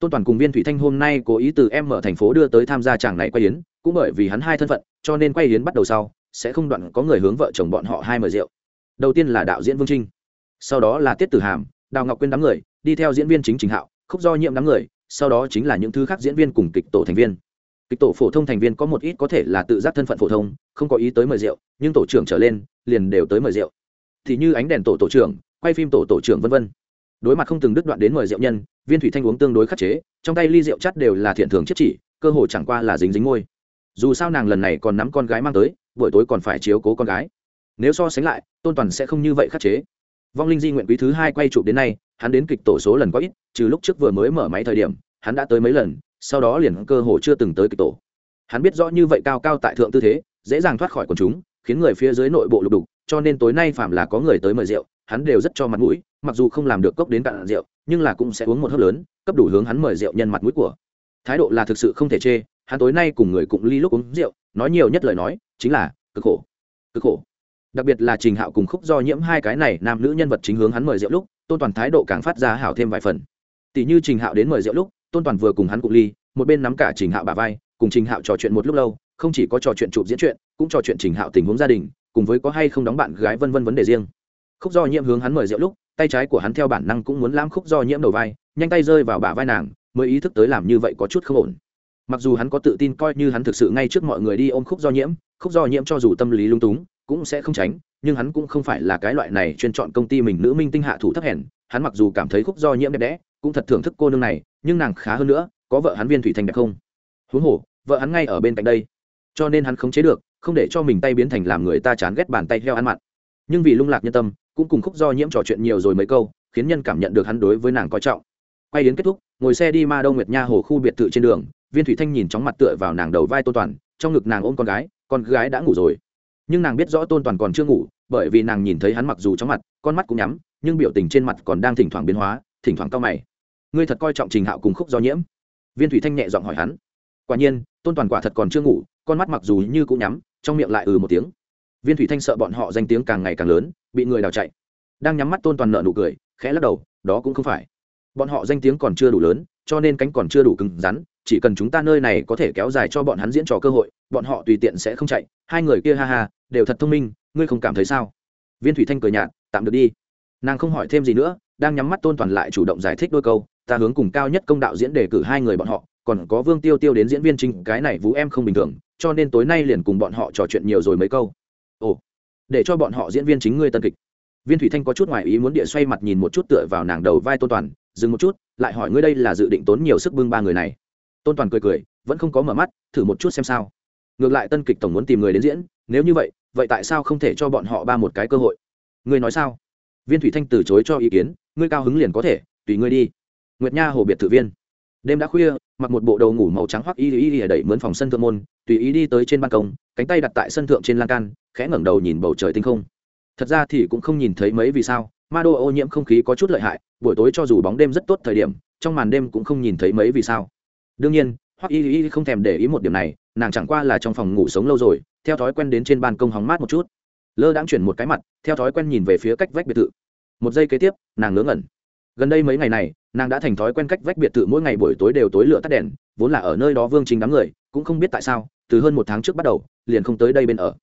Tôn toàn cùng viên thủy thanh hôm nay cố ý từ em ở thành phố đưa tới tham gia chàng này quay yến, cũng bởi vì hắn hai thân phận, cho nên quay yến bắt đầu sau, sẽ không đoạn có người hướng vợ chồng bọn họ hai mời rượu. Đầu tiên là đạo diễn vương trinh, sau đó là tiết tử hàm, đào ngọc quyên đám người, đi theo diễn viên chính trình hạo, khúc do nhiệm đám người sau đó chính là những thứ khác diễn viên cùng kịch tổ thành viên. Kịch tổ phổ thông thành viên có một ít có thể là tự giác thân phận phổ thông, không có ý tới mời rượu, nhưng tổ trưởng trở lên, liền đều tới mời rượu. Thì như ánh đèn tổ tổ trưởng, quay phim tổ tổ trưởng v v đối mặt không từng đứt đoạn đến mời rượu nhân, viên thủy thanh uống tương đối khắc chế, trong tay ly rượu chắt đều là thiện thường chiết chỉ, cơ hội chẳng qua là dính dính môi. Dù sao nàng lần này còn nắm con gái mang tới, buổi tối còn phải chiếu cố con gái. Nếu so sánh lại, tôn toàn sẽ không như vậy khắc chế. Vong linh di nguyện quý thứ hai quay chụp đến nay, hắn đến kịch tổ số lần có ít trừ lúc trước vừa mới mở máy thời điểm, hắn đã tới mấy lần, sau đó liền cơ hồ chưa từng tới kịch tổ. Hắn biết rõ như vậy cao cao tại thượng tư thế, dễ dàng thoát khỏi quần chúng, khiến người phía dưới nội bộ lục đục, cho nên tối nay phạm là có người tới mời rượu, hắn đều rất cho mặt mũi, mặc dù không làm được cốc đến cạn rượu, nhưng là cũng sẽ uống một hớp lớn, cấp đủ hướng hắn mời rượu nhân mặt mũi của. Thái độ là thực sự không thể chê, hắn tối nay cùng người cũng ly lúc uống rượu, nói nhiều nhất lời nói, chính là, cực khổ cực khổ. Đặc biệt là trình hạo cùng khúc do nhiễm hai cái này nam nữ nhân vật chính hướng hắn mời rượu lúc, tôn toàn thái độ càng phát ra hảo thêm vài phần tỷ như trình hạo đến mời rượu lúc, tôn toàn vừa cùng hắn cùng ly, một bên nắm cả trình hạo bà vai, cùng trình hạo trò chuyện một lúc lâu, không chỉ có trò chuyện chụp diễn chuyện, cũng trò chuyện trình hạo tình huống gia đình, cùng với có hay không đóng bạn gái vân vân vấn đề riêng. Khúc do nhiễm hướng hắn mời rượu lúc, tay trái của hắn theo bản năng cũng muốn lãm khúc do nhiễm đầu vai, nhanh tay rơi vào bả vai nàng, mới ý thức tới làm như vậy có chút không ổn. Mặc dù hắn có tự tin coi như hắn thực sự ngay trước mọi người đi ôm khúc do nhiễm, khúc do nhiễm cho dù tâm lý lung túng, cũng sẽ không tránh, nhưng hắn cũng không phải là cái loại này chuyên chọn công ty mình nữ minh tinh hạ thủ thấp hèn, hắn mặc dù cảm thấy khúc do nhiễm đẹp đẽ cũng thật thưởng thức cô nương này, nhưng nàng khá hơn nữa, có vợ hắn viên thủy thành đẹp không? Huống hồ, vợ hắn ngay ở bên cạnh đây. Cho nên hắn khống chế được, không để cho mình tay biến thành làm người ta chán ghét bàn tay heo ăn mặn. Nhưng vì lung lạc nhân tâm, cũng cùng khúc do nhiễm trò chuyện nhiều rồi mấy câu, khiến nhân cảm nhận được hắn đối với nàng coi trọng. Quay đến kết thúc, ngồi xe đi ma đông nguyệt nha hồ khu biệt thự trên đường, viên thủy thanh nhìn chóng mặt tựa vào nàng đầu vai tôn toàn, trong ngực nàng ôm con gái con gái đã ngủ rồi. Nhưng nàng biết rõ tôn toàn còn chưa ngủ, bởi vì nàng nhìn thấy hắn mặc dù chóng mặt, con mắt cũng nhắm, nhưng biểu tình trên mặt còn đang thỉnh thoảng biến hóa, thỉnh thoảng cao mày ngươi thật coi trọng trình hạo cùng khúc do nhiễm viên thủy thanh nhẹ giọng hỏi hắn quả nhiên tôn toàn quả thật còn chưa ngủ con mắt mặc dù như cũng nhắm trong miệng lại ừ một tiếng viên thủy thanh sợ bọn họ danh tiếng càng ngày càng lớn bị người đào chạy đang nhắm mắt tôn toàn nợ nụ cười khẽ lắc đầu đó cũng không phải bọn họ danh tiếng còn chưa đủ lớn cho nên cánh còn chưa đủ cứng rắn chỉ cần chúng ta nơi này có thể kéo dài cho bọn hắn diễn trò cơ hội bọn họ tùy tiện sẽ không chạy hai người kia ha ha đều thật thông minh ngươi không cảm thấy sao viên thủy thanh cười nhạt tạm được đi nàng không hỏi thêm gì nữa đang nhắm mắt tôn toàn lại chủ động giải thích đôi câu ta hướng cùng cao nhất công đạo diễn đề cử hai người bọn họ, còn có vương tiêu tiêu đến diễn viên chính, cái này vũ em không bình thường, cho nên tối nay liền cùng bọn họ trò chuyện nhiều rồi mấy câu. Ồ, để cho bọn họ diễn viên chính ngươi tân kịch. Viên thủy thanh có chút ngoài ý muốn địa xoay mặt nhìn một chút tựa vào nàng đầu vai tôn toàn, dừng một chút, lại hỏi ngươi đây là dự định tốn nhiều sức bưng ba người này. Tôn toàn cười cười, vẫn không có mở mắt, thử một chút xem sao. Ngược lại tân kịch tổng muốn tìm người đến diễn, nếu như vậy vậy tại sao không thể cho bọn họ ba một cái cơ hội? Ngươi nói sao? Viên thủy thanh từ chối cho ý kiến, ngươi cao hứng liền có thể, tùy ngươi đi nguyệt nha hồ biệt thự viên. Đêm đã khuya, mặc một bộ đầu ngủ màu trắng hoặc y y y đẩy mướn phòng sân thượng môn, tùy ý đi tới trên ban công, cánh tay đặt tại sân thượng trên lan can, khẽ ngẩng đầu nhìn bầu trời tinh không. Thật ra thì cũng không nhìn thấy mấy vì sao, ma đô ô nhiễm không khí có chút lợi hại, buổi tối cho dù bóng đêm rất tốt thời điểm, trong màn đêm cũng không nhìn thấy mấy vì sao. Đương nhiên hoặc y y không thèm để ý một điểm này, nàng chẳng qua là trong phòng ngủ sống lâu rồi, theo thói quen đến trên ban công hóng mát một chút. Lơ đãng chuyển một cái mặt, theo thói quen nhìn về phía cách vách biệt thự. Một giây kế tiếp, nàng ngớ ngẩn. Gần đây mấy ngày này nàng đã thành thói quen cách vách biệt thự mỗi ngày buổi tối đều tối lửa tắt đèn, vốn là ở nơi đó vương chính đám người, cũng không biết tại sao, từ hơn một tháng trước bắt đầu, liền không tới đây bên ở.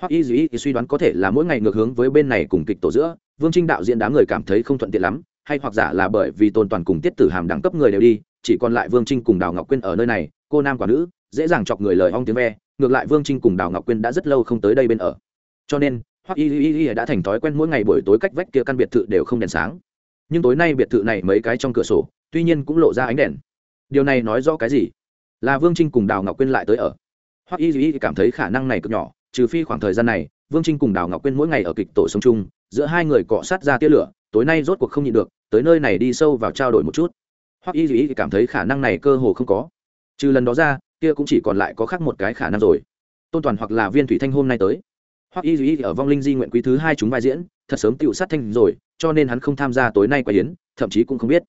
Hoặc y dĩ suy đoán có thể là mỗi ngày ngược hướng với bên này cùng kịch tổ giữa, vương trinh đạo diễn đám người cảm thấy không thuận tiện lắm, hay hoặc giả là bởi vì tôn toàn cùng tiết tử hàm đẳng cấp người đều đi, chỉ còn lại vương trinh cùng đào ngọc quyên ở nơi này, cô nam quả nữ, dễ dàng chọc người lời ong tiếng ve, ngược lại vương trinh cùng đào ngọc quyên đã rất lâu không tới đây bên ở. Cho nên, hoặc y y y đã thành thói quen mỗi ngày buổi tối cách vách kia căn biệt thự đều không đèn sáng nhưng tối nay biệt thự này mấy cái trong cửa sổ, tuy nhiên cũng lộ ra ánh đèn. Điều này nói rõ cái gì? Là vương trinh cùng đào ngọc quyên lại tới ở. Hoặc y duy cảm thấy khả năng này cực nhỏ, trừ phi khoảng thời gian này, vương trinh cùng đào ngọc quyên mỗi ngày ở kịch tổ sống chung, giữa hai người cọ sát ra tia lửa, tối nay rốt cuộc không nhịn được, tới nơi này đi sâu vào trao đổi một chút. Hoặc y duy cảm thấy khả năng này cơ hồ không có. Trừ lần đó ra, kia cũng chỉ còn lại có khác một cái khả năng rồi. Tôn toàn hoặc là viên thủy thanh hôm nay tới hoặc y Duy ở vong linh di nguyện quý thứ hai chúng vai diễn, thật sớm tựu sát thanh rồi, cho nên hắn không tham gia tối nay quay yến, thậm chí cũng không biết.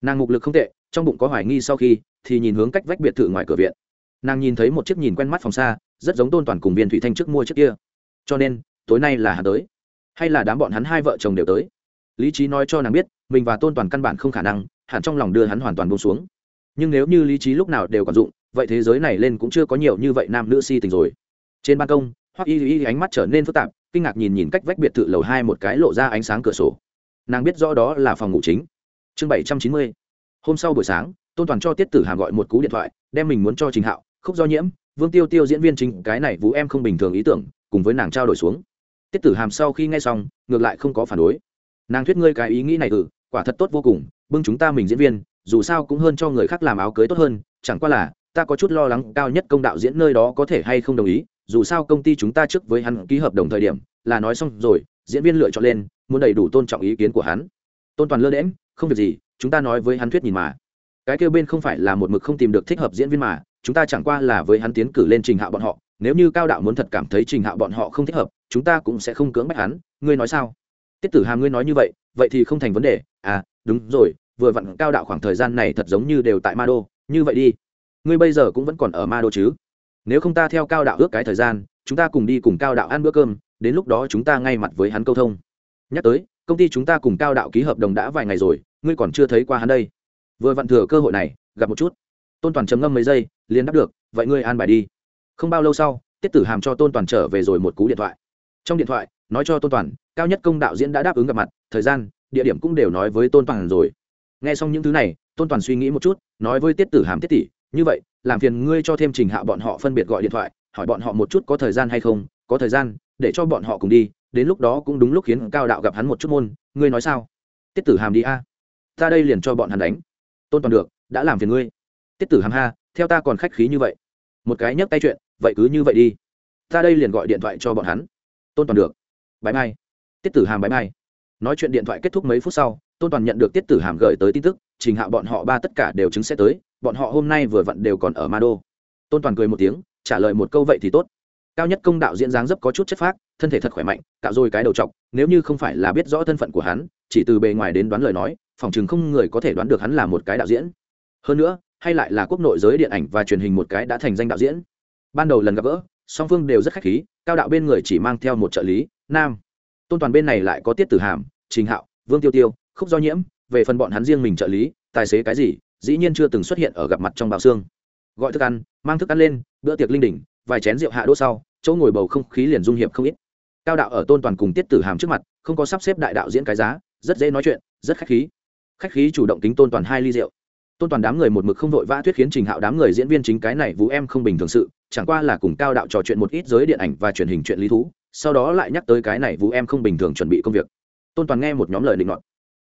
Nàng mục lực không tệ, trong bụng có hoài nghi sau khi, thì nhìn hướng cách vách biệt thự ngoài cửa viện. Nàng nhìn thấy một chiếc nhìn quen mắt phòng xa, rất giống tôn toàn cùng viên thủy thanh trước mua trước kia. Cho nên, tối nay là hắn tới. Hay là đám bọn hắn hai vợ chồng đều tới. Lý trí nói cho nàng biết, mình và tôn toàn căn bản không khả năng, hẳn trong lòng đưa hắn hoàn toàn bông xuống. Nhưng nếu như lý trí lúc nào đều còn dụng, vậy thế giới này lên cũng chưa có nhiều như vậy nam nữ si tình rồi. Trên ban công hoặc y y ánh mắt trở nên phức tạp, kinh ngạc nhìn nhìn cách vách biệt thự lầu hai một cái lộ ra ánh sáng cửa sổ. Nàng biết rõ đó là phòng ngủ chính. Chương bảy trăm chín mươi. Hôm sau buổi sáng, tôn toàn cho tiết tử hàm gọi một cú điện thoại, đem mình muốn cho trình hạo, khúc do nhiễm, vương tiêu tiêu diễn viên chính, cái này vũ em không bình thường ý tưởng, cùng với nàng trao đổi xuống. Tiết tử hàm sau khi nghe xong, ngược lại không có phản đối. Nàng thuyết ngươi cái ý nghĩ này ừ quả thật tốt vô cùng, bưng chúng ta mình diễn viên, dù sao cũng hơn cho người khác làm áo cưới tốt hơn, chẳng qua là, ta có chút lo lắng cao nhất công đạo diễn nơi đó có thể hay không đồng ý dù sao công ty chúng ta trước với hắn ký hợp đồng thời điểm, là nói xong rồi, diễn viên lựa chọn lên, muốn đầy đủ tôn trọng ý kiến của hắn. Tôn toàn lơ đễm không việc gì, chúng ta nói với hắn thuyết nhìn mà. Cái kêu bên không phải là một mực không tìm được thích hợp diễn viên mà, chúng ta chẳng qua là với hắn tiến cử lên trình hạ bọn họ, nếu như cao đạo muốn thật cảm thấy trình hạ bọn họ không thích hợp, chúng ta cũng sẽ không cưỡng bách hắn, ngươi nói sao? Tiết tử hàm ngươi nói như vậy vậy thì không thành vấn đề. À đúng rồi, vừa vặn cao đạo khoảng thời gian này thật giống như đều tại ma đô như vậy đi. Ngươi bây giờ cũng vẫn còn ở ma đô chứ? Nếu không ta theo cao đạo ước cái thời gian, chúng ta cùng đi cùng cao đạo ăn bữa cơm, đến lúc đó chúng ta ngay mặt với hắn câu thông. Nhắc tới, công ty chúng ta cùng cao đạo ký hợp đồng đã vài ngày rồi, ngươi còn chưa thấy qua hắn đây. Vừa vặn thừa cơ hội này, gặp một chút. Tôn toàn trầm ngâm mấy giây, liền đáp được, vậy ngươi an bài đi. Không bao lâu sau, tiết tử hàm cho tôn toàn trở về rồi một cú điện thoại. Trong điện thoại, nói cho tôn toàn, cao nhất công đạo diễn đã đáp ứng gặp mặt, thời gian, địa điểm cũng đều nói với tôn toàn rồi. Nghe xong những thứ này, tôn toàn suy nghĩ một chút, nói với tiết tử hàm, tiết tỷ như vậy, làm phiền ngươi cho thêm trình hạ bọn họ phân biệt gọi điện thoại, hỏi bọn họ một chút có thời gian hay không, có thời gian, để cho bọn họ cùng đi, đến lúc đó cũng đúng lúc khiến cao đạo gặp hắn một chút môn, ngươi nói sao? Tiết tử hàm đi a. Ta đây liền cho bọn hắn đánh. Tôn toàn được, đã làm phiền ngươi. Tiết tử hàm ha, theo ta còn khách khí như vậy. Một cái nhấc tay chuyện, vậy cứ như vậy đi. Ta đây liền gọi điện thoại cho bọn hắn. Tôn toàn được. Bãi mai. Tiết tử hàm bãi mai. Nói chuyện điện thoại kết thúc mấy phút sau tôn toàn nhận được tiết tử hàm gửi tới tin tức, trình hạ bọn họ ba tất cả đều chứng sẽ tới, bọn họ hôm nay vừa vặn đều còn ở ma đô tôn toàn cười một tiếng, trả lời một câu vậy thì tốt. Cao nhất công đạo diễn dáng dấp có chút chất phác, thân thể thật khỏe mạnh, cạo rồi cái đầu t nếu như không phải là biết rõ thân phận của hắn, chỉ từ bề ngoài đến đoán lời nói, phòng chừng không người có thể đoán được hắn là một cái đạo diễn. Hơn nữa, hay lại là quốc nội giới điện ảnh và truyền hình một cái đã thành danh đạo diễn. Ban đầu lần gặp gỡ, song phương đều rất khách khí, cao đạo bên người chỉ mang theo một trợ lý, nam. Tôn toàn bên này lại có tiết tử hàm, trình hạo, vương tiêu tiêu khúc do nhiễm, về phần bọn hắn riêng mình trợ lý, tài xế cái gì, dĩ nhiên chưa từng xuất hiện ở gặp mặt trong bào xương. Gọi thức ăn, mang thức ăn lên, bữa tiệc linh đỉnh, vài chén rượu hạ đỗ sau, chỗ ngồi bầu không khí liền dung hiệp không ít. Cao đạo ở tôn toàn cùng tiết tử hàm trước mặt, không có sắp xếp đại đạo diễn cái giá, rất dễ nói chuyện, rất khách khí. Khách khí chủ động kính tôn toàn hai ly rượu. Tôn toàn đám người một mực không vội vã thuyết khiến trình hạo đám người diễn viên chính cái này vũ em không bình thường sự, chẳng qua là cùng cao đạo trò chuyện một ít giới điện ảnh và truyền hình chuyện lý thú, sau đó lại nhắc tới cái này vũ em không bình thường chuẩn bị công việc. Tôn toàn nghe một nhóm lời định luận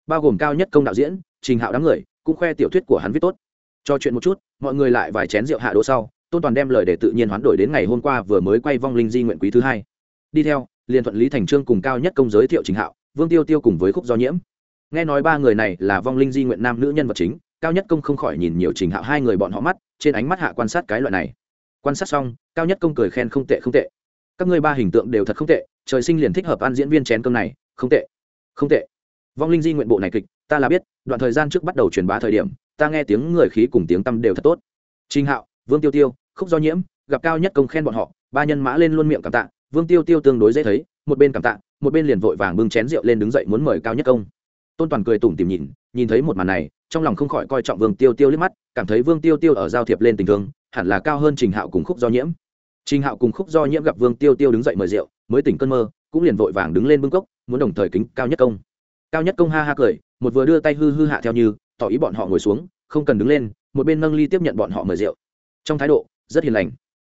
bao gồm cao nhất công đạo diễn, trình hạo đám người, cũng khoe tiểu thuyết của hắn viết tốt. Cho chuyện một chút, mọi người lại vài chén rượu hạ đỗ sau, tôn toàn đem lời để tự nhiên hoán đổi đến ngày hôm qua vừa mới quay vong linh di nguyện quý thứ hai. Đi theo, liền thuận lý thành trương cùng cao nhất công giới thiệu trình hạo, vương tiêu tiêu cùng với khúc do nhiễm. Nghe nói ba người này là vong linh di nguyện nam nữ nhân vật chính, cao nhất công không khỏi nhìn nhiều trình hạo hai người bọn họ mắt, trên ánh mắt hạ quan sát cái loại này. Quan sát xong, cao nhất công cười khen không tệ không tệ. Các ngươi ba hình tượng đều thật không tệ, trời sinh liền thích hợp ăn diễn viên chén cơm này, không tệ. Không tệ vong linh di nguyện bộ này kịch, ta là biết, đoạn thời gian trước bắt đầu truyền bá thời điểm, ta nghe tiếng người khí cùng tiếng tâm đều thật tốt. Trình hạo, vương tiêu tiêu, khúc do nhiễm, gặp cao nhất công khen bọn họ, ba nhân mã lên luôn miệng cảm tạ, vương tiêu tiêu tương đối dễ thấy, một bên cảm tạ, một bên liền vội vàng bưng chén rượu lên đứng dậy muốn mời cao nhất công. Tôn toàn cười tủm tìm nhìn nhìn thấy một màn này, trong lòng không khỏi coi trọng vương tiêu tiêu liếc mắt, cảm thấy vương tiêu tiêu ở giao thiệp lên tình thương, hẳn là cao hơn trình hạo cùng khúc do nhiễm. Trình hạo cùng khúc do nhiễm gặp vương tiêu tiêu đứng dậy mời rượu, mới tỉnh cơn mơ, cũng liền vội vàng đứng lên bưng cốc, muốn đồng thời kính cao nhất công cao nhất công ha ha cười, một vừa đưa tay hư hư hạ theo như, tỏ ý bọn họ ngồi xuống, không cần đứng lên, một bên nâng ly tiếp nhận bọn họ mời rượu. Trong thái độ, rất hiền lành.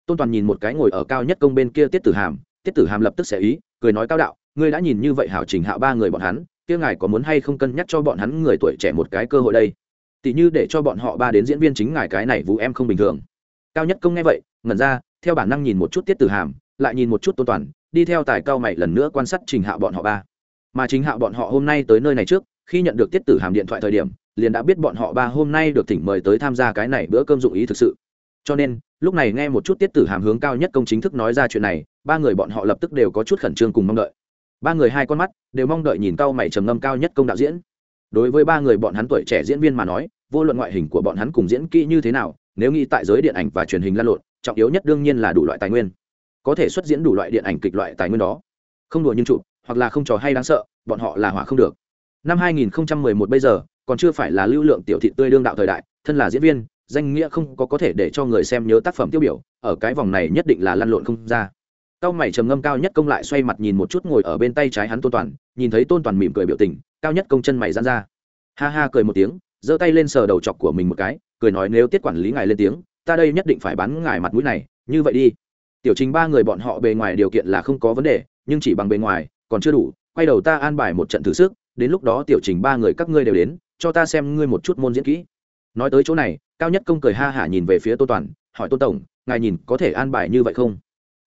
Tôn toàn nhìn một cái ngồi ở cao nhất công bên kia tiết tử hàm, tiết tử hàm lập tức sẽ ý, cười nói cao đạo, ngươi đã nhìn như vậy hảo trình hạ ba người bọn hắn, kia ngài có muốn hay không cân nhắc cho bọn hắn người tuổi trẻ một cái cơ hội đây? Tỷ như để cho bọn họ ba đến diễn viên chính ngài cái này vũ em không bình thường. Cao nhất công nghe vậy, ngẩn ra, theo bản năng nhìn một chút tiết tử hàm, lại nhìn một chút tôn toàn, đi theo tài cao mày lần nữa quan sát trình hạ bọn họ ba mà chính hạo bọn họ hôm nay tới nơi này trước, khi nhận được tiết tử hàm điện thoại thời điểm, liền đã biết bọn họ ba hôm nay được thỉnh mời tới tham gia cái này bữa cơm dụng ý thực sự. Cho nên, lúc này nghe một chút tiết tử hàm hướng cao nhất công chính thức nói ra chuyện này, ba người bọn họ lập tức đều có chút khẩn trương cùng mong đợi. Ba người hai con mắt đều mong đợi nhìn cao mày trầm ngâm cao nhất công đạo diễn. Đối với ba người bọn hắn tuổi trẻ diễn viên mà nói, vô luận ngoại hình của bọn hắn cùng diễn kỹ như thế nào, nếu nghĩ tại giới điện ảnh và truyền hình lan lộn, trọng yếu nhất đương nhiên là đủ loại tài nguyên. Có thể xuất diễn đủ loại điện ảnh kịch loại tài nguyên đó. Không đùa nhưng chụp hoặc là không trò hay đáng sợ, bọn họ là hỏa không được. Năm 2011 bây giờ, còn chưa phải là lưu lượng tiểu thị tươi đương đạo thời đại, thân là diễn viên, danh nghĩa không có có thể để cho người xem nhớ tác phẩm tiêu biểu, ở cái vòng này nhất định là lăn lộn không ra. Cao mày trầm ngâm cao nhất công lại xoay mặt nhìn một chút ngồi ở bên tay trái hắn tôn toàn, nhìn thấy tôn toàn mỉm cười biểu tình, cao nhất công chân mày giãn ra. Ha ha cười một tiếng, giơ tay lên sờ đầu chọc của mình một cái, cười nói nếu tiết quản lý ngài lên tiếng, ta đây nhất định phải bán ngài mặt mũi này, như vậy đi. Tiểu trình ba người bọn họ bề ngoài điều kiện là không có vấn đề, nhưng chỉ bằng bề ngoài còn chưa đủ, quay đầu ta an bài một trận thử sức, đến lúc đó tiểu trình ba người các ngươi đều đến, cho ta xem ngươi một chút môn diễn kỹ. Nói tới chỗ này, cao nhất công cười ha hả nhìn về phía tô toàn, hỏi tô tổng, ngài nhìn có thể an bài như vậy không?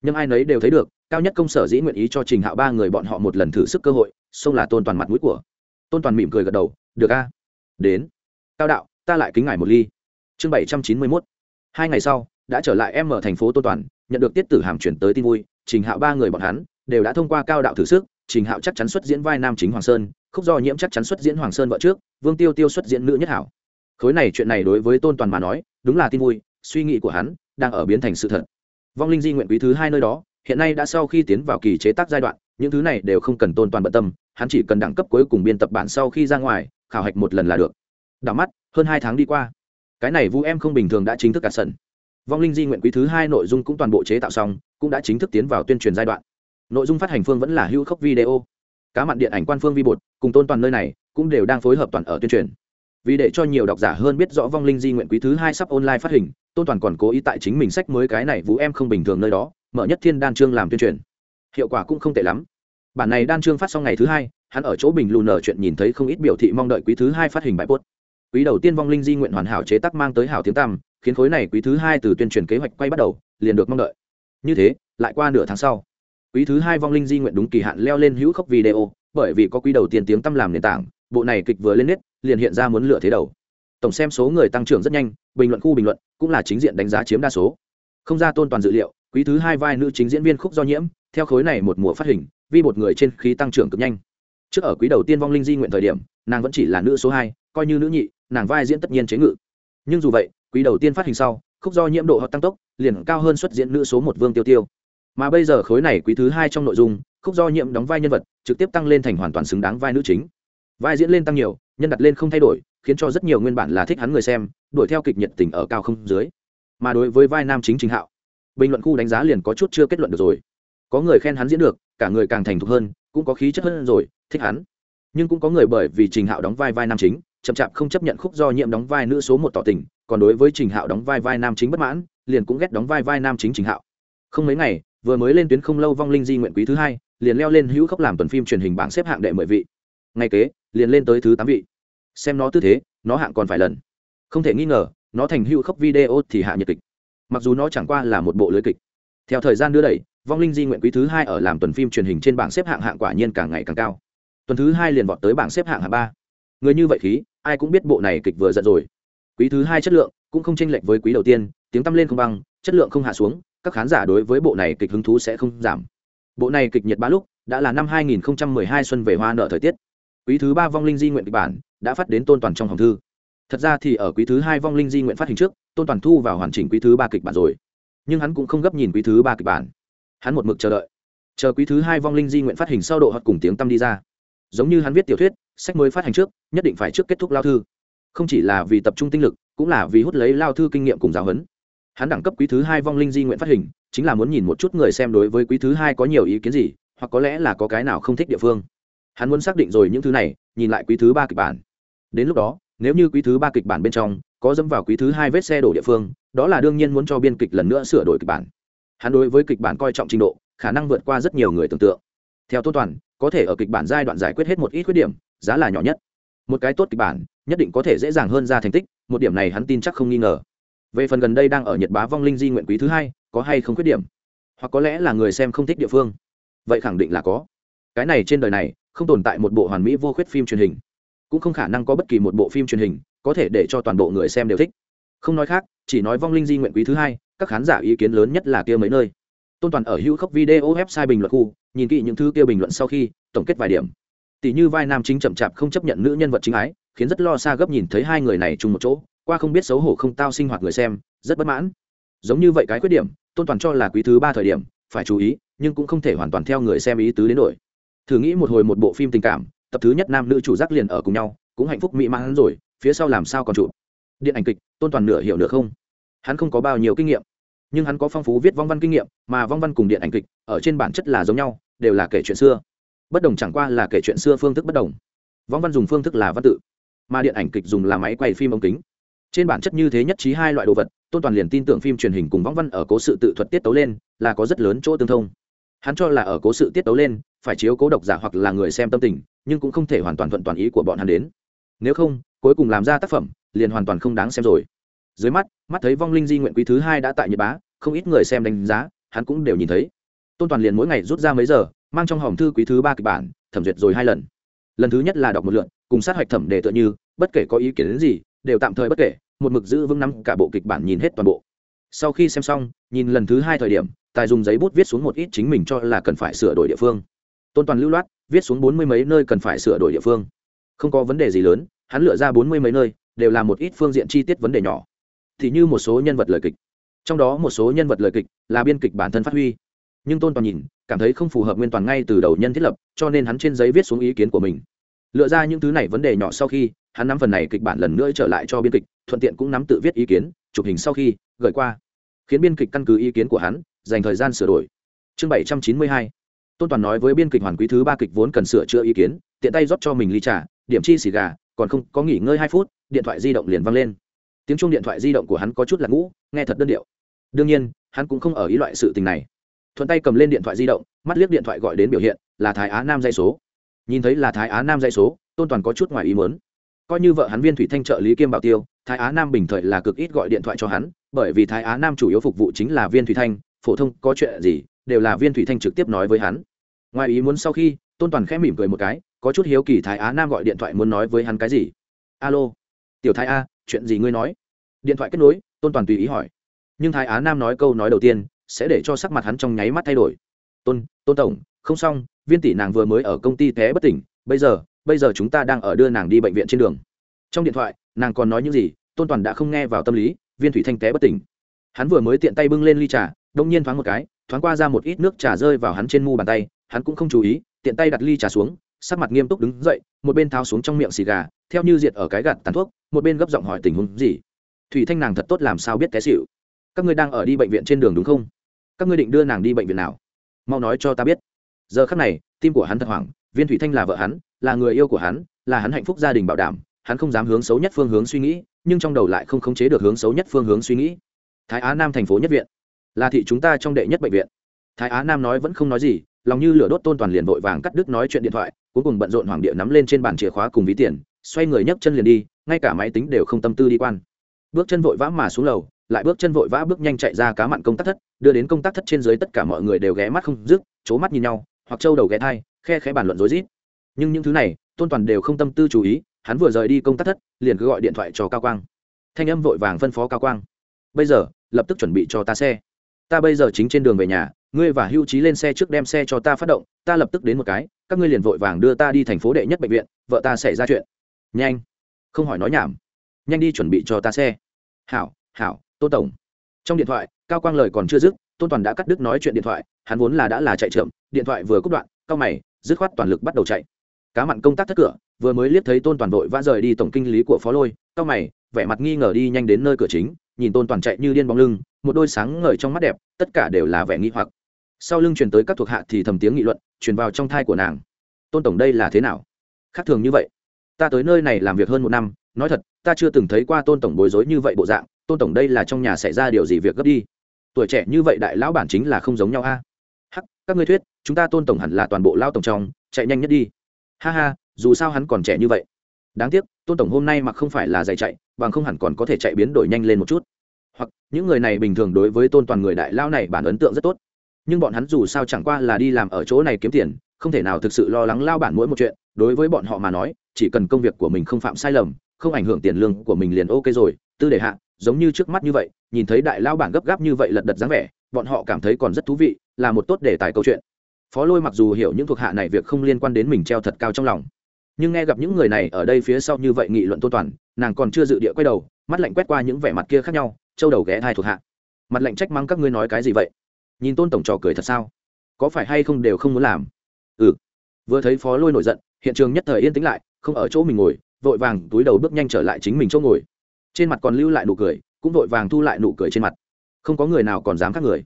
Nhưng ai nấy đều thấy được, cao nhất công sở dĩ nguyện ý cho trình hạo ba người bọn họ một lần thử sức cơ hội, xông là tôn toàn mặt mũi của. Tôn toàn mỉm cười gật đầu, được a, đến. Cao đạo, ta lại kính ngài một ly. Chương bảy trăm chín mươi mốt. Hai ngày sau, đã trở lại em ở thành phố tôn toàn, nhận được tiết tử hàm chuyển tới tin vui, trình hạo ba người bọn hắn đều đã thông qua cao đạo thử sức trình hạo chắc chắn xuất diễn vai nam chính hoàng sơn, khúc do nhiễm chắc chắn xuất diễn hoàng sơn vợ trước, vương tiêu tiêu xuất diễn nữ nhất hảo. Khối này chuyện này đối với tôn toàn mà nói, đúng là tin vui, suy nghĩ của hắn đang ở biến thành sự thật. Vong linh di nguyện quý thứ hai nơi đó, hiện nay đã sau khi tiến vào kỳ chế tác giai đoạn, những thứ này đều không cần tôn toàn bận tâm, hắn chỉ cần đẳng cấp cuối cùng biên tập bản sau khi ra ngoài, khảo hạch một lần là được. Đảo mắt, hơn hai tháng đi qua, cái này vũ em không bình thường đã chính thức cả sân. Vong linh di nguyện quý thứ hai nội dung cũng toàn bộ chế tạo xong, cũng đã chính thức tiến vào tuyên truyền giai đoạn nội dung phát hành phương vẫn là hữu khốc video. Cá mặn điện ảnh quan phương vi bột cùng tôn toàn nơi này cũng đều đang phối hợp toàn ở tuyên truyền. Vì để cho nhiều độc giả hơn biết rõ vong linh di nguyện quý thứ hai sắp online phát hình, tôn toàn còn cố ý tại chính mình sách mới cái này vũ em không bình thường nơi đó, mở nhất thiên đan trương làm tuyên truyền. Hiệu quả cũng không tệ lắm. Bản này đan trương phát xong ngày thứ hai, hắn ở chỗ bình lù nở chuyện nhìn thấy không ít biểu thị mong đợi quý thứ hai phát hình bãi bốt quý đầu tiên vong linh di nguyện hoàn hảo chế tác mang tới hảo tiếng tăm, khiến khối này quý thứ hai từ tuyên truyền kế hoạch quay bắt đầu, liền được mong đợi. Như thế, lại qua nửa tháng sau quý thứ hai vong linh di nguyện đúng kỳ hạn leo lên hữu khốc video bởi vì có quý đầu tiên tiếng tăm làm nền tảng bộ này kịch vừa lên nết, liền hiện ra muốn lựa thế đầu. Tổng xem số người tăng trưởng rất nhanh bình luận khu bình luận cũng là chính diện đánh giá chiếm đa số. Không ra tôn toàn dự liệu quý thứ hai vai nữ chính diễn viên khúc do nhiễm theo khối này một mùa phát hình vi một người trên khí tăng trưởng cực nhanh. Trước ở quý đầu tiên vong linh di nguyện thời điểm nàng vẫn chỉ là nữ số hai coi như nữ nhị nàng vai diễn tất nhiên chế ngự. Nhưng dù vậy quý đầu tiên phát hình sau khúc do nhiễm độ họ tăng tốc liền cao hơn xuất diễn nữ số một vương tiêu tiêu mà bây giờ khối này quý thứ hai trong nội dung, khúc do nhiệm đóng vai nhân vật, trực tiếp tăng lên thành hoàn toàn xứng đáng vai nữ chính. Vai diễn lên tăng nhiều, nhân đặt lên không thay đổi, khiến cho rất nhiều nguyên bản là thích hắn người xem, đuổi theo kịch nhiệt tình ở cao không dưới. Mà đối với vai nam chính chính hạo, bình luận khu đánh giá liền có chút chưa kết luận được rồi. Có người khen hắn diễn được, cả người càng thành thục hơn, cũng có khí chất hơn rồi, thích hắn. Nhưng cũng có người bởi vì trình hạo đóng vai vai nam chính, chậm chạp không chấp nhận khúc do nhiệm đóng vai nữ số một tỏ tình, còn đối với trình hạo đóng vai vai nam chính bất mãn, liền cũng ghét đóng vai vai nam chính trình hạo. Không mấy ngày vừa mới lên tuyến không lâu vong linh di nguyện quý thứ hai, liền leo lên hữu khốc làm tuần phim truyền hình bảng xếp hạng đệ mười vị. Ngày kế, liền lên tới thứ tám vị. Xem nó tư thế, nó hạng còn phải lần. Không thể nghi ngờ, nó thành hữu khốc video thì hạ nhiệt kịch. Mặc dù nó chẳng qua là một bộ lưới kịch. Theo thời gian đưa đẩy, vong linh di nguyện quý thứ hai ở làm tuần phim truyền hình trên bảng xếp hạng hạng quả nhiên càng ngày càng cao. Tuần thứ hai liền vọt tới bảng xếp hạng hạng ba. Người như vậy khí, ai cũng biết bộ này kịch vừa giận rồi. Quý thứ hai chất lượng cũng không chênh lệch với quý đầu tiên, tiếng tăm lên không băng, chất lượng không hạ xuống các khán giả đối với bộ này kịch hứng thú sẽ không giảm. Bộ này kịch nhiệt ba lúc đã là năm 2012 xuân về hoa nợ thời tiết. Quý thứ ba vong linh di nguyện kịch bản đã phát đến tôn toàn trong hòm thư. Thật ra thì ở quý thứ hai vong linh di nguyện phát hình trước, tôn toàn thu vào hoàn chỉnh quý thứ ba kịch bản rồi. Nhưng hắn cũng không gấp nhìn quý thứ ba kịch bản. Hắn một mực chờ đợi. Chờ quý thứ hai vong linh di nguyện phát hình sau độ hoặc cùng tiếng tâm đi ra. Giống như hắn viết tiểu thuyết, sách mới phát hành trước, nhất định phải trước kết thúc lao thư. Không chỉ là vì tập trung tinh lực, cũng là vì hút lấy lao thư kinh nghiệm cùng giáo huấn hắn đẳng cấp quý thứ hai vong linh di nguyện phát hình, chính là muốn nhìn một chút người xem đối với quý thứ hai có nhiều ý kiến gì, hoặc có lẽ là có cái nào không thích địa phương. Hắn muốn xác định rồi những thứ này, nhìn lại quý thứ ba kịch bản. Đến lúc đó, nếu như quý thứ ba kịch bản bên trong có dẫm vào quý thứ hai vết xe đổ địa phương, đó là đương nhiên muốn cho biên kịch lần nữa sửa đổi kịch bản. Hắn đối với kịch bản coi trọng trình độ, khả năng vượt qua rất nhiều người tưởng tượng. Theo tốt toàn, có thể ở kịch bản giai đoạn giải quyết hết một ít khuyết điểm, giá là nhỏ nhất. Một cái tốt kịch bản, nhất định có thể dễ dàng hơn ra thành tích, một điểm này hắn tin chắc không nghi ngờ về phần gần đây đang ở nhật bá vong linh di nguyện quý thứ hai, có hay không khuyết điểm? Hoặc có lẽ là người xem không thích địa phương? Vậy khẳng định là có. Cái này trên đời này, không tồn tại một bộ hoàn mỹ vô khuyết phim truyền hình. Cũng không khả năng có bất kỳ một bộ phim truyền hình có thể để cho toàn bộ người xem đều thích. Không nói khác, chỉ nói vong linh di nguyện quý thứ hai, các khán giả ý kiến lớn nhất là kia mấy nơi. Tôn toàn ở hữu khốc video website bình luận khu, nhìn kỹ những thứ kia bình luận sau khi, tổng kết vài điểm. Tỷ như vai nam chính chậm chạp không chấp nhận nữ nhân vật chính ái, khiến rất lo xa gấp nhìn thấy hai người này chung một chỗ qua không biết xấu hổ không tao sinh hoạt người xem, rất bất mãn. Giống như vậy cái khuyết điểm, tôn toàn cho là quý thứ ba thời điểm, phải chú ý, nhưng cũng không thể hoàn toàn theo người xem ý tứ đến đổi. Thử nghĩ một hồi một bộ phim tình cảm, tập thứ nhất nam nữ chủ giác liền ở cùng nhau, cũng hạnh phúc mỹ mãn rồi, phía sau làm sao còn chủ điện ảnh kịch, tôn toàn nửa hiểu được không. Hắn không có bao nhiêu kinh nghiệm, nhưng hắn có phong phú viết vong văn kinh nghiệm, mà vong văn cùng điện ảnh kịch, ở trên bản chất là giống nhau, đều là kể chuyện xưa. Bất đồng chẳng qua là kể chuyện xưa phương thức bất đồng. Vong văn dùng phương thức là văn tự, mà điện ảnh kịch dùng là máy quay phim ống kính trên bản chất như thế nhất trí hai loại đồ vật, tôn toàn liền tin tưởng phim truyền hình cùng võng văn ở cố sự tự thuật tiết tấu lên là có rất lớn chỗ tương thông. Hắn cho là ở cố sự tiết tấu lên, phải chiếu cố độc giả hoặc là người xem tâm tình, nhưng cũng không thể hoàn toàn thuận toàn ý của bọn hắn đến. Nếu không, cuối cùng làm ra tác phẩm, liền hoàn toàn không đáng xem rồi. Dưới mắt mắt thấy vong linh di nguyện quý thứ hai đã tại nhật bá, không ít người xem đánh giá, hắn cũng đều nhìn thấy. Tôn toàn liền mỗi ngày rút ra mấy giờ, mang trong hòm thư quý thứ ba kịch bản, thẩm duyệt rồi hai lần. Lần thứ nhất là đọc một lượn cùng sát hạch thẩm đề tựa như, bất kể có ý kiến đến gì, đều tạm thời bất kể một mực giữ vững nắm cả bộ kịch bản nhìn hết toàn bộ. Sau khi xem xong, nhìn lần thứ hai thời điểm, tài dùng giấy bút viết xuống một ít chính mình cho là cần phải sửa đổi địa phương. Tôn toàn lưu loát, viết xuống bốn mươi mấy nơi cần phải sửa đổi địa phương. Không có vấn đề gì lớn, hắn lựa ra bốn mươi mấy nơi, đều là một ít phương diện chi tiết vấn đề nhỏ. Thì như một số nhân vật lời kịch. Trong đó một số nhân vật lời kịch là biên kịch bản thân phát huy. Nhưng tôn toàn nhìn, cảm thấy không phù hợp nguyên toàn ngay từ đầu nhân thiết lập, cho nên hắn trên giấy viết xuống ý kiến của mình. Lựa ra những thứ này vấn đề nhỏ sau khi hắn nắm phần này kịch bản lần nữa trở lại cho biên kịch, thuận tiện cũng nắm tự viết ý kiến, chụp hình sau khi, gửi qua. Khiến biên kịch căn cứ ý kiến của hắn, dành thời gian sửa đổi. Chương bảy trăm chín mươi hai. Tôn toàn nói với biên kịch hoàn quý thứ ba kịch vốn cần sửa chữa ý kiến, tiện tay rót cho mình ly trà, điểm chi xì gà, còn không có nghỉ ngơi hai phút, điện thoại di động liền văng lên. Tiếng chuông điện thoại di động của hắn có chút là ngũ, nghe thật đơn điệu. Đương nhiên, hắn cũng không ở ý loại sự tình này. Thuận tay cầm lên điện thoại di động, mắt liếc điện thoại gọi đến biểu hiện, là thái á nam dây số. Nhìn thấy là thái á nam dây số, tôn toàn có chút ngoài ý muốn coi như vợ hắn viên thủy thanh trợ lý kiêm bảo tiêu, thái á nam bình thời là cực ít gọi điện thoại cho hắn, bởi vì thái á nam chủ yếu phục vụ chính là viên thủy thanh, phổ thông có chuyện gì, đều là viên thủy thanh trực tiếp nói với hắn. Ngoài ý muốn sau khi, tôn toàn khẽ mỉm cười một cái, có chút hiếu kỳ thái á nam gọi điện thoại muốn nói với hắn cái gì. Alo, tiểu thái a, chuyện gì ngươi nói? Điện thoại kết nối, tôn toàn tùy ý hỏi. Nhưng thái á nam nói câu nói đầu tiên, sẽ để cho sắc mặt hắn trong nháy mắt thay đổi. Tôn tôn tổng, không xong, viên tỷ nàng vừa mới ở công ty té bất tỉnh, bây giờ bây giờ chúng ta đang ở đưa nàng đi bệnh viện trên đường. Trong điện thoại, nàng còn nói những gì, tôn toàn đã không nghe vào tâm lý, viên thủy thanh té bất tỉnh. Hắn vừa mới tiện tay bưng lên ly trà, đông nhiên thoáng một cái, thoáng qua ra một ít nước trà rơi vào hắn trên mu bàn tay, hắn cũng không chú ý, tiện tay đặt ly trà xuống, sắc mặt nghiêm túc đứng dậy, một bên tháo xuống trong miệng xì gà, theo như diệt ở cái gạt tàn thuốc, một bên gấp giọng hỏi tình huống gì. Thủy thanh nàng thật tốt làm sao biết té xịu các ngươi đang ở đi bệnh viện trên đường đúng không? Các ngươi định đưa nàng đi bệnh viện nào? Mau nói cho ta biết. Giờ khắc này, tim của hắn thật hoảng viên thủy thanh là vợ hắn, là người yêu của hắn, là hắn hạnh phúc gia đình bảo đảm, hắn không dám hướng xấu nhất phương hướng suy nghĩ, nhưng trong đầu lại không khống chế được hướng xấu nhất phương hướng suy nghĩ. Thái á nam thành phố nhất viện. Là thị chúng ta trong đệ nhất bệnh viện. Thái á nam nói vẫn không nói gì, lòng như lửa đốt tôn toàn liền vội vàng cắt đứt nói chuyện điện thoại, cuối cùng bận rộn hoàng địa nắm lên trên bàn chìa khóa cùng ví tiền, xoay người nhấc chân liền đi, ngay cả máy tính đều không tâm tư đi quan. Bước chân vội vã mà xuống lầu, lại bước chân vội vã bước nhanh chạy ra cá mặn công tác thất, đưa đến công tác thất trên dưới tất cả mọi người đều ghé mắt không dứt c mắt nhìn nhau, hoặc trâu đầu ghé thai khe khẽ bàn luận rối rít. Nhưng những thứ này, tôn toàn đều không tâm tư chú ý, hắn vừa rời đi công tác thất, liền cứ gọi điện thoại cho cao quang. Thanh âm vội vàng phân phó cao quang. Bây giờ, lập tức chuẩn bị cho ta xe. Ta bây giờ chính trên đường về nhà, ngươi và hưu trí lên xe trước đem xe cho ta phát động, ta lập tức đến một cái, các ngươi liền vội vàng đưa ta đi thành phố đệ nhất bệnh viện, vợ ta xảy ra chuyện. Nhanh. Không hỏi nói nhảm. Nhanh đi chuẩn bị cho ta xe. Hảo hảo, tôn tổng. Trong điện thoại, cao quang lời còn chưa dứt, tôn toàn đã cắt đứt nói chuyện điện thoại, hắn vốn là đã là chạy trượm điện thoại vừa cúp đoạn, cao mày dứt khoát toàn lực bắt đầu chạy. Cá mặn công tác thất cửa, vừa mới liếc thấy tôn toàn vội vã rời đi tổng kinh lý của phó lôi cao mày, vẻ mặt nghi ngờ đi nhanh đến nơi cửa chính, nhìn tôn toàn chạy như điên bóng lưng, một đôi sáng ngời trong mắt đẹp, tất cả đều là vẻ nghi hoặc. Sau lưng truyền tới các thuộc hạ thì thầm tiếng nghị luận, truyền vào trong thai của nàng. Tôn tổng đây là thế nào? Khác thường như vậy. Ta tới nơi này làm việc hơn một năm, nói thật, ta chưa từng thấy qua tôn tổng bối rối như vậy bộ dạng, tôn tổng đây là trong nhà xảy ra điều gì việc gấp đi? Tuổi trẻ như vậy đại lão bản chính là không giống nhau a. Hắc, các ngươi thuyết chúng ta tôn tổng hẳn là toàn bộ lao tổng trong, chạy nhanh nhất đi. Ha ha, dù sao hắn còn trẻ như vậy. Đáng tiếc, tôn tổng hôm nay mặc không phải là dạy chạy, bằng không hẳn còn có thể chạy biến đổi nhanh lên một chút. Hoặc, những người này bình thường đối với tôn toàn người đại lao này bản ấn tượng rất tốt. Nhưng bọn hắn dù sao chẳng qua là đi làm ở chỗ này kiếm tiền, không thể nào thực sự lo lắng lao bản mỗi một chuyện. Đối với bọn họ mà nói, chỉ cần công việc của mình không phạm sai lầm, không ảnh hưởng tiền lương của mình liền ok rồi. Tư đề hạ, giống như trước mắt như vậy, nhìn thấy đại lao bản gấp gáp như vậy lật đật dáng vẻ, bọn họ cảm thấy còn rất thú vị, là một tốt đề tài câu chuyện phó lôi mặc dù hiểu những thuộc hạ này việc không liên quan đến mình treo thật cao trong lòng, nhưng nghe gặp những người này ở đây phía sau như vậy nghị luận tô toàn, nàng còn chưa dự địa quay đầu, mắt lạnh quét qua những vẻ mặt kia khác nhau, châu đầu ghé hai thuộc hạ. Mặt lạnh trách mắng các ngươi nói cái gì vậy? Nhìn tôn tổng trò cười thật sao? Có phải hay không đều không muốn làm? Ừ. Vừa thấy phó lôi nổi giận, hiện trường nhất thời yên tĩnh lại, không ở chỗ mình ngồi, vội vàng túi đầu bước nhanh trở lại chính mình chỗ ngồi. Trên mặt còn lưu lại nụ cười, cũng vội vàng thu lại nụ cười trên mặt. Không có người nào còn dám khác người.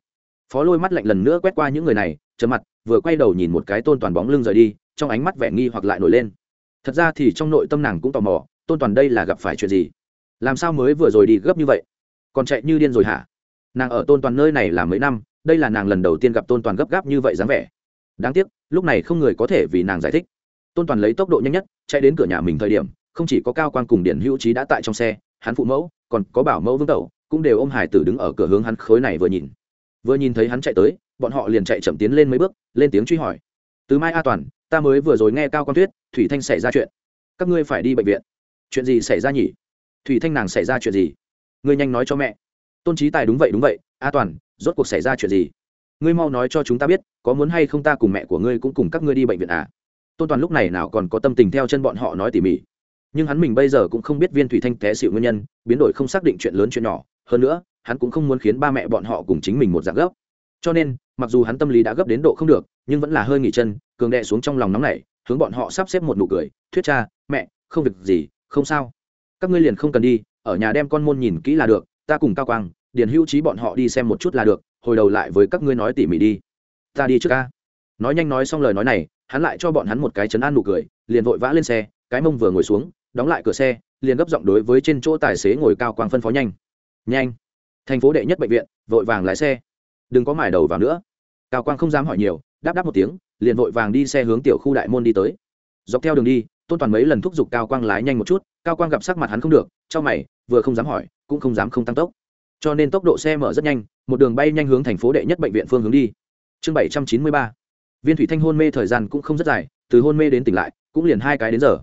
Phó lôi mắt lạnh lần nữa quét qua những người này trầm mặt, vừa quay đầu nhìn một cái tôn toàn bóng lưng rời đi, trong ánh mắt vẻ nghi hoặc lại nổi lên. Thật ra thì trong nội tâm nàng cũng tò mò, tôn toàn đây là gặp phải chuyện gì? Làm sao mới vừa rồi đi gấp như vậy? Còn chạy như điên rồi hả? Nàng ở tôn toàn nơi này là mấy năm, đây là nàng lần đầu tiên gặp tôn toàn gấp gáp như vậy dáng vẻ. Đáng tiếc, lúc này không người có thể vì nàng giải thích. Tôn toàn lấy tốc độ nhanh nhất, chạy đến cửa nhà mình thời điểm, không chỉ có cao quan cùng điển hữu trí đã tại trong xe, hắn phụ mẫu, còn có bảo mẫu vương tẩu, cũng đều ôm hải tử đứng ở cửa hướng hắn khối này vừa nhìn. Vừa nhìn thấy hắn chạy tới bọn họ liền chạy chậm tiến lên mấy bước, lên tiếng truy hỏi. Từ mai a toàn, ta mới vừa rồi nghe cao quan tuyết, thủy thanh xảy ra chuyện. Các ngươi phải đi bệnh viện. Chuyện gì xảy ra nhỉ? Thủy thanh nàng xảy ra chuyện gì? Ngươi nhanh nói cho mẹ. Tôn trí tài đúng vậy đúng vậy. A toàn, rốt cuộc xảy ra chuyện gì? Ngươi mau nói cho chúng ta biết, có muốn hay không ta cùng mẹ của ngươi cũng cùng các ngươi đi bệnh viện à? Tôn toàn lúc này nào còn có tâm tình theo chân bọn họ nói tỉ mỉ. Nhưng hắn mình bây giờ cũng không biết viên thủy thanh té xịu nguyên nhân, biến đổi không xác định chuyện lớn chuyện nhỏ. Hơn nữa, hắn cũng không muốn khiến ba mẹ bọn họ cùng chính mình một dạng gấp cho nên, mặc dù hắn tâm lý đã gấp đến độ không được, nhưng vẫn là hơi nghỉ chân, cường đệ xuống trong lòng nóng này hướng bọn họ sắp xếp một nụ cười, thuyết cha, mẹ, không việc gì, không sao. Các ngươi liền không cần đi, ở nhà đem con môn nhìn kỹ là được, ta cùng cao quang, điền hữu trí bọn họ đi xem một chút là được, hồi đầu lại với các ngươi nói tỉ mỉ đi. Ta đi trước ca. Nói nhanh nói xong lời nói này, hắn lại cho bọn hắn một cái chấn an nụ cười, liền vội vã lên xe, cái mông vừa ngồi xuống, đóng lại cửa xe, liền gấp giọng đối với trên chỗ tài xế ngồi cao quang phân phó nhanh. Nhanh. Thành phố đệ nhất bệnh viện, vội vàng lái xe đừng có mải đầu vào nữa. Cao quang không dám hỏi nhiều, đáp đáp một tiếng, liền vội vàng đi xe hướng tiểu khu đại môn đi tới. Dọc theo đường đi, tôn toàn mấy lần thúc giục cao quang lái nhanh một chút, cao quang gặp sắc mặt hắn không được trong mày, vừa không dám hỏi, cũng không dám không tăng tốc. Cho nên tốc độ xe mở rất nhanh, một đường bay nhanh hướng thành phố đệ nhất bệnh viện phương hướng đi. Chương bảy trăm chín mươi ba. Viên thủy thanh hôn mê thời gian cũng không rất dài, từ hôn mê đến tỉnh lại, cũng liền hai cái đến giờ.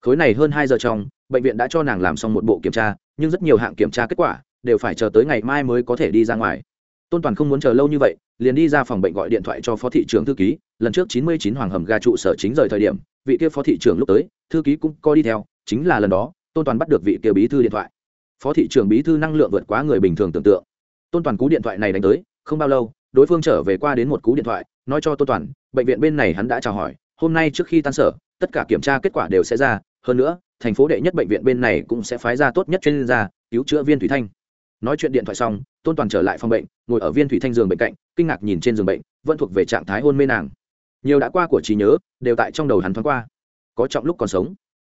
Khối này hơn hai giờ trong, bệnh viện đã cho nàng làm xong một bộ kiểm tra, nhưng rất nhiều hạng kiểm tra kết quả, đều phải chờ tới ngày mai mới có thể đi ra ngoài tôn toàn không muốn chờ lâu như vậy, liền đi ra phòng bệnh gọi điện thoại cho phó thị trưởng thư ký. Lần trước chín mươi chín hoàng hầm ga trụ sở chính rời thời điểm, vị kia phó thị trưởng lúc tới, thư ký cũng coi đi theo, chính là lần đó, tôn toàn bắt được vị kia bí thư điện thoại. Phó thị trưởng bí thư năng lượng vượt quá người bình thường tưởng tượng. Tôn toàn cú điện thoại này đánh tới, không bao lâu, đối phương trở về qua đến một cú điện thoại, nói cho tôn toàn, bệnh viện bên này hắn đã chào hỏi, hôm nay trước khi tan sở, tất cả kiểm tra kết quả đều sẽ ra, hơn nữa, thành phố đệ nhất bệnh viện bên này cũng sẽ phái ra tốt nhất chuyên gia, cứu chữa viên thủy thanh. Nói chuyện điện thoại xong, tôn toàn trở lại phòng bệnh ngồi ở viên thủy thanh giường bệnh cạnh, kinh ngạc nhìn trên giường bệnh, vẫn thuộc về trạng thái hôn mê nàng. Nhiều đã qua của trí nhớ, đều tại trong đầu hắn thoáng qua. Có trọng lúc còn sống.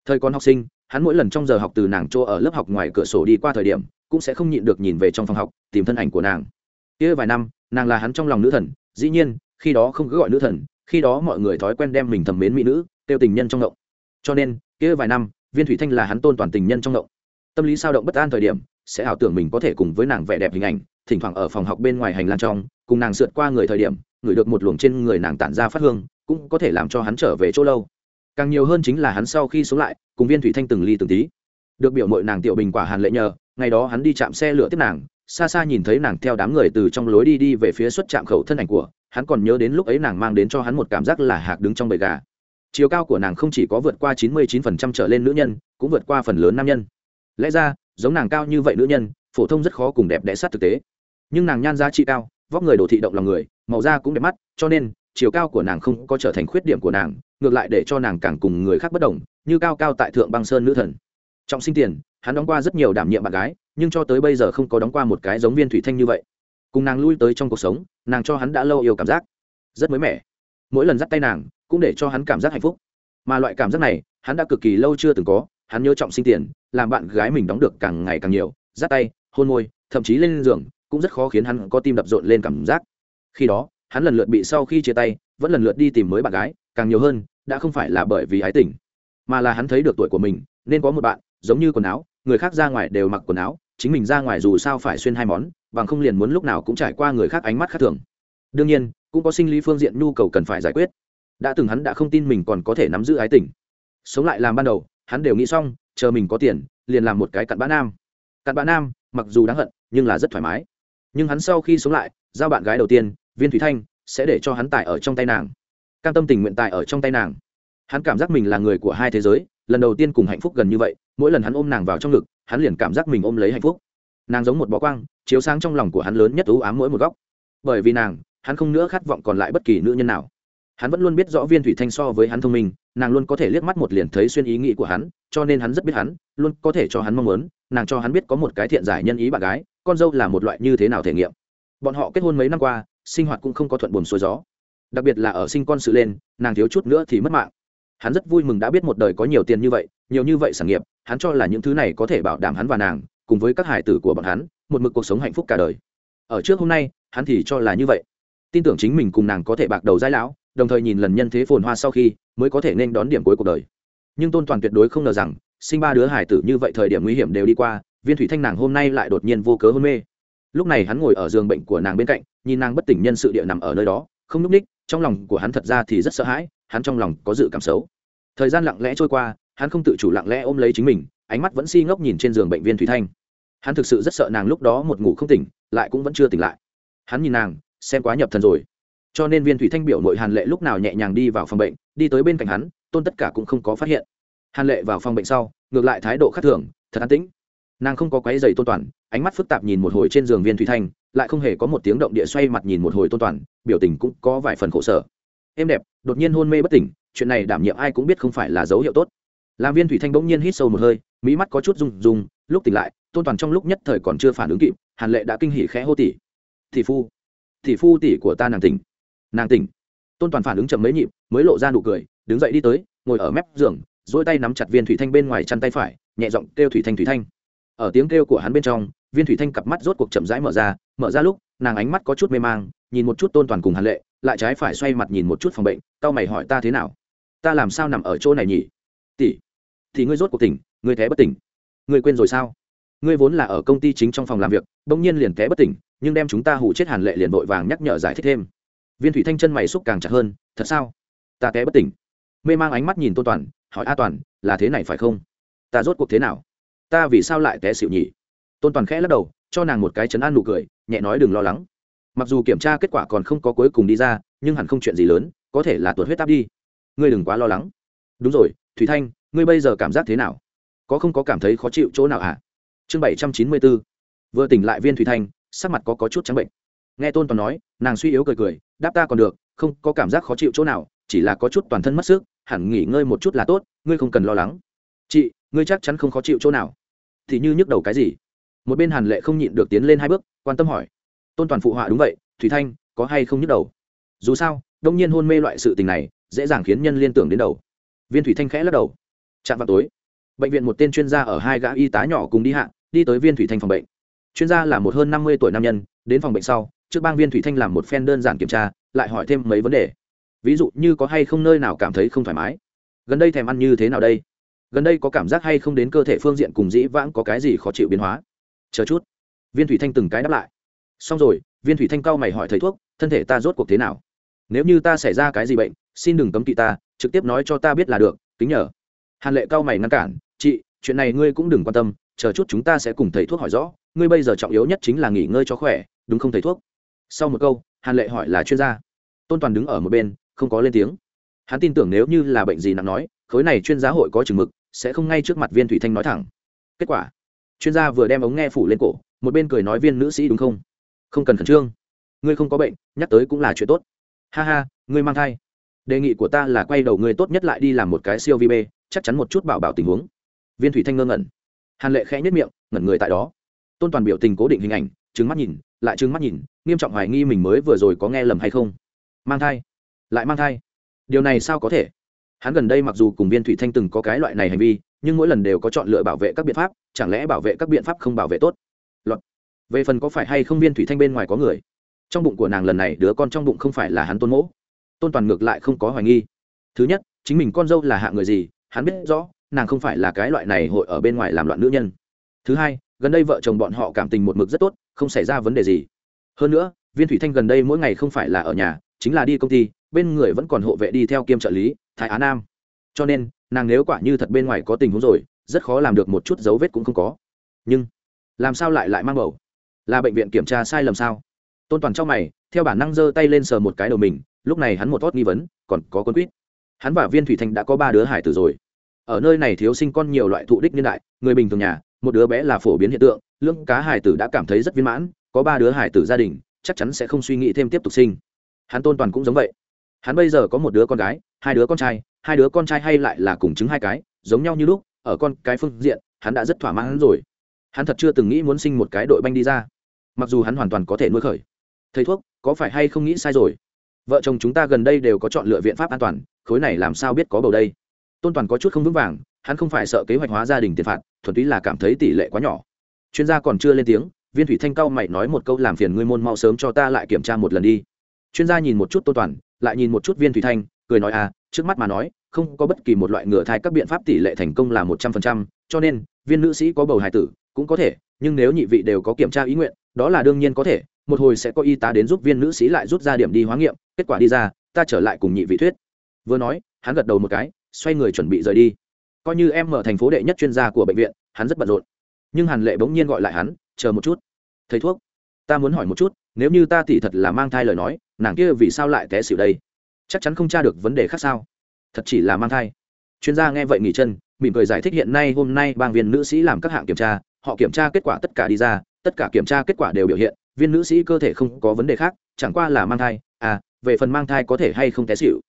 Thời còn học sinh, hắn mỗi lần trong giờ học từ nàng chỗ ở lớp học ngoài cửa sổ đi qua thời điểm, cũng sẽ không nhịn được nhìn về trong phòng học, tìm thân ảnh của nàng. Kia vài năm, nàng là hắn trong lòng nữ thần, dĩ nhiên, khi đó không cứ gọi nữ thần, khi đó mọi người thói quen đem mình thầm mến mỹ nữ, tiêu tình nhân trong động. Cho nên, kia vài năm, viên thủy thanh là hắn tôn toàn tình nhân trong động. Tâm lý sao động bất an thời điểm sẽ ảo tưởng mình có thể cùng với nàng vẻ đẹp hình ảnh, thỉnh thoảng ở phòng học bên ngoài hành lang trong, cùng nàng sượt qua người thời điểm ngửi được một luồng trên người nàng tản ra phát hương, cũng có thể làm cho hắn trở về chỗ lâu. Càng nhiều hơn chính là hắn sau khi sống lại, cùng viên thủy thanh từng ly từng tí. Được biểu mội nàng tiểu bình quả hàn lệ nhờ, ngày đó hắn đi chạm xe lửa tiếp nàng, xa xa nhìn thấy nàng theo đám người từ trong lối đi đi về phía xuất trạm khẩu thân ảnh của, hắn còn nhớ đến lúc ấy nàng mang đến cho hắn một cảm giác là hạc đứng trong bầy gà. Chiều cao của nàng không chỉ có vượt qua chín mươi chín phần trăm trở lên nữ nhân, cũng vượt qua phần lớn nam nhân. Lẽ ra giống nàng cao như vậy nữ nhân, phổ thông rất khó cùng đẹp đẽ sát thực tế. Nhưng nàng nhan giá trị cao, vóc người đồ thị động lòng người, màu da cũng đẹp mắt, cho nên, chiều cao của nàng không có trở thành khuyết điểm của nàng, ngược lại để cho nàng càng cùng người khác bất đồng, như cao cao tại thượng băng sơn nữ thần. Trọng sinh tiền, hắn đóng qua rất nhiều đảm nhiệm bạn gái, nhưng cho tới bây giờ không có đóng qua một cái giống viên thủy thanh như vậy. Cùng nàng lui tới trong cuộc sống, nàng cho hắn đã lâu yêu cảm giác rất mới mẻ. Mỗi lần dắt tay nàng, cũng để cho hắn cảm giác hạnh phúc. Mà loại cảm giác này, hắn đã cực kỳ lâu chưa từng có hắn nhớ trọng sinh tiền, làm bạn gái mình đóng được càng ngày càng nhiều dắt tay, hôn môi, thậm chí lên giường, cũng rất khó khiến hắn có tim đập rộn lên cảm giác. Khi đó, hắn lần lượt bị sau khi chia tay, vẫn lần lượt đi tìm mới bạn gái, càng nhiều hơn, đã không phải là bởi vì ái tình, mà là hắn thấy được tuổi của mình, nên có một bạn, giống như quần áo, người khác ra ngoài đều mặc quần áo, chính mình ra ngoài dù sao phải xuyên hai món, bằng không liền muốn lúc nào cũng trải qua người khác ánh mắt khác thường. Đương nhiên, cũng có sinh lý phương diện nhu cầu cần phải giải quyết. Đã từng hắn đã không tin mình còn có thể nắm giữ ái tình. Sống lại làm ban đầu hắn đều nghĩ xong, chờ mình có tiền, liền làm một cái cặn bã nam. Cặn bã nam, mặc dù đáng hận, nhưng là rất thoải mái. Nhưng hắn sau khi sống lại, giao bạn gái đầu tiên, viên thủy thanh, sẽ để cho hắn tải ở trong tay nàng. Cam tâm tình nguyện tải ở trong tay nàng. Hắn cảm giác mình là người của hai thế giới, lần đầu tiên cùng hạnh phúc gần như vậy, mỗi lần hắn ôm nàng vào trong ngực, hắn liền cảm giác mình ôm lấy hạnh phúc. Nàng giống một bó quang, chiếu sáng trong lòng của hắn lớn nhất ưu ám mỗi một góc. Bởi vì nàng, hắn không nữa khát vọng còn lại bất kỳ nữ nhân nào. Hắn vẫn luôn biết rõ viên thủy thanh so với hắn thông minh nàng luôn có thể liếc mắt một liền thấy xuyên ý nghĩ của hắn, cho nên hắn rất biết hắn, luôn có thể cho hắn mong muốn, nàng cho hắn biết có một cái thiện giải nhân ý bạn gái, con dâu là một loại như thế nào thể nghiệm. Bọn họ kết hôn mấy năm qua, sinh hoạt cũng không có thuận buồm xuôi gió. Đặc biệt là ở sinh con sự lên, nàng thiếu chút nữa thì mất mạng. Hắn rất vui mừng đã biết một đời có nhiều tiền như vậy, nhiều như vậy sản nghiệp, hắn cho là những thứ này có thể bảo đảm hắn và nàng, cùng với các hải tử của bọn hắn, một mực cuộc sống hạnh phúc cả đời. Ở trước hôm nay, hắn thì cho là như vậy. Tin tưởng chính mình cùng nàng có thể bạc đầu giai lão đồng thời nhìn lần nhân thế phồn hoa sau khi mới có thể nên đón điểm cuối cuộc đời. Nhưng tôn toàn tuyệt đối không ngờ rằng, sinh ba đứa hải tử như vậy thời điểm nguy hiểm đều đi qua, viên thủy thanh nàng hôm nay lại đột nhiên vô cớ hôn mê. Lúc này hắn ngồi ở giường bệnh của nàng bên cạnh, nhìn nàng bất tỉnh nhân sự địa nằm ở nơi đó, không núp ních trong lòng của hắn thật ra thì rất sợ hãi, hắn trong lòng có dự cảm xấu. Thời gian lặng lẽ trôi qua, hắn không tự chủ lặng lẽ ôm lấy chính mình, ánh mắt vẫn si ngốc nhìn trên giường bệnh viên thủy thanh. Hắn thực sự rất sợ nàng lúc đó một ngủ không tỉnh, lại cũng vẫn chưa tỉnh lại. Hắn nhìn nàng, xem quá nhập thần rồi cho nên viên thủy thanh biểu nội hàn lệ lúc nào nhẹ nhàng đi vào phòng bệnh, đi tới bên cạnh hắn, tôn tất cả cũng không có phát hiện. Hàn lệ vào phòng bệnh sau, ngược lại thái độ khác thường, thật an tĩnh. Nàng không có quáy dày tôn toàn, ánh mắt phức tạp nhìn một hồi trên giường viên thủy thanh, lại không hề có một tiếng động địa xoay mặt nhìn một hồi tôn toàn, biểu tình cũng có vài phần khổ sở. Êm đẹp, đột nhiên hôn mê bất tỉnh, chuyện này đảm nhiệm ai cũng biết không phải là dấu hiệu tốt. Làm viên thủy thanh bỗng nhiên hít sâu một hơi, mỹ mắt có chút rung rung, lúc tỉnh lại, tôn toàn trong lúc nhất thời còn chưa phản ứng kịp, hàn lệ đã kinh hỉ khẽ hô tỷ tỷ phu tỷ phu tỷ của ta nàng tỉnh nàng tỉnh. Tôn toàn phản ứng chậm mấy nhịp, mới lộ ra nụ cười, đứng dậy đi tới, ngồi ở mép giường dỗi tay nắm chặt viên thủy thanh bên ngoài chăn tay phải, nhẹ giọng kêu thủy thanh thủy thanh. Ở tiếng kêu của hắn bên trong, viên thủy thanh cặp mắt rốt cuộc chậm rãi mở ra mở ra lúc, nàng ánh mắt có chút mê mang, nhìn một chút tôn toàn cùng hàn lệ, lại trái phải xoay mặt nhìn một chút phòng bệnh tao mày hỏi ta thế nào? Ta làm sao nằm ở chỗ này nhỉ? Tỷ, thì ngươi rốt cuộc tỉnh, ngươi té bất tỉnh. Ngươi quên rồi sao? Ngươi vốn là ở công ty chính trong phòng làm việc, bỗng nhiên liền té bất tỉnh, nhưng đem chúng ta hủ chết hàn lệ liền vội vàng nhắc nhở giải thích thêm viên thủy thanh chân mày xúc càng chặt hơn thật sao? Ta té bất tỉnh. Mê mang ánh mắt nhìn tôn toàn hỏi a toàn là thế này phải không? Ta rốt cuộc thế nào? Ta vì sao lại té xịu nhỉ? Tôn toàn khẽ lắc đầu cho nàng một cái chấn an nụ cười nhẹ nói đừng lo lắng. Mặc dù kiểm tra kết quả còn không có cuối cùng đi ra nhưng hẳn không chuyện gì lớn có thể là tuột huyết áp đi. Ngươi đừng quá lo lắng. Đúng rồi thủy thanh ngươi bây giờ cảm giác thế nào? Có không có cảm thấy khó chịu chỗ nào ạ à? chương bảy trăm chín mươi bốn vừa tỉnh lại viên thủy thanh sắc mặt có, có chút trắng bệnh. Nghe tôn toàn nói nàng suy yếu cười cười đáp ta còn được, không có cảm giác khó chịu chỗ nào, chỉ là có chút toàn thân mất sức, hẳn nghỉ ngơi một chút là tốt, ngươi không cần lo lắng. Chị, ngươi chắc chắn không khó chịu chỗ nào. Thì như nhức đầu cái gì? Một bên hàn lệ không nhịn được tiến lên hai bước, quan tâm hỏi. Tôn toàn phụ họa đúng vậy, thủy thanh, có hay không nhức đầu? Dù sao, đông nhiên hôn mê loại sự tình này, dễ dàng khiến nhân liên tưởng đến đầu. Viên thủy thanh khẽ lắc đầu. Chạm vào tối, bệnh viện một tên chuyên gia ở hai gã y tá nhỏ cùng đi hạ, đi tới viên thủy thanh phòng bệnh. Chuyên gia là một hơn năm mươi tuổi nam nhân, đến phòng bệnh sau trước bang viên thủy thanh làm một phen đơn giản kiểm tra, lại hỏi thêm mấy vấn đề. Ví dụ như có hay không nơi nào cảm thấy không thoải mái? Gần đây thèm ăn như thế nào đây? Gần đây có cảm giác hay không đến cơ thể phương diện cùng dĩ vãng có cái gì khó chịu biến hóa? Chờ chút. Viên thủy thanh từng cái đáp lại. Xong rồi, viên thủy thanh cao mày hỏi thầy thuốc, thân thể ta rốt cuộc thế nào? Nếu như ta xảy ra cái gì bệnh, xin đừng cấm kỵ ta, trực tiếp nói cho ta biết là được, kính nhờ. Hàn lệ cao mày ngăn cản, chị, chuyện này ngươi cũng đừng quan tâm, chờ chút chúng ta sẽ cùng thầy thuốc hỏi rõ, ngươi bây giờ trọng yếu nhất chính là nghỉ ngơi cho khỏe, đúng không thầy thuốc? Sau một câu hàn lệ hỏi là chuyên gia. Tôn toàn đứng ở một bên không có lên tiếng. Hắn tin tưởng nếu như là bệnh gì nặng nói khối này chuyên gia hội có chừng mực sẽ không ngay trước mặt viên thủy thanh nói thẳng. Kết quả chuyên gia vừa đem ống nghe phủ lên cổ một bên cười nói viên nữ sĩ đúng không? Không cần khẩn trương. Ngươi không có bệnh nhắc tới cũng là chuyện tốt. Ha ha ngươi mang thai. Đề nghị của ta là quay đầu ngươi tốt nhất lại đi làm một cái siêu vi bê, chắc chắn một chút bảo bảo tình huống. Viên thủy thanh ngơ ngẩn. Hàn lệ khẽ nhất miệng ngẩn người tại đó. Tôn toàn biểu tình cố định hình ảnh trứng mắt nhìn lại trừng mắt nhìn, nghiêm trọng hoài nghi mình mới vừa rồi có nghe lầm hay không. Mang thai. Lại mang thai. Điều này sao có thể? Hắn gần đây mặc dù cùng viên thủy thanh từng có cái loại này hành vi, nhưng mỗi lần đều có chọn lựa bảo vệ các biện pháp, chẳng lẽ bảo vệ các biện pháp không bảo vệ tốt? Luật về phần có phải hay không viên thủy thanh bên ngoài có người? Trong bụng của nàng lần này đứa con trong bụng không phải là hắn tôn mỗ. Tôn toàn ngược lại không có hoài nghi. Thứ nhất, chính mình con dâu là hạ người gì, hắn biết rõ, nàng không phải là cái loại này hội ở bên ngoài làm loạn nữ nhân. Thứ hai gần đây vợ chồng bọn họ cảm tình một mực rất tốt, không xảy ra vấn đề gì. Hơn nữa, viên thủy thanh gần đây mỗi ngày không phải là ở nhà, chính là đi công ty, bên người vẫn còn hộ vệ đi theo kiêm trợ lý, thái á nam. Cho nên, nàng nếu quả như thật bên ngoài có tình huống rồi, rất khó làm được một chút dấu vết cũng không có. Nhưng, làm sao lại lại mang bầu? Là bệnh viện kiểm tra sai lầm sao? Tôn toàn trong mày, theo bản năng giơ tay lên sờ một cái đầu mình, lúc này hắn một tốt nghi vấn, còn có con quýt. Hắn và viên thủy thanh đã có ba đứa hải tử rồi. Ở nơi này thiếu sinh con nhiều loại thụ đích niên đại, người bình thường nhà một đứa bé là phổ biến hiện tượng, lưỡng cá hải tử đã cảm thấy rất viên mãn, có ba đứa hải tử gia đình, chắc chắn sẽ không suy nghĩ thêm tiếp tục sinh. Hắn tôn toàn cũng giống vậy. Hắn bây giờ có một đứa con gái, hai đứa con trai, hai đứa con trai hay lại là cùng chứng hai cái, giống nhau như lúc, ở con cái phương diện, hắn đã rất thỏa mãn rồi. Hắn thật chưa từng nghĩ muốn sinh một cái đội banh đi ra. Mặc dù hắn hoàn toàn có thể nuôi khởi. Thầy thuốc, có phải hay không nghĩ sai rồi? Vợ chồng chúng ta gần đây đều có chọn lựa viện pháp an toàn, khối này làm sao biết có bầu đây? Tôn toàn có chút không vững vàng hắn không phải sợ kế hoạch hóa gia đình tiền phạt, thuần túy là cảm thấy tỷ lệ quá nhỏ. Chuyên gia còn chưa lên tiếng, viên thủy thanh cao mày nói một câu làm phiền ngươi môn mau sớm cho ta lại kiểm tra một lần đi. Chuyên gia nhìn một chút tôn toàn, lại nhìn một chút viên thủy thanh, cười nói à trước mắt mà nói, không có bất kỳ một loại ngựa thai các biện pháp tỷ lệ thành công là một trăm phần trăm, cho nên, viên nữ sĩ có bầu hài tử, cũng có thể, nhưng nếu nhị vị đều có kiểm tra ý nguyện, đó là đương nhiên có thể, một hồi sẽ có y tá đến giúp viên nữ sĩ lại rút ra điểm đi hóa nghiệm, kết quả đi ra, ta trở lại cùng nhị vị thuyết. Vừa nói, hắn gật đầu một cái, xoay người chuẩn bị rời đi coi như em mở thành phố đệ nhất chuyên gia của bệnh viện, hắn rất bận rộn. Nhưng hàn lệ bỗng nhiên gọi lại hắn, chờ một chút. Thầy thuốc, ta muốn hỏi một chút, nếu như ta thì thật là mang thai lời nói, nàng kia vì sao lại té xỉu đây? Chắc chắn không tra được vấn đề khác sao? Thật chỉ là mang thai. Chuyên gia nghe vậy nghỉ chân, mỉm cười giải thích hiện nay hôm nay bang viên nữ sĩ làm các hạng kiểm tra, họ kiểm tra kết quả tất cả đi ra, tất cả kiểm tra kết quả đều biểu hiện, viên nữ sĩ cơ thể không có vấn đề khác, chẳng qua là mang thai à về phần mang thai có thể hay không té xỉu?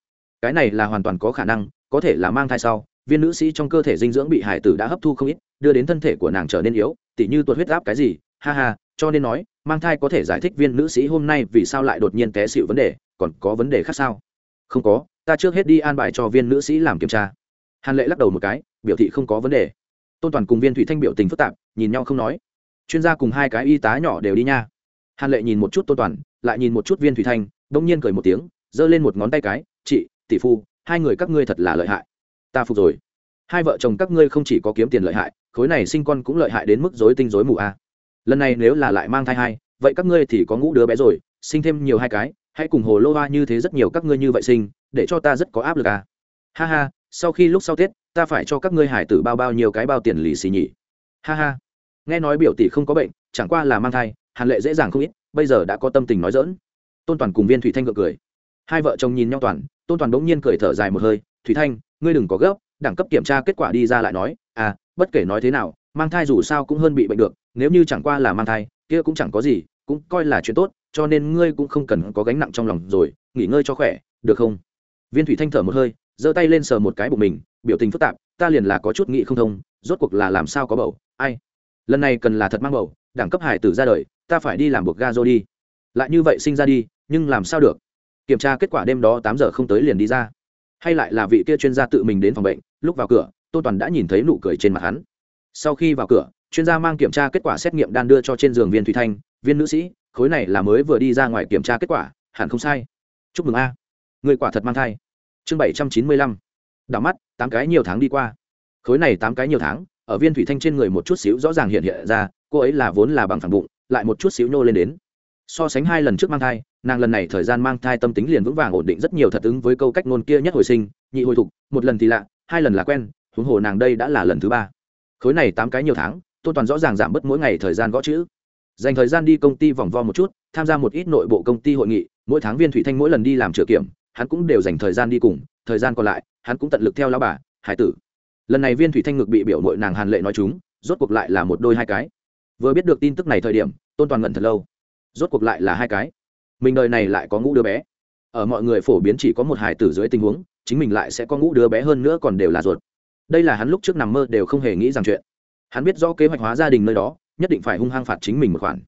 Cái này là hoàn toàn có khả năng, có thể là mang thai sau viên nữ sĩ trong cơ thể dinh dưỡng bị hải tử đã hấp thu không ít, đưa đến thân thể của nàng trở nên yếu, tỉ như tuột huyết áp cái gì, ha ha, cho nên nói, mang thai có thể giải thích viên nữ sĩ hôm nay vì sao lại đột nhiên té xịu vấn đề, còn có vấn đề khác sao? Không có, ta trước hết đi an bài cho viên nữ sĩ làm kiểm tra. Hàn lệ lắc đầu một cái, biểu thị không có vấn đề. Tôn toàn cùng viên thủy thanh biểu tình phức tạp, nhìn nhau không nói. Chuyên gia cùng hai cái y tá nhỏ đều đi nha. Hàn lệ nhìn một chút tôn toàn, lại nhìn một chút viên thủy thanh, đông nhiên cười một tiếng, giơ lên một ngón tay cái, chị, tỷ phu, hai người các ngươi thật là lợi hại ta phục rồi. Hai vợ chồng các ngươi không chỉ có kiếm tiền lợi hại, khối này sinh con cũng lợi hại đến mức dối tinh dối mù a. Lần này nếu là lại mang thai hai, vậy các ngươi thì có ngũ đứa bé rồi, sinh thêm nhiều hai cái, hãy cùng hồ lô hoa như thế rất nhiều các ngươi như vậy sinh, để cho ta rất có áp lực à. Ha ha, sau khi lúc sau tết, ta phải cho các ngươi hải tử bao bao nhiêu cái bao tiền lì xì nhỉ. Ha ha. Nghe nói biểu tỷ không có bệnh, chẳng qua là mang thai, hàn lệ dễ dàng không ít, bây giờ đã có tâm tình nói dỡn tôn toàn cùng viên thủy thanh gượng cười. Hai vợ chồng nhìn nhau toàn, tôn toàn bỗng nhiên cười thở dài một hơi thủy thanh, ngươi đừng có gấp, đẳng cấp kiểm tra kết quả đi ra lại nói à bất kể nói thế nào, mang thai dù sao cũng hơn bị bệnh được, nếu như chẳng qua là mang thai, kia cũng chẳng có gì, cũng coi là chuyện tốt, cho nên ngươi cũng không cần có gánh nặng trong lòng rồi, nghỉ ngơi cho khỏe, được không? Viên thủy thanh thở một hơi, giơ tay lên sờ một cái bụng mình, biểu tình phức tạp, ta liền là có chút nghĩ không thông, rốt cuộc là làm sao có bầu, ai? Lần này cần là thật mang bầu, đẳng cấp hải tử ra đời, ta phải đi làm buộc ga dô đi lại như vậy sinh ra đi, nhưng làm sao được? Kiểm tra kết quả đêm đó tám giờ không tới liền đi ra hay lại là vị kia chuyên gia tự mình đến phòng bệnh, lúc vào cửa, tô toàn đã nhìn thấy nụ cười trên mặt hắn. Sau khi vào cửa, chuyên gia mang kiểm tra kết quả xét nghiệm đan đưa cho trên giường viên thủy thanh, viên nữ sĩ, khối này là mới vừa đi ra ngoài kiểm tra kết quả, hẳn không sai. Chúc mừng a, người quả thật mang thai. Chương bảy trăm chín mươi lăm. Đảo mắt, tám cái nhiều tháng đi qua. Khối này tám cái nhiều tháng, ở viên thủy thanh trên người một chút xíu rõ ràng hiện hiện ra, cô ấy là vốn là bằng phẳng bụng, lại một chút xíu nhô lên đến. So sánh hai lần trước mang thai nàng lần này thời gian mang thai tâm tính liền vững vàng ổn định rất nhiều thật ứng với câu cách ngôn kia nhất hồi sinh, nhị hồi thục, một lần thì lạ, hai lần là quen, huống hồ nàng đây đã là lần thứ ba. Khối này tám cái nhiều tháng, tôn toàn rõ ràng giảm bớt mỗi ngày thời gian gõ chữ. Dành thời gian đi công ty vòng vo một chút, tham gia một ít nội bộ công ty hội nghị, mỗi tháng viên thủy thanh mỗi lần đi làm trợ kiểm, hắn cũng đều dành thời gian đi cùng, thời gian còn lại, hắn cũng tận lực theo lao bà, hải tử. Lần này viên thủy thanh ngực bị biểu mội nàng hàn lệ nói chúng, rốt cuộc lại là một đôi hai cái. Vừa biết được tin tức này thời điểm, tôn toàn ngẩn thật lâu. Rốt cuộc lại là hai cái mình đời này lại có ngũ đứa bé. Ở mọi người phổ biến chỉ có một hải tử dưới tình huống, chính mình lại sẽ có ngũ đứa bé hơn nữa còn đều là ruột. Đây là hắn lúc trước nằm mơ đều không hề nghĩ rằng chuyện. Hắn biết rõ kế hoạch hóa gia đình nơi đó, nhất định phải hung hăng phạt chính mình một khoản.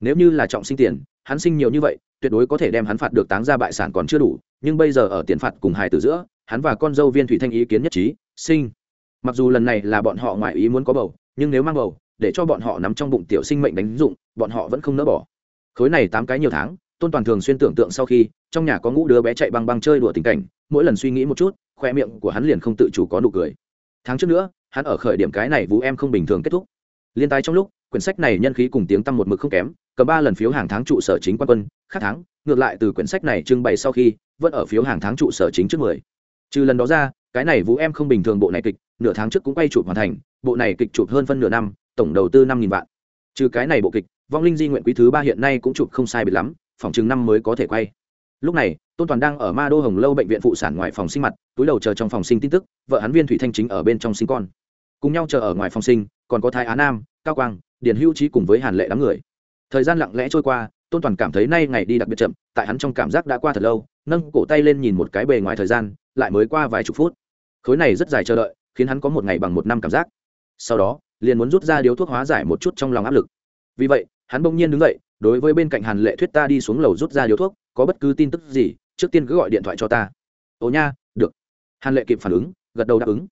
Nếu như là trọng sinh tiền, hắn sinh nhiều như vậy, tuyệt đối có thể đem hắn phạt được táng ra bại sản còn chưa đủ, nhưng bây giờ ở tiền phạt cùng hài tử giữa, hắn và con dâu viên thủy thanh ý kiến nhất trí, sinh. Mặc dù lần này là bọn họ ngoài ý muốn có bầu, nhưng nếu mang bầu, để cho bọn họ nắm trong bụng tiểu sinh mệnh đánh dụng, bọn họ vẫn không nỡ bỏ. Khối này tám cái nhiều tháng tôn toàn thường xuyên tưởng tượng sau khi, trong nhà có ngũ đứa bé chạy băng băng chơi đùa tình cảnh, mỗi lần suy nghĩ một chút, khoe miệng của hắn liền không tự chủ có nụ cười. Tháng trước nữa, hắn ở khởi điểm cái này vũ em không bình thường kết thúc. Liên tài trong lúc, quyển sách này nhân khí cùng tiếng tăng một mực không kém, cầm ba lần phiếu hàng tháng trụ sở chính quan quân, khác tháng, ngược lại từ quyển sách này trưng bày sau khi, vẫn ở phiếu hàng tháng trụ sở chính trước mười. Trừ lần đó ra, cái này vũ em không bình thường bộ này kịch, nửa tháng trước cũng quay chụp hoàn thành, bộ này kịch chụp hơn phân nửa năm, tổng đầu tư năm nghìn vạn. Trừ cái này bộ kịch, vong linh di nguyện quý thứ ba hiện nay cũng chụp không sai biệt lắm phòng chừng năm mới có thể quay. Lúc này, tôn toàn đang ở ma đô hồng lâu bệnh viện phụ sản ngoài phòng sinh mặt, túi đầu chờ trong phòng sinh tin tức, vợ hắn viên thủy thanh chính ở bên trong sinh con. Cùng nhau chờ ở ngoài phòng sinh, còn có thái á nam, cao quang, điền hữu trí cùng với hàn lệ đám người. Thời gian lặng lẽ trôi qua, tôn toàn cảm thấy nay ngày đi đặc biệt chậm, tại hắn trong cảm giác đã qua thật lâu, nâng cổ tay lên nhìn một cái bề ngoài thời gian, lại mới qua vài chục phút. Khối này rất dài chờ đợi, khiến hắn có một ngày bằng một năm cảm giác. Sau đó, liền muốn rút ra điếu thuốc hóa giải một chút trong lòng áp lực. Vì vậy, hắn bỗng nhiên đứng dậy đối với bên cạnh hàn lệ thuyết ta đi xuống lầu rút ra điếu thuốc, có bất cứ tin tức gì, trước tiên cứ gọi điện thoại cho ta. Ồ nha, được. Hàn lệ kịp phản ứng, gật đầu đáp ứng.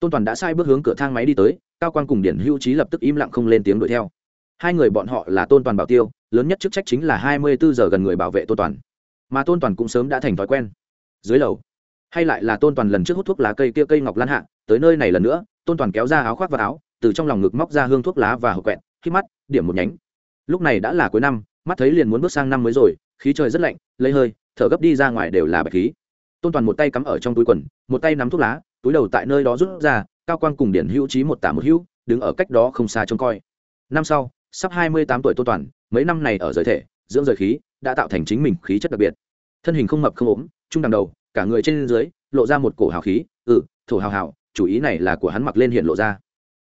Tôn toàn đã sai bước hướng cửa thang máy đi tới, cao quan cùng điển hữu trí lập tức im lặng không lên tiếng đuổi theo. Hai người bọn họ là tôn toàn bảo tiêu, lớn nhất chức trách chính là hai mươi bốn giờ gần người bảo vệ tôn toàn. Mà tôn toàn cũng sớm đã thành thói quen. Dưới lầu, hay lại là tôn toàn lần trước hút thuốc lá cây kia cây ngọc lan hạ, tới nơi này lần nữa, tôn toàn kéo ra áo khoác và áo, từ trong lòng ngực móc ra hương thuốc lá và hộp quẹt khi mắt, điểm một nhánh lúc này đã là cuối năm, mắt thấy liền muốn bước sang năm mới rồi, khí trời rất lạnh, lấy hơi, thở gấp đi ra ngoài đều là bạch khí. Tôn toàn một tay cắm ở trong túi quần, một tay nắm thuốc lá, túi đầu tại nơi đó rút ra, cao quang cùng điển hữu trí một tả một hữu, đứng ở cách đó không xa trông coi. Năm sau, sắp hai mươi tám tuổi tôn toàn, mấy năm này ở giới thể, dưỡng rời khí, đã tạo thành chính mình khí chất đặc biệt. Thân hình không mập không ốm, trung đằng đầu, cả người trên dưới, lộ ra một cổ hào khí ừ thổ hào hào, chủ ý này là của hắn mặc lên hiện lộ ra.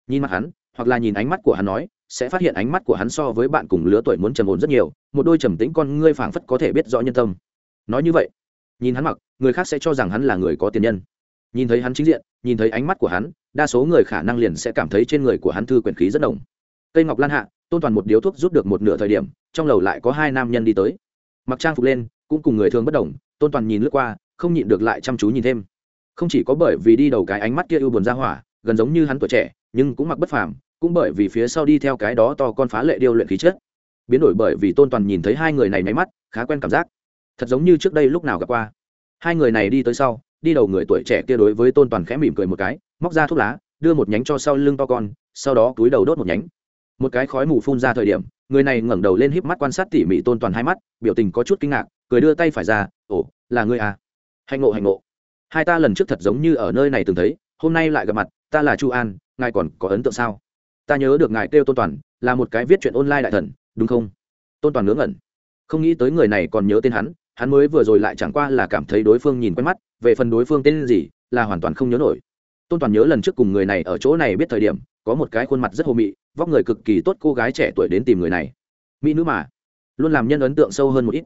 Nhìn mặt hắn, hoặc là nhìn ánh mắt của hắn nói sẽ phát hiện ánh mắt của hắn so với bạn cùng lứa tuổi muốn trầm ổn rất nhiều, một đôi trầm tĩnh con ngươi phảng phất có thể biết rõ nhân tâm. Nói như vậy, nhìn hắn mặc, người khác sẽ cho rằng hắn là người có tiền nhân. Nhìn thấy hắn chính diện, nhìn thấy ánh mắt của hắn, đa số người khả năng liền sẽ cảm thấy trên người của hắn thư quyển khí rất đồng cây ngọc lan hạ, tôn toàn một điếu thuốc rút được một nửa thời điểm, trong lầu lại có hai nam nhân đi tới. Mặc trang phục lên, cũng cùng người thường bất đồng, tôn toàn nhìn lướt qua, không nhịn được lại chăm chú nhìn thêm. Không chỉ có bởi vì đi đầu cái ánh mắt kia ưu buồn ra hỏa, gần giống như hắn tuổi trẻ, nhưng cũng mặc bất phàm cũng bởi vì phía sau đi theo cái đó to con phá lệ điêu luyện khí chất. Biến đổi bởi vì tôn toàn nhìn thấy hai người này nháy mắt, khá quen cảm giác. Thật giống như trước đây lúc nào gặp qua. Hai người này đi tới sau, đi đầu người tuổi trẻ kia đối với tôn toàn khẽ mỉm cười một cái, móc ra thuốc lá, đưa một nhánh cho sau lưng to con, sau đó túi đầu đốt một nhánh. Một cái khói mù phun ra thời điểm, người này ngẩng đầu lên híp mắt quan sát tỉ mỉ tôn toàn hai mắt, biểu tình có chút kinh ngạc, cười đưa tay phải ra, ồ, là ngươi à? Hạnh ngộ hạnh ngộ. Hai ta lần trước thật giống như ở nơi này từng thấy, hôm nay lại gặp mặt, ta là chu an, ngài còn có ấn tượng sao? Ta nhớ được ngài kêu tôn toàn là một cái viết chuyện online đại thần, đúng không? Tôn toàn ngớ ngẩn. Không nghĩ tới người này còn nhớ tên hắn hắn mới vừa rồi lại chẳng qua là cảm thấy đối phương nhìn quen mắt, về phần đối phương tên gì, là hoàn toàn không nhớ nổi. Tôn toàn nhớ lần trước cùng người này ở chỗ này biết thời điểm, có một cái khuôn mặt rất hồ mị, vóc người cực kỳ tốt, cô gái trẻ tuổi đến tìm người này. Mỹ nữ mà. Luôn làm nhân ấn tượng sâu hơn một ít.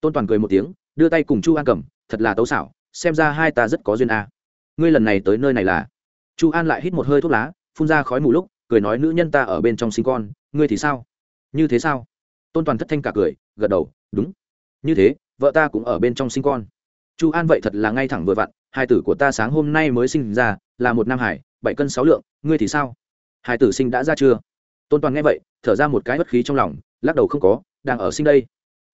Tôn toàn cười một tiếng, đưa tay cùng chu an cầm, thật là tấu xảo, xem ra hai ta rất có duyên a. À. ngươi lần này tới nơi này là? Chu an lại hít một hơi thuốc lá, phun ra khói mù lúc cười nói, nữ nhân ta ở bên trong sinh con, ngươi thì sao? Như thế sao? Tôn toàn thất thanh cả cười, gật đầu, đúng. Như thế, vợ ta cũng ở bên trong sinh con. Chu an vậy thật là ngay thẳng vừa vặn, hai tử của ta sáng hôm nay mới sinh ra, là một nam hải, bảy cân sáu lượng, ngươi thì sao? Hai tử sinh đã ra chưa? Tôn toàn nghe vậy, thở ra một cái bất khí trong lòng, lắc đầu, không có, đang ở sinh đây.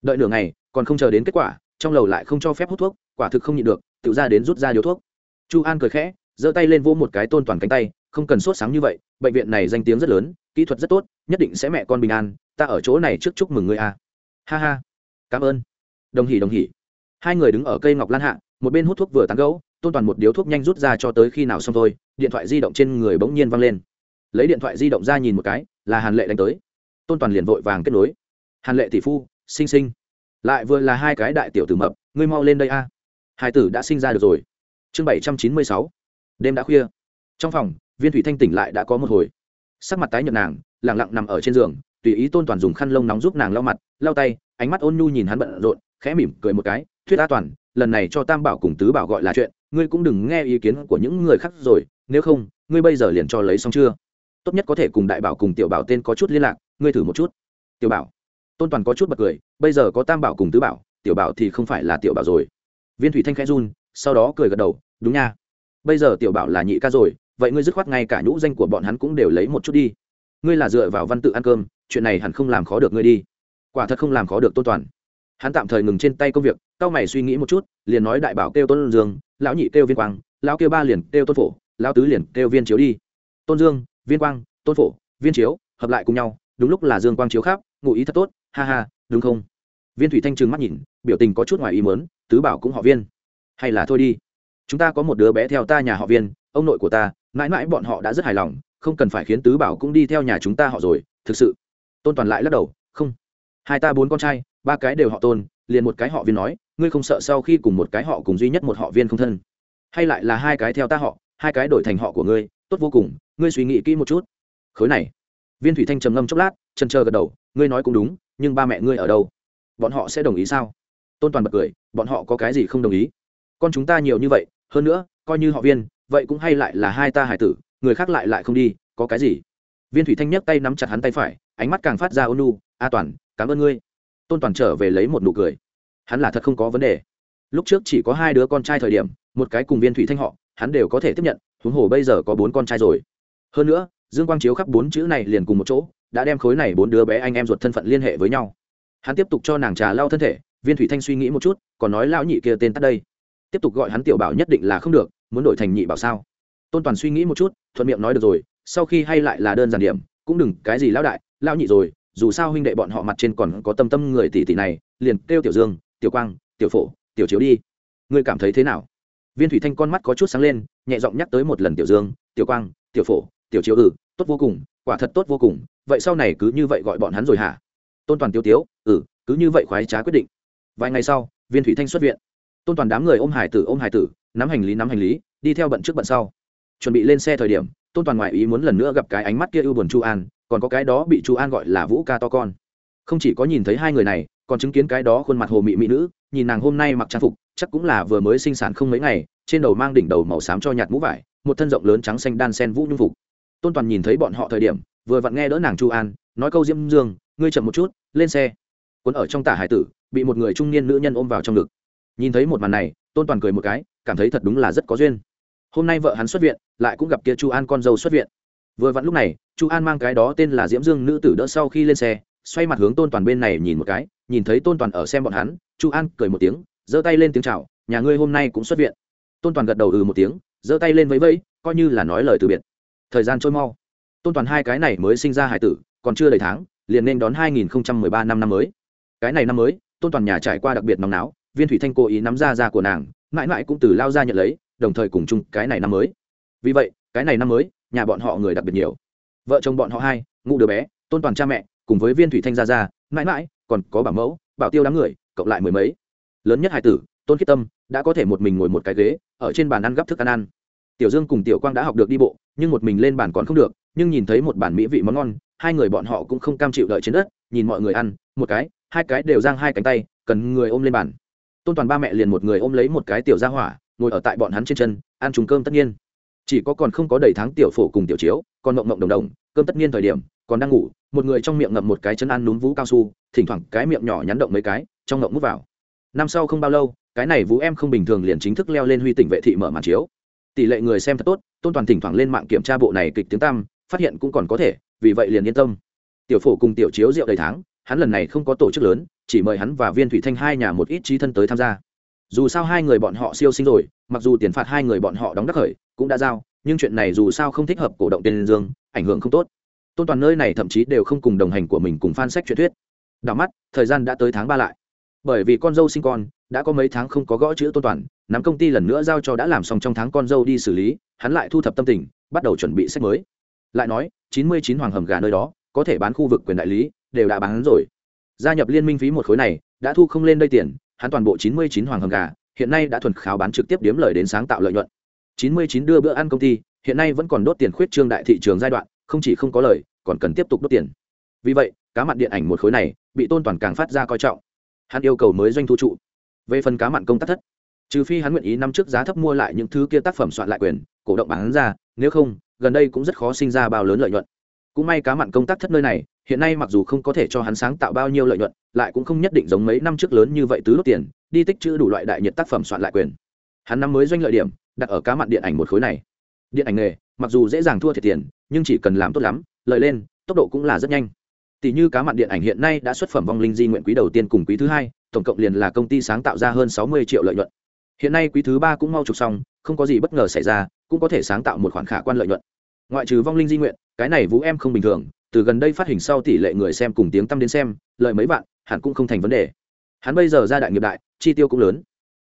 Đợi nửa ngày, còn không chờ đến kết quả, trong lầu lại không cho phép hút thuốc, quả thực không nhịn được, tự ra đến rút ra điếu thuốc. Chu an cười khẽ, giơ tay lên vỗ một cái tôn toàn cánh tay không cần sốt sáng như vậy, bệnh viện này danh tiếng rất lớn, kỹ thuật rất tốt, nhất định sẽ mẹ con bình an, ta ở chỗ này trước chúc mừng ngươi a. Ha ha, cảm ơn. Đồng hỉ đồng hỉ. Hai người đứng ở cây ngọc lan hạ, một bên hút thuốc vừa tán gấu tôn toàn một điếu thuốc nhanh rút ra cho tới khi nào xong thôi, điện thoại di động trên người bỗng nhiên văng lên. Lấy điện thoại di động ra nhìn một cái, là hàn lệ đánh tới. Tôn toàn liền vội vàng kết nối. Hàn lệ tỷ phu sinh sinh lại vừa là hai cái đại tiểu tử mập, ngươi mau lên đây a. Hai tử đã sinh ra được rồi. Chương bảy trăm chín mươi sáu. Đêm đã khuya. Trong phòng viên thủy thanh tỉnh lại đã có một hồi. Sắc mặt tái nhợt nàng lẳng lặng nằm ở trên giường, tùy ý tôn toàn dùng khăn lông nóng giúp nàng lau mặt, lau tay, ánh mắt ôn nhu nhìn hắn bận rộn, khẽ mỉm cười một cái, thuyết a toàn, lần này cho tam bảo cùng tứ bảo gọi là chuyện, ngươi cũng đừng nghe ý kiến của những người khác rồi, nếu không, ngươi bây giờ liền cho lấy xong chưa? Tốt nhất có thể cùng đại bảo cùng tiểu bảo tên có chút liên lạc, ngươi thử một chút. Tiểu bảo? Tôn toàn có chút bật cười, bây giờ có tam bảo cùng tứ bảo, tiểu bảo thì không phải là tiểu bảo rồi. Viên thủy thanh khẽ run, sau đó cười gật đầu, đúng nha. Bây giờ tiểu bảo là nhị ca rồi vậy ngươi dứt khoát ngay cả nhũ danh của bọn hắn cũng đều lấy một chút đi. Ngươi là dựa vào văn tự ăn cơm, chuyện này hẳn không làm khó được ngươi đi. Quả thật không làm khó được tôn toàn. Hắn tạm thời ngừng trên tay công việc cao mày suy nghĩ một chút, liền nói đại bảo kêu tôn dương, lão nhị kêu viên quang, lão kêu ba liền kêu tôn phổ, lão tứ liền kêu viên chiếu đi. Tôn dương, viên quang, tôn phổ, viên chiếu, hợp lại cùng nhau, đúng lúc là dương quang chiếu khác ngụ ý thật tốt, ha ha, đúng không? Viên thủy thanh trừng mắt nhìn, biểu tình có chút ngoài ý mớn tứ bảo cũng họ viên. Hay là thôi đi chúng ta có một đứa bé theo ta nhà họ viên, ông nội của ta, mãi mãi bọn họ đã rất hài lòng, không cần phải khiến tứ bảo cũng đi theo nhà chúng ta họ rồi, thực sự. Tôn toàn lại lắc đầu, không. Hai ta bốn con trai, ba cái đều họ tôn, liền một cái họ viên nói, ngươi không sợ sau khi cùng một cái họ cùng duy nhất một họ viên không thân? Hay lại là hai cái theo ta họ, hai cái đổi thành họ của ngươi, tốt vô cùng, ngươi suy nghĩ kỹ một chút. Khối này, viên thủy thanh trầm ngâm chốc lát chân chờ gật đầu, ngươi nói cũng đúng, nhưng ba mẹ ngươi ở đâu? Bọn họ sẽ đồng ý sao? Tôn toàn bật cười, bọn họ có cái gì không đồng ý? Con chúng ta nhiều như vậy hơn nữa, coi như họ viên, vậy cũng hay lại là hai ta hải tử, người khác lại lại không đi, có cái gì? Viên thủy thanh nhấc tay nắm chặt hắn tay phải, ánh mắt càng phát ra ônu a toàn, cảm ơn ngươi. Tôn toàn trở về lấy một nụ cười. Hắn là thật không có vấn đề. Lúc trước chỉ có hai đứa con trai thời điểm, một cái cùng viên thủy thanh họ, hắn đều có thể tiếp nhận, huống hồ bây giờ có bốn con trai rồi. Hơn nữa, dương quang chiếu khắp bốn chữ này liền cùng một chỗ, đã đem khối này bốn đứa bé anh em ruột thân phận liên hệ với nhau. Hắn tiếp tục cho nàng trà lau thân thể, viên thủy thanh suy nghĩ một chút, còn nói lão nhị kia tên tắt đây tiếp tục gọi hắn tiểu bảo nhất định là không được, muốn đổi thành nhị bảo sao? Tôn toàn suy nghĩ một chút, thuận miệng nói được rồi, sau khi hay lại là đơn giản điểm, cũng đừng, cái gì lão đại, lão nhị rồi, dù sao huynh đệ bọn họ mặt trên còn có tâm tâm người tỷ tỷ này, liền kêu tiểu dương, tiểu quang, tiểu phổ, tiểu chiếu đi. Ngươi cảm thấy thế nào? Viên thủy thanh con mắt có chút sáng lên, nhẹ giọng nhắc tới một lần tiểu dương, tiểu quang, tiểu phổ, tiểu chiếu ừ tốt vô cùng, quả thật tốt vô cùng, vậy sau này cứ như vậy gọi bọn hắn rồi hả? Tôn toàn tiêu tiếu ừ cứ như vậy khoái trá quyết định. Vài ngày sau, viên thủy thanh xuất viện tôn toàn đám người ôm hải tử, ôm hải tử, nắm hành lý, nắm hành lý, đi theo bận trước bận sau. Chuẩn bị lên xe thời điểm, tôn toàn ngoại ý muốn lần nữa gặp cái ánh mắt kia ưu buồn chu an, còn có cái đó bị chu an gọi là vũ ca to con. Không chỉ có nhìn thấy hai người này, còn chứng kiến cái đó khuôn mặt hồ mị mỹ nữ, nhìn nàng hôm nay mặc trang phục, chắc cũng là vừa mới sinh sản không mấy ngày, trên đầu mang đỉnh đầu màu xám cho nhạt mũ vải, một thân rộng lớn trắng xanh đan sen vũ nhung phục. Tôn toàn nhìn thấy bọn họ thời điểm, vừa vặn nghe đỡ nàng chu an, nói câu diễm dương, ngươi chậm một chút, lên xe. Cuốn ở trong tả hải tử, bị một người trung niên nữ nhân ôm vào trong ngực nhìn thấy một màn này, tôn toàn cười một cái, cảm thấy thật đúng là rất có duyên. Hôm nay vợ hắn xuất viện, lại cũng gặp kia chu an con dâu xuất viện. Vừa vặn lúc này, chu an mang cái đó tên là diễm dương nữ tử đỡ sau khi lên xe, xoay mặt hướng tôn toàn bên này nhìn một cái, nhìn thấy tôn toàn ở xem bọn hắn, chu an cười một tiếng, giơ tay lên tiếng chào, nhà ngươi hôm nay cũng xuất viện. Tôn toàn gật đầu ừ một tiếng, giơ tay lên vẫy vẫy, coi như là nói lời từ biệt. Thời gian trôi mau. Tôn toàn hai cái này mới sinh ra hải tử, còn chưa đầy tháng, liền nên đón 2013 năm năm mới. Cái này năm mới, tôn toàn nhà trải qua đặc biệt nóng náo viên thủy thanh cố ý nắm ra ra của nàng, mãi mãi cũng từ lao ra nhận lấy, đồng thời cùng chung cái này năm mới. Vì vậy, cái này năm mới, nhà bọn họ người đặc biệt nhiều. Vợ chồng bọn họ hai ngụ đứa bé, tôn toàn cha mẹ, cùng với viên thủy thanh ra ra mãi mãi, còn có bảo mẫu, bảo tiêu đám người, cộng lại mười mấy. Lớn nhất hai tử, tôn khiết tâm, đã có thể một mình ngồi một cái ghế, ở trên bàn ăn gấp thức ăn ăn. Tiểu dương cùng tiểu quang đã học được đi bộ, nhưng một mình lên bàn còn không được, nhưng nhìn thấy một bản mỹ vị món ngon, hai người bọn họ cũng không cam chịu đợi trên đất, nhìn mọi người ăn, một cái, hai cái đều giang hai cánh tay, cần người ôm lên bàn tôn toàn ba mẹ liền một người ôm lấy một cái tiểu ra hỏa, ngồi ở tại bọn hắn trên chân, ăn trùng cơm tất nhiên. Chỉ có còn không có đầy tháng tiểu phổ cùng tiểu chiếu, còn mộng mộng đồng đồng, cơm tất nhiên thời điểm, còn đang ngủ, một người trong miệng ngậm một cái chân ăn núm vú cao su, thỉnh thoảng cái miệng nhỏ nhắn động mấy cái, trong ngậm mút vào. Năm sau không bao lâu, cái này vũ em không bình thường liền chính thức leo lên huy tỉnh vệ thị mở màn chiếu. Tỷ lệ người xem thật tốt, tôn toàn thỉnh thoảng lên mạng kiểm tra bộ này kịch tiếng tam phát hiện cũng còn có thể, vì vậy liền yên tâm. Tiểu phổ cùng tiểu chiếu rượu đầy tháng hắn lần này không có tổ chức lớn, chỉ mời hắn và viên thủy thanh hai nhà một ít trí thân tới tham gia. Dù sao hai người bọn họ siêu sinh rồi, mặc dù tiền phạt hai người bọn họ đóng đắc khởi, cũng đã giao, nhưng chuyện này dù sao không thích hợp cổ động tiền dương, ảnh hưởng không tốt. Tôn toàn nơi này thậm chí đều không cùng đồng hành của mình cùng phan sách truyền thuyết. Đảo mắt, thời gian đã tới tháng ba lại. Bởi vì con dâu sinh con, đã có mấy tháng không có gõ chữ tôn toàn, nắm công ty lần nữa giao cho đã làm xong trong tháng con dâu đi xử lý, hắn lại thu thập tâm tình, bắt đầu chuẩn bị sách mới. Lại nói, chín mươi chín hoàng hầm gà nơi đó, có thể bán khu vực quyền đại lý đều đã bán rồi. Gia nhập liên minh phí một khối này, đã thu không lên đây tiền, hắn toàn bộ chín mươi chín hoàng hầm gà, hiện nay đã thuần kháo bán trực tiếp điếm lời đến sáng tạo lợi nhuận. chín mươi chín đưa bữa ăn công ty, hiện nay vẫn còn đốt tiền khuyết trương đại thị trường giai đoạn, không chỉ không có lời, còn cần tiếp tục đốt tiền. Vì vậy, cá mặn điện ảnh một khối này, bị tôn toàn càng phát ra coi trọng. Hắn yêu cầu mới doanh thu trụ. Về phần cá mặn công tác thất, trừ phi hắn nguyện ý năm trước giá thấp mua lại những thứ kia tác phẩm soạn lại quyền, cổ động bán ra, nếu không, gần đây cũng rất khó sinh ra bao lớn lợi nhuận. Cũng may cá mặn công tác thất nơi này hiện nay mặc dù không có thể cho hắn sáng tạo bao nhiêu lợi nhuận, lại cũng không nhất định giống mấy năm trước lớn như vậy tứ đốt tiền, đi tích chữ đủ loại đại nhiệt tác phẩm soạn lại quyền. Hắn năm mới doanh lợi điểm, đặt ở cá mặn điện ảnh một khối này. Điện ảnh nghề, mặc dù dễ dàng thua thiệt tiền, nhưng chỉ cần làm tốt lắm lợi lên, tốc độ cũng là rất nhanh. Tỷ như cá mặn điện ảnh hiện nay đã xuất phẩm vong linh di nguyện quý đầu tiên cùng quý thứ hai, tổng cộng liền là công ty sáng tạo ra hơn sáu mươi triệu lợi nhuận. Hiện nay quý thứ ba cũng mau chụp xong, không có gì bất ngờ xảy ra, cũng có thể sáng tạo một khoản khả quan lợi nhuận. Ngoại trừ vong linh di nguyện, cái này vũ em không bình thường từ gần đây phát hình sau tỷ lệ người xem cùng tiếng tăm đến xem, lợi mấy vạn, hẳn cũng không thành vấn đề. Hắn bây giờ ra đại nghiệp đại, chi tiêu cũng lớn.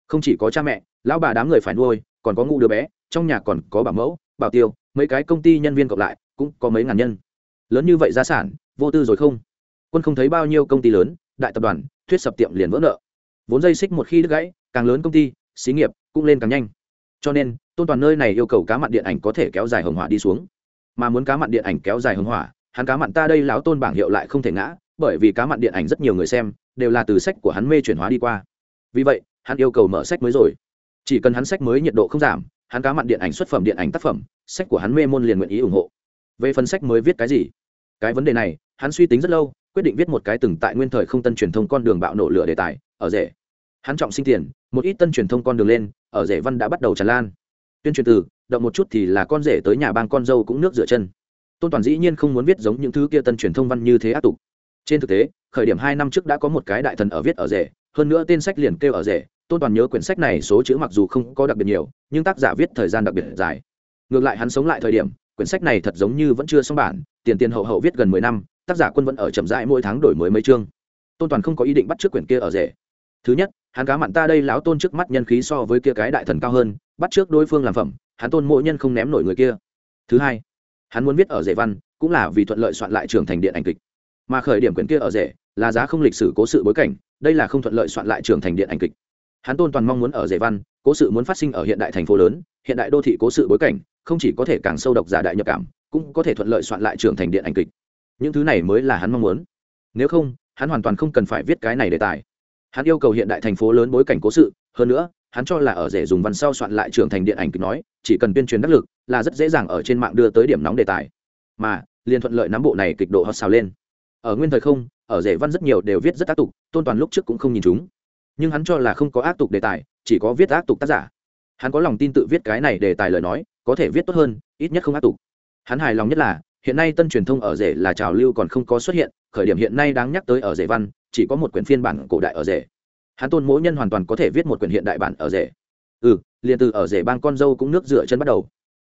Không chỉ có cha mẹ, lão bà đám người phải nuôi, còn có ngụ đứa bé, trong nhà còn có bảo mẫu, bảo tiêu, mấy cái công ty nhân viên cộng lại, cũng có mấy ngàn nhân. Lớn như vậy gia sản, vô tư rồi không? Quân không thấy bao nhiêu công ty lớn, đại tập đoàn, thuyết sập tiệm liền vỡ nợ. Vốn dây xích một khi đứt gãy, càng lớn công ty, xí nghiệp cũng lên càng nhanh. Cho nên, tôn toàn nơi này yêu cầu cá mặn điện ảnh có thể kéo dài hồng hỏa đi xuống. Mà muốn cá mặn điện ảnh kéo dài hồng hỏa hắn cá mặn ta đây lão tôn bảng hiệu lại không thể ngã, bởi vì cá mặn điện ảnh rất nhiều người xem đều là từ sách của hắn mê chuyển hóa đi qua. Vì vậy, hắn yêu cầu mở sách mới rồi. Chỉ cần hắn sách mới nhiệt độ không giảm, hắn cá mặn điện ảnh xuất phẩm điện ảnh tác phẩm, sách của hắn mê môn liền nguyện ý ủng hộ. Về phần sách mới viết cái gì? Cái vấn đề này, hắn suy tính rất lâu, quyết định viết một cái từng tại nguyên thời không tân truyền thông con đường bạo nổ lửa đề tài, ở rể. Hắn trọng sinh tiền, một ít tân truyền thông con đường lên, ở rể văn đã bắt đầu tràn lan. Tuyên truyền từ, động một chút thì là con rể tới nhà bang con dâu cũng nước rửa chân tôn toàn dĩ nhiên không muốn viết giống những thứ kia tân truyền thông văn như thế áp tục. Trên thực tế, khởi điểm hai năm trước đã có một cái đại thần ở viết ở rể, hơn nữa tên sách liền kêu ở rể. Tôn toàn nhớ quyển sách này số chữ mặc dù không có đặc biệt nhiều, nhưng tác giả viết thời gian đặc biệt dài. Ngược lại hắn sống lại thời điểm, quyển sách này thật giống như vẫn chưa xong bản, tiền tiền hậu hậu viết gần mười năm, tác giả quân vẫn ở chậm rãi mỗi tháng đổi mới mấy chương. Tôn toàn không có ý định bắt trước quyển kia ở rể. Thứ nhất, hắn cá mặn ta đây láo tôn trước mắt nhân khí so với kia cái đại thần cao hơn, bắt trước đối phương làm phẩm, hắn tôn mỗi nhân không ném nổi người kia. Thứ hai hắn muốn viết ở rể văn, cũng là vì thuận lợi soạn lại trường thành điện ảnh kịch. Mà khởi điểm quyển kia ở rể, là giá không lịch sử cố sự bối cảnh, đây là không thuận lợi soạn lại trường thành điện ảnh kịch. Hắn tôn toàn mong muốn ở rể văn, cố sự muốn phát sinh ở hiện đại thành phố lớn, hiện đại đô thị cố sự bối cảnh, không chỉ có thể càng sâu độc giả đại nhập cảm, cũng có thể thuận lợi soạn lại trường thành điện ảnh kịch. Những thứ này mới là hắn mong muốn. Nếu không, hắn hoàn toàn không cần phải viết cái này đề tài. Hắn yêu cầu hiện đại thành phố lớn bối cảnh cố sự, hơn nữa, hắn cho là ở rể dùng văn sau soạn lại trường thành điện ảnh kịch nói, chỉ cần tuyên truyền đắc lực là rất dễ dàng ở trên mạng đưa tới điểm nóng đề tài. Mà, liền thuận lợi nắm bộ này kịch độ hot xào lên. Ở nguyên thời không, ở rể văn rất nhiều đều viết rất ác tục, tôn toàn lúc trước cũng không nhìn chúng. Nhưng hắn cho là không có ác tục đề tài, chỉ có viết ác tục tác giả. Hắn có lòng tin tự viết cái này đề tài lời nói, có thể viết tốt hơn, ít nhất không ác tục. Hắn hài lòng nhất là, hiện nay tân truyền thông ở rể là trào lưu còn không có xuất hiện, khởi điểm hiện nay đáng nhắc tới ở rể văn, chỉ có một quyển phiên bản cổ đại ở rể. Hắn tôn mỗi nhân hoàn toàn có thể viết một quyển hiện đại bản ở rể. Ừ liền từ ở rể bang con dâu cũng nước dựa chân bắt đầu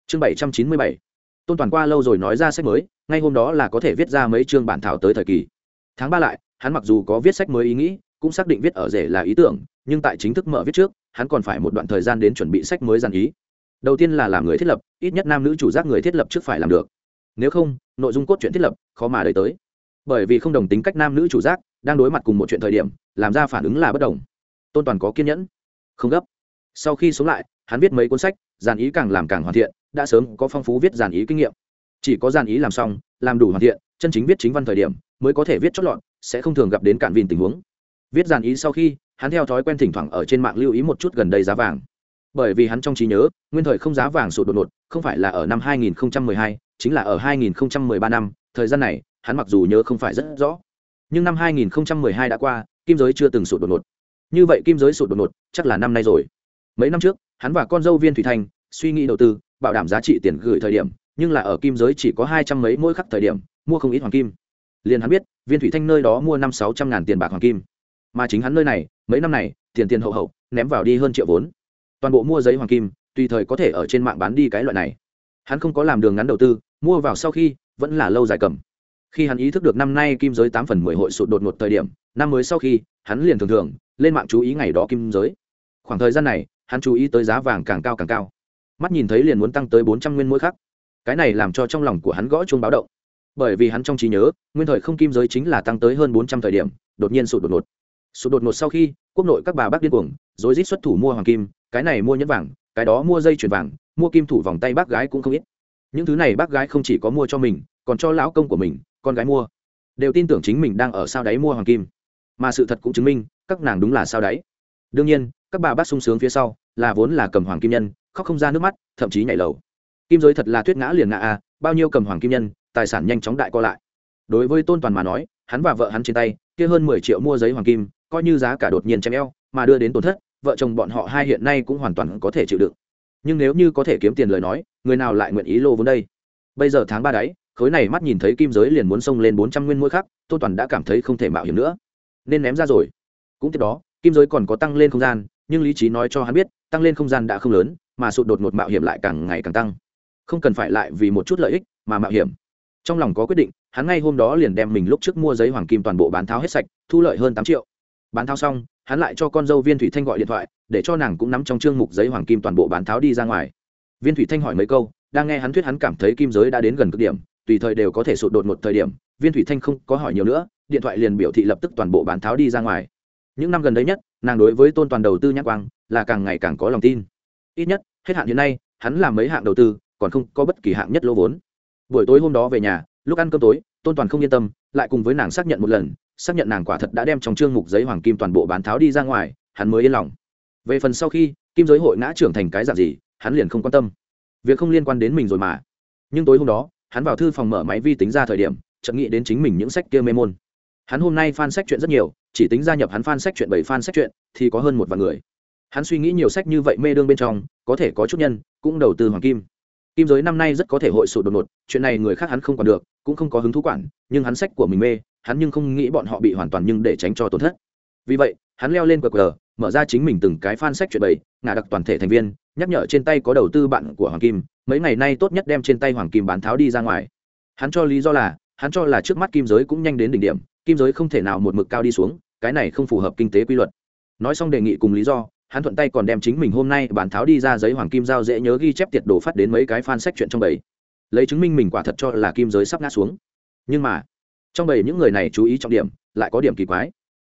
chương bảy trăm chín mươi bảy. Tôn toàn qua lâu rồi nói ra sách mới, ngay hôm đó là có thể viết ra mấy chương bản thảo tới thời kỳ. Tháng ba lại, hắn mặc dù có viết sách mới ý nghĩ, cũng xác định viết ở rể là ý tưởng, nhưng tại chính thức mở viết trước, hắn còn phải một đoạn thời gian đến chuẩn bị sách mới dàn ý. Đầu tiên là làm người thiết lập, ít nhất nam nữ chủ giác người thiết lập trước phải làm được. Nếu không, nội dung cốt truyện thiết lập, khó mà đời tới. Bởi vì không đồng tính cách nam nữ chủ giác, đang đối mặt cùng một chuyện thời điểm, làm ra phản ứng là bất đồng. Tôn toàn có kiên nhẫn. Không gấp. Sau khi sống lại, hắn viết mấy cuốn sách, dàn ý càng làm càng hoàn thiện đã sớm có phong phú viết giản ý kinh nghiệm. Chỉ có giản ý làm xong làm đủ hoàn thiện chân chính viết chính văn thời điểm mới có thể viết chót lọt sẽ không thường gặp đến cạn vìn tình huống. Viết giản ý sau khi hắn theo thói quen thỉnh thoảng ở trên mạng lưu ý một chút gần đây giá vàng. Bởi vì hắn trong trí nhớ nguyên thời không giá vàng sụt đột ngột không phải là ở năm 2012, chính là ở 2013 năm thời gian này hắn mặc dù nhớ không phải rất rõ. Nhưng năm 2012 đã qua kim giới chưa từng sụt đột ngột. Như vậy kim giới sụt đột ngột chắc là năm nay rồi. Mấy năm trước hắn và con dâu viên thủy thanh suy nghĩ đầu tư, bảo đảm giá trị tiền gửi thời điểm, nhưng là ở kim giới chỉ có hai trăm mấy mỗi khắc thời điểm, mua không ít hoàng kim. Liền hắn biết, viên thủy thanh nơi đó mua năm sáu trăm ngàn tiền bạc hoàng kim. Mà chính hắn nơi này, mấy năm này, tiền tiền hậu hậu, ném vào đi hơn triệu vốn. Toàn bộ mua giấy hoàng kim, tùy thời có thể ở trên mạng bán đi cái loại này. Hắn không có làm đường ngắn đầu tư, mua vào sau khi, vẫn là lâu dài cầm. Khi hắn ý thức được năm nay kim giới tám phần mười hội sụt đột ngột thời điểm, năm mới sau khi, hắn liền thường thường, lên mạng chú ý ngày đó kim giới. Khoảng thời gian này, hắn chú ý tới giá vàng càng cao càng cao mắt nhìn thấy liền muốn tăng tới bốn trăm nguyên mỗi khắc. Cái này làm cho trong lòng của hắn gõ chuông báo động. Bởi vì hắn trong trí nhớ, nguyên thời không kim giới chính là tăng tới hơn bốn trăm thời điểm, đột nhiên sụt đột ngột. Sụt đột ngột sau khi, quốc nội các bà bác điên cuồng rồi rít xuất thủ mua hoàng kim, cái này mua nhẫn vàng, cái đó mua dây chuyền vàng, mua kim thủ vòng tay bác gái cũng không ít. Những thứ này bác gái không chỉ có mua cho mình, còn cho lão công của mình, con gái mua. Đều tin tưởng chính mình đang ở sao đáy mua hoàng kim. Mà sự thật cũng chứng minh, các nàng đúng là sao đáy. Đương nhiên, các bà bác sung sướng phía sau, là vốn là cầm hoàng kim nhân khóc không ra nước mắt, thậm chí nhảy lầu. Kim giới thật là thuyết ngã liền ngã a bao nhiêu cầm hoàng kim nhân, tài sản nhanh chóng đại co lại. Đối với tôn toàn mà nói, hắn và vợ hắn trên tay, kia hơn mười triệu mua giấy hoàng kim, coi như giá cả đột nhiên chém eo, mà đưa đến tổn thất, vợ chồng bọn họ hai hiện nay cũng hoàn toàn có thể chịu đựng. Nhưng nếu như có thể kiếm tiền lời nói, người nào lại nguyện ý lô vốn đây? Bây giờ tháng ba đáy, khối này mắt nhìn thấy kim giới liền muốn xông lên bốn trăm nguyên mỗi khắc, tôn toàn đã cảm thấy không thể mạo hiểm nữa. Nên ném ra rồi. Cũng tiếp đó, kim giới còn có tăng lên không gian, nhưng lý trí nói cho hắn biết, tăng lên không gian đã không lớn mà sụt đột ngột mạo hiểm lại càng ngày càng tăng. Không cần phải lại vì một chút lợi ích mà mạo hiểm. Trong lòng có quyết định, hắn ngay hôm đó liền đem mình lúc trước mua giấy hoàng kim toàn bộ bán tháo hết sạch, thu lợi hơn tám triệu. Bán tháo xong, hắn lại cho con dâu viên thủy thanh gọi điện thoại, để cho nàng cũng nắm trong chương mục giấy hoàng kim toàn bộ bán tháo đi ra ngoài. Viên thủy thanh hỏi mấy câu, đang nghe hắn thuyết hắn cảm thấy kim giới đã đến gần cực điểm, tùy thời đều có thể sụt đột một thời điểm, viên thủy thanh không có hỏi nhiều nữa, điện thoại liền biểu thị lập tức toàn bộ bán tháo đi ra ngoài. Những năm gần đây nhất, nàng đối với tôn toàn đầu tư nhắc quang là càng ngày càng có lòng tin ít nhất, hết hạn hiện nay, hắn làm mấy hạng đầu tư, còn không có bất kỳ hạng nhất lỗ vốn. Buổi tối hôm đó về nhà, lúc ăn cơm tối, tôn toàn không yên tâm, lại cùng với nàng xác nhận một lần, xác nhận nàng quả thật đã đem trong chương mục giấy hoàng kim toàn bộ bán tháo đi ra ngoài, hắn mới yên lòng. Về phần sau khi, kim giới hội ngã trưởng thành cái dạng gì, hắn liền không quan tâm. Việc không liên quan đến mình rồi mà. Nhưng tối hôm đó, hắn vào thư phòng mở máy vi tính ra thời điểm, chợt nghĩ đến chính mình những sách kia mê môn. Hắn hôm nay fan sách chuyện rất nhiều, chỉ tính gia nhập hắn fan sách chuyện bảy fan sách chuyện, thì có hơn một vạn người hắn suy nghĩ nhiều sách như vậy mê đương bên trong, có thể có chút nhân, cũng đầu tư hoàng kim. Kim giới năm nay rất có thể hội sụt đột ngột, chuyện này người khác hắn không còn được, cũng không có hứng thú quản, nhưng hắn sách của mình mê, hắn nhưng không nghĩ bọn họ bị hoàn toàn nhưng để tránh cho tổn thất. Vì vậy, hắn leo lên qr mở ra chính mình từng cái fan sách chuyện bày ngả đặc toàn thể thành viên, nhắc nhở trên tay có đầu tư bạn của hoàng kim, mấy ngày nay tốt nhất đem trên tay hoàng kim bán tháo đi ra ngoài. Hắn cho lý do là, hắn cho là trước mắt kim giới cũng nhanh đến đỉnh điểm, kim giới không thể nào một mực cao đi xuống, cái này không phù hợp kinh tế quy luật. Nói xong đề nghị cùng lý do hắn thuận tay còn đem chính mình hôm nay bán tháo đi ra giấy hoàng kim giao dễ nhớ ghi chép tiệt đồ phát đến mấy cái fan sách chuyện trong bầy. Lấy chứng minh mình quả thật cho là kim giới sắp ngã xuống. Nhưng mà, trong bầy những người này chú ý trọng điểm, lại có điểm kỳ quái.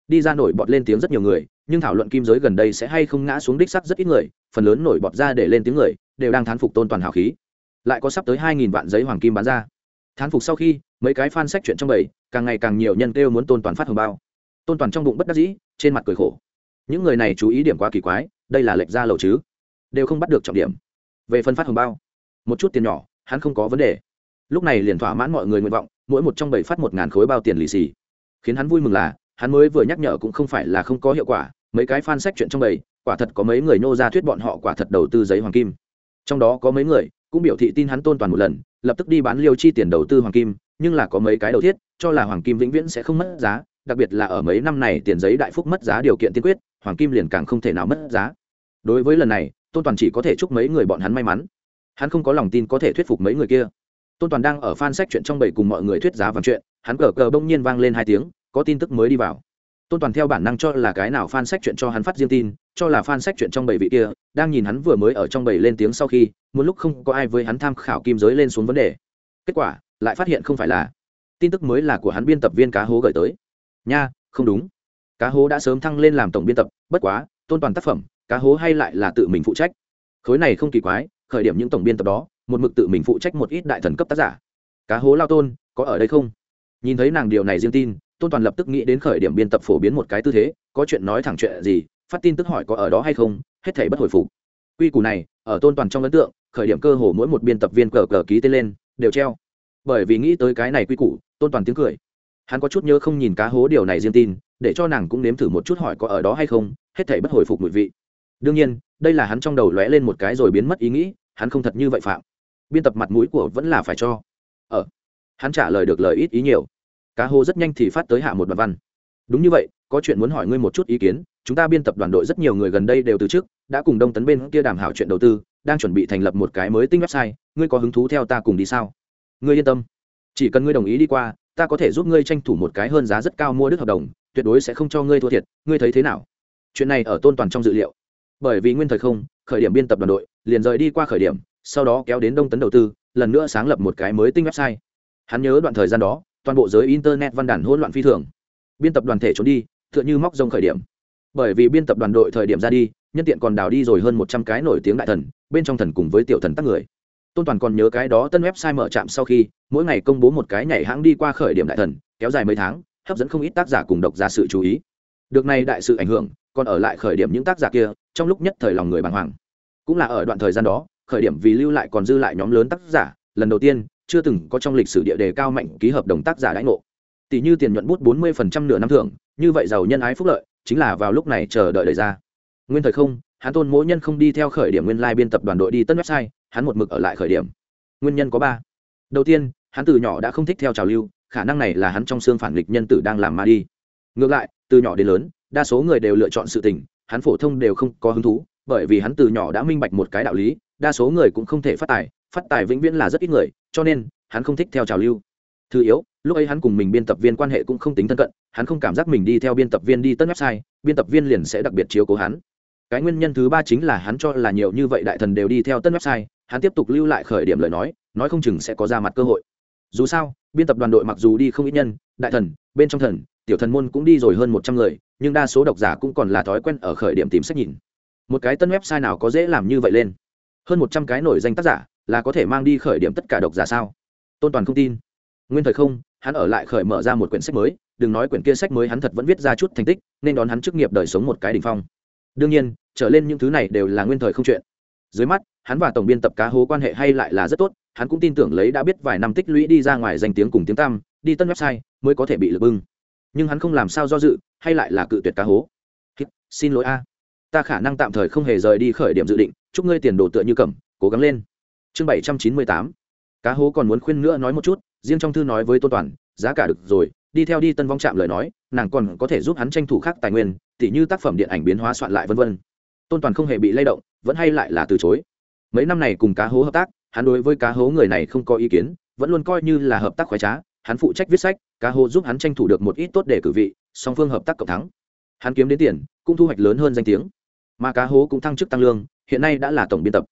Đi ra nổi bọt lên tiếng rất nhiều người, nhưng thảo luận kim giới gần đây sẽ hay không ngã xuống đích sắc rất ít người, phần lớn nổi bọt ra để lên tiếng người, đều đang thán phục tôn toàn hào khí. Lại có sắp tới hai nghìn vạn giấy hoàng kim bán ra. Thán phục sau khi, mấy cái fan sách chuyện trong bầy, càng ngày càng nhiều nhân kêu muốn tôn toàn phát hồng bao. Tôn toàn trong bụng bất đắc dĩ, trên mặt cười khổ những người này chú ý điểm quá kỳ quái, đây là lệch ra lầu chứ? Đều không bắt được trọng điểm. Về phân phát hồng bao, một chút tiền nhỏ, hắn không có vấn đề. Lúc này liền thỏa mãn mọi người nguyện vọng, mỗi một trong bảy phát một ngàn khối bao tiền lì xì. Khiến hắn vui mừng là, hắn mới vừa nhắc nhở cũng không phải là không có hiệu quả, mấy cái fan sách chuyện trong bầy quả thật có mấy người nô ra thuyết bọn họ quả thật đầu tư giấy hoàng kim. Trong đó có mấy người cũng biểu thị tin hắn tôn toàn một lần, lập tức đi bán liêu chi tiền đầu tư hoàng kim, nhưng là có mấy cái đầu thiết, cho là hoàng kim vĩnh viễn sẽ không mất giá, đặc biệt là ở mấy năm này tiền giấy đại phúc mất giá điều kiện tiên quyết hoàng kim liền càng không thể nào mất giá. Đối với lần này, tôn toàn chỉ có thể chúc mấy người bọn hắn may mắn. Hắn không có lòng tin có thể thuyết phục mấy người kia. Tôn toàn đang ở fan sách chuyện trong bầy cùng mọi người thuyết giá vàng chuyện, hắn cờ cờ bỗng nhiên vang lên hai tiếng, có tin tức mới đi vào. Tôn toàn theo bản năng cho là cái nào fan sách chuyện cho hắn phát riêng tin, cho là fan sách chuyện trong bầy vị kia, đang nhìn hắn vừa mới ở trong bầy lên tiếng sau khi, một lúc không có ai với hắn tham khảo kim giới lên xuống vấn đề. Kết quả, lại phát hiện không phải là. Tin tức mới là của hắn biên tập viên cá hố gửi tới. Nha, không đúng cá hố đã sớm thăng lên làm tổng biên tập, bất quá, tôn toàn tác phẩm, cá hố hay lại là tự mình phụ trách. Khối này không kỳ quái, khởi điểm những tổng biên tập đó, một mực tự mình phụ trách một ít đại thần cấp tác giả. Cá hố lao tôn, có ở đây không? Nhìn thấy nàng điều này riêng tin, tôn toàn lập tức nghĩ đến khởi điểm biên tập phổ biến một cái tư thế, có chuyện nói thẳng chuyện gì, phát tin tức hỏi có ở đó hay không, hết thảy bất hồi phục. Quy củ này, ở tôn toàn trong ấn tượng, khởi điểm cơ hồ mỗi một biên tập viên cờ cờ ký tên lên, đều treo. Bởi vì nghĩ tới cái này quy củ, tôn toàn tiếng cười. Hắn có chút nhớ không nhìn cá hố điều này riêng tin để cho nàng cũng nếm thử một chút hỏi có ở đó hay không, hết thảy bất hồi phục mùi vị. Đương nhiên, đây là hắn trong đầu lóe lên một cái rồi biến mất ý nghĩ, hắn không thật như vậy phạm. Biên tập mặt mũi của vẫn là phải cho. Ở ờ. hắn trả lời được lời ít ý nhiều. Cá hô rất nhanh thì phát tới hạ một đoạn văn. Đúng như vậy, có chuyện muốn hỏi ngươi một chút ý kiến, chúng ta biên tập đoàn đội rất nhiều người gần đây đều từ trước đã cùng đông tấn bên kia đàm hảo chuyện đầu tư, đang chuẩn bị thành lập một cái mới tinh website, ngươi có hứng thú theo ta cùng đi sao? Ngươi yên tâm. Chỉ cần ngươi đồng ý đi qua, ta có thể giúp ngươi tranh thủ một cái hơn giá rất cao mua đức hợp đồng tuyệt đối sẽ không cho ngươi thua thiệt, ngươi thấy thế nào? Chuyện này ở tôn toàn trong dự liệu. Bởi vì nguyên thời không, khởi điểm biên tập đoàn đội, liền rời đi qua khởi điểm, sau đó kéo đến đông tấn đầu tư, lần nữa sáng lập một cái mới tinh website. Hắn nhớ đoạn thời gian đó, toàn bộ giới internet văn đàn hỗn loạn phi thường. Biên tập đoàn thể trốn đi, tựa như móc rông khởi điểm. Bởi vì biên tập đoàn đội thời điểm ra đi, nhân tiện còn đào đi rồi hơn một trăm cái nổi tiếng đại thần, bên trong thần cùng với tiểu thần tắc người. Tôn toàn còn nhớ cái đó tân website mở trạm sau khi, mỗi ngày công bố một cái nhảy hãng đi qua khởi điểm đại thần, kéo dài mấy tháng hấp dẫn không ít tác giả cùng độc giả sự chú ý. Được này đại sự ảnh hưởng, còn ở lại khởi điểm những tác giả kia, trong lúc nhất thời lòng người bàng hoàng. Cũng là ở đoạn thời gian đó, khởi điểm vì lưu lại còn dư lại nhóm lớn tác giả, lần đầu tiên, chưa từng có trong lịch sử địa đề cao mạnh ký hợp đồng tác giả đãi ngộ. Tỷ như tiền nhuận bút bốn mươi nửa năm thưởng, như vậy giàu nhân ái phúc lợi, chính là vào lúc này chờ đợi đời ra. Nguyên thời không, hắn tôn mỗi nhân không đi theo khởi điểm nguyên lai biên tập đoàn đội đi tân website, hắn một mực ở lại khởi điểm. Nguyên nhân có ba. Đầu tiên, hắn từ nhỏ đã không thích theo trào lưu khả năng này là hắn trong xương phản nghịch nhân tử đang làm ma đi. Ngược lại, từ nhỏ đến lớn, đa số người đều lựa chọn sự tình, hắn phổ thông đều không có hứng thú, bởi vì hắn từ nhỏ đã minh bạch một cái đạo lý, đa số người cũng không thể phát tài phát tài vĩnh viễn là rất ít người, cho nên, hắn không thích theo trào lưu. Thứ yếu, lúc ấy hắn cùng mình biên tập viên quan hệ cũng không tính thân cận, hắn không cảm giác mình đi theo biên tập viên đi tân website, biên tập viên liền sẽ đặc biệt chiếu cố hắn. Cái nguyên nhân thứ ba chính là hắn cho là nhiều như vậy đại thần đều đi theo tân website, hắn tiếp tục lưu lại khởi điểm lời nói nói không chừng sẽ có ra mặt cơ hội dù sao, biên tập đoàn đội mặc dù đi không ít nhân, đại thần, bên trong thần, tiểu thần môn cũng đi rồi hơn một trăm người, nhưng đa số độc giả cũng còn là thói quen ở khởi điểm tìm sách nhìn. Một cái tân website nào có dễ làm như vậy lên. Hơn một trăm cái nổi danh tác giả là có thể mang đi khởi điểm tất cả độc giả sao? Tôn toàn không tin. Nguyên thời không, hắn ở lại khởi mở ra một quyển sách mới, đừng nói quyển kia sách mới hắn thật vẫn viết ra chút thành tích, nên đón hắn chức nghiệp đời sống một cái đ ỉ n h phong. Đương nhiên, trở lên những thứ này đều là nguyên thời không chuyện dưới mắt, hắn và tổng biên tập cá hố quan hệ hay lại là rất tốt, hắn cũng tin tưởng lấy đã biết vài năm tích lũy đi ra ngoài danh tiếng cùng tiếng tăm, đi tân website mới có thể bị lực bưng. Nhưng hắn không làm sao do dự, hay lại là cự tuyệt cá hố. Xin lỗi a. Ta khả năng tạm thời không hề rời đi khởi điểm dự định, chúc ngươi tiền đồ tựa như cẩm cố gắng lên. Chương bảy trăm chín mươi tám. Cá hố còn muốn khuyên nữa nói một chút, riêng trong thư nói với tôn toàn, giá cả được rồi, đi theo đi tân vong trạm lời nói, nàng còn có thể giúp hắn tranh thủ khác tài nguyên, tỉ như tác phẩm điện ảnh biến hóa soạn lại vân vân tôn toàn không hề bị lay động, vẫn hay lại là từ chối. Mấy năm này cùng cá hố hợp tác, hắn đối với cá hố người này không có ý kiến, vẫn luôn coi như là hợp tác khoái trá, hắn phụ trách viết sách, cá hố giúp hắn tranh thủ được một ít tốt để cử vị, song phương hợp tác cộng thắng. Hắn kiếm đến tiền, cũng thu hoạch lớn hơn danh tiếng. Mà cá hố cũng thăng chức tăng lương, hiện nay đã là tổng biên tập.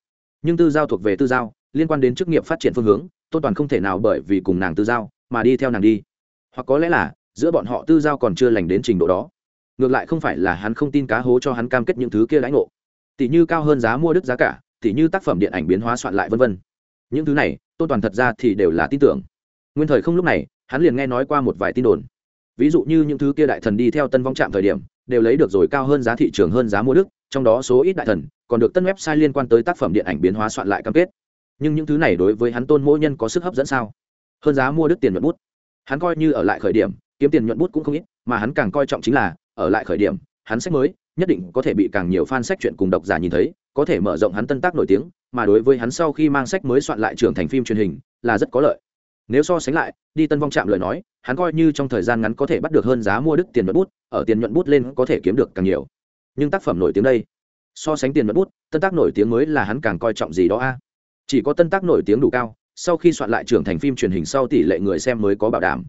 Nhưng tư giao thuộc về tư giao, liên quan đến chức nghiệp phát triển phương hướng, tôn toàn không thể nào bởi vì cùng nàng tư giao, mà đi theo nàng đi. Hoặc có lẽ là, giữa bọn họ tư giao còn chưa lành đến trình độ đó ngược lại không phải là hắn không tin cá hố cho hắn cam kết những thứ kia lãnh ngộ. Tỷ như cao hơn giá mua đức giá cả, tỷ như tác phẩm điện ảnh biến hóa soạn lại vân vân. Những thứ này, tôn toàn thật ra thì đều là tin tưởng. Nguyên thời không lúc này, hắn liền nghe nói qua một vài tin đồn. Ví dụ như những thứ kia đại thần đi theo tân vong trạm thời điểm, đều lấy được rồi cao hơn giá thị trường hơn giá mua đức trong đó số ít đại thần, còn được tân website liên quan tới tác phẩm điện ảnh biến hóa soạn lại cam kết. Nhưng những thứ này đối với hắn tôn mỗi nhân có sức hấp dẫn sao? Hơn giá mua đức tiền nhuận bút. Hắn coi như ở lại khởi điểm, kiếm tiền nhuận bút cũng không ít, mà hắn càng coi trọng chính là ở lại khởi điểm, hắn sách mới, nhất định có thể bị càng nhiều fan sách truyện cùng độc giả nhìn thấy, có thể mở rộng hắn tân tác nổi tiếng, mà đối với hắn sau khi mang sách mới soạn lại trưởng thành phim truyền hình, là rất có lợi. Nếu so sánh lại, đi tân vong trạm lời nói, hắn coi như trong thời gian ngắn có thể bắt được hơn giá mua đức tiền nhuận bút, ở tiền nhuận bút lên có thể kiếm được càng nhiều. Nhưng tác phẩm nổi tiếng đây, so sánh tiền nhuận bút, tân tác nổi tiếng mới là hắn càng coi trọng gì đó a? Chỉ có tân tác nổi tiếng đủ cao, sau khi soạn lại trưởng thành phim truyền hình sau tỷ lệ người xem mới có bảo đảm.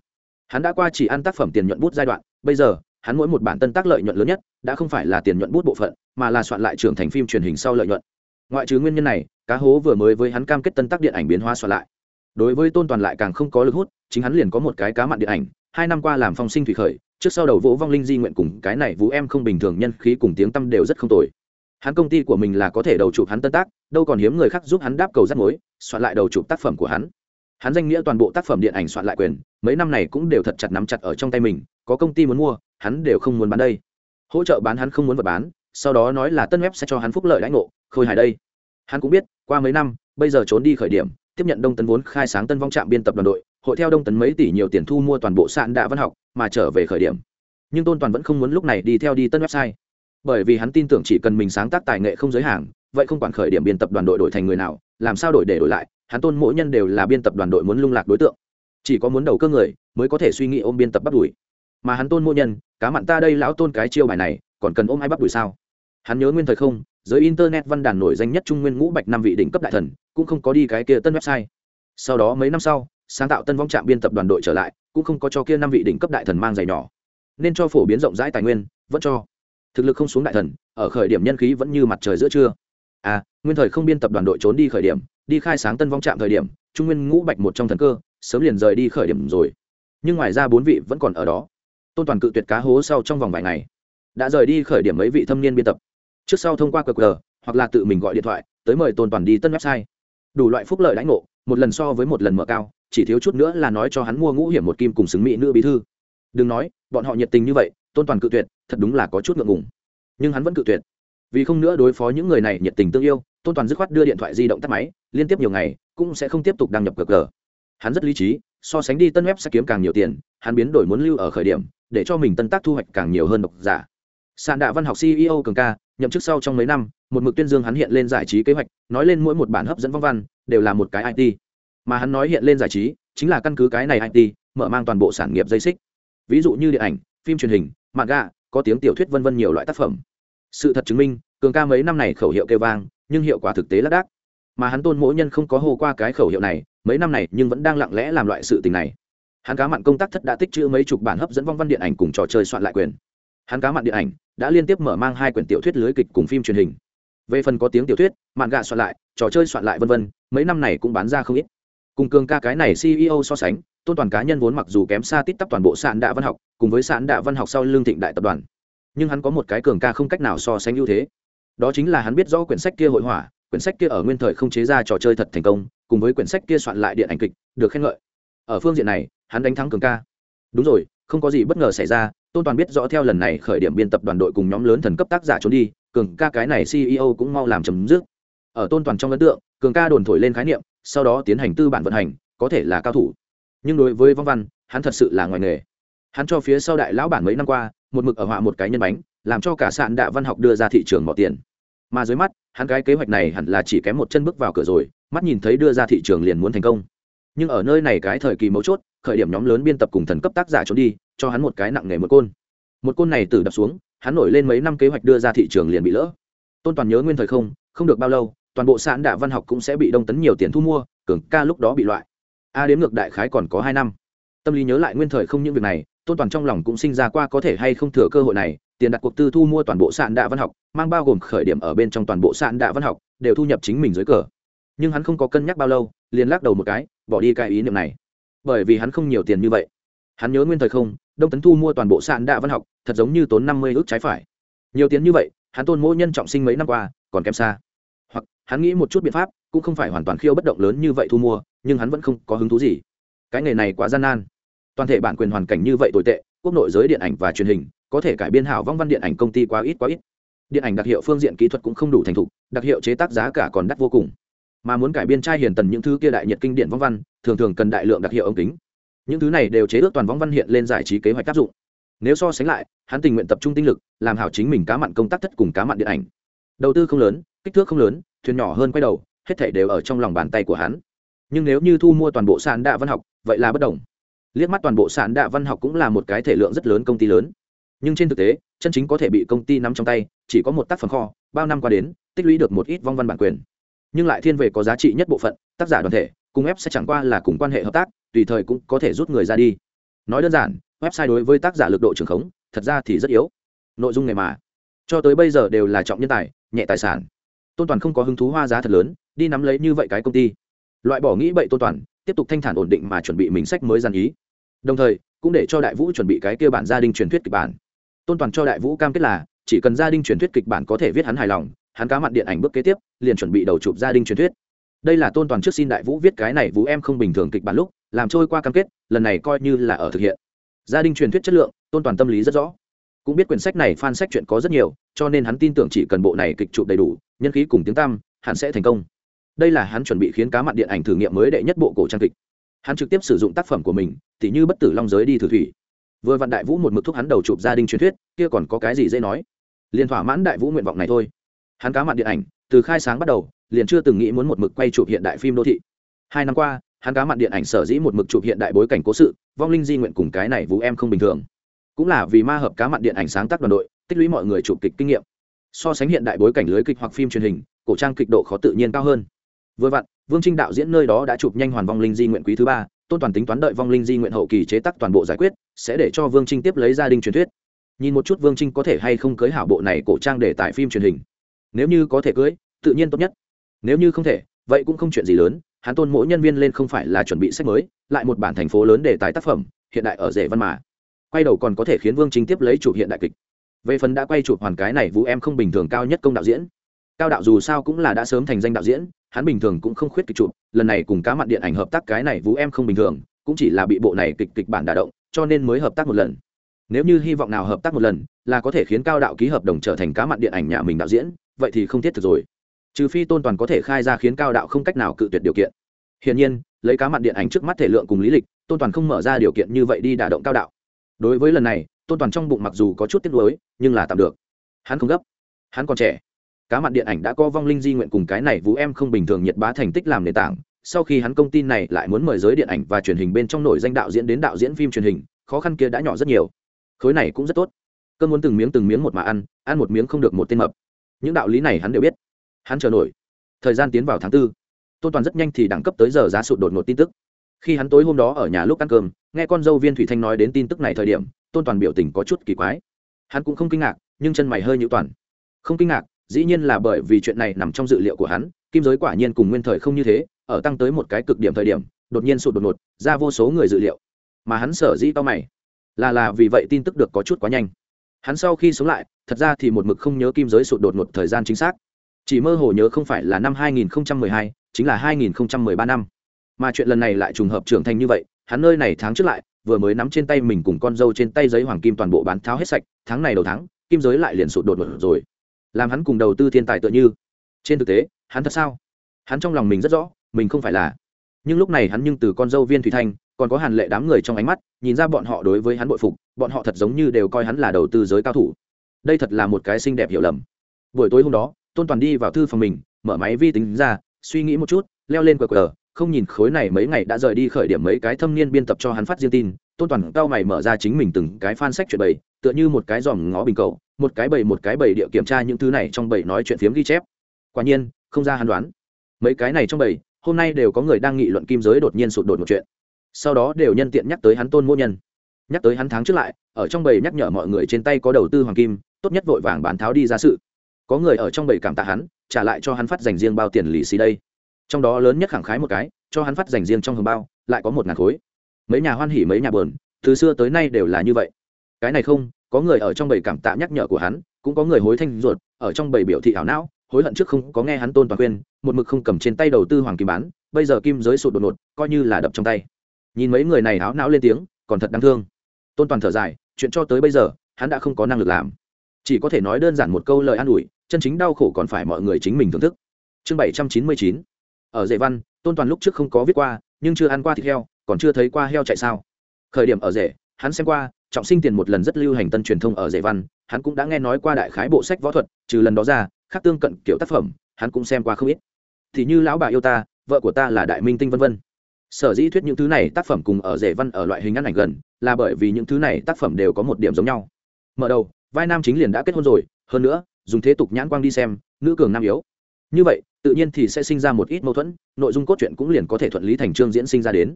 Hắn đã qua chỉ ăn tác phẩm tiền nhuận bút giai đoạn, bây giờ hắn mỗi một bản tân tác lợi nhuận lớn nhất đã không phải là tiền nhuận bút bộ phận, mà là soạn lại trưởng thành phim truyền hình sau lợi nhuận. Ngoại trừ nguyên nhân này, cá hố vừa mới với hắn cam kết tân tác điện ảnh biến hóa soạn lại. Đối với tôn toàn lại càng không có lực hút, chính hắn liền có một cái cá mặn điện ảnh, hai năm qua làm phong sinh thủy khởi, trước sau đầu vỗ vong linh di nguyện cùng cái này vũ em không bình thường nhân khí cùng tiếng tâm đều rất không tồi. Hắn công ty của mình là có thể đầu chụp hắn tân tác, đâu còn hiếm người khác giúp hắn đáp cầu rắt mối, soạn lại đầu chụp tác phẩm của hắn. Hắn danh nghĩa toàn bộ tác phẩm điện ảnh soạn lại quyền, mấy năm này cũng đều thật chặt nắm chặt ở trong tay mình, có công ty muốn mua hắn đều không muốn bán đây. Hỗ trợ bán hắn không muốn vật bán, sau đó nói là tân web sẽ cho hắn phúc lợi đãi ngộ, khôi hài đây. Hắn cũng biết, qua mấy năm, bây giờ trốn đi khởi điểm, tiếp nhận đông tấn vốn khai sáng tân vong trạm biên tập đoàn đội, hội theo đông tấn mấy tỷ nhiều tiền thu mua toàn bộ sạn đạ văn học, mà trở về khởi điểm. Nhưng tôn toàn vẫn không muốn lúc này đi theo đi tân website. Bởi vì hắn tin tưởng chỉ cần mình sáng tác tài nghệ không giới hạn, vậy không quản khởi điểm biên tập đoàn đội đổi thành người nào, làm sao đổi để đổi lại, hắn tôn mỗi nhân đều là biên tập đoàn đội muốn lung lạc đối tượng. Chỉ có muốn đầu cơ người, mới có thể suy nghĩ ôm biên tập bắt đuổi. Mà hắn tôn mỗi nhân cá mặn ta đây lão tôn cái chiêu bài này, còn cần ôm ai bắt đuổi sao? Hắn nhớ nguyên thời không, giới internet văn đàn nổi danh nhất trung nguyên ngũ bạch năm vị đỉnh cấp đại thần, cũng không có đi cái kia tân website. Sau đó mấy năm sau, sáng tạo tân vong trạm biên tập đoàn đội trở lại, cũng không có cho kia năm vị đỉnh cấp đại thần mang giày nhỏ. Nên cho phổ biến rộng rãi tài nguyên, vẫn cho. Thực lực không xuống đại thần, ở khởi điểm nhân khí vẫn như mặt trời giữa trưa. À nguyên thời không biên tập đoàn đội trốn đi khởi điểm, đi khai sáng tân vong trạm thời điểm, trung nguyên ngũ bạch một trong thần cơ, sớm liền rời đi khởi điểm rồi. Nhưng ngoài ra bốn vị vẫn còn ở đó tôn toàn cự tuyệt cá hố sau trong vòng vài ngày. Đã rời đi khởi điểm mấy vị thâm niên biên tập. Trước sau thông qua qr hoặc là tự mình gọi điện thoại, tới mời tôn toàn đi tân website. Đủ loại phúc lợi lãnh ngộ, một lần so với một lần mở cao, chỉ thiếu chút nữa là nói cho hắn mua ngũ hiểm một kim cùng xứng mỹ nữ bí thư. Đừng nói, bọn họ nhiệt tình như vậy, tôn toàn cự tuyệt, thật đúng là có chút ngượng ngùng. Nhưng hắn vẫn cự tuyệt. Vì không nữa đối phó những người này nhiệt tình tương yêu, tôn toàn dứt khoát đưa điện thoại di động tắt máy, liên tiếp nhiều ngày, cũng sẽ không tiếp tục đăng nhập cờ cờ hắn rất lý trí, so sánh đi tân web sẽ kiếm càng nhiều tiền, hắn biến đổi muốn lưu ở khởi điểm để cho mình tân tác thu hoạch càng nhiều hơn độc giả. Sàn đạ văn học ceo cường ca, nhậm chức sau trong mấy năm, một mực tuyên dương hắn hiện lên giải trí kế hoạch, nói lên mỗi một bản hấp dẫn vong văn, đều là một cái it mà hắn nói hiện lên giải trí, chính là căn cứ cái này it mở mang toàn bộ sản nghiệp dây xích. Ví dụ như điện ảnh, phim truyền hình mạng có tiếng tiểu thuyết vân vân nhiều loại tác phẩm. Sự thật chứng minh, cường ca mấy năm này khẩu hiệu kêu vang, nhưng hiệu quả thực tế lác đác. Mà hắn tôn mỗi nhân không có hô qua cái khẩu hiệu này, mấy năm này nhưng vẫn đang lặng lẽ làm loại sự tình này hắn cá mặn công tác thất đã tích trữ mấy chục bản hấp dẫn vong văn điện ảnh cùng trò chơi soạn lại quyền. Hắn cá mặn điện ảnh đã liên tiếp mở mang hai quyển tiểu thuyết lưới kịch cùng phim truyền hình. Về phần có tiếng tiểu thuyết, mạn gạ soạn lại, trò chơi soạn lại vân vân, mấy năm này cũng bán ra không ít. Cùng cường ca cái này ceo so sánh, tôn toàn cá nhân vốn mặc dù kém xa tít tắp toàn bộ sạn đạ văn học, cùng với sạn đạ văn học sau lương thịnh đại tập đoàn. Nhưng hắn có một cái cường ca không cách nào so sánh ưu thế. Đó chính là hắn biết rõ quyển sách kia hội họa, quyển sách kia ở nguyên thời không chế ra trò chơi thật thành công, cùng với quyển sách kia soạn lại điện ảnh kịch, được khen ngợi. Ở phương diện này hắn đánh thắng cường ca. Đúng rồi, không có gì bất ngờ xảy ra, tôn toàn biết rõ theo lần này khởi điểm biên tập đoàn đội cùng nhóm lớn thần cấp tác giả trốn đi, cường ca cái này ceo cũng mau làm chấm dứt. Ở tôn toàn trong ấn tượng, cường ca đồn thổi lên khái niệm, sau đó tiến hành tư bản vận hành, có thể là cao thủ. Nhưng đối với vong văn, hắn thật sự là ngoài nghề. Hắn cho phía sau đại lão bản mấy năm qua, một mực ở họa một cái nhân bánh, làm cho cả sạn đạ văn học đưa ra thị trường bỏ tiền. Mà dưới mắt, hắn cái kế hoạch này hẳn là chỉ kém một chân bước vào cửa rồi, mắt nhìn thấy đưa ra thị trường liền muốn thành công nhưng ở nơi này cái thời kỳ mấu chốt, khởi điểm nhóm lớn biên tập cùng thần cấp tác giả trốn đi, cho hắn một cái nặng nề một côn. Một côn này từ đập xuống, hắn nổi lên mấy năm kế hoạch đưa ra thị trường liền bị lỡ. Tôn toàn nhớ nguyên thời không không được bao lâu, toàn bộ sạn đạ văn học cũng sẽ bị đông tấn nhiều tiền thu mua, cường ca lúc đó bị loại. A đến ngược đại khái còn có hai năm. Tâm lý nhớ lại nguyên thời không những việc này, tôn toàn trong lòng cũng sinh ra qua có thể hay không thừa cơ hội này, tiền đặt cuộc tư thu mua toàn bộ sạn đạ văn học, mang bao gồm khởi điểm ở bên trong toàn bộ sạn đạ văn học, đều thu nhập chính mình dưới cờ. Nhưng hắn không có cân nhắc bao lâu, liền lắc đầu một cái bỏ đi cái ý niệm này. Bởi vì hắn không nhiều tiền như vậy. Hắn nhớ nguyên thời không, đông tấn thu mua toàn bộ sạn đạ văn học, thật giống như tốn năm mươi ước trái phải. Nhiều tiền như vậy, hắn tôn mỗi nhân trọng sinh mấy năm qua, còn kém xa. Hoặc, hắn nghĩ một chút biện pháp, cũng không phải hoàn toàn khiêu bất động lớn như vậy thu mua, nhưng hắn vẫn không có hứng thú gì. Cái nghề này quá gian nan. Toàn thể bản quyền hoàn cảnh như vậy tồi tệ, quốc nội giới điện ảnh và truyền hình, có thể cải biên hảo vong văn điện ảnh công ty quá ít quá ít. Điện ảnh đặc hiệu phương diện kỹ thuật cũng không đủ thành thục, đặc hiệu chế tác giá cả còn đắt vô cùng mà muốn cải biên trai hiền tần những thứ kia đại nhiệt kinh điển vong văn, thường thường cần đại lượng đặc hiệu ống kính. Những thứ này đều chế ước toàn vong văn hiện lên giải trí kế hoạch áp dụng. Nếu so sánh lại, hắn tình nguyện tập trung tinh lực, làm hảo chính mình cá mặn công tác thất cùng cá mặn điện ảnh. Đầu tư không lớn, kích thước không lớn, thuyền nhỏ hơn quay đầu, hết thảy đều ở trong lòng bàn tay của hắn. Nhưng nếu như thu mua toàn bộ sàn đạ văn học, vậy là bất đồng. Liếc mắt toàn bộ sàn đạ văn học cũng là một cái thể lượng rất lớn công ty lớn. Nhưng trên thực tế, chân chính có thể bị công ty nắm trong tay, chỉ có một tác phẩm kho, bao năm qua đến, tích lũy được một ít vong văn bản quyền nhưng lại thiên về có giá trị nhất bộ phận, tác giả đoàn thể cùng ép sẽ chẳng qua là cùng quan hệ hợp tác, tùy thời cũng có thể rút người ra đi. Nói đơn giản, website đối với tác giả lực độ trường khống, thật ra thì rất yếu. Nội dung này mà. Cho tới bây giờ đều là trọng nhân tài, nhẹ tài sản. Tôn toàn không có hứng thú hoa giá thật lớn, đi nắm lấy như vậy cái công ty. Loại bỏ nghĩ bậy tôn toàn, tiếp tục thanh thản ổn định mà chuẩn bị mình sách mới gian ý. Đồng thời, cũng để cho đại vũ chuẩn bị cái kia bản gia đình truyền thuyết kịch bản. Tôn toàn cho đại vũ cam kết là, chỉ cần gia đình truyền thuyết kịch bản có thể viết hắn hài lòng hắn cá mặn điện ảnh bước kế tiếp, liền chuẩn bị đầu chụp gia đình truyền thuyết. Đây là tôn toàn trước xin đại vũ viết cái này vũ em không bình thường kịch bản lúc, làm trôi qua cam kết, lần này coi như là ở thực hiện. Gia đình truyền thuyết chất lượng, tôn toàn tâm lý rất rõ. Cũng biết quyển sách này fan sách chuyện có rất nhiều, cho nên hắn tin tưởng chỉ cần bộ này kịch chụp đầy đủ, nhân khí cùng tiếng tăm, hắn sẽ thành công. Đây là hắn chuẩn bị khiến cá mặn điện ảnh thử nghiệm mới đệ nhất bộ cổ trang kịch. Hắn trực tiếp sử dụng tác phẩm của mình t như bất tử long giới đi thử thủy. Vừa vặn đại vũ một mực thúc hắn đầu chụp gia đình truyền thuyết, kia còn có cái gì dễ nói? Liền thỏa mãn đại vũ nguyện vọng này thôi hắn cá mặn điện ảnh, từ khai sáng bắt đầu, liền chưa từng nghĩ muốn một mực quay chụp hiện đại phim đô thị. Hai năm qua, hắn cá mặn điện ảnh sở dĩ một mực chụp hiện đại bối cảnh cố sự, vong linh di nguyện cùng cái này vũ em không bình thường. Cũng là vì ma hợp cá mặn điện ảnh sáng tác đoàn đội, tích lũy mọi người chụp kịch kinh nghiệm. So sánh hiện đại bối cảnh lưới kịch hoặc phim truyền hình, cổ trang kịch độ khó tự nhiên cao hơn. Vừa vặn, vương trinh đạo diễn nơi đó đã chụp nhanh hoàn vong linh di nguyện quý thứ ba, tôn toàn tính toán đợi vong linh di nguyện hậu kỳ chế tác toàn bộ giải quyết, sẽ để cho vương trinh tiếp lấy gia đình truyền thuyết. Nhìn một chút vương trinh có thể hay không cưới hảo bộ này cổ trang để tại phim truyền hình nếu như có thể cưới, tự nhiên tốt nhất. Nếu như không thể, vậy cũng không chuyện gì lớn hắn tôn mỗi nhân viên lên không phải là chuẩn bị sách mới, lại một bản thành phố lớn để tài tác phẩm, hiện đại ở rể văn mà. Quay đầu còn có thể khiến vương chính tiếp lấy chụp hiện đại kịch. Về phần đã quay chụp hoàn cái này vũ em không bình thường cao nhất công đạo diễn. Cao đạo dù sao cũng là đã sớm thành danh đạo diễn, hắn bình thường cũng không khuyết kịch chụp, lần này cùng cá mặn điện ảnh hợp tác cái này vũ em không bình thường, cũng chỉ là bị bộ này kịch kịch bản đả động, cho nên mới hợp tác một lần. Nếu như hy vọng nào hợp tác một lần, là có thể khiến cao đạo ký hợp đồng trở thành cá mặn điện ảnh nhà mình đạo diễn vậy thì không thiết thực rồi. Trừ phi tôn toàn có thể khai ra khiến cao đạo không cách nào cự tuyệt điều kiện. Hiển nhiên, lấy cá mặn điện ảnh trước mắt thể lượng cùng lý lịch, tôn toàn không mở ra điều kiện như vậy đi đả động cao đạo. Đối với lần này, tôn toàn trong bụng mặc dù có chút tiếc nuối, nhưng là tạm được. Hắn không gấp. Hắn còn trẻ. Cá mặn điện ảnh đã có vong linh di nguyện cùng cái này vũ em không bình thường nhiệt bá thành tích làm nền tảng. Sau khi hắn công ty này lại muốn mời giới điện ảnh và truyền hình bên trong nổi danh đạo diễn đến đạo diễn phim truyền hình, khó khăn kia đã nhỏ rất nhiều. Khối này cũng rất tốt. Cơn muốn từng miếng từng miếng một mà ăn ăn một miếng không được một tên mập những đạo lý này hắn đều biết. Hắn chờ nổi. Thời gian tiến vào tháng tư. Tôn toàn rất nhanh thì đẳng cấp tới giờ giá sụt đột ngột tin tức. Khi hắn tối hôm đó ở nhà lúc ăn cơm, nghe con dâu viên thủy thanh nói đến tin tức này thời điểm, tôn toàn biểu tình có chút kỳ quái. Hắn cũng không kinh ngạc, nhưng chân mày hơi nhữ toàn. Không kinh ngạc, dĩ nhiên là bởi vì chuyện này nằm trong dự liệu của hắn, kim giới quả nhiên cùng nguyên thời không như thế, ở tăng tới một cái cực điểm thời điểm, đột nhiên sụt đột ngột, ra vô số người dự liệu. Mà hắn sở dĩ to mày, là là vì vậy tin tức được có chút quá nhanh. Hắn sau khi sống lại thật ra thì một mực không nhớ kim giới sụt đột ngột thời gian chính xác. Chỉ mơ hồ nhớ không phải là năm 2012, chính là 2013 năm. Mà chuyện lần này lại trùng hợp trưởng thành như vậy hắn nơi này tháng trước lại vừa mới nắm trên tay mình cùng con dâu trên tay giấy hoàng kim toàn bộ bán tháo hết sạch tháng này đầu tháng kim giới lại liền sụt đột ngột rồi. Làm hắn cùng đầu tư thiên tài tựa như. Trên thực tế hắn thật sao? Hắn trong lòng mình rất rõ mình không phải là. Nhưng lúc này hắn nhưng từ con dâu viên thủy thanh còn có hàn lệ đám người trong ánh mắt nhìn ra bọn họ đối với hắn bội phục bọn họ thật giống như đều coi hắn là đầu tư giới cao thủ đây thật là một cái xinh đẹp hiểu lầm. Buổi tối hôm đó, tôn toàn đi vào thư phòng mình, mở máy vi tính ra, suy nghĩ một chút, leo lên cờ cờ không nhìn khối này mấy ngày đã rời đi khởi điểm mấy cái thâm niên biên tập cho hắn phát riêng tin. Tôn toàn cao mày mở ra chính mình từng cái fan sách chuyện bày, tựa như một cái dòm ngó bình cầu một cái bầy một cái bầy địa kiểm tra những thứ này trong bầy nói chuyện phiếm ghi chép. Quả nhiên, không ra hắn đoán. Mấy cái này trong bầy hôm nay đều có người đang nghị luận kim giới đột nhiên sụt đột một chuyện. Sau đó đều nhân tiện nhắc tới hắn tôn mô nhân. Nhắc tới hắn tháng trước lại, ở trong bầy nhắc nhở mọi người trên tay có đầu tư hoàng kim tốt nhất vội vàng bán tháo đi ra sự. Có người ở trong bầy cảm tạ hắn, trả lại cho hắn phát dành riêng bao tiền lì xì đây. Trong đó lớn nhất khẳng khái một cái, cho hắn phát dành riêng trong hồng bao, lại có một ngàn khối. Mấy nhà hoan hỉ, mấy nhà bờn từ xưa tới nay đều là như vậy. Cái này không, có người ở trong bầy cảm tạ nhắc nhở của hắn, cũng có người hối thanh ruột, ở trong bầy biểu thị ảo não, hối hận trước không có nghe hắn tôn toàn khuyên, một mực không cầm trên tay đầu tư hoàng kim bán, bây giờ kim giới sụt đột ngột, coi như là đập trong tay. Nhìn mấy người này áo não lên tiếng, còn thật đáng thương. Tôn toàn thở dài, chuyện cho tới bây giờ, hắn đã không có năng lực làm chỉ có thể nói đơn giản một câu lời an ủi, chân chính đau khổ còn phải mọi người chính mình thưởng thức. Chương bảy trăm chín mươi chín. Ở dễ văn, tôn toàn lúc trước không có viết qua, nhưng chưa ăn qua thịt heo, còn chưa thấy qua heo chạy sao? Khởi điểm ở rể hắn xem qua, trọng sinh tiền một lần rất lưu hành tân truyền thông ở dạy văn, hắn cũng đã nghe nói qua đại khái bộ sách võ thuật, trừ lần đó ra, khác tương cận kiểu tác phẩm, hắn cũng xem qua không ít. Thì như lão bà yêu ta, vợ của ta là đại minh tinh vân vân. Sở dĩ thuyết những thứ này tác phẩm cùng ở rể văn ở loại hình ăn ảnh gần, là bởi vì những thứ này tác phẩm đều có một điểm giống nhau. Mở đầu vai nam chính liền đã kết hôn rồi, hơn nữa, dùng thế tục nhãn quang đi xem, nữ cường nam yếu. Như vậy, tự nhiên thì sẽ sinh ra một ít mâu thuẫn, nội dung cốt truyện cũng liền có thể thuận lý thành trương diễn sinh ra đến.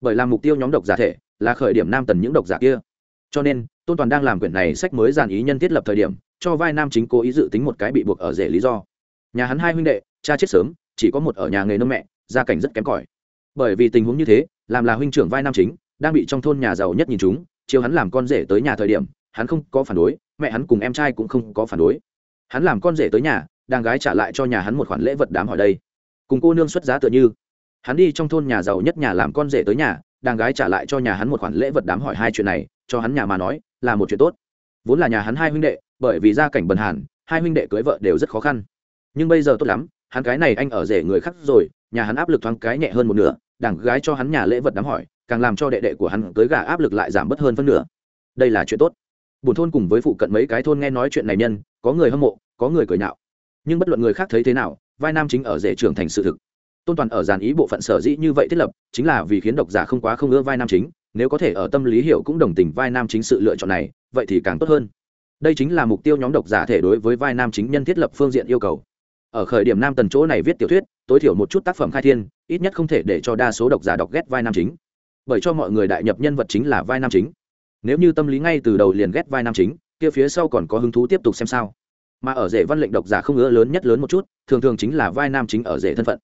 Bởi làm mục tiêu nhóm độc giả thể, là khởi điểm nam tần những độc giả kia. Cho nên, tôn toàn đang làm quyển này sách mới giàn ý nhân thiết lập thời điểm, cho vai nam chính cố ý dự tính một cái bị buộc ở rể lý do. Nhà hắn hai huynh đệ, cha chết sớm, chỉ có một ở nhà nghề nông mẹ, gia cảnh rất kém cỏi. Bởi vì tình huống như thế, làm là huynh trưởng vai nam chính, đang bị trong thôn nhà giàu nhất nhìn chúng, chiều hắn làm con rể tới nhà thời điểm, hắn không có phản đối mẹ hắn cùng em trai cũng không có phản đối. Hắn làm con rể tới nhà, đàng gái trả lại cho nhà hắn một khoản lễ vật đám hỏi đây. Cùng cô nương xuất giá tựa như. Hắn đi trong thôn nhà giàu nhất nhà làm con rể tới nhà, đàng gái trả lại cho nhà hắn một khoản lễ vật đám hỏi hai chuyện này, cho hắn nhà mà nói, là một chuyện tốt. Vốn là nhà hắn hai huynh đệ, bởi vì gia cảnh bần hàn, hai huynh đệ cưới vợ đều rất khó khăn. Nhưng bây giờ tốt lắm, hắn cái này anh ở rể người khác rồi, nhà hắn áp lực thoáng cái nhẹ hơn một nửa đảng gái cho hắn nhà lễ vật đám hỏi, càng làm cho đệ đệ của hắn cưới gà áp lực lại giảm bớt hơn phân nửa. Đây là chuyện tốt bổn thôn cùng với phụ cận mấy cái thôn nghe nói chuyện này nhân, có người hâm mộ, có người cười nhạo. Nhưng bất luận người khác thấy thế nào, vai nam chính ở rể trưởng thành sự thực. Tôn toàn ở dàn ý bộ phận sở dĩ như vậy thiết lập, chính là vì khiến độc giả không quá không ưa vai nam chính, nếu có thể ở tâm lý hiểu cũng đồng tình vai nam chính sự lựa chọn này, vậy thì càng tốt hơn. Đây chính là mục tiêu nhóm độc giả thể đối với vai nam chính nhân thiết lập phương diện yêu cầu. Ở khởi điểm nam tần chỗ này viết tiểu thuyết, tối thiểu một chút tác phẩm khai thiên, ít nhất không thể để cho đa số độc giả đọc ghét vai nam chính. Bởi cho mọi người đại nhập nhân vật chính là vai nam chính nếu như tâm lý ngay từ đầu liền ghét vai nam chính, kia phía sau còn có hứng thú tiếp tục xem sao. Mà ở rể văn lệnh độc giả không ngỡ lớn nhất lớn một chút, thường thường chính là vai nam chính ở rể thân phận.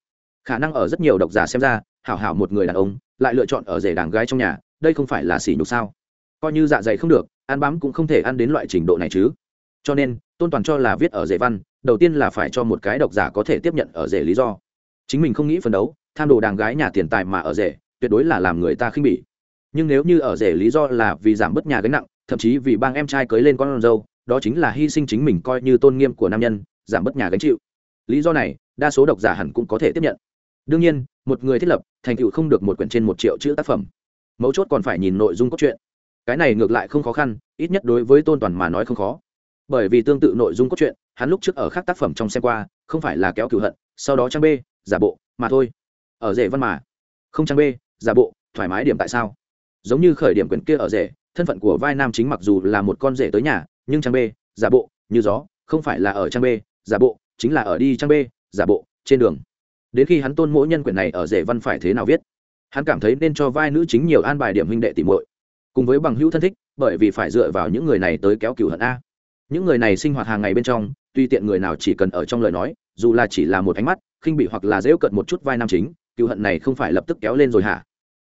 Khả năng ở rất nhiều độc giả xem ra, hảo hảo một người đàn ông, lại lựa chọn ở rể đàn gái trong nhà, đây không phải là xỉ nhục sao? Coi như dạ dày không được, ăn bám cũng không thể ăn đến loại trình độ này chứ. Cho nên, tôn toàn cho là viết ở rể văn, đầu tiên là phải cho một cái độc giả có thể tiếp nhận ở rể lý do. Chính mình không nghĩ phấn đấu, tham đồ đàng gái nhà tiền tài mà ở rể, tuyệt đối là làm người ta khinh bỉ nhưng nếu như ở rể lý do là vì giảm bớt nhà gánh nặng, thậm chí vì bang em trai cưới lên con dâu, đó chính là hy sinh chính mình coi như tôn nghiêm của nam nhân, giảm bớt nhà gánh chịu. Lý do này, đa số độc giả hẳn cũng có thể tiếp nhận. Đương nhiên, một người thiết lập, thành tựu không được một quyển trên một triệu chữ tác phẩm. Mấu chốt còn phải nhìn nội dung cốt truyện. Cái này ngược lại không khó khăn, ít nhất đối với tôn toàn mà nói không khó. Bởi vì tương tự nội dung cốt truyện, hắn lúc trước ở các tác phẩm trong xem qua, không phải là kéo cửu hận, sau đó trang b giả bộ, mà thôi. Ở rể văn mà, không trang b giả bộ, thoải mái điểm tại sao? Giống như khởi điểm quyển kia ở rể, thân phận của vai nam chính mặc dù là một con rể tới nhà, nhưng trang b giả bộ, như gió, không phải là ở trang b giả bộ, chính là ở đi trang b giả bộ, trên đường. Đến khi hắn tôn mỗi nhân quyển này ở rể văn phải thế nào viết, hắn cảm thấy nên cho vai nữ chính nhiều an bài điểm huynh đệ tìm muội. Cùng với bằng hữu thân thích, bởi vì phải dựa vào những người này tới kéo cửu hận a. Những người này sinh hoạt hàng ngày bên trong, tuy tiện người nào chỉ cần ở trong lời nói, dù là chỉ là một ánh mắt, khinh bị hoặc là dễu cận một chút vai nam chính cựu hận này không phải lập tức kéo lên rồi hả?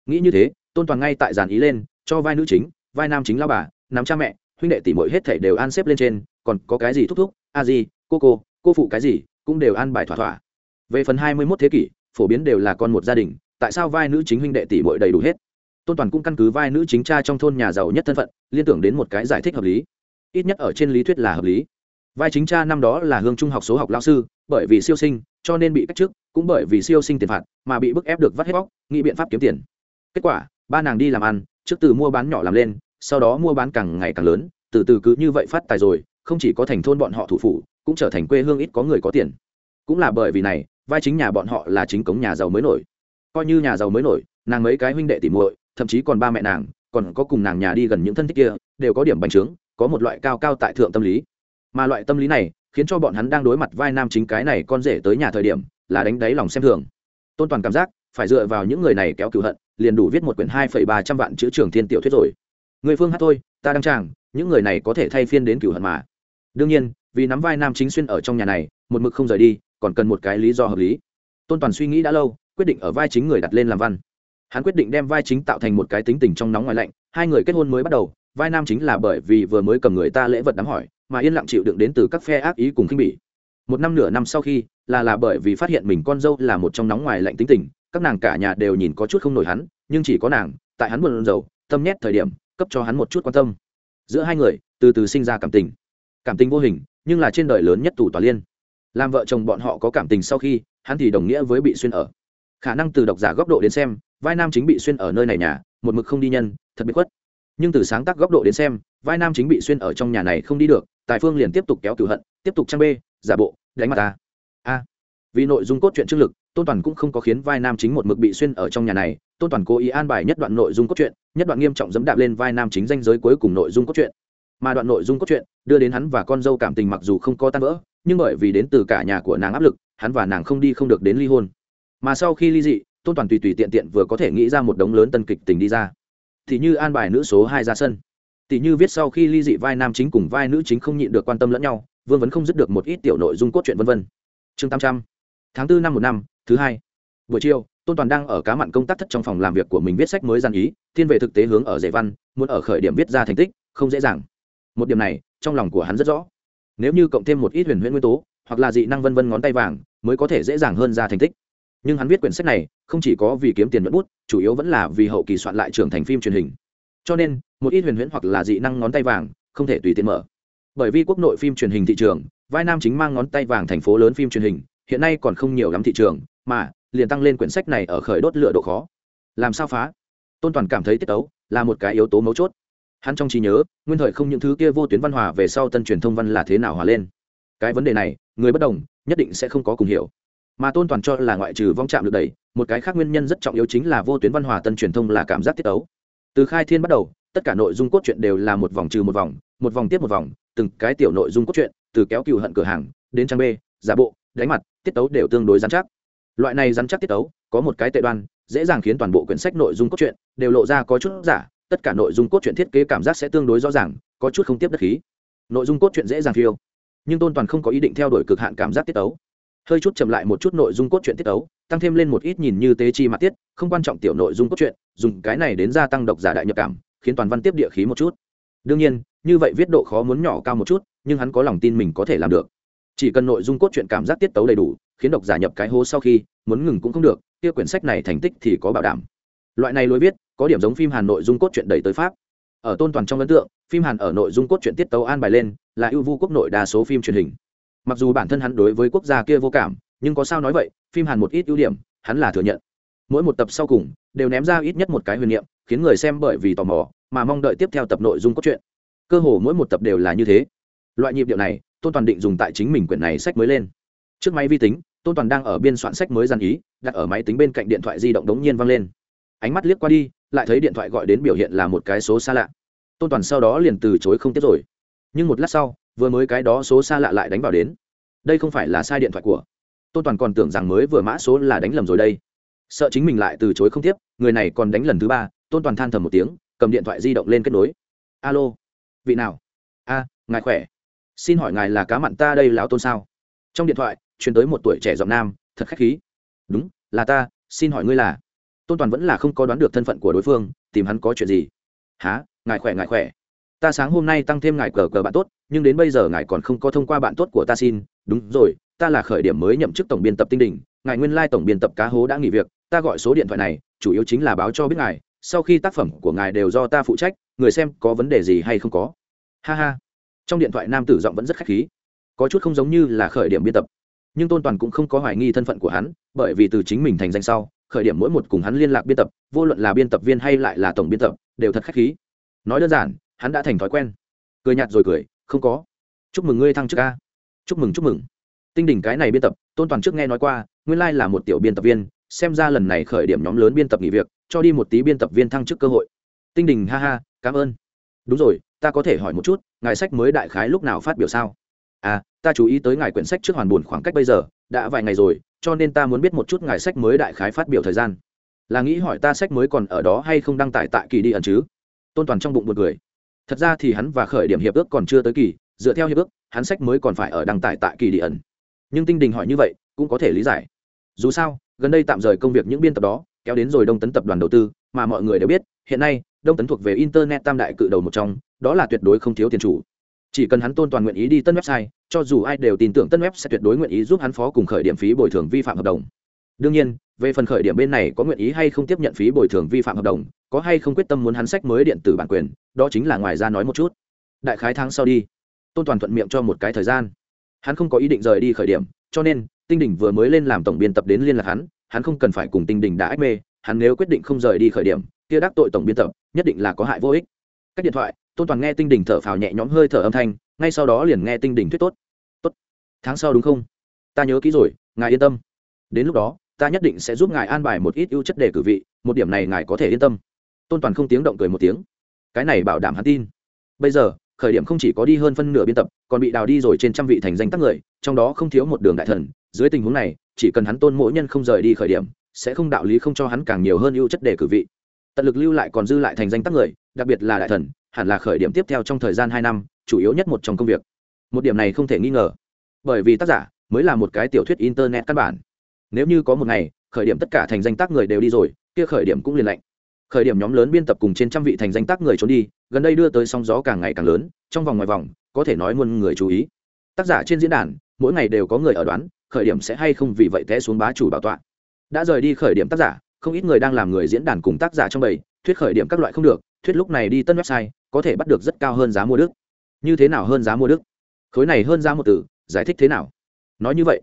Nghĩ như thế tôn toàn ngay tại giàn ý lên, cho vai nữ chính, vai nam chính lao bà nắm cha mẹ, huynh đệ tỷ muội hết thảy đều an xếp lên trên, còn có cái gì thúc thúc, a gì cô cô cô phụ cái gì, cũng đều an bài thỏa thỏa. Về phần hai mươi mốt thế kỷ, phổ biến đều là con một gia đình, tại sao vai nữ chính huynh đệ tỷ muội đầy đủ hết? Tôn toàn cũng căn cứ vai nữ chính cha trong thôn nhà giàu nhất thân phận, liên tưởng đến một cái giải thích hợp lý. Ít nhất ở trên lý thuyết là hợp lý. Vai chính cha năm đó là hương trung học số học lao sư, bởi vì siêu sinh, cho nên bị cách chức, cũng bởi vì siêu sinh tiền phạt, mà bị bức ép được vắt hết bóc, nghĩ biện pháp kiếm tiền. Kết quả ba nàng đi làm ăn, trước từ mua bán nhỏ làm lên, sau đó mua bán càng ngày càng lớn, từ từ cứ như vậy phát tài rồi, không chỉ có thành thôn bọn họ thủ phủ, cũng trở thành quê hương ít có người có tiền. Cũng là bởi vì này, vai chính nhà bọn họ là chính cống nhà giàu mới nổi. Coi như nhà giàu mới nổi, nàng mấy cái huynh đệ tỉ muội, thậm chí còn ba mẹ nàng, còn có cùng nàng nhà đi gần những thân thích kia, đều có điểm bành trướng, có một loại cao cao tại thượng tâm lý. Mà loại tâm lý này, khiến cho bọn hắn đang đối mặt vai nam chính cái này con rể tới nhà thời điểm, là đánh đáy lòng xem thường. Tôn toàn cảm giác phải dựa vào những người này kéo cựu hận, liền đủ viết một quyển hai phẩy ba trăm vạn chữ trường thiên tiểu thuyết rồi. Người phương hát thôi, ta đang tràng, những người này có thể thay phiên đến cựu hận mà. Đương nhiên, vì nắm vai nam chính xuyên ở trong nhà này, một mực không rời đi, còn cần một cái lý do hợp lý. Tôn toàn suy nghĩ đã lâu, quyết định ở vai chính người đặt lên làm văn. Hắn quyết định đem vai chính tạo thành một cái tính tình trong nóng ngoài lạnh, hai người kết hôn mới bắt đầu, vai nam chính là bởi vì vừa mới cầm người ta lễ vật đám hỏi, mà yên lặng chịu đựng đến từ các phe ác ý cùng khinh bỉ. Một năm nửa năm sau khi, là là bởi vì phát hiện mình con dâu là một trong nóng ngoài lạnh tính tình các nàng cả nhà đều nhìn có chút không nổi hắn, nhưng chỉ có nàng, tại hắn buồn rầu, tâm nhét thời điểm, cấp cho hắn một chút quan tâm. Giữa hai người, từ từ sinh ra cảm tình. Cảm tình vô hình, nhưng là trên đời lớn nhất tù tòa liên. Làm vợ chồng bọn họ có cảm tình sau khi, hắn thì đồng nghĩa với bị xuyên ở. Khả năng từ độc giả góc độ đến xem, vai nam chính bị xuyên ở nơi này nhà, một mực không đi nhân, thật bị khuất. Nhưng từ sáng tác góc độ đến xem, vai nam chính bị xuyên ở trong nhà này không đi được, tài phương liền tiếp tục kéo cửu hận, tiếp tục trang bê, giả bộ, đánh mặt ta. A. Vì nội dung cốt truyện trước lực tôn toàn cũng không có khiến vai nam chính một mực bị xuyên ở trong nhà này. Tôn toàn cố ý an bài nhất đoạn nội dung cốt truyện, nhất đoạn nghiêm trọng dẫm đạp lên vai nam chính danh giới cuối cùng nội dung cốt truyện. Mà đoạn nội dung cốt truyện đưa đến hắn và con dâu cảm tình mặc dù không có tan vỡ, nhưng bởi vì đến từ cả nhà của nàng áp lực, hắn và nàng không đi không được đến ly hôn. Mà sau khi ly dị, tôn toàn tùy tùy tiện tiện vừa có thể nghĩ ra một đống lớn tân kịch tình đi ra. Thì như an bài nữ số hai ra sân. Tỷ như viết sau khi ly dị vai nam chính cùng vai nữ chính không nhịn được quan tâm lẫn nhau, vương vấn không dứt được một ít tiểu nội dung cốt truyện vân vân. Chương tám trăm. Tháng tư năm một năm thứ hai, buổi chiều, tôn toàn đang ở cá mặn công tác thất trong phòng làm việc của mình viết sách mới gian ý, thiên về thực tế hướng ở dạy văn, muốn ở khởi điểm viết ra thành tích, không dễ dàng. Một điểm này, trong lòng của hắn rất rõ. Nếu như cộng thêm một ít huyền huyễn nguyên tố, hoặc là dị năng vân vân ngón tay vàng, mới có thể dễ dàng hơn ra thành tích. Nhưng hắn viết quyển sách này, không chỉ có vì kiếm tiền nhuận bút, chủ yếu vẫn là vì hậu kỳ soạn lại trưởng thành phim truyền hình. Cho nên, một ít huyền huyễn hoặc là dị năng ngón tay vàng, không thể tùy tiện mở. Bởi vì quốc nội phim truyền hình thị trường, vai nam chính mang ngón tay vàng thành phố lớn phim truyền hình, hiện nay còn không nhiều lắm thị trường mà liền tăng lên quyển sách này ở khởi đốt lựa độ khó. Làm sao phá? Tôn toàn cảm thấy tiết tấu là một cái yếu tố mấu chốt. Hắn trong trí nhớ, nguyên thời không những thứ kia vô tuyến văn hòa về sau tân truyền thông văn là thế nào hòa lên. Cái vấn đề này, người bất đồng, nhất định sẽ không có cùng hiểu. Mà tôn toàn cho là ngoại trừ vong chạm được đẩy, một cái khác nguyên nhân rất trọng yếu chính là vô tuyến văn hòa tân truyền thông là cảm giác tiết tấu. Từ khai thiên bắt đầu, tất cả nội dung cốt truyện đều là một vòng trừ một vòng một vòng tiếp một vòng, từng cái tiểu nội dung cốt truyện, từ kéo cựu hận cửa hàng, đến trang b, giả bộ, đánh mặt, tiết tấu đều tương đối giám chắc loại này rắn chắc tiết tấu, có một cái tệ đoan, dễ dàng khiến toàn bộ quyển sách nội dung cốt truyện đều lộ ra có chút giả, tất cả nội dung cốt truyện thiết kế cảm giác sẽ tương đối rõ ràng, có chút không tiếp đất khí. Nội dung cốt truyện dễ dàng phiêu nhưng tôn toàn không có ý định theo đuổi cực hạn cảm giác tiết tấu. Hơi chút chậm lại một chút nội dung cốt truyện tiết tấu, tăng thêm lên một ít nhìn như tế chi mặt tiết, không quan trọng tiểu nội dung cốt truyện, dùng cái này đến gia tăng độc giả đại nhập cảm, khiến toàn văn tiếp địa khí một chút. Đương nhiên, như vậy viết độ khó muốn nhỏ cao một chút, nhưng hắn có lòng tin mình có thể làm được. Chỉ cần nội dung cốt truyện cảm giác tiết tấu đầy đủ khiến độc giả nhập cái hố sau khi, muốn ngừng cũng không được, kia quyển sách này thành tích thì có bảo đảm. Loại này lối viết, có điểm giống phim hàn nội dung cốt truyện đẩy tới pháp. Ở tôn toàn trong ấn tượng, phim hàn ở nội dung cốt truyện tiết tấu an bài lên, là ưu vu quốc nội đa số phim truyền hình. Mặc dù bản thân hắn đối với quốc gia kia vô cảm, nhưng có sao nói vậy, phim hàn một ít ưu điểm, hắn là thừa nhận. Mỗi một tập sau cùng, đều ném ra ít nhất một cái huyền niệm, khiến người xem bởi vì tò mò, mà mong đợi tiếp theo tập nội dung cốt truyện. Cơ hồ mỗi một tập đều là như thế. Loại nhịp điệu này, tôn toàn định dùng tại chính mình quyển này sách mới lên. Trước máy vi tính tôn toàn đang ở biên soạn sách mới dàn ý đặt ở máy tính bên cạnh điện thoại di động đống nhiên vang lên ánh mắt liếc qua đi lại thấy điện thoại gọi đến biểu hiện là một cái số xa lạ tôn toàn sau đó liền từ chối không tiếp rồi nhưng một lát sau vừa mới cái đó số xa lạ lại đánh vào đến đây không phải là sai điện thoại của tôn toàn còn tưởng rằng mới vừa mã số là đánh lầm rồi đây sợ chính mình lại từ chối không tiếp người này còn đánh lần thứ ba tôn toàn than thầm một tiếng cầm điện thoại di động lên kết nối alo vị nào a ngài khỏe xin hỏi ngài là cá mặn ta đây lão tôn sao trong điện thoại truyền tới một tuổi trẻ giọng nam, thật khách khí. Đúng, là ta, xin hỏi ngươi là? Tôn toàn vẫn là không có đoán được thân phận của đối phương, tìm hắn có chuyện gì? Há ngài khỏe ngài khỏe. Ta sáng hôm nay tăng thêm ngài cờ cờ bạn tốt, nhưng đến bây giờ ngài còn không có thông qua bạn tốt của ta xin. Đúng rồi, ta là khởi điểm mới nhậm chức tổng biên tập tinh đình ngài nguyên lai tổng biên tập cá hố đã nghỉ việc, ta gọi số điện thoại này, chủ yếu chính là báo cho biết ngài, sau khi tác phẩm của ngài đều do ta phụ trách, người xem có vấn đề gì hay không có. Ha ha. Trong điện thoại nam tử giọng vẫn rất khách khí. Có chút không giống như là khởi điểm biên tập nhưng tôn toàn cũng không có hoài nghi thân phận của hắn, bởi vì từ chính mình thành danh sau, khởi điểm mỗi một cùng hắn liên lạc biên tập, vô luận là biên tập viên hay lại là tổng biên tập, đều thật khách khí. Nói đơn giản, hắn đã thành thói quen. Cười nhạt rồi cười, không có. Chúc mừng ngươi thăng chức ca chúc mừng chúc mừng. Tinh đỉnh cái này biên tập, tôn toàn trước nghe nói qua, nguyên lai là một tiểu biên tập viên, xem ra lần này khởi điểm nhóm lớn biên tập nghỉ việc, cho đi một tí biên tập viên thăng chức cơ hội. Tinh đình ha ha, cảm ơn. Đúng rồi, ta có thể hỏi một chút, ngài sách mới đại khái lúc nào phát biểu sao? À ta chú ý tới ngài quyển sách trước hoàn buồn khoảng cách bây giờ, đã vài ngày rồi, cho nên ta muốn biết một chút ngài sách mới đại khái phát biểu thời gian. Là nghĩ hỏi ta sách mới còn ở đó hay không đăng tải tại kỳ đi ẩn chứ? Tôn toàn trong bụng một người thật ra thì hắn và khởi điểm hiệp ước còn chưa tới kỳ, dựa theo hiệp ước, hắn sách mới còn phải ở đăng tải tại kỳ đi ẩn. Nhưng tinh đình hỏi như vậy, cũng có thể lý giải. Dù sao, gần đây tạm rời công việc những biên tập đó, kéo đến rồi đông tấn tập đoàn đầu tư, mà mọi người đều biết, hiện nay, đông tấn thuộc về internet tam đại cự đầu một trong, đó là tuyệt đối không thiếu tiền chủ chỉ cần hắn tôn toàn nguyện ý đi tân website, cho dù ai đều tin tưởng tân web sẽ tuyệt đối nguyện ý giúp hắn phó cùng khởi điểm phí bồi thường vi phạm hợp đồng. Đương nhiên, về phần khởi điểm bên này có nguyện ý hay không tiếp nhận phí bồi thường vi phạm hợp đồng, có hay không quyết tâm muốn hắn sách mới điện tử bản quyền, đó chính là ngoài ra nói một chút. Đại khái tháng sau đi. Tôn toàn thuận miệng cho một cái thời gian. Hắn không có ý định rời đi khởi điểm, cho nên, tinh đỉnh vừa mới lên làm tổng biên tập đến liên lạc hắn hắn không cần phải cùng tinh đỉnh đã ách mê, hắn nếu quyết định không rời đi khởi điểm, kia đắc tội tổng biên tập, nhất định là có hại vô ích. Cách điện thoại tôn toàn nghe tinh đình thở phào nhẹ nhõm hơi thở âm thanh ngay sau đó liền nghe tinh đình thuyết tốt tốt tháng sau đúng không ta nhớ kỹ rồi ngài yên tâm đến lúc đó ta nhất định sẽ giúp ngài an bài một ít ưu chất đề cử vị một điểm này ngài có thể yên tâm tôn toàn không tiếng động cười một tiếng cái này bảo đảm hắn tin bây giờ khởi điểm không chỉ có đi hơn phân nửa biên tập còn bị đào đi rồi trên trăm vị thành danh tác người trong đó không thiếu một đường đại thần dưới tình huống này chỉ cần hắn tôn mỗi nhân không rời đi khởi điểm sẽ không đạo lý không cho hắn càng nhiều hơn ưu chất đề cử vị tận lực lưu lại còn dư lại thành danh tác người đặc biệt là đại thần hẳn là khởi điểm tiếp theo trong thời gian hai năm, chủ yếu nhất một trong công việc. Một điểm này không thể nghi ngờ, bởi vì tác giả mới là một cái tiểu thuyết internet căn bản. Nếu như có một ngày, khởi điểm tất cả thành danh tác người đều đi rồi, kia khởi điểm cũng liền lạnh. Khởi điểm nhóm lớn biên tập cùng trên trăm vị thành danh tác người trốn đi, gần đây đưa tới sóng gió càng ngày càng lớn, trong vòng ngoài vòng, có thể nói muôn người chú ý. Tác giả trên diễn đàn, mỗi ngày đều có người ở đoán, khởi điểm sẽ hay không vì vậy té xuống bá chủ bảo tọa. Đã rời đi khởi điểm tác giả, không ít người đang làm người diễn đàn cùng tác giả trong bầy, thuyết khởi điểm các loại không được, thuyết lúc này đi tân website có thể bắt được rất cao hơn giá mua đức. Như thế nào hơn giá mua đức? Khối này hơn giá một từ, giải thích thế nào? Nói như vậy,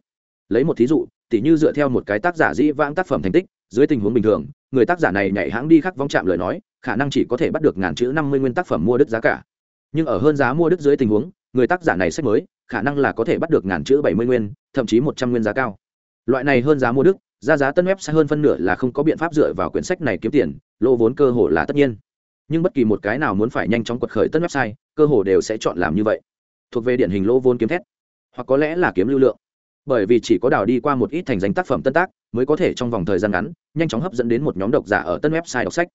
lấy một thí dụ, tỉ như dựa theo một cái tác giả dĩ vãng tác phẩm thành tích, dưới tình huống bình thường, người tác giả này nhảy hãng đi khắc vong chạm lời nói, khả năng chỉ có thể bắt được ngàn chữ năm mươi nguyên tác phẩm mua đức giá cả. Nhưng ở hơn giá mua đức dưới tình huống, người tác giả này sách mới, khả năng là có thể bắt được ngàn chữ bảy mươi nguyên, thậm chí một trăm nguyên giá cao. Loại này hơn giá mua đức, ra giá tân web sẽ hơn phân nửa là không có biện pháp dựa vào quyển sách này kiếm tiền, lỗ vốn cơ hồ là tất nhiên nhưng bất kỳ một cái nào muốn phải nhanh chóng quật khởi tân website, cơ hồ đều sẽ chọn làm như vậy. Thuộc về điển hình lô vốn kiếm thét hoặc có lẽ là kiếm lưu lượng. Bởi vì chỉ có đào đi qua một ít thành danh tác phẩm tân tác, mới có thể trong vòng thời gian ngắn, nhanh chóng hấp dẫn đến một nhóm độc giả ở tân website đọc sách.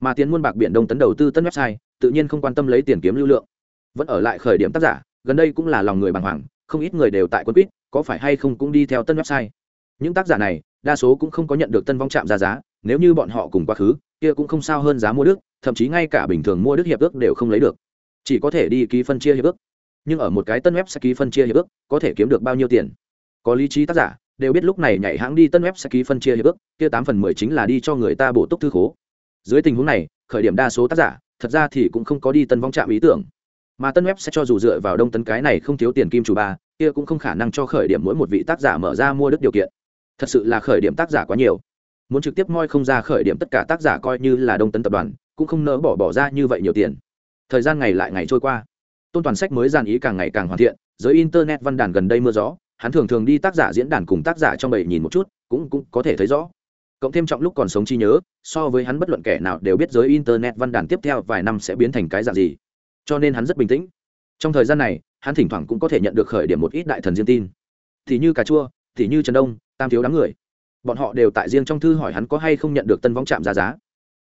Mà tiền muôn bạc biển đông tấn đầu tư tân website, tự nhiên không quan tâm lấy tiền kiếm lưu lượng. Vẫn ở lại khởi điểm tác giả, gần đây cũng là lòng người bàng hoàng, không ít người đều tại quân quýt, có phải hay không cũng đi theo tân website. Những tác giả này, đa số cũng không có nhận được tân vong chạm ra giá, nếu như bọn họ cùng quá khứ, kia cũng không sao hơn giá mua đức thậm chí ngay cả bình thường mua đức hiệp ước đều không lấy được. Chỉ có thể đi ký phân chia hiệp ước. Nhưng ở một cái tân web sẽ ký phân chia hiệp ước, có thể kiếm được bao nhiêu tiền? Có lý trí tác giả đều biết lúc này nhảy hãng đi tân web sẽ ký phân chia hiệp ước, kia tám phần mười chính là đi cho người ta bổ túc thư khố. Dưới tình huống này, khởi điểm đa số tác giả, thật ra thì cũng không có đi tân vong trạm ý tưởng. Mà tân web sẽ cho dù dựa vào đông tấn cái này không thiếu tiền kim chủ ba, kia cũng không khả năng cho khởi điểm mỗi một vị tác giả mở ra mua đức điều kiện. Thật sự là khởi điểm tác giả quá nhiều. Muốn trực tiếp moi không ra khởi điểm tất cả tác giả coi như là đông tấn tập đoàn cũng không nỡ bỏ bỏ ra như vậy nhiều tiền. Thời gian ngày lại ngày trôi qua. Tôn toàn sách mới dàn ý càng ngày càng hoàn thiện, giới internet văn đàn gần đây mưa gió, hắn thường thường đi tác giả diễn đàn cùng tác giả trong bầy nhìn một chút, cũng cũng có thể thấy rõ. Cộng thêm trọng lúc còn sống chi nhớ, so với hắn bất luận kẻ nào đều biết giới internet văn đàn tiếp theo vài năm sẽ biến thành cái dạng gì. Cho nên hắn rất bình tĩnh. Trong thời gian này, hắn thỉnh thoảng cũng có thể nhận được khởi điểm một ít đại thần riêng tin. Thì như cà chua, thì như trần đông, tam thiếu đám người. Bọn họ đều tại riêng trong thư hỏi hắn có hay không nhận được tân vong chạm ra giá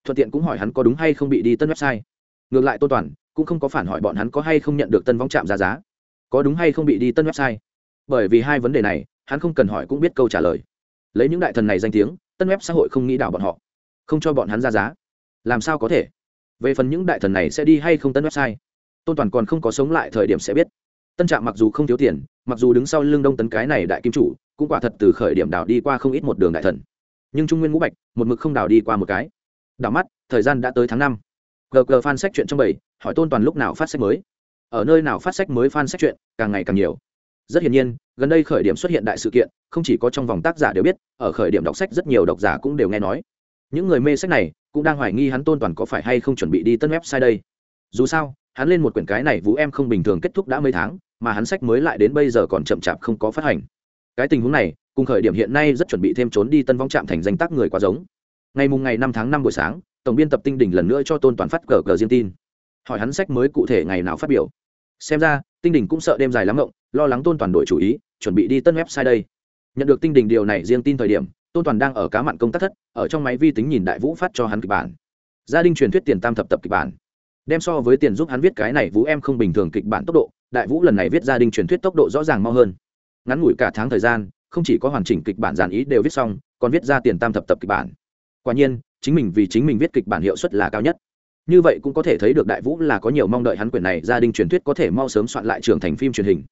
thuận tiện cũng hỏi hắn có đúng hay không bị đi tân website. Ngược lại tô toàn cũng không có phản hỏi bọn hắn có hay không nhận được tân vong chạm ra giá. Có đúng hay không bị đi tân website? Bởi vì hai vấn đề này, hắn không cần hỏi cũng biết câu trả lời. Lấy những đại thần này danh tiếng, tân web xã hội không nghĩ đảo bọn họ. Không cho bọn hắn ra giá. Làm sao có thể? Về phần những đại thần này sẽ đi hay không tân website tôn toàn còn không có sống lại thời điểm sẽ biết. Tân trạm mặc dù không thiếu tiền, mặc dù đứng sau lưng đông tấn cái này đại kim chủ, cũng quả thật từ khởi điểm đảo đi qua không ít một đường đại thần. Nhưng trung nguyên ngũ bạch, một mực không đảo đi qua một cái đảo mắt, thời gian đã tới tháng năm. Gg fan sách chuyện trong bảy, hỏi tôn toàn lúc nào phát sách mới? Ở nơi nào phát sách mới fan sách chuyện càng ngày càng nhiều. Rất hiển nhiên, gần đây khởi điểm xuất hiện đại sự kiện, không chỉ có trong vòng tác giả đều biết, ở khởi điểm đọc sách rất nhiều độc giả cũng đều nghe nói. Những người mê sách này, cũng đang hoài nghi hắn tôn toàn có phải hay không chuẩn bị đi tân website đây. Dù sao, hắn lên một quyển cái này vũ em không bình thường kết thúc đã mấy tháng, mà hắn sách mới lại đến bây giờ còn chậm chạp không có phát hành. Cái tình huống này, cùng khởi điểm hiện nay rất chuẩn bị thêm trốn đi tân vong trạm thành danh tác người quá giống ngày mùng ngày năm tháng năm buổi sáng, tổng biên tập tinh đỉnh lần nữa cho tôn toàn phát cờ cờ riêng tin. Hỏi hắn sách mới cụ thể ngày nào phát biểu. Xem ra, tinh đỉnh cũng sợ đêm dài lắm ngộng, lo lắng tôn toàn đổi chủ ý, chuẩn bị đi tân website đây. Nhận được tinh đỉnh điều này riêng tin thời điểm, tôn toàn đang ở cá mặn công tác thất, ở trong máy vi tính nhìn đại vũ phát cho hắn kịch bản. Gia đình truyền thuyết tiền tam thập tập kịch bản. Đem so với tiền giúp hắn viết cái này vũ em không bình thường kịch bản tốc độ, đại vũ lần này viết gia đình truyền thuyết tốc độ rõ ràng mau hơn. Ngắn ngủi cả tháng thời gian, không chỉ có hoàn chỉnh kịch bản dàn ý đều viết xong, còn viết ra tiền tam thập tập kịch bản quả nhiên, chính mình vì chính mình viết kịch bản hiệu suất là cao nhất. Như vậy cũng có thể thấy được đại vũ là có nhiều mong đợi hắn quyển này gia đình truyền thuyết có thể mau sớm soạn lại trường thành phim truyền hình.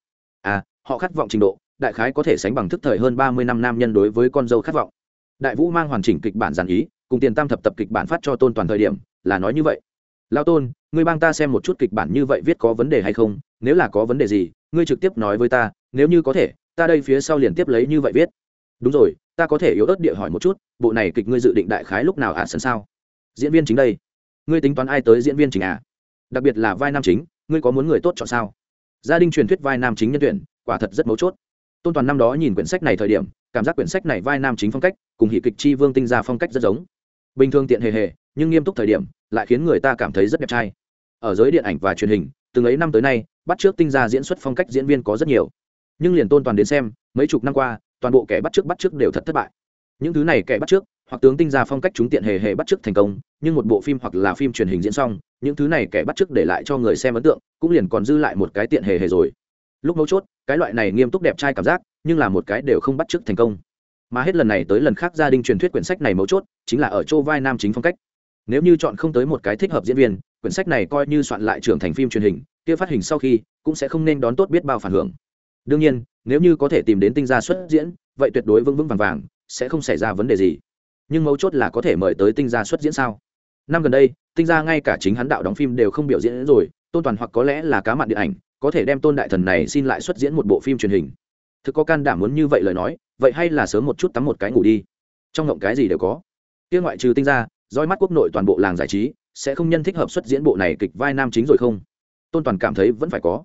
À họ khát vọng trình độ, đại khái có thể sánh bằng thức thời hơn ba mươi năm nam nhân đối với con dâu khát vọng. Đại vũ mang hoàn chỉnh kịch bản giản ý, cùng tiền tam thập tập kịch bản phát cho tôn toàn thời điểm, là nói như vậy. Lao tôn, ngươi bang ta xem một chút kịch bản như vậy viết có vấn đề hay không? Nếu là có vấn đề gì, ngươi trực tiếp nói với ta, nếu như có thể, ta đây phía sau liền tiếp lấy như vậy viết. Đúng rồi ta có thể yếu ớt địa hỏi một chút, bộ này kịch ngươi dự định đại khái lúc nào ạ à sân sao? Diễn viên chính đây. Ngươi tính toán ai tới diễn viên chính à đặc biệt là vai nam chính, ngươi có muốn người tốt chọn sao? Gia đình truyền thuyết vai nam chính nhân tuyển, quả thật rất mấu chốt. Tôn toàn năm đó nhìn quyển sách này thời điểm, cảm giác quyển sách này vai nam chính phong cách, cùng hỷ kịch chi vương tinh ra phong cách rất giống. Bình thường tiện hề hề, nhưng nghiêm túc thời điểm, lại khiến người ta cảm thấy rất đẹp trai. Ở giới điện ảnh và truyền hình, từng ấy năm tới nay, bắt trước tinh ra diễn xuất phong cách diễn viên có rất nhiều. Nhưng liền tôn toàn đến xem, mấy chục năm qua toàn bộ kẻ bắt trước bắt trước đều thật thất bại. Những thứ này kẻ bắt trước, hoặc tướng tinh ra phong cách chúng tiện hề hề bắt trước thành công, nhưng một bộ phim hoặc là phim truyền hình diễn xong, những thứ này kẻ bắt trước để lại cho người xem ấn tượng, cũng liền còn dư lại một cái tiện hề hề rồi. Lúc mấu chốt, cái loại này nghiêm túc đẹp trai cảm giác, nhưng là một cái đều không bắt trước thành công. Mà hết lần này tới lần khác gia đình truyền thuyết quyển sách này mấu chốt, chính là ở chỗ vai nam chính phong cách. Nếu như chọn không tới một cái thích hợp diễn viên, quyển sách này coi như soạn lại trưởng thành phim truyền hình, kia phát hình sau khi, cũng sẽ không nên đón tốt biết bao phản hưởng đương nhiên, nếu như có thể tìm đến tinh gia xuất diễn, vậy tuyệt đối vững vững vàng vàng, sẽ không xảy ra vấn đề gì. Nhưng mấu chốt là có thể mời tới tinh gia xuất diễn sao? Năm gần đây, tinh gia ngay cả chính hắn đạo đóng phim đều không biểu diễn rồi, tôn toàn hoặc có lẽ là cá mặn điện ảnh, có thể đem tôn đại thần này xin lại xuất diễn một bộ phim truyền hình. Thực có can đảm muốn như vậy lời nói, vậy hay là sớm một chút tắm một cái ngủ đi. Trong ngộng cái gì đều có. Kia ngoại trừ tinh gia roi mắt quốc nội toàn bộ làng giải trí, sẽ không nhân thích hợp xuất diễn bộ này kịch vai nam chính rồi không? Tôn toàn cảm thấy vẫn phải có.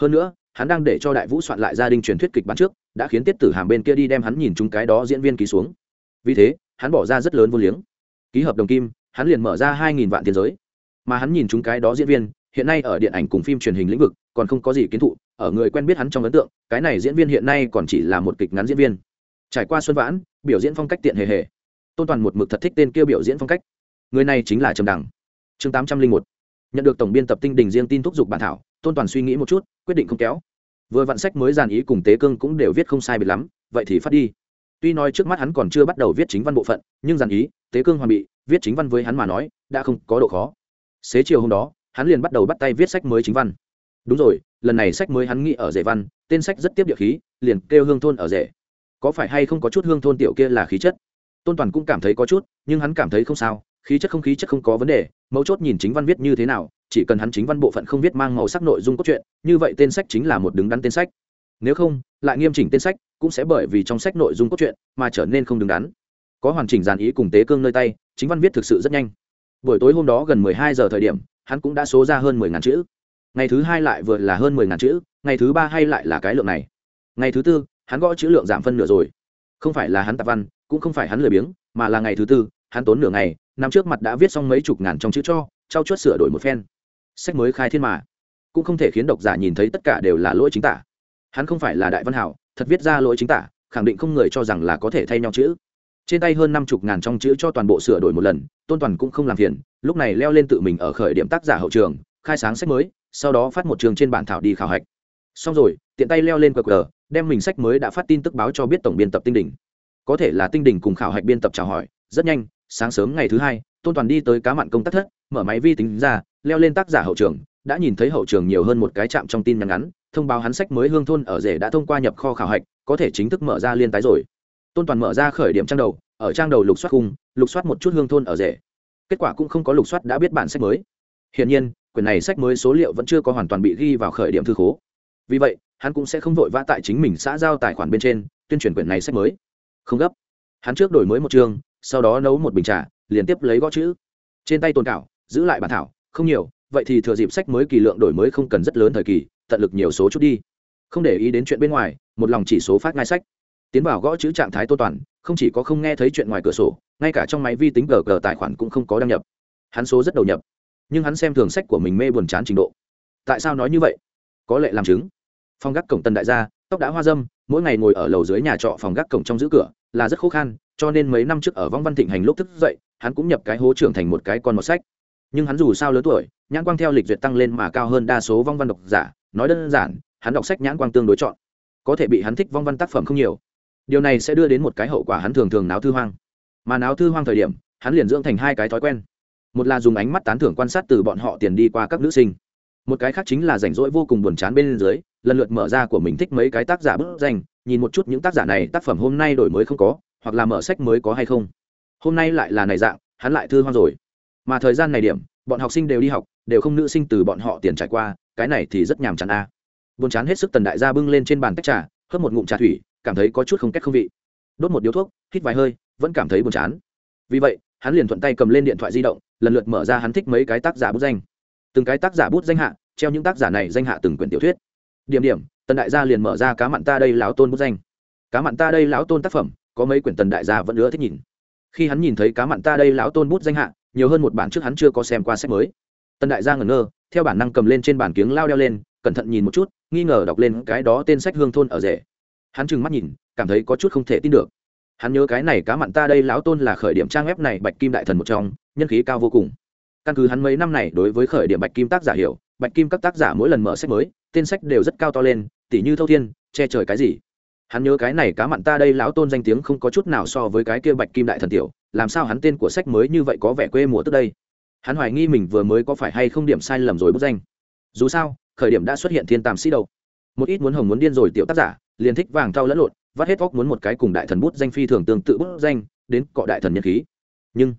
Hơn nữa hắn đang để cho đại vũ soạn lại gia đình truyền thuyết kịch bản trước, đã khiến tiết tử hàm bên kia đi đem hắn nhìn chúng cái đó diễn viên ký xuống. Vì thế, hắn bỏ ra rất lớn vô liếng. Ký hợp đồng kim, hắn liền mở ra hai nghìn vạn tiền giới. Mà hắn nhìn chúng cái đó diễn viên, hiện nay ở điện ảnh cùng phim truyền hình lĩnh vực, còn không có gì kiến thụ, ở người quen biết hắn trong ấn tượng, cái này diễn viên hiện nay còn chỉ là một kịch ngắn diễn viên. Trải qua xuân vãn, biểu diễn phong cách tiện hề hề. Tôn toàn một mực thật thích tên kia biểu diễn phong cách. Người này chính là trầm đằng. Chương tám trăm linh một nhận được tổng biên tập tinh đình riêng tin thúc giục bản thảo, tôn toàn suy nghĩ một chút, quyết định không kéo. Vừa vạn sách mới giàn ý cùng tế cương cũng đều viết không sai biệt lắm, vậy thì phát đi. Tuy nói trước mắt hắn còn chưa bắt đầu viết chính văn bộ phận, nhưng giàn ý, tế cương hoàn bị, viết chính văn với hắn mà nói, đã không có độ khó. Xế chiều hôm đó, hắn liền bắt đầu bắt tay viết sách mới chính văn. Đúng rồi, lần này sách mới hắn nghĩ ở rể văn, tên sách rất tiếp địa khí, liền kêu hương thôn ở rể. Có phải hay không có chút hương thôn tiểu kia là khí chất? Tôn toàn cũng cảm thấy có chút, nhưng hắn cảm thấy không sao, khí chất không khí chất không có vấn đề mấu chốt nhìn chính văn viết như thế nào, chỉ cần hắn chính văn bộ phận không viết mang màu sắc nội dung cốt truyện, như vậy tên sách chính là một đứng đắn tên sách. Nếu không, lại nghiêm chỉnh tên sách, cũng sẽ bởi vì trong sách nội dung cốt truyện mà trở nên không đứng đắn. Có hoàn chỉnh dàn ý cùng tế cương nơi tay, chính văn viết thực sự rất nhanh. Buổi tối hôm đó gần mười hai giờ thời điểm, hắn cũng đã số ra hơn mười ngàn chữ. Ngày thứ hai lại vừa là hơn mười ngàn chữ, ngày thứ ba hay lại là cái lượng này. Ngày thứ tư, hắn gõ chữ lượng giảm phân nửa rồi. Không phải là hắn tạp văn, cũng không phải hắn lười biếng, mà là ngày thứ tư hắn tốn nửa ngày, năm trước mặt đã viết xong mấy chục ngàn trong chữ cho trao chuốt sửa đổi một phen. Sách mới khai thiên mà. Cũng không thể khiến độc giả nhìn thấy tất cả đều là lỗi chính tả. Hắn không phải là đại văn hảo, thật viết ra lỗi chính tả, khẳng định không người cho rằng là có thể thay nhau chữ. Trên tay hơn năm chục ngàn trong chữ cho toàn bộ sửa đổi một lần, tôn toàn cũng không làm phiền, lúc này leo lên tự mình ở khởi điểm tác giả hậu trường, khai sáng sách mới, sau đó phát một trường trên bản thảo đi khảo hạch. Xong rồi, tiện tay leo lên qr đem mình sách mới đã phát tin tức báo cho biết tổng biên tập tinh đỉnh có thể là tinh đỉnh cùng khảo hạch biên tập chào hỏi, rất nhanh sáng sớm ngày thứ hai, tôn toàn đi tới cá mặn công tác thất, mở máy vi tính ra, leo lên tác giả hậu trường, đã nhìn thấy hậu trường nhiều hơn một cái chạm trong tin nhắn ngắn, thông báo hắn sách mới hương thôn ở rể đã thông qua nhập kho khảo hạch, có thể chính thức mở ra liên tái rồi. Tôn toàn mở ra khởi điểm trang đầu, ở trang đầu lục soát khung, lục soát một chút hương thôn ở rể. Kết quả cũng không có lục soát đã biết bản sách mới. Hiển nhiên, quyển này sách mới số liệu vẫn chưa có hoàn toàn bị ghi vào khởi điểm thư khố. Vì vậy, hắn cũng sẽ không vội vã tại chính mình xã giao tài khoản bên trên, tuyên truyền quyển này sách mới. Không gấp. Hắn trước đổi mới một chương sau đó nấu một bình trà liên tiếp lấy gõ chữ. Trên tay tồn cảo, giữ lại bản thảo, không nhiều, vậy thì thừa dịp sách mới kỳ lượng đổi mới không cần rất lớn thời kỳ, tận lực nhiều số chút đi. Không để ý đến chuyện bên ngoài, một lòng chỉ số phát ngay sách. Tiến vào gõ chữ trạng thái tô toàn, không chỉ có không nghe thấy chuyện ngoài cửa sổ, ngay cả trong máy vi tính gờ gờ tài khoản cũng không có đăng nhập. Hắn số rất đầu nhập, nhưng hắn xem thường sách của mình mê buồn chán trình độ. Tại sao nói như vậy? Có lệ làm chứng. Phong gác cổng tân đại gia, tóc đã hoa dâm, mỗi ngày ngồi ở lầu dưới nhà trọ phòng gác cổng trong giữ cửa là rất khó khăn cho nên mấy năm trước ở vong văn thịnh hành lúc thức dậy, hắn cũng nhập cái hố trưởng thành một cái con một sách. Nhưng hắn dù sao lớn tuổi, nhãn quang theo lịch duyệt tăng lên mà cao hơn đa số vong văn độc giả. Nói đơn giản, hắn đọc sách nhãn quang tương đối chọn. Có thể bị hắn thích vong văn tác phẩm không nhiều. Điều này sẽ đưa đến một cái hậu quả hắn thường thường náo thư hoang. Mà náo thư hoang thời điểm, hắn liền dưỡng thành hai cái thói quen. Một là dùng ánh mắt tán thưởng quan sát từ bọn họ tiền đi qua các nữ sinh. Một cái khác chính là rảnh rỗi vô cùng buồn chán bên dưới lần lượt mở ra của mình thích mấy cái tác giả bức danh, nhìn một chút những tác giả này, tác phẩm hôm nay đổi mới không có, hoặc là mở sách mới có hay không. Hôm nay lại là này dạng, hắn lại thư hoang rồi. Mà thời gian này điểm, bọn học sinh đều đi học, đều không nữ sinh từ bọn họ tiền trải qua, cái này thì rất nhàm chán a. Buồn chán hết sức tần đại gia bưng lên trên bàn tách trà, hớp một ngụm trà thủy, cảm thấy có chút không cách không vị. Đốt một điếu thuốc, hít vài hơi, vẫn cảm thấy buồn chán. Vì vậy, hắn liền thuận tay cầm lên điện thoại di động, lần lượt mở ra hắn thích mấy cái tác giả bút danh. Từng cái tác giả bút danh hạ, treo những tác giả này danh hạ từng quyển tiểu thuyết điểm điểm, tần đại gia liền mở ra cá mặn ta đây lão tôn bút danh. Cá mặn ta đây lão tôn tác phẩm, có mấy quyển tần đại gia vẫn ưa thích nhìn. Khi hắn nhìn thấy cá mặn ta đây lão tôn bút danh hạ, nhiều hơn một bản trước hắn chưa có xem qua sách mới. Tần đại gia ngẩn ngơ, theo bản năng cầm lên trên bản kiếng lao đeo lên, cẩn thận nhìn một chút, nghi ngờ đọc lên cái đó tên sách hương thôn ở rể. Hắn trừng mắt nhìn, cảm thấy có chút không thể tin được. Hắn nhớ cái này cá mặn ta đây lão tôn là khởi điểm trang web này bạch kim đại thần một trong, nhân khí cao vô cùng. Căn cứ hắn mấy năm này đối với khởi điểm bạch kim tác giả hiểu bạch kim các tác giả mỗi lần mở sách mới, tên sách đều rất cao to lên, tỉ như thâu thiên, che trời cái gì? Hắn nhớ cái này cá mặn ta đây lão tôn danh tiếng không có chút nào so với cái kia bạch kim đại thần tiểu, làm sao hắn tên của sách mới như vậy có vẻ quê mùa tức đây? Hắn hoài nghi mình vừa mới có phải hay không điểm sai lầm rồi bút danh. Dù sao, khởi điểm đã xuất hiện thiên tàm sĩ đầu. Một ít muốn hồng muốn điên rồi tiểu tác giả, liền thích vàng thau lẫn lộn, vắt hết góc muốn một cái cùng đại thần bút danh phi thường tương tự bút danh, đến cọ đại thần nhân khí. Nhưng,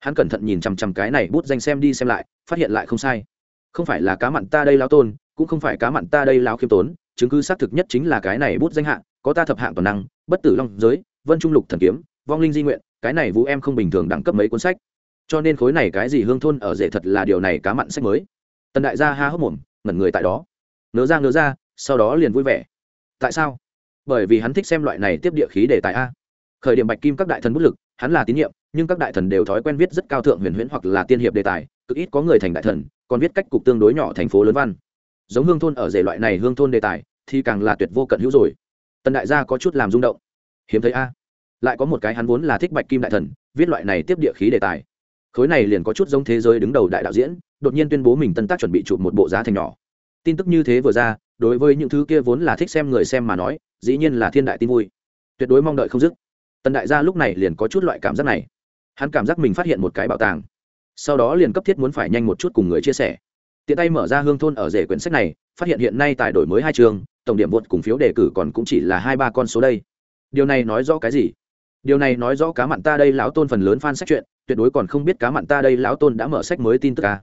hắn cẩn thận nhìn chằm chằm cái này bút danh xem đi xem lại, phát hiện lại không sai không phải là cá mặn ta đây lao tôn, cũng không phải cá mặn ta đây lao khiêm tốn, chứng cứ xác thực nhất chính là cái này bút danh hạng, có ta thập hạng toàn năng, bất tử long giới, vân trung lục thần kiếm, vong linh di nguyện, cái này vũ em không bình thường đẳng cấp mấy cuốn sách. Cho nên khối này cái gì hương thôn ở rể thật là điều này cá mặn sách mới. Tần đại gia ha hốc mồm, ngẩn người tại đó. Nớ ra nớ ra, sau đó liền vui vẻ. Tại sao? Bởi vì hắn thích xem loại này tiếp địa khí đề tài a. Khởi điểm bạch kim các đại thần bút lực, hắn là tín nhiệm, nhưng các đại thần đều thói quen viết rất cao thượng huyền huyễn hoặc là tiên hiệp đề tài cực ít có người thành đại thần, còn viết cách cục tương đối nhỏ thành phố lớn văn. Giống hương thôn ở rể loại này hương thôn đề tài, thì càng là tuyệt vô cận hữu rồi. Tần đại gia có chút làm rung động. Hiếm thấy a. Lại có một cái hắn vốn là thích bạch kim đại thần, viết loại này tiếp địa khí đề tài. Khối này liền có chút giống thế giới đứng đầu đại đạo diễn, đột nhiên tuyên bố mình tân tác chuẩn bị chụp một bộ giá thành nhỏ. Tin tức như thế vừa ra, đối với những thứ kia vốn là thích xem người xem mà nói, dĩ nhiên là thiên đại tin vui. Tuyệt đối mong đợi không dứt. Tần đại gia lúc này liền có chút loại cảm giác này. Hắn cảm giác mình phát hiện một cái bảo tàng sau đó liền cấp thiết muốn phải nhanh một chút cùng người chia sẻ. Tiện tay mở ra hương thôn ở rể quyển sách này, phát hiện hiện nay tại đổi mới hai trường, tổng điểm vượt cùng phiếu đề cử còn cũng chỉ là hai ba con số đây. Điều này nói rõ cái gì? Điều này nói rõ cá mặn ta đây lão tôn phần lớn fan sách chuyện, tuyệt đối còn không biết cá mặn ta đây lão tôn đã mở sách mới tin tức ca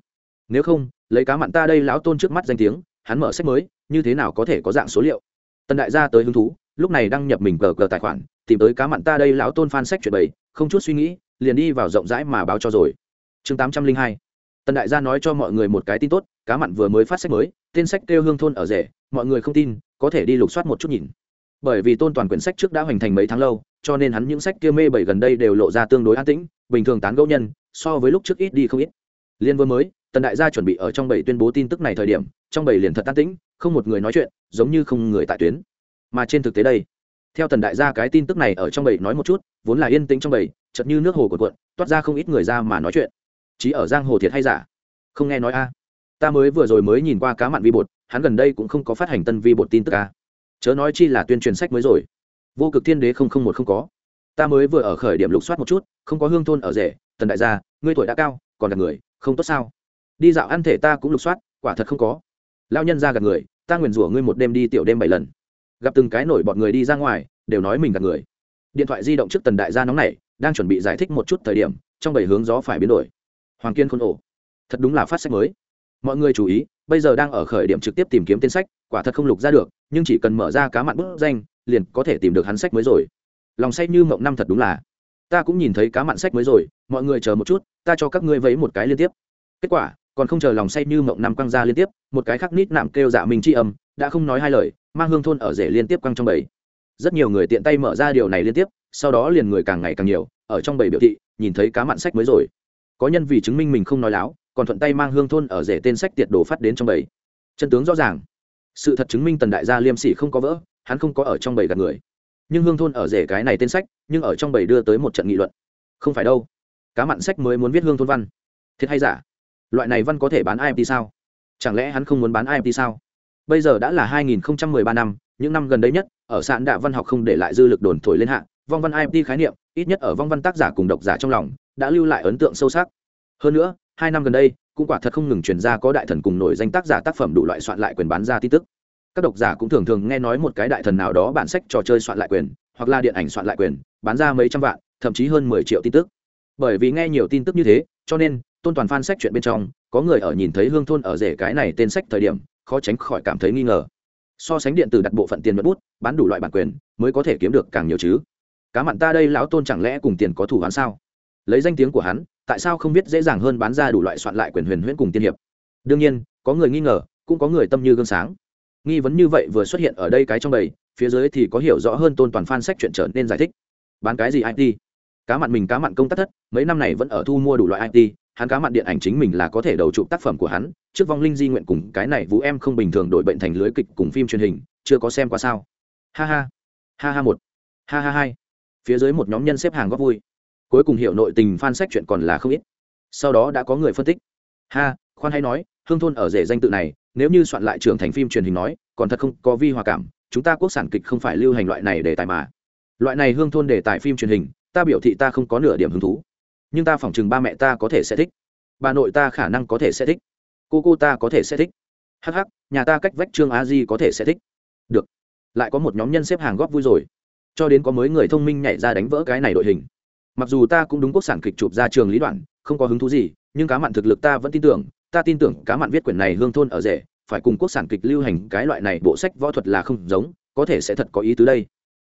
nếu không, lấy cá mặn ta đây lão tôn trước mắt danh tiếng, hắn mở sách mới, như thế nào có thể có dạng số liệu? Tần đại gia tới hứng thú, lúc này đăng nhập mình cờ cờ tài khoản, tìm tới cá mặn ta đây lão tôn fan sách chuyện bày, không chút suy nghĩ, liền đi vào rộng rãi mà báo cho rồi chương tám trăm linh hai. Tần đại gia nói cho mọi người một cái tin tốt, cá mặn vừa mới phát sách mới, tên sách kêu hương thôn ở rể, mọi người không tin, có thể đi lục soát một chút nhìn. Bởi vì tôn toàn quyển sách trước đã hoành thành mấy tháng lâu, cho nên hắn những sách kia mê bảy gần đây đều lộ ra tương đối an tĩnh, bình thường tán gẫu nhân, so với lúc trước ít đi không ít. Liên vừa mới, tần đại gia chuẩn bị ở trong bảy tuyên bố tin tức này thời điểm, trong bảy liền thật an tĩnh, không một người nói chuyện, giống như không người tại tuyến. Mà trên thực tế đây, theo tần đại gia cái tin tức này ở trong bảy nói một chút, vốn là yên tĩnh trong bảy, chợt như nước hồ cuộn cuộn, toát ra không ít người ra mà nói chuyện chí ở giang hồ thiệt hay giả? Không nghe nói a. Ta mới vừa rồi mới nhìn qua cá mặn vi bột, hắn gần đây cũng không có phát hành tân vi bột tin tức a. Chớ nói chi là tuyên truyền sách mới rồi. Vô cực thiên đế không không một không có. Ta mới vừa ở khởi điểm lục soát một chút, không có hương thôn ở rể, tần đại gia, ngươi tuổi đã cao, còn là người, không tốt sao? Đi dạo ăn thể ta cũng lục soát, quả thật không có. Lao nhân ra gặp người, ta nguyền rủa ngươi một đêm đi tiểu đêm bảy lần. Gặp từng cái nổi bọn người đi ra ngoài, đều nói mình gặp người. Điện thoại di động trước tần đại gia nóng này đang chuẩn bị giải thích một chút thời điểm, trong bảy hướng gió phải biến đổi hoàng kiên khôn ổ. Thật đúng là phát sách mới. Mọi người chú ý, bây giờ đang ở khởi điểm trực tiếp tìm kiếm tên sách, quả thật không lục ra được, nhưng chỉ cần mở ra cá mặn bút danh, liền có thể tìm được hắn sách mới rồi. Lòng say như mộng năm thật đúng là. Ta cũng nhìn thấy cá mặn sách mới rồi, mọi người chờ một chút, ta cho các ngươi vấy một cái liên tiếp. Kết quả, còn không chờ lòng say như mộng năm quăng ra liên tiếp, một cái khắc nít nạm kêu dạ mình tri âm, đã không nói hai lời, mang hương thôn ở rể liên tiếp quăng trong bầy. Rất nhiều người tiện tay mở ra điều này liên tiếp, sau đó liền người càng ngày càng nhiều, ở trong bầy biểu thị, nhìn thấy cá mặn sách mới rồi có nhân vì chứng minh mình không nói láo, còn thuận tay mang hương thôn ở rể tên sách tiệt đồ phát đến trong bầy. Chân tướng rõ ràng. Sự thật chứng minh tần đại gia liêm sỉ không có vỡ, hắn không có ở trong bầy gạt người. Nhưng hương thôn ở rể cái này tên sách, nhưng ở trong bầy đưa tới một trận nghị luận. Không phải đâu. Cá mặn sách mới muốn viết hương thôn văn. Thiệt hay giả? Loại này văn có thể bán imt sao? Chẳng lẽ hắn không muốn bán imt sao? Bây giờ đã là 2013 năm, những năm gần đây nhất, ở sạn đạ văn học không để lại dư lực đồn thổi lên hạ vong văn imt khái niệm, ít nhất ở vong văn tác giả cùng độc giả trong lòng, đã lưu lại ấn tượng sâu sắc. Hơn nữa, hai năm gần đây, cũng quả thật không ngừng truyền ra có đại thần cùng nổi danh tác giả tác phẩm đủ loại soạn lại quyền bán ra tin tức. Các độc giả cũng thường thường nghe nói một cái đại thần nào đó bản sách trò chơi soạn lại quyền, hoặc là điện ảnh soạn lại quyền, bán ra mấy trăm vạn, thậm chí hơn mười triệu tin tức. Bởi vì nghe nhiều tin tức như thế, cho nên, tôn toàn phan sách chuyện bên trong, có người ở nhìn thấy hương thôn ở rể cái này tên sách thời điểm, khó tránh khỏi cảm thấy nghi ngờ. So sánh điện tử đặt bộ phận tiền mất bút, bán đủ loại bản quyền, mới có thể kiếm được càng nhiều chứ cá mặn ta đây lão tôn chẳng lẽ cùng tiền có thủ hắn sao? Lấy danh tiếng của hắn, tại sao không biết dễ dàng hơn bán ra đủ loại soạn lại quyền huyền huyễn cùng tiên hiệp? Đương nhiên, có người nghi ngờ, cũng có người tâm như gương sáng. Nghi vấn như vậy vừa xuất hiện ở đây cái trong bầy, phía dưới thì có hiểu rõ hơn tôn toàn fan sách chuyện trở nên giải thích. Bán cái gì it cá mặn mình cá mặn công tác thất, mấy năm này vẫn ở thu mua đủ loại it hắn cá mặn điện ảnh chính mình là có thể đầu trụ tác phẩm của hắn, trước vong linh di nguyện cùng cái này vũ em không bình thường đổi bệnh thành lưới kịch cùng phim truyền hình, chưa có xem qua sao? Ha ha. Ha ha một. Ha ha hai phía dưới một nhóm nhân xếp hàng góp vui. Cuối cùng hiểu nội tình fan sách chuyện còn là không ít. Sau đó đã có người phân tích. Ha, khoan hay nói, hương thôn ở rể danh tự này, nếu như soạn lại trưởng thành phim truyền hình nói, còn thật không có vi hòa cảm, chúng ta quốc sản kịch không phải lưu hành loại này để tài mà. Loại này hương thôn để tài phim truyền hình, ta biểu thị ta không có nửa điểm hứng thú. Nhưng ta phỏng chừng ba mẹ ta có thể sẽ thích. Bà nội ta khả năng có thể sẽ thích. Cô cô ta có thể sẽ thích. Hh nhà ta cách vách trương a di có thể sẽ thích. Được. Lại có một nhóm nhân xếp hàng góp vui rồi cho đến có mới người thông minh nhảy ra đánh vỡ cái này đội hình. Mặc dù ta cũng đúng quốc sản kịch chụp ra trường lý đoạn, không có hứng thú gì, nhưng cá mặn thực lực ta vẫn tin tưởng, ta tin tưởng cá mặn viết quyển này hương thôn ở rể, phải cùng quốc sản kịch lưu hành cái loại này bộ sách võ thuật là không giống, có thể sẽ thật có ý tứ đây.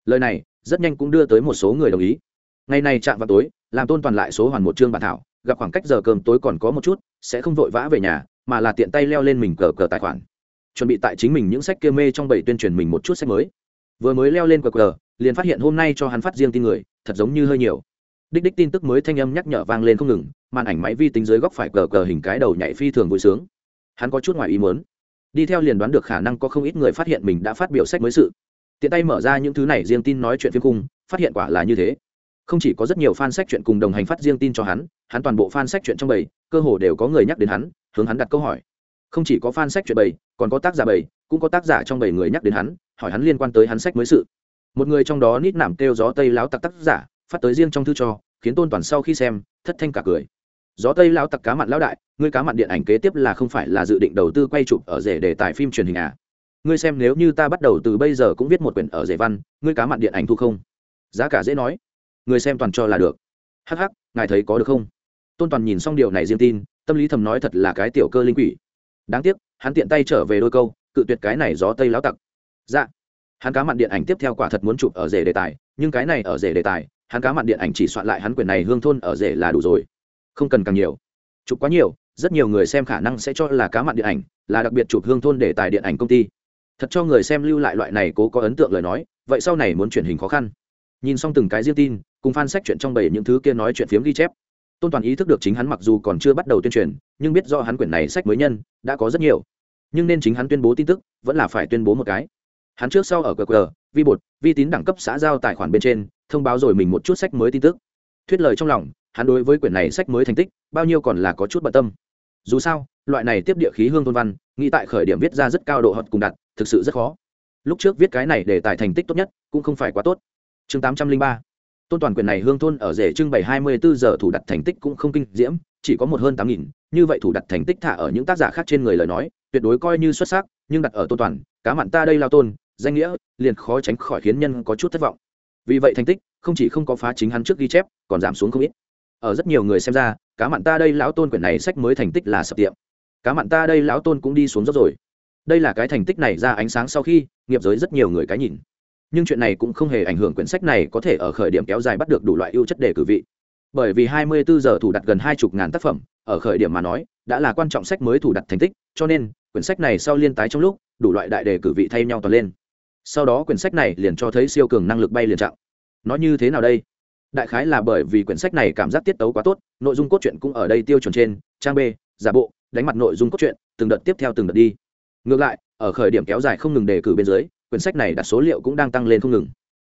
Lời này, rất nhanh cũng đưa tới một số người đồng ý. Ngày này chạm vào tối, làm tôn toàn lại số hoàn một chương bản thảo, gặp khoảng cách giờ cơm tối còn có một chút, sẽ không vội vã về nhà, mà là tiện tay leo lên mình cờ cờ tài khoản. Chuẩn bị tại chính mình những sách kia mê trong bảy tuyên truyền mình một chút sách mới. Vừa mới leo lên cờ cờ liền phát hiện hôm nay cho hắn phát riêng tin người, thật giống như hơi nhiều. Đích đích tin tức mới thanh âm nhắc nhở vang lên không ngừng, màn ảnh máy vi tính dưới góc phải cờ cờ hình cái đầu nhảy phi thường vui sướng. Hắn có chút ngoài ý muốn. Đi theo liền đoán được khả năng có không ít người phát hiện mình đã phát biểu sách mới sự. Tiện tay mở ra những thứ này riêng tin nói chuyện phim cung, phát hiện quả là như thế. Không chỉ có rất nhiều fan sách chuyện cùng đồng hành phát riêng tin cho hắn hắn toàn bộ fan sách chuyện trong bầy, cơ hồ đều có người nhắc đến hắn, hướng hắn đặt câu hỏi. Không chỉ có fan sách chuyện bầy, còn có tác giả bầy, cũng có tác giả trong bầy người nhắc đến hắn, hỏi hắn liên quan tới hắn sách mới sự một người trong đó nít nảm kêu gió tây láo tặc tác giả, phát tới riêng trong thư cho, khiến tôn toàn sau khi xem, thất thanh cả cười. Gió tây lao tặc cá mặn lão đại, ngươi cá mặn điện ảnh kế tiếp là không phải là dự định đầu tư quay chụp ở rể đề tài phim truyền hình à? Ngươi xem nếu như ta bắt đầu từ bây giờ cũng viết một quyển ở rể văn, ngươi cá mặn điện ảnh thu không? Giá cả dễ nói. Người xem toàn cho là được. Hắc hắc, ngài thấy có được không? Tôn toàn nhìn xong điều này riêng tin, tâm lý thầm nói thật là cái tiểu cơ linh quỷ. Đáng tiếc, hắn tiện tay trở về đôi câu, cự tuyệt cái này gió tây lão tặc. Dạ hắn cá mặn điện ảnh tiếp theo quả thật muốn chụp ở rể đề tài, nhưng cái này ở rể đề tài, hắn cá mặn điện ảnh chỉ soạn lại hắn quyền này hương thôn ở rể là đủ rồi. Không cần càng nhiều. Chụp quá nhiều, rất nhiều người xem khả năng sẽ cho là cá mặn điện ảnh là đặc biệt chụp hương thôn để tài điện ảnh công ty. Thật cho người xem lưu lại loại này cố có ấn tượng lời nói, vậy sau này muốn truyền hình khó khăn. Nhìn xong từng cái riêng tin, cùng fan sách chuyện trong bảy những thứ kia nói chuyện phiếm ghi chép. Tôn toàn ý thức được chính hắn mặc dù còn chưa bắt đầu tuyên truyền, nhưng biết do hắn quyển này sách mới nhân, đã có rất nhiều. Nhưng nên chính hắn tuyên bố tin tức, vẫn là phải tuyên bố một cái hắn trước sau ở qr vi bột, vi tín đẳng cấp xã giao tài khoản bên trên, thông báo rồi mình một chút sách mới tin tức. Thuyết lời trong lòng, hắn đối với quyển này sách mới thành tích, bao nhiêu còn là có chút bận tâm. Dù sao, loại này tiếp địa khí hương thôn văn, nghĩ tại khởi điểm viết ra rất cao độ hợp cùng đặt, thực sự rất khó. Lúc trước viết cái này để tài thành tích tốt nhất, cũng không phải quá tốt. Chương tám trăm linh ba. Tôn toàn quyền này hương thôn ở rể trưng bày hai mươi bốn giờ thủ đặt thành tích cũng không kinh diễm, chỉ có một hơn tám nghìn, như vậy thủ đặt thành tích thả ở những tác giả khác trên người lời nói, tuyệt đối coi như xuất sắc, nhưng đặt ở tôn toàn, cá mặn ta đây lao tôn danh nghĩa, liền khó tránh khỏi khiến nhân có chút thất vọng. Vì vậy thành tích, không chỉ không có phá chính hắn trước ghi chép, còn giảm xuống không ít. Ở rất nhiều người xem ra, cá mặn ta đây lão tôn quyển này sách mới thành tích là sập tiệm. Cá mặn ta đây lão tôn cũng đi xuống dốc rồi. Đây là cái thành tích này ra ánh sáng sau khi, nghiệp giới rất nhiều người cái nhìn. Nhưng chuyện này cũng không hề ảnh hưởng quyển sách này có thể ở khởi điểm kéo dài bắt được đủ loại ưu chất đề cử vị. Bởi vì 24 giờ thủ đặt gần hai chục ngàn tác phẩm, ở khởi điểm mà nói, đã là quan trọng sách mới thủ đặt thành tích, cho nên, quyển sách này sau liên tái trong lúc, đủ loại đại đề cử vị thay nhau toàn lên sau đó quyển sách này liền cho thấy siêu cường năng lực bay liền trạng. Nó như thế nào đây? Đại khái là bởi vì quyển sách này cảm giác tiết tấu quá tốt, nội dung cốt truyện cũng ở đây tiêu chuẩn trên, trang b, giả bộ, đánh mặt nội dung cốt truyện, từng đợt tiếp theo từng đợt đi. Ngược lại, ở khởi điểm kéo dài không ngừng đề cử bên dưới, quyển sách này đặt số liệu cũng đang tăng lên không ngừng.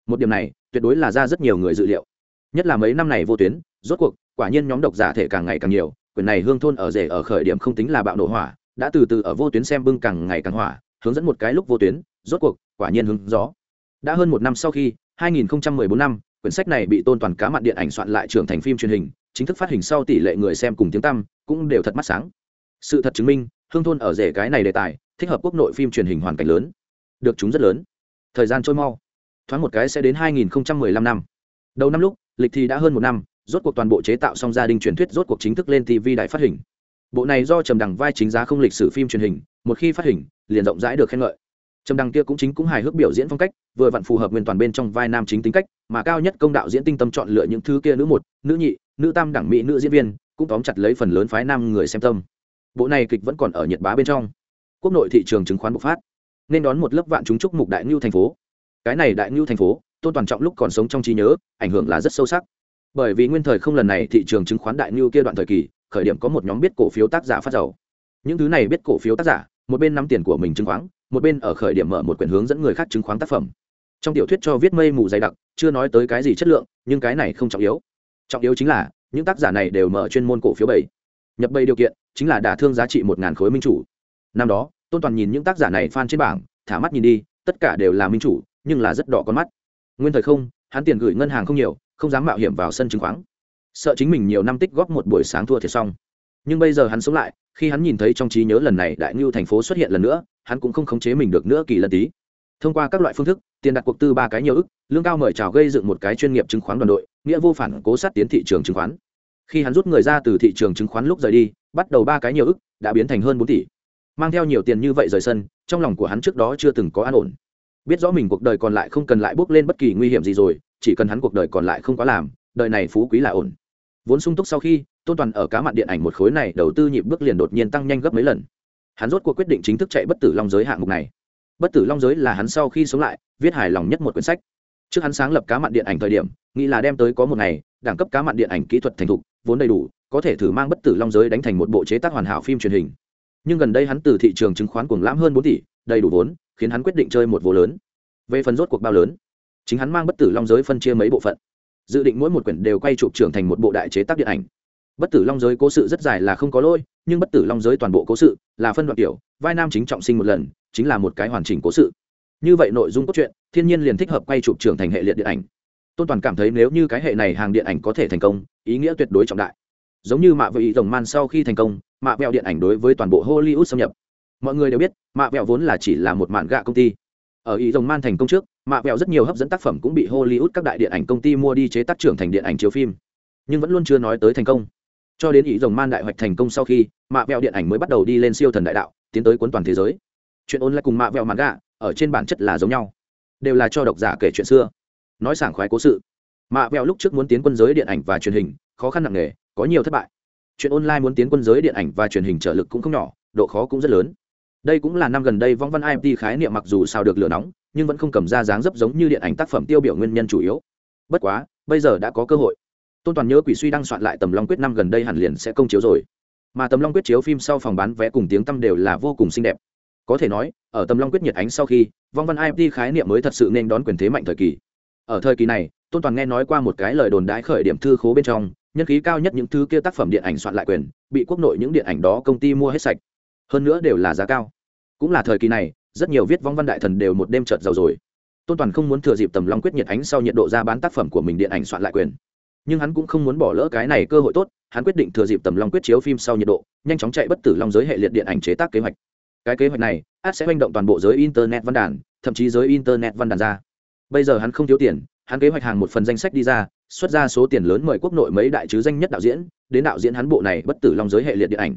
Một điểm này, tuyệt đối là ra rất nhiều người dự liệu. Nhất là mấy năm này vô tuyến, rốt cuộc, quả nhiên nhóm độc giả thể càng ngày càng nhiều, quyển này hương thôn ở rể ở khởi điểm không tính là bạo nổ hỏa, đã từ từ ở vô tuyến xem bưng càng ngày càng hỏa, hướng dẫn một cái lúc vô tuyến rốt cuộc, quả nhiên hứng gió. Đã hơn một năm sau khi 2014 năm, quyển sách này bị tôn toàn cá mặn điện ảnh soạn lại trưởng thành phim truyền hình, chính thức phát hình sau tỷ lệ người xem cùng tiếng tăm cũng đều thật mắt sáng. Sự thật chứng minh, hương thôn ở rể cái này đề tài, thích hợp quốc nội phim truyền hình hoàn cảnh lớn. Được chúng rất lớn. Thời gian trôi mau. Thoáng một cái sẽ đến 2015 năm. Đầu năm lúc, lịch thì đã hơn một năm, rốt cuộc toàn bộ chế tạo xong gia đình truyền thuyết rốt cuộc chính thức lên tv đại phát hình. Bộ này do trầm đằng vai chính giá không lịch sử phim truyền hình, một khi phát hình, liền rộng rãi được khen ngợi trầm đằng kia cũng chính cũng hài hước biểu diễn phong cách, vừa vặn phù hợp nguyên toàn bên trong vai nam chính tính cách, mà cao nhất công đạo diễn tinh tâm chọn lựa những thứ kia nữ một, nữ nhị, nữ tam đẳng mỹ nữ diễn viên, cũng tóm chặt lấy phần lớn phái nam người xem tâm. Bộ này kịch vẫn còn ở nhiệt bá bên trong. Quốc nội thị trường chứng khoán bộc phát. Nên đón một lớp vạn chúng chúc mục đại ngưu thành phố. Cái này đại ngưu thành phố, tôn toàn trọng lúc còn sống trong trí nhớ, ảnh hưởng là rất sâu sắc. Bởi vì nguyên thời không lần này thị trường chứng khoán đại ngưu kia đoạn thời kỳ, khởi điểm có một nhóm biết cổ phiếu tác giả phát giàu những thứ này biết cổ phiếu tác giả, một bên nắm tiền của mình chứng khoán một bên ở khởi điểm mở một quyển hướng dẫn người khác chứng khoán tác phẩm. Trong tiểu thuyết cho viết mây mù dày đặc, chưa nói tới cái gì chất lượng, nhưng cái này không trọng yếu. Trọng yếu chính là, những tác giả này đều mở chuyên môn cổ phiếu bảy. Nhập bầy điều kiện, chính là đả thương giá trị một ngàn khối minh chủ. Năm đó, tôn toàn nhìn những tác giả này fan trên bảng, thả mắt nhìn đi, tất cả đều là minh chủ, nhưng là rất đỏ con mắt. Nguyên thời không, hắn tiền gửi ngân hàng không nhiều, không dám mạo hiểm vào sân chứng khoán. Sợ chính mình nhiều năm tích góp một buổi sáng thua thiệt xong. Nhưng bây giờ hắn sống lại, khi hắn nhìn thấy trong trí nhớ lần này đại ngưu thành phố xuất hiện lần nữa hắn cũng không khống chế mình được nữa kỳ lần tí. Thông qua các loại phương thức, tiền đặt cuộc tư ba cái nhiều ức, lương cao mời chào gây dựng một cái chuyên nghiệp chứng khoán đoàn đội, nghĩa vô phản cố sát tiến thị trường chứng khoán. Khi hắn rút người ra từ thị trường chứng khoán lúc rời đi, bắt đầu ba cái nhiều ức, đã biến thành hơn bốn tỷ. Mang theo nhiều tiền như vậy rời sân, trong lòng của hắn trước đó chưa từng có an ổn. Biết rõ mình cuộc đời còn lại không cần lại bước lên bất kỳ nguy hiểm gì rồi, chỉ cần hắn cuộc đời còn lại không quá làm, đời này phú quý là ổn. Vốn sung túc sau khi, tôn toàn ở cá mặn điện ảnh một khối này đầu tư nhịp bước liền đột nhiên tăng nhanh gấp mấy lần hắn rốt cuộc quyết định chính thức chạy bất tử long giới hạng mục này. Bất tử long giới là hắn sau khi sống lại, viết hài lòng nhất một quyển sách. Trước hắn sáng lập cá mặn điện ảnh thời điểm, nghĩ là đem tới có một ngày, đẳng cấp cá mặn điện ảnh kỹ thuật thành thục, vốn đầy đủ, có thể thử mang bất tử long giới đánh thành một bộ chế tác hoàn hảo phim truyền hình. Nhưng gần đây hắn từ thị trường chứng khoán cuồng lãm hơn bốn tỷ, đầy đủ vốn, khiến hắn quyết định chơi một vô lớn. Về phần rốt cuộc bao lớn, chính hắn mang bất tử long giới phân chia mấy bộ phận. Dự định mỗi một quyển đều quay chụp trưởng thành một bộ đại chế tác điện ảnh bất tử long giới cố sự rất dài là không có lôi nhưng bất tử long giới toàn bộ cố sự là phân đoạn tiểu, vai nam chính trọng sinh một lần, chính là một cái hoàn chỉnh cố sự. Như vậy nội dung cốt truyện, thiên nhiên liền thích hợp quay chụp trưởng thành hệ liệt điện ảnh. Tôn toàn cảm thấy nếu như cái hệ này hàng điện ảnh có thể thành công, ý nghĩa tuyệt đối trọng đại. Giống như mạ vị rồng man sau khi thành công, mạ vẹo điện ảnh đối với toàn bộ hollywood xâm nhập. Mọi người đều biết, mạ vẹo vốn là chỉ là một mạn gạ công ty. Ở ý rồng man thành công trước, mạ vẹo rất nhiều hấp dẫn tác phẩm cũng bị hollywood các đại điện ảnh công ty mua đi chế tác trưởng thành điện ảnh chiếu phim. Nhưng vẫn luôn chưa nói tới thành công cho đến ý rồng man đại hoạch thành công sau khi, mạ vẹo điện ảnh mới bắt đầu đi lên siêu thần đại đạo, tiến tới cuốn toàn thế giới. Chuyện ôn lại cùng mạ vẹo mạn gạ ở trên bản chất là giống nhau, đều là cho độc giả kể chuyện xưa. Nói sảng khoái cố sự. Mạ vẹo lúc trước muốn tiến quân giới điện ảnh và truyền hình, khó khăn nặng nề, có nhiều thất bại. Chuyện online muốn tiến quân giới điện ảnh và truyền hình trợ lực cũng không nhỏ, độ khó cũng rất lớn. Đây cũng là năm gần đây vong văn imt khái niệm mặc dù sao được lửa nóng, nhưng vẫn không cầm ra dáng dấp giống như điện ảnh tác phẩm tiêu biểu nguyên nhân chủ yếu. Bất quá, bây giờ đã có cơ hội tôn toàn nhớ quỷ suy đang soạn lại tầm long quyết năm gần đây hẳn liền sẽ công chiếu rồi mà tầm long quyết chiếu phim sau phòng bán vé cùng tiếng tăm đều là vô cùng xinh đẹp có thể nói ở tầm long quyết nhiệt ánh sau khi vong văn imt khái niệm mới thật sự nên đón quyền thế mạnh thời kỳ ở thời kỳ này tôn toàn nghe nói qua một cái lời đồn đãi khởi điểm thư khố bên trong nhân khí cao nhất những thứ kia tác phẩm điện ảnh soạn lại quyền bị quốc nội những điện ảnh đó công ty mua hết sạch hơn nữa đều là giá cao cũng là thời kỳ này rất nhiều viết vong văn đại thần đều một đêm trợt giàu rồi tôn toàn không muốn thừa dịp tầm long quyết nhiệt ánh sau nhiệt độ ra bán tác phẩm của mình điện ảnh soạn lại quyền nhưng hắn cũng không muốn bỏ lỡ cái này cơ hội tốt, hắn quyết định thừa dịp tầm long quyết chiếu phim sau nhiệt độ, nhanh chóng chạy bất tử long giới hệ liệt điện ảnh chế tác kế hoạch. Cái kế hoạch này, át sẽ manh động toàn bộ giới internet văn đàn, thậm chí giới internet văn đàn ra. Bây giờ hắn không thiếu tiền, hắn kế hoạch hàng một phần danh sách đi ra, xuất ra số tiền lớn mời quốc nội mấy đại chứ danh nhất đạo diễn, đến đạo diễn hắn bộ này bất tử long giới hệ liệt điện ảnh.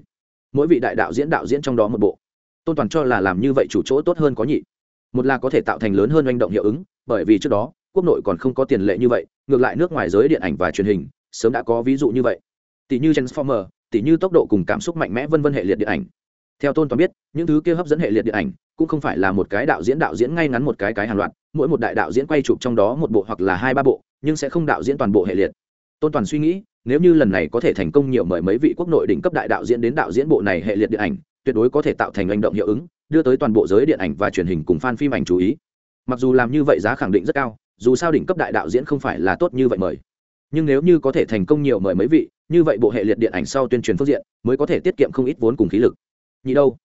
Mỗi vị đại đạo diễn đạo diễn trong đó một bộ. Tôn toàn cho là làm như vậy chủ chỗ tốt hơn có nhị. Một là có thể tạo thành lớn hơn manh động hiệu ứng, bởi vì trước đó, quốc nội còn không có tiền lệ như vậy ngược lại nước ngoài giới điện ảnh và truyền hình sớm đã có ví dụ như vậy. Tỷ như transformer, tỷ như tốc độ cùng cảm xúc mạnh mẽ vân vân hệ liệt điện ảnh. Theo tôn toàn biết, những thứ kia hấp dẫn hệ liệt điện ảnh cũng không phải là một cái đạo diễn đạo diễn ngay ngắn một cái cái hàng loạt, mỗi một đại đạo diễn quay chụp trong đó một bộ hoặc là hai ba bộ, nhưng sẽ không đạo diễn toàn bộ hệ liệt. Tôn toàn suy nghĩ, nếu như lần này có thể thành công nhiều mời mấy vị quốc nội đỉnh cấp đại đạo diễn đến đạo diễn bộ này hệ liệt điện ảnh, tuyệt đối có thể tạo thành hành động hiệu ứng, đưa tới toàn bộ giới điện ảnh và truyền hình cùng fan phim ảnh chú ý. Mặc dù làm như vậy giá khẳng định rất cao dù sao đỉnh cấp đại đạo diễn không phải là tốt như vậy mời. Nhưng nếu như có thể thành công nhiều mời mấy vị, như vậy bộ hệ liệt điện ảnh sau tuyên truyền phương diện mới có thể tiết kiệm không ít vốn cùng khí lực. Nhị đâu?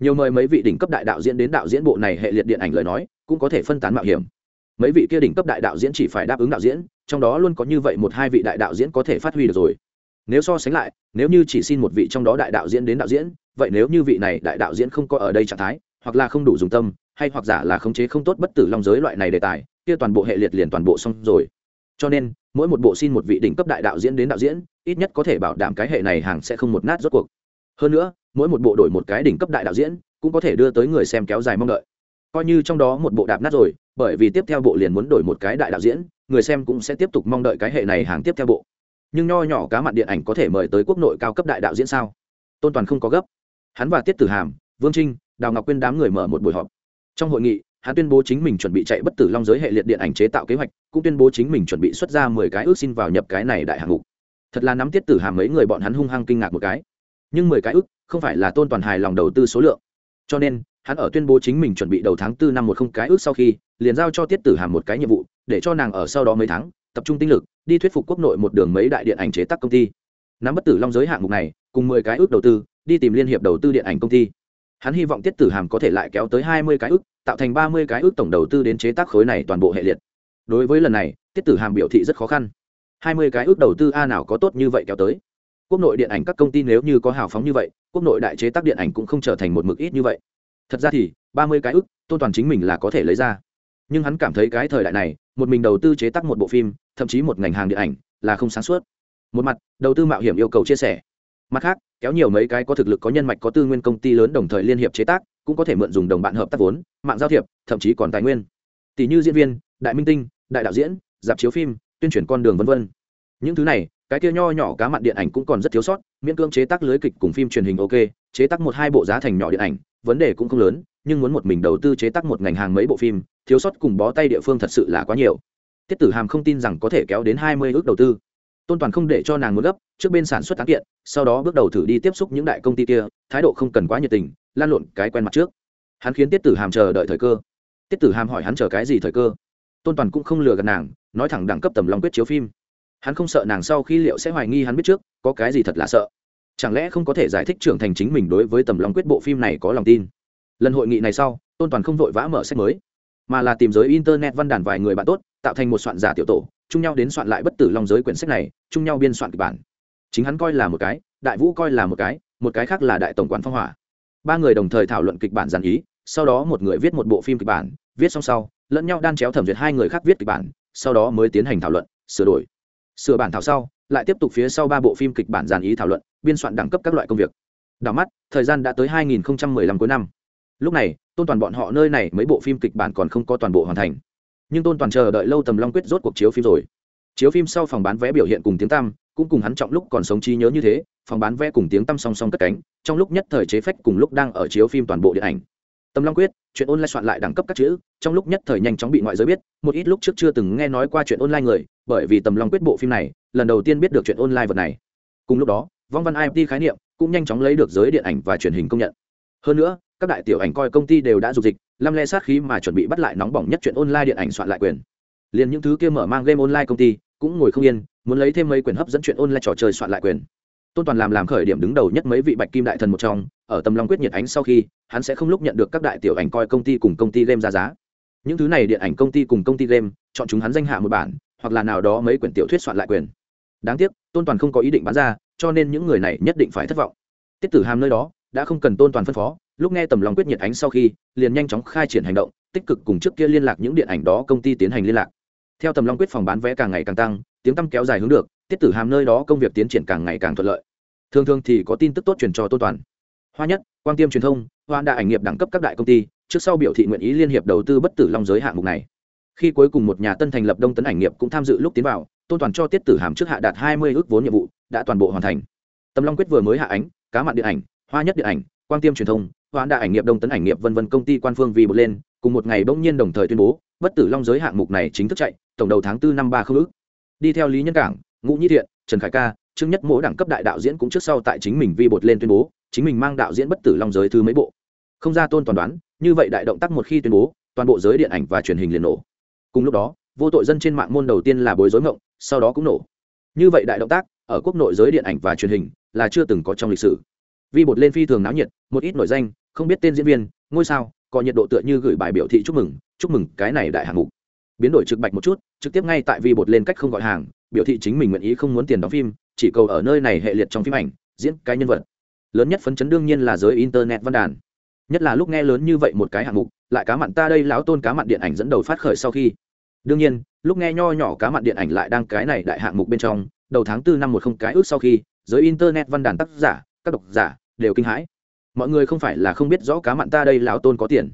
Nhiều mời mấy vị đỉnh cấp đại đạo diễn đến đạo diễn bộ này hệ liệt điện ảnh lời nói, cũng có thể phân tán mạo hiểm. Mấy vị kia đỉnh cấp đại đạo diễn chỉ phải đáp ứng đạo diễn, trong đó luôn có như vậy một hai vị đại đạo diễn có thể phát huy được rồi. Nếu so sánh lại, nếu như chỉ xin một vị trong đó đại đạo diễn đến đạo diễn, vậy nếu như vị này đại đạo diễn không có ở đây trạng thái, hoặc là không đủ dùng tâm hay hoặc giả là khống chế không tốt bất tử long giới loại này đề tài, kia toàn bộ hệ liệt liền toàn bộ xong rồi. Cho nên, mỗi một bộ xin một vị đỉnh cấp đại đạo diễn đến đạo diễn, ít nhất có thể bảo đảm cái hệ này hàng sẽ không một nát rốt cuộc. Hơn nữa, mỗi một bộ đổi một cái đỉnh cấp đại đạo diễn, cũng có thể đưa tới người xem kéo dài mong đợi. Coi như trong đó một bộ đạp nát rồi, bởi vì tiếp theo bộ liền muốn đổi một cái đại đạo diễn, người xem cũng sẽ tiếp tục mong đợi cái hệ này hàng tiếp theo bộ. Nhưng nho nhỏ cá mặn điện ảnh có thể mời tới quốc nội cao cấp đại đạo diễn sao? Tôn toàn không có gấp. Hắn và tiết tử hàm, vương trinh, đào ngọc quyên đám người mở một buổi họp trong hội nghị, hắn tuyên bố chính mình chuẩn bị chạy bất tử long giới hệ liệt điện ảnh chế tạo kế hoạch, cũng tuyên bố chính mình chuẩn bị xuất ra mười cái ước xin vào nhập cái này đại hạng mục. Thật là nắm tiết tử hàm mấy người bọn hắn hung hăng kinh ngạc một cái. Nhưng mười cái ước, không phải là tôn toàn hài lòng đầu tư số lượng. Cho nên, hắn ở tuyên bố chính mình chuẩn bị đầu tháng tư năm một không cái ước sau khi, liền giao cho tiết tử hàm một cái nhiệm vụ, để cho nàng ở sau đó mấy tháng, tập trung tinh lực, đi thuyết phục quốc nội một đường mấy đại điện ảnh chế tác công ty. Nắm bất tử long giới hạng mục này, cùng mười cái ước đầu tư, đi tìm liên hiệp đầu tư điện ảnh công ty hắn hy vọng tiết tử hàm có thể lại kéo tới hai mươi cái ước tạo thành ba mươi cái ước tổng đầu tư đến chế tác khối này toàn bộ hệ liệt. Đối với lần này, tiết tử hàm biểu thị rất khó khăn. Hai mươi cái ước đầu tư a nào có tốt như vậy kéo tới? Quốc nội điện ảnh các công ty nếu như có hào phóng như vậy, quốc nội đại chế tác điện ảnh cũng không trở thành một mực ít như vậy. Thật ra thì, ba mươi cái ước tôn toàn chính mình là có thể lấy ra. Nhưng hắn cảm thấy cái thời đại này, một mình đầu tư chế tác một bộ phim, thậm chí một ngành hàng điện ảnh, là không sáng suốt. Một mặt, đầu tư mạo hiểm yêu cầu chia sẻ mặt khác, kéo nhiều mấy cái có thực lực có nhân mạch có tư nguyên công ty lớn đồng thời liên hiệp chế tác, cũng có thể mượn dùng đồng bạn hợp tác vốn, mạng giao thiệp, thậm chí còn tài nguyên. Tỷ như diễn viên, đại minh tinh, đại đạo diễn, dạp chiếu phim, tuyên truyền con đường v v những thứ này, cái kia nho nhỏ cá mặn điện ảnh cũng còn rất thiếu sót, miễn cưỡng chế tác lưới kịch cùng phim truyền hình ok, chế tác một hai bộ giá thành nhỏ điện ảnh, vấn đề cũng không lớn, nhưng muốn một mình đầu tư chế tác một ngành hàng mấy bộ phim, thiếu sót cùng bó tay địa phương thật sự là quá nhiều. Tiết tử hàm không tin rằng có thể kéo đến hai mươi ước đầu tư tôn toàn không để cho nàng muốn gấp, trước bên sản xuất tán kiện, sau đó bước đầu thử đi tiếp xúc những đại công ty kia, thái độ không cần quá nhiệt tình, lan lộn cái quen mặt trước. Hắn khiến tiết tử hàm chờ đợi thời cơ. Tiết tử hàm hỏi hắn chờ cái gì thời cơ. Tôn toàn cũng không lừa gạt nàng, nói thẳng đẳng cấp tầm long quyết chiếu phim. Hắn không sợ nàng sau khi liệu sẽ hoài nghi hắn biết trước, có cái gì thật là sợ. Chẳng lẽ không có thể giải thích trưởng thành chính mình đối với tầm long quyết bộ phim này có lòng tin? Lần hội nghị này sau, tôn toàn không vội vã mở sách mới, mà là tìm giới internet văn đàn vài người bạn tốt tạo thành một soạn giả tiểu tổ, chung nhau đến soạn lại bất tử long giới quyển sách này, chung nhau biên soạn kịch bản. Chính hắn coi là một cái, đại vũ coi là một cái một cái khác là đại tổng quản phong hỏa. Ba người đồng thời thảo luận kịch bản giản ý, sau đó một người viết một bộ phim kịch bản, viết xong sau, lẫn nhau đan chéo thẩm duyệt hai người khác viết kịch bản, sau đó mới tiến hành thảo luận, sửa đổi. Sửa bản thảo sau, lại tiếp tục phía sau ba bộ phim kịch bản giản ý thảo luận, biên soạn đẳng cấp các loại công việc. Đảo mắt, thời gian đã tới 2015 cuối năm. Lúc này, tôn toàn bọn họ nơi này mấy bộ phim kịch bản còn không có toàn bộ hoàn thành nhưng tôn toàn chờ đợi lâu tầm long quyết rốt cuộc chiếu phim rồi. Chiếu phim sau phòng bán vé biểu hiện cùng tiếng tăm, cũng cùng hắn trọng lúc còn sống trí nhớ như thế, phòng bán vé cùng tiếng tăm song song cất cánh, trong lúc nhất thời chế phách cùng lúc đang ở chiếu phim toàn bộ điện ảnh. Tầm long quyết, chuyện online soạn lại đẳng cấp các chữ, trong lúc nhất thời nhanh chóng bị ngoại giới biết, một ít lúc trước chưa từng nghe nói qua chuyện online người, bởi vì tầm long quyết bộ phim này, lần đầu tiên biết được chuyện online vật này. Cùng lúc đó, vong văn imt khái niệm cũng nhanh chóng lấy được giới điện ảnh và truyền hình công nhận. Hơn nữa, các đại tiểu ảnh coi công ty đều đã dục dịch lăm le sát khí mà chuẩn bị bắt lại nóng bỏng nhất chuyện online điện ảnh soạn lại quyền. Liền những thứ kia mở mang game online công ty, cũng ngồi không yên, muốn lấy thêm mấy quyền hấp dẫn chuyện online trò chơi soạn lại quyền. Tôn toàn làm làm khởi điểm đứng đầu nhất mấy vị bạch kim đại thần một trong, ở tầm long quyết nhiệt ánh sau khi, hắn sẽ không lúc nhận được các đại tiểu ảnh coi công ty cùng công ty game ra giá. Những thứ này điện ảnh công ty cùng công ty game, chọn chúng hắn danh hạ một bản, hoặc là nào đó mấy quyển tiểu thuyết soạn lại quyền. Đáng tiếc, tôn toàn không có ý định bán ra, cho nên những người này nhất định phải thất vọng. Tiết tử hàm nơi đó, đã không cần tôn toàn phân phó lúc nghe tầm lòng quyết nhiệt ánh sau khi, liền nhanh chóng khai triển hành động, tích cực cùng trước kia liên lạc những điện ảnh đó công ty tiến hành liên lạc. Theo tầm long quyết phòng bán vé càng ngày càng tăng, tiếng tăm kéo dài hướng được, tiết tử hàm nơi đó công việc tiến triển càng ngày càng thuận lợi. Thường thường thì có tin tức tốt truyền cho tôn toàn. Hoa nhất quan tiêm truyền thông, hoa đã ảnh nghiệp đẳng cấp các đại công ty, trước sau biểu thị nguyện ý liên hiệp đầu tư bất tử long giới hạng mục này. Khi cuối cùng một nhà tân thành lập đông tấn ảnh nghiệp cũng tham dự lúc tiến vào tôn toàn cho tiết tử hàm trước hạ đạt hai mươi ước vốn nhiệm vụ, đã toàn bộ hoàn thành. Tầm long quyết vừa mới hạ ánh, cá mặn điện ảnh, hoa nhất điện ảnh quang tiêm truyền thông, hoãn đa ảnh nghiệp đông tấn ảnh nghiệp vân vân công ty quan phương vì một lên, cùng một ngày bỗng nhiên đồng thời tuyên bố, bất tử long giới hạng mục này chính thức chạy, tổng đầu tháng 4 năm ba không ước. Đi theo lý nhân cảng, ngũ nhĩ thiện, trần khải ca, trương nhất mỗi đẳng cấp đại đạo diễn cũng trước sau tại chính mình vi bột lên tuyên bố, chính mình mang đạo diễn bất tử long giới thứ mấy bộ. Không ra tôn toàn đoán, như vậy đại động tác một khi tuyên bố, toàn bộ giới điện ảnh và truyền hình liền nổ. Cùng lúc đó, vô tội dân trên mạng môn đầu tiên là bối rối ngộng, sau đó cũng nổ. Như vậy đại động tác, ở quốc nội giới điện ảnh và truyền hình là chưa từng có trong lịch sử vi bột lên phi thường náo nhiệt, một ít nổi danh, không biết tên diễn viên, ngôi sao, có nhiệt độ tựa như gửi bài biểu thị chúc mừng chúc mừng cái này đại hạng mục. Biến đổi trực bạch một chút, trực tiếp ngay tại vi bột lên cách không gọi hàng, biểu thị chính mình nguyện ý không muốn tiền đóng phim, chỉ cầu ở nơi này hệ liệt trong phim ảnh, diễn cái nhân vật. Lớn nhất phấn chấn đương nhiên là giới internet văn đàn. Nhất là lúc nghe lớn như vậy một cái hạng mục, lại cá mặn ta đây lão tôn cá mặn điện ảnh dẫn đầu phát khởi sau khi. Đương nhiên, lúc nghe nho nhỏ cá mặn điện ảnh lại đang cái này đại hạng mục bên trong, đầu tháng tư năm một không cái ước sau khi, giới internet văn đàn tác giả các độc giả đều kinh hãi. Mọi người không phải là không biết rõ cá mặn ta đây lão tôn có tiền.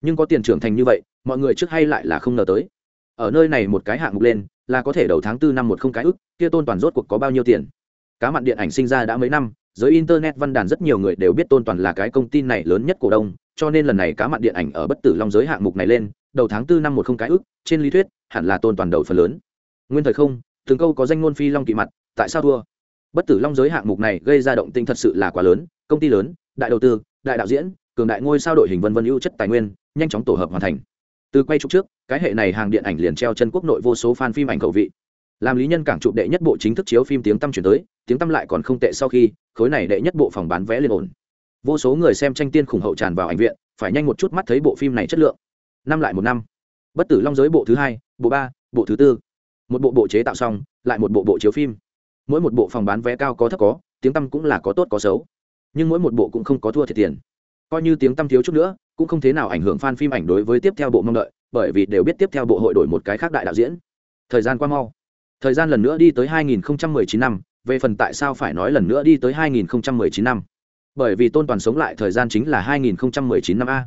Nhưng có tiền trưởng thành như vậy, mọi người trước hay lại là không ngờ tới. Ở nơi này một cái hạng mục lên, là có thể đầu tháng tư năm một không cái ức, kia tôn toàn rốt cuộc có bao nhiêu tiền? Cá mặn điện ảnh sinh ra đã mấy năm, giới internet văn đàn rất nhiều người đều biết tôn toàn là cái công ty này lớn nhất cổ đông, cho nên lần này cá mặn điện ảnh ở bất tử long giới hạng mục này lên, đầu tháng tư năm một không cái ức, trên lý thuyết, hẳn là tôn toàn đầu phần lớn. Nguyên thời không, từng câu có danh ngôn phi long kỵ mặt, tại sao thua? Bất tử long giới hạng mục này gây ra động tinh thật sự là quá lớn, công ty lớn, đại đầu tư, đại đạo diễn, cường đại ngôi sao đội hình vân vân ưu chất tài nguyên, nhanh chóng tổ hợp hoàn thành. Từ quay trục trước, cái hệ này hàng điện ảnh liền treo chân quốc nội vô số fan phim ảnh cầu vị. Làm lý nhân cảng chụp đệ nhất bộ chính thức chiếu phim tiếng tăm chuyển tới, tiếng tăm lại còn không tệ sau khi, khối này đệ nhất bộ phòng bán vé lên ổn. Vô số người xem tranh tiên khủng hậu tràn vào ảnh viện, phải nhanh một chút mắt thấy bộ phim này chất lượng. Năm lại một năm. Bất tử long giới bộ thứ hai, bộ ba, bộ thứ tư. Một bộ bộ chế tạo xong, lại một bộ bộ chiếu phim mỗi một bộ phòng bán vé cao có thấp có, tiếng tăm cũng là có tốt có xấu. Nhưng mỗi một bộ cũng không có thua thiệt tiền. Coi như tiếng tăm thiếu chút nữa, cũng không thế nào ảnh hưởng fan phim ảnh đối với tiếp theo bộ mong đợi, bởi vì đều biết tiếp theo bộ hội đổi một cái khác đại đạo diễn. Thời gian qua mau. Thời gian lần nữa đi tới 2019 năm, về phần tại sao phải nói lần nữa đi tới 2019 năm? Bởi vì tôn toàn sống lại thời gian chính là 2019 năm a.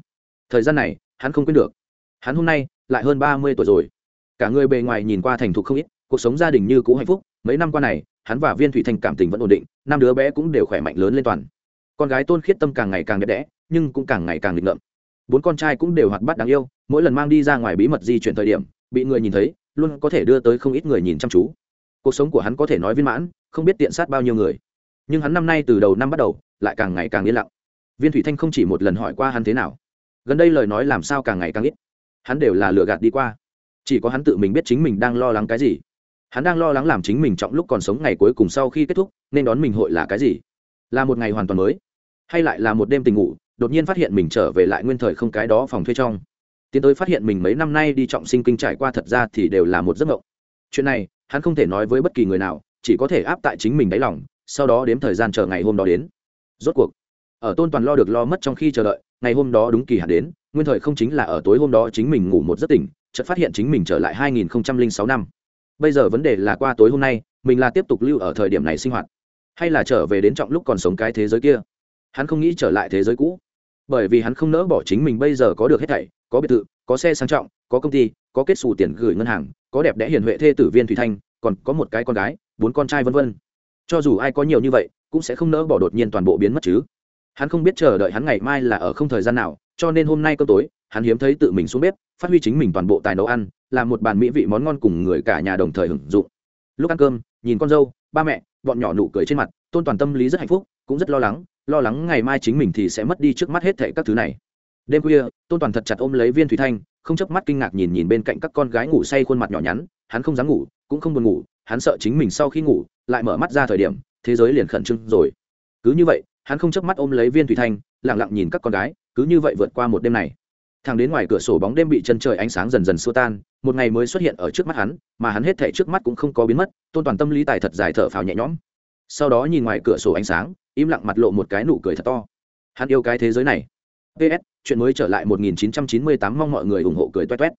Thời gian này, hắn không quên được. Hắn hôm nay lại hơn 30 tuổi rồi. Cả người bề ngoài nhìn qua thành thục không ít, cuộc sống gia đình như cũ hạnh phúc mấy năm qua này, hắn và viên thủy thanh cảm tình vẫn ổn định, năm đứa bé cũng đều khỏe mạnh lớn lên toàn. Con gái tôn khiết tâm càng ngày càng đẹp đẽ, nhưng cũng càng ngày càng nghịch ngợm. Bốn con trai cũng đều hoạt bát đáng yêu, mỗi lần mang đi ra ngoài bí mật di chuyển thời điểm, bị người nhìn thấy, luôn có thể đưa tới không ít người nhìn chăm chú. Cuộc sống của hắn có thể nói viên mãn, không biết tiện sát bao nhiêu người. Nhưng hắn năm nay từ đầu năm bắt đầu, lại càng ngày càng yên lặng. Viên thủy thanh không chỉ một lần hỏi qua hắn thế nào, gần đây lời nói làm sao càng ngày càng ít. Hắn đều là lừa gạt đi qua. Chỉ có hắn tự mình biết chính mình đang lo lắng cái gì hắn đang lo lắng làm chính mình trọng lúc còn sống ngày cuối cùng sau khi kết thúc, nên đón mình hội là cái gì? Là một ngày hoàn toàn mới? Hay lại là một đêm tình ngủ, đột nhiên phát hiện mình trở về lại nguyên thời không cái đó phòng thuê trong. Tiến tới phát hiện mình mấy năm nay đi trọng sinh kinh trải qua thật ra thì đều là một giấc mộng. Chuyện này, hắn không thể nói với bất kỳ người nào, chỉ có thể áp tại chính mình đáy lòng, sau đó đếm thời gian chờ ngày hôm đó đến. Rốt cuộc, ở tôn toàn lo được lo mất trong khi chờ đợi, ngày hôm đó đúng kỳ hạn đến, nguyên thời không chính là ở tối hôm đó chính mình ngủ một giấc tỉnh, chợt phát hiện chính mình trở lại 2006 năm bây giờ vấn đề là qua tối hôm nay, mình là tiếp tục lưu ở thời điểm này sinh hoạt, hay là trở về đến trọng lúc còn sống cái thế giới kia? Hắn không nghĩ trở lại thế giới cũ, bởi vì hắn không nỡ bỏ chính mình bây giờ có được hết thảy, có biệt thự, có xe sang trọng, có công ty, có kết xù tiền gửi ngân hàng, có đẹp đẽ hiền huệ thê tử viên thủy thanh, còn có một cái con gái, bốn con trai vân vân. Cho dù ai có nhiều như vậy, cũng sẽ không nỡ bỏ đột nhiên toàn bộ biến mất chứ. Hắn không biết chờ đợi hắn ngày mai là ở không thời gian nào, cho nên hôm nay cơm tối, hắn hiếm thấy tự mình xuống bếp, phát huy chính mình toàn bộ tài nấu ăn là một bàn mỹ vị món ngon cùng người cả nhà đồng thời hưởng dụng. Lúc ăn cơm, nhìn con dâu, ba mẹ, bọn nhỏ nụ cười trên mặt, tôn toàn tâm lý rất hạnh phúc, cũng rất lo lắng lo lắng ngày mai chính mình thì sẽ mất đi trước mắt hết thệ các thứ này. Đêm khuya, tôn toàn thật chặt ôm lấy viên thủy thanh, không chớp mắt kinh ngạc nhìn nhìn bên cạnh các con gái ngủ say khuôn mặt nhỏ nhắn, hắn không dám ngủ, cũng không buồn ngủ, hắn sợ chính mình sau khi ngủ, lại mở mắt ra thời điểm, thế giới liền khẩn trương rồi. Cứ như vậy, hắn không chớp mắt ôm lấy viên thủy thanh, lặng lặng nhìn các con gái, cứ như vậy vượt qua một đêm này. Thằng đến ngoài cửa sổ bóng đêm bị chân trời ánh sáng dần dần xua tan một ngày mới xuất hiện ở trước mắt hắn, mà hắn hết thể trước mắt cũng không có biến mất, tôn toàn tâm lý tài thật dài thở phào nhẹ nhõm. Sau đó nhìn ngoài cửa sổ ánh sáng, im lặng mặt lộ một cái nụ cười thật to. Hắn yêu cái thế giới này. Ps chuyện mới trở lại 1998 mong mọi người ủng hộ cười toét toét.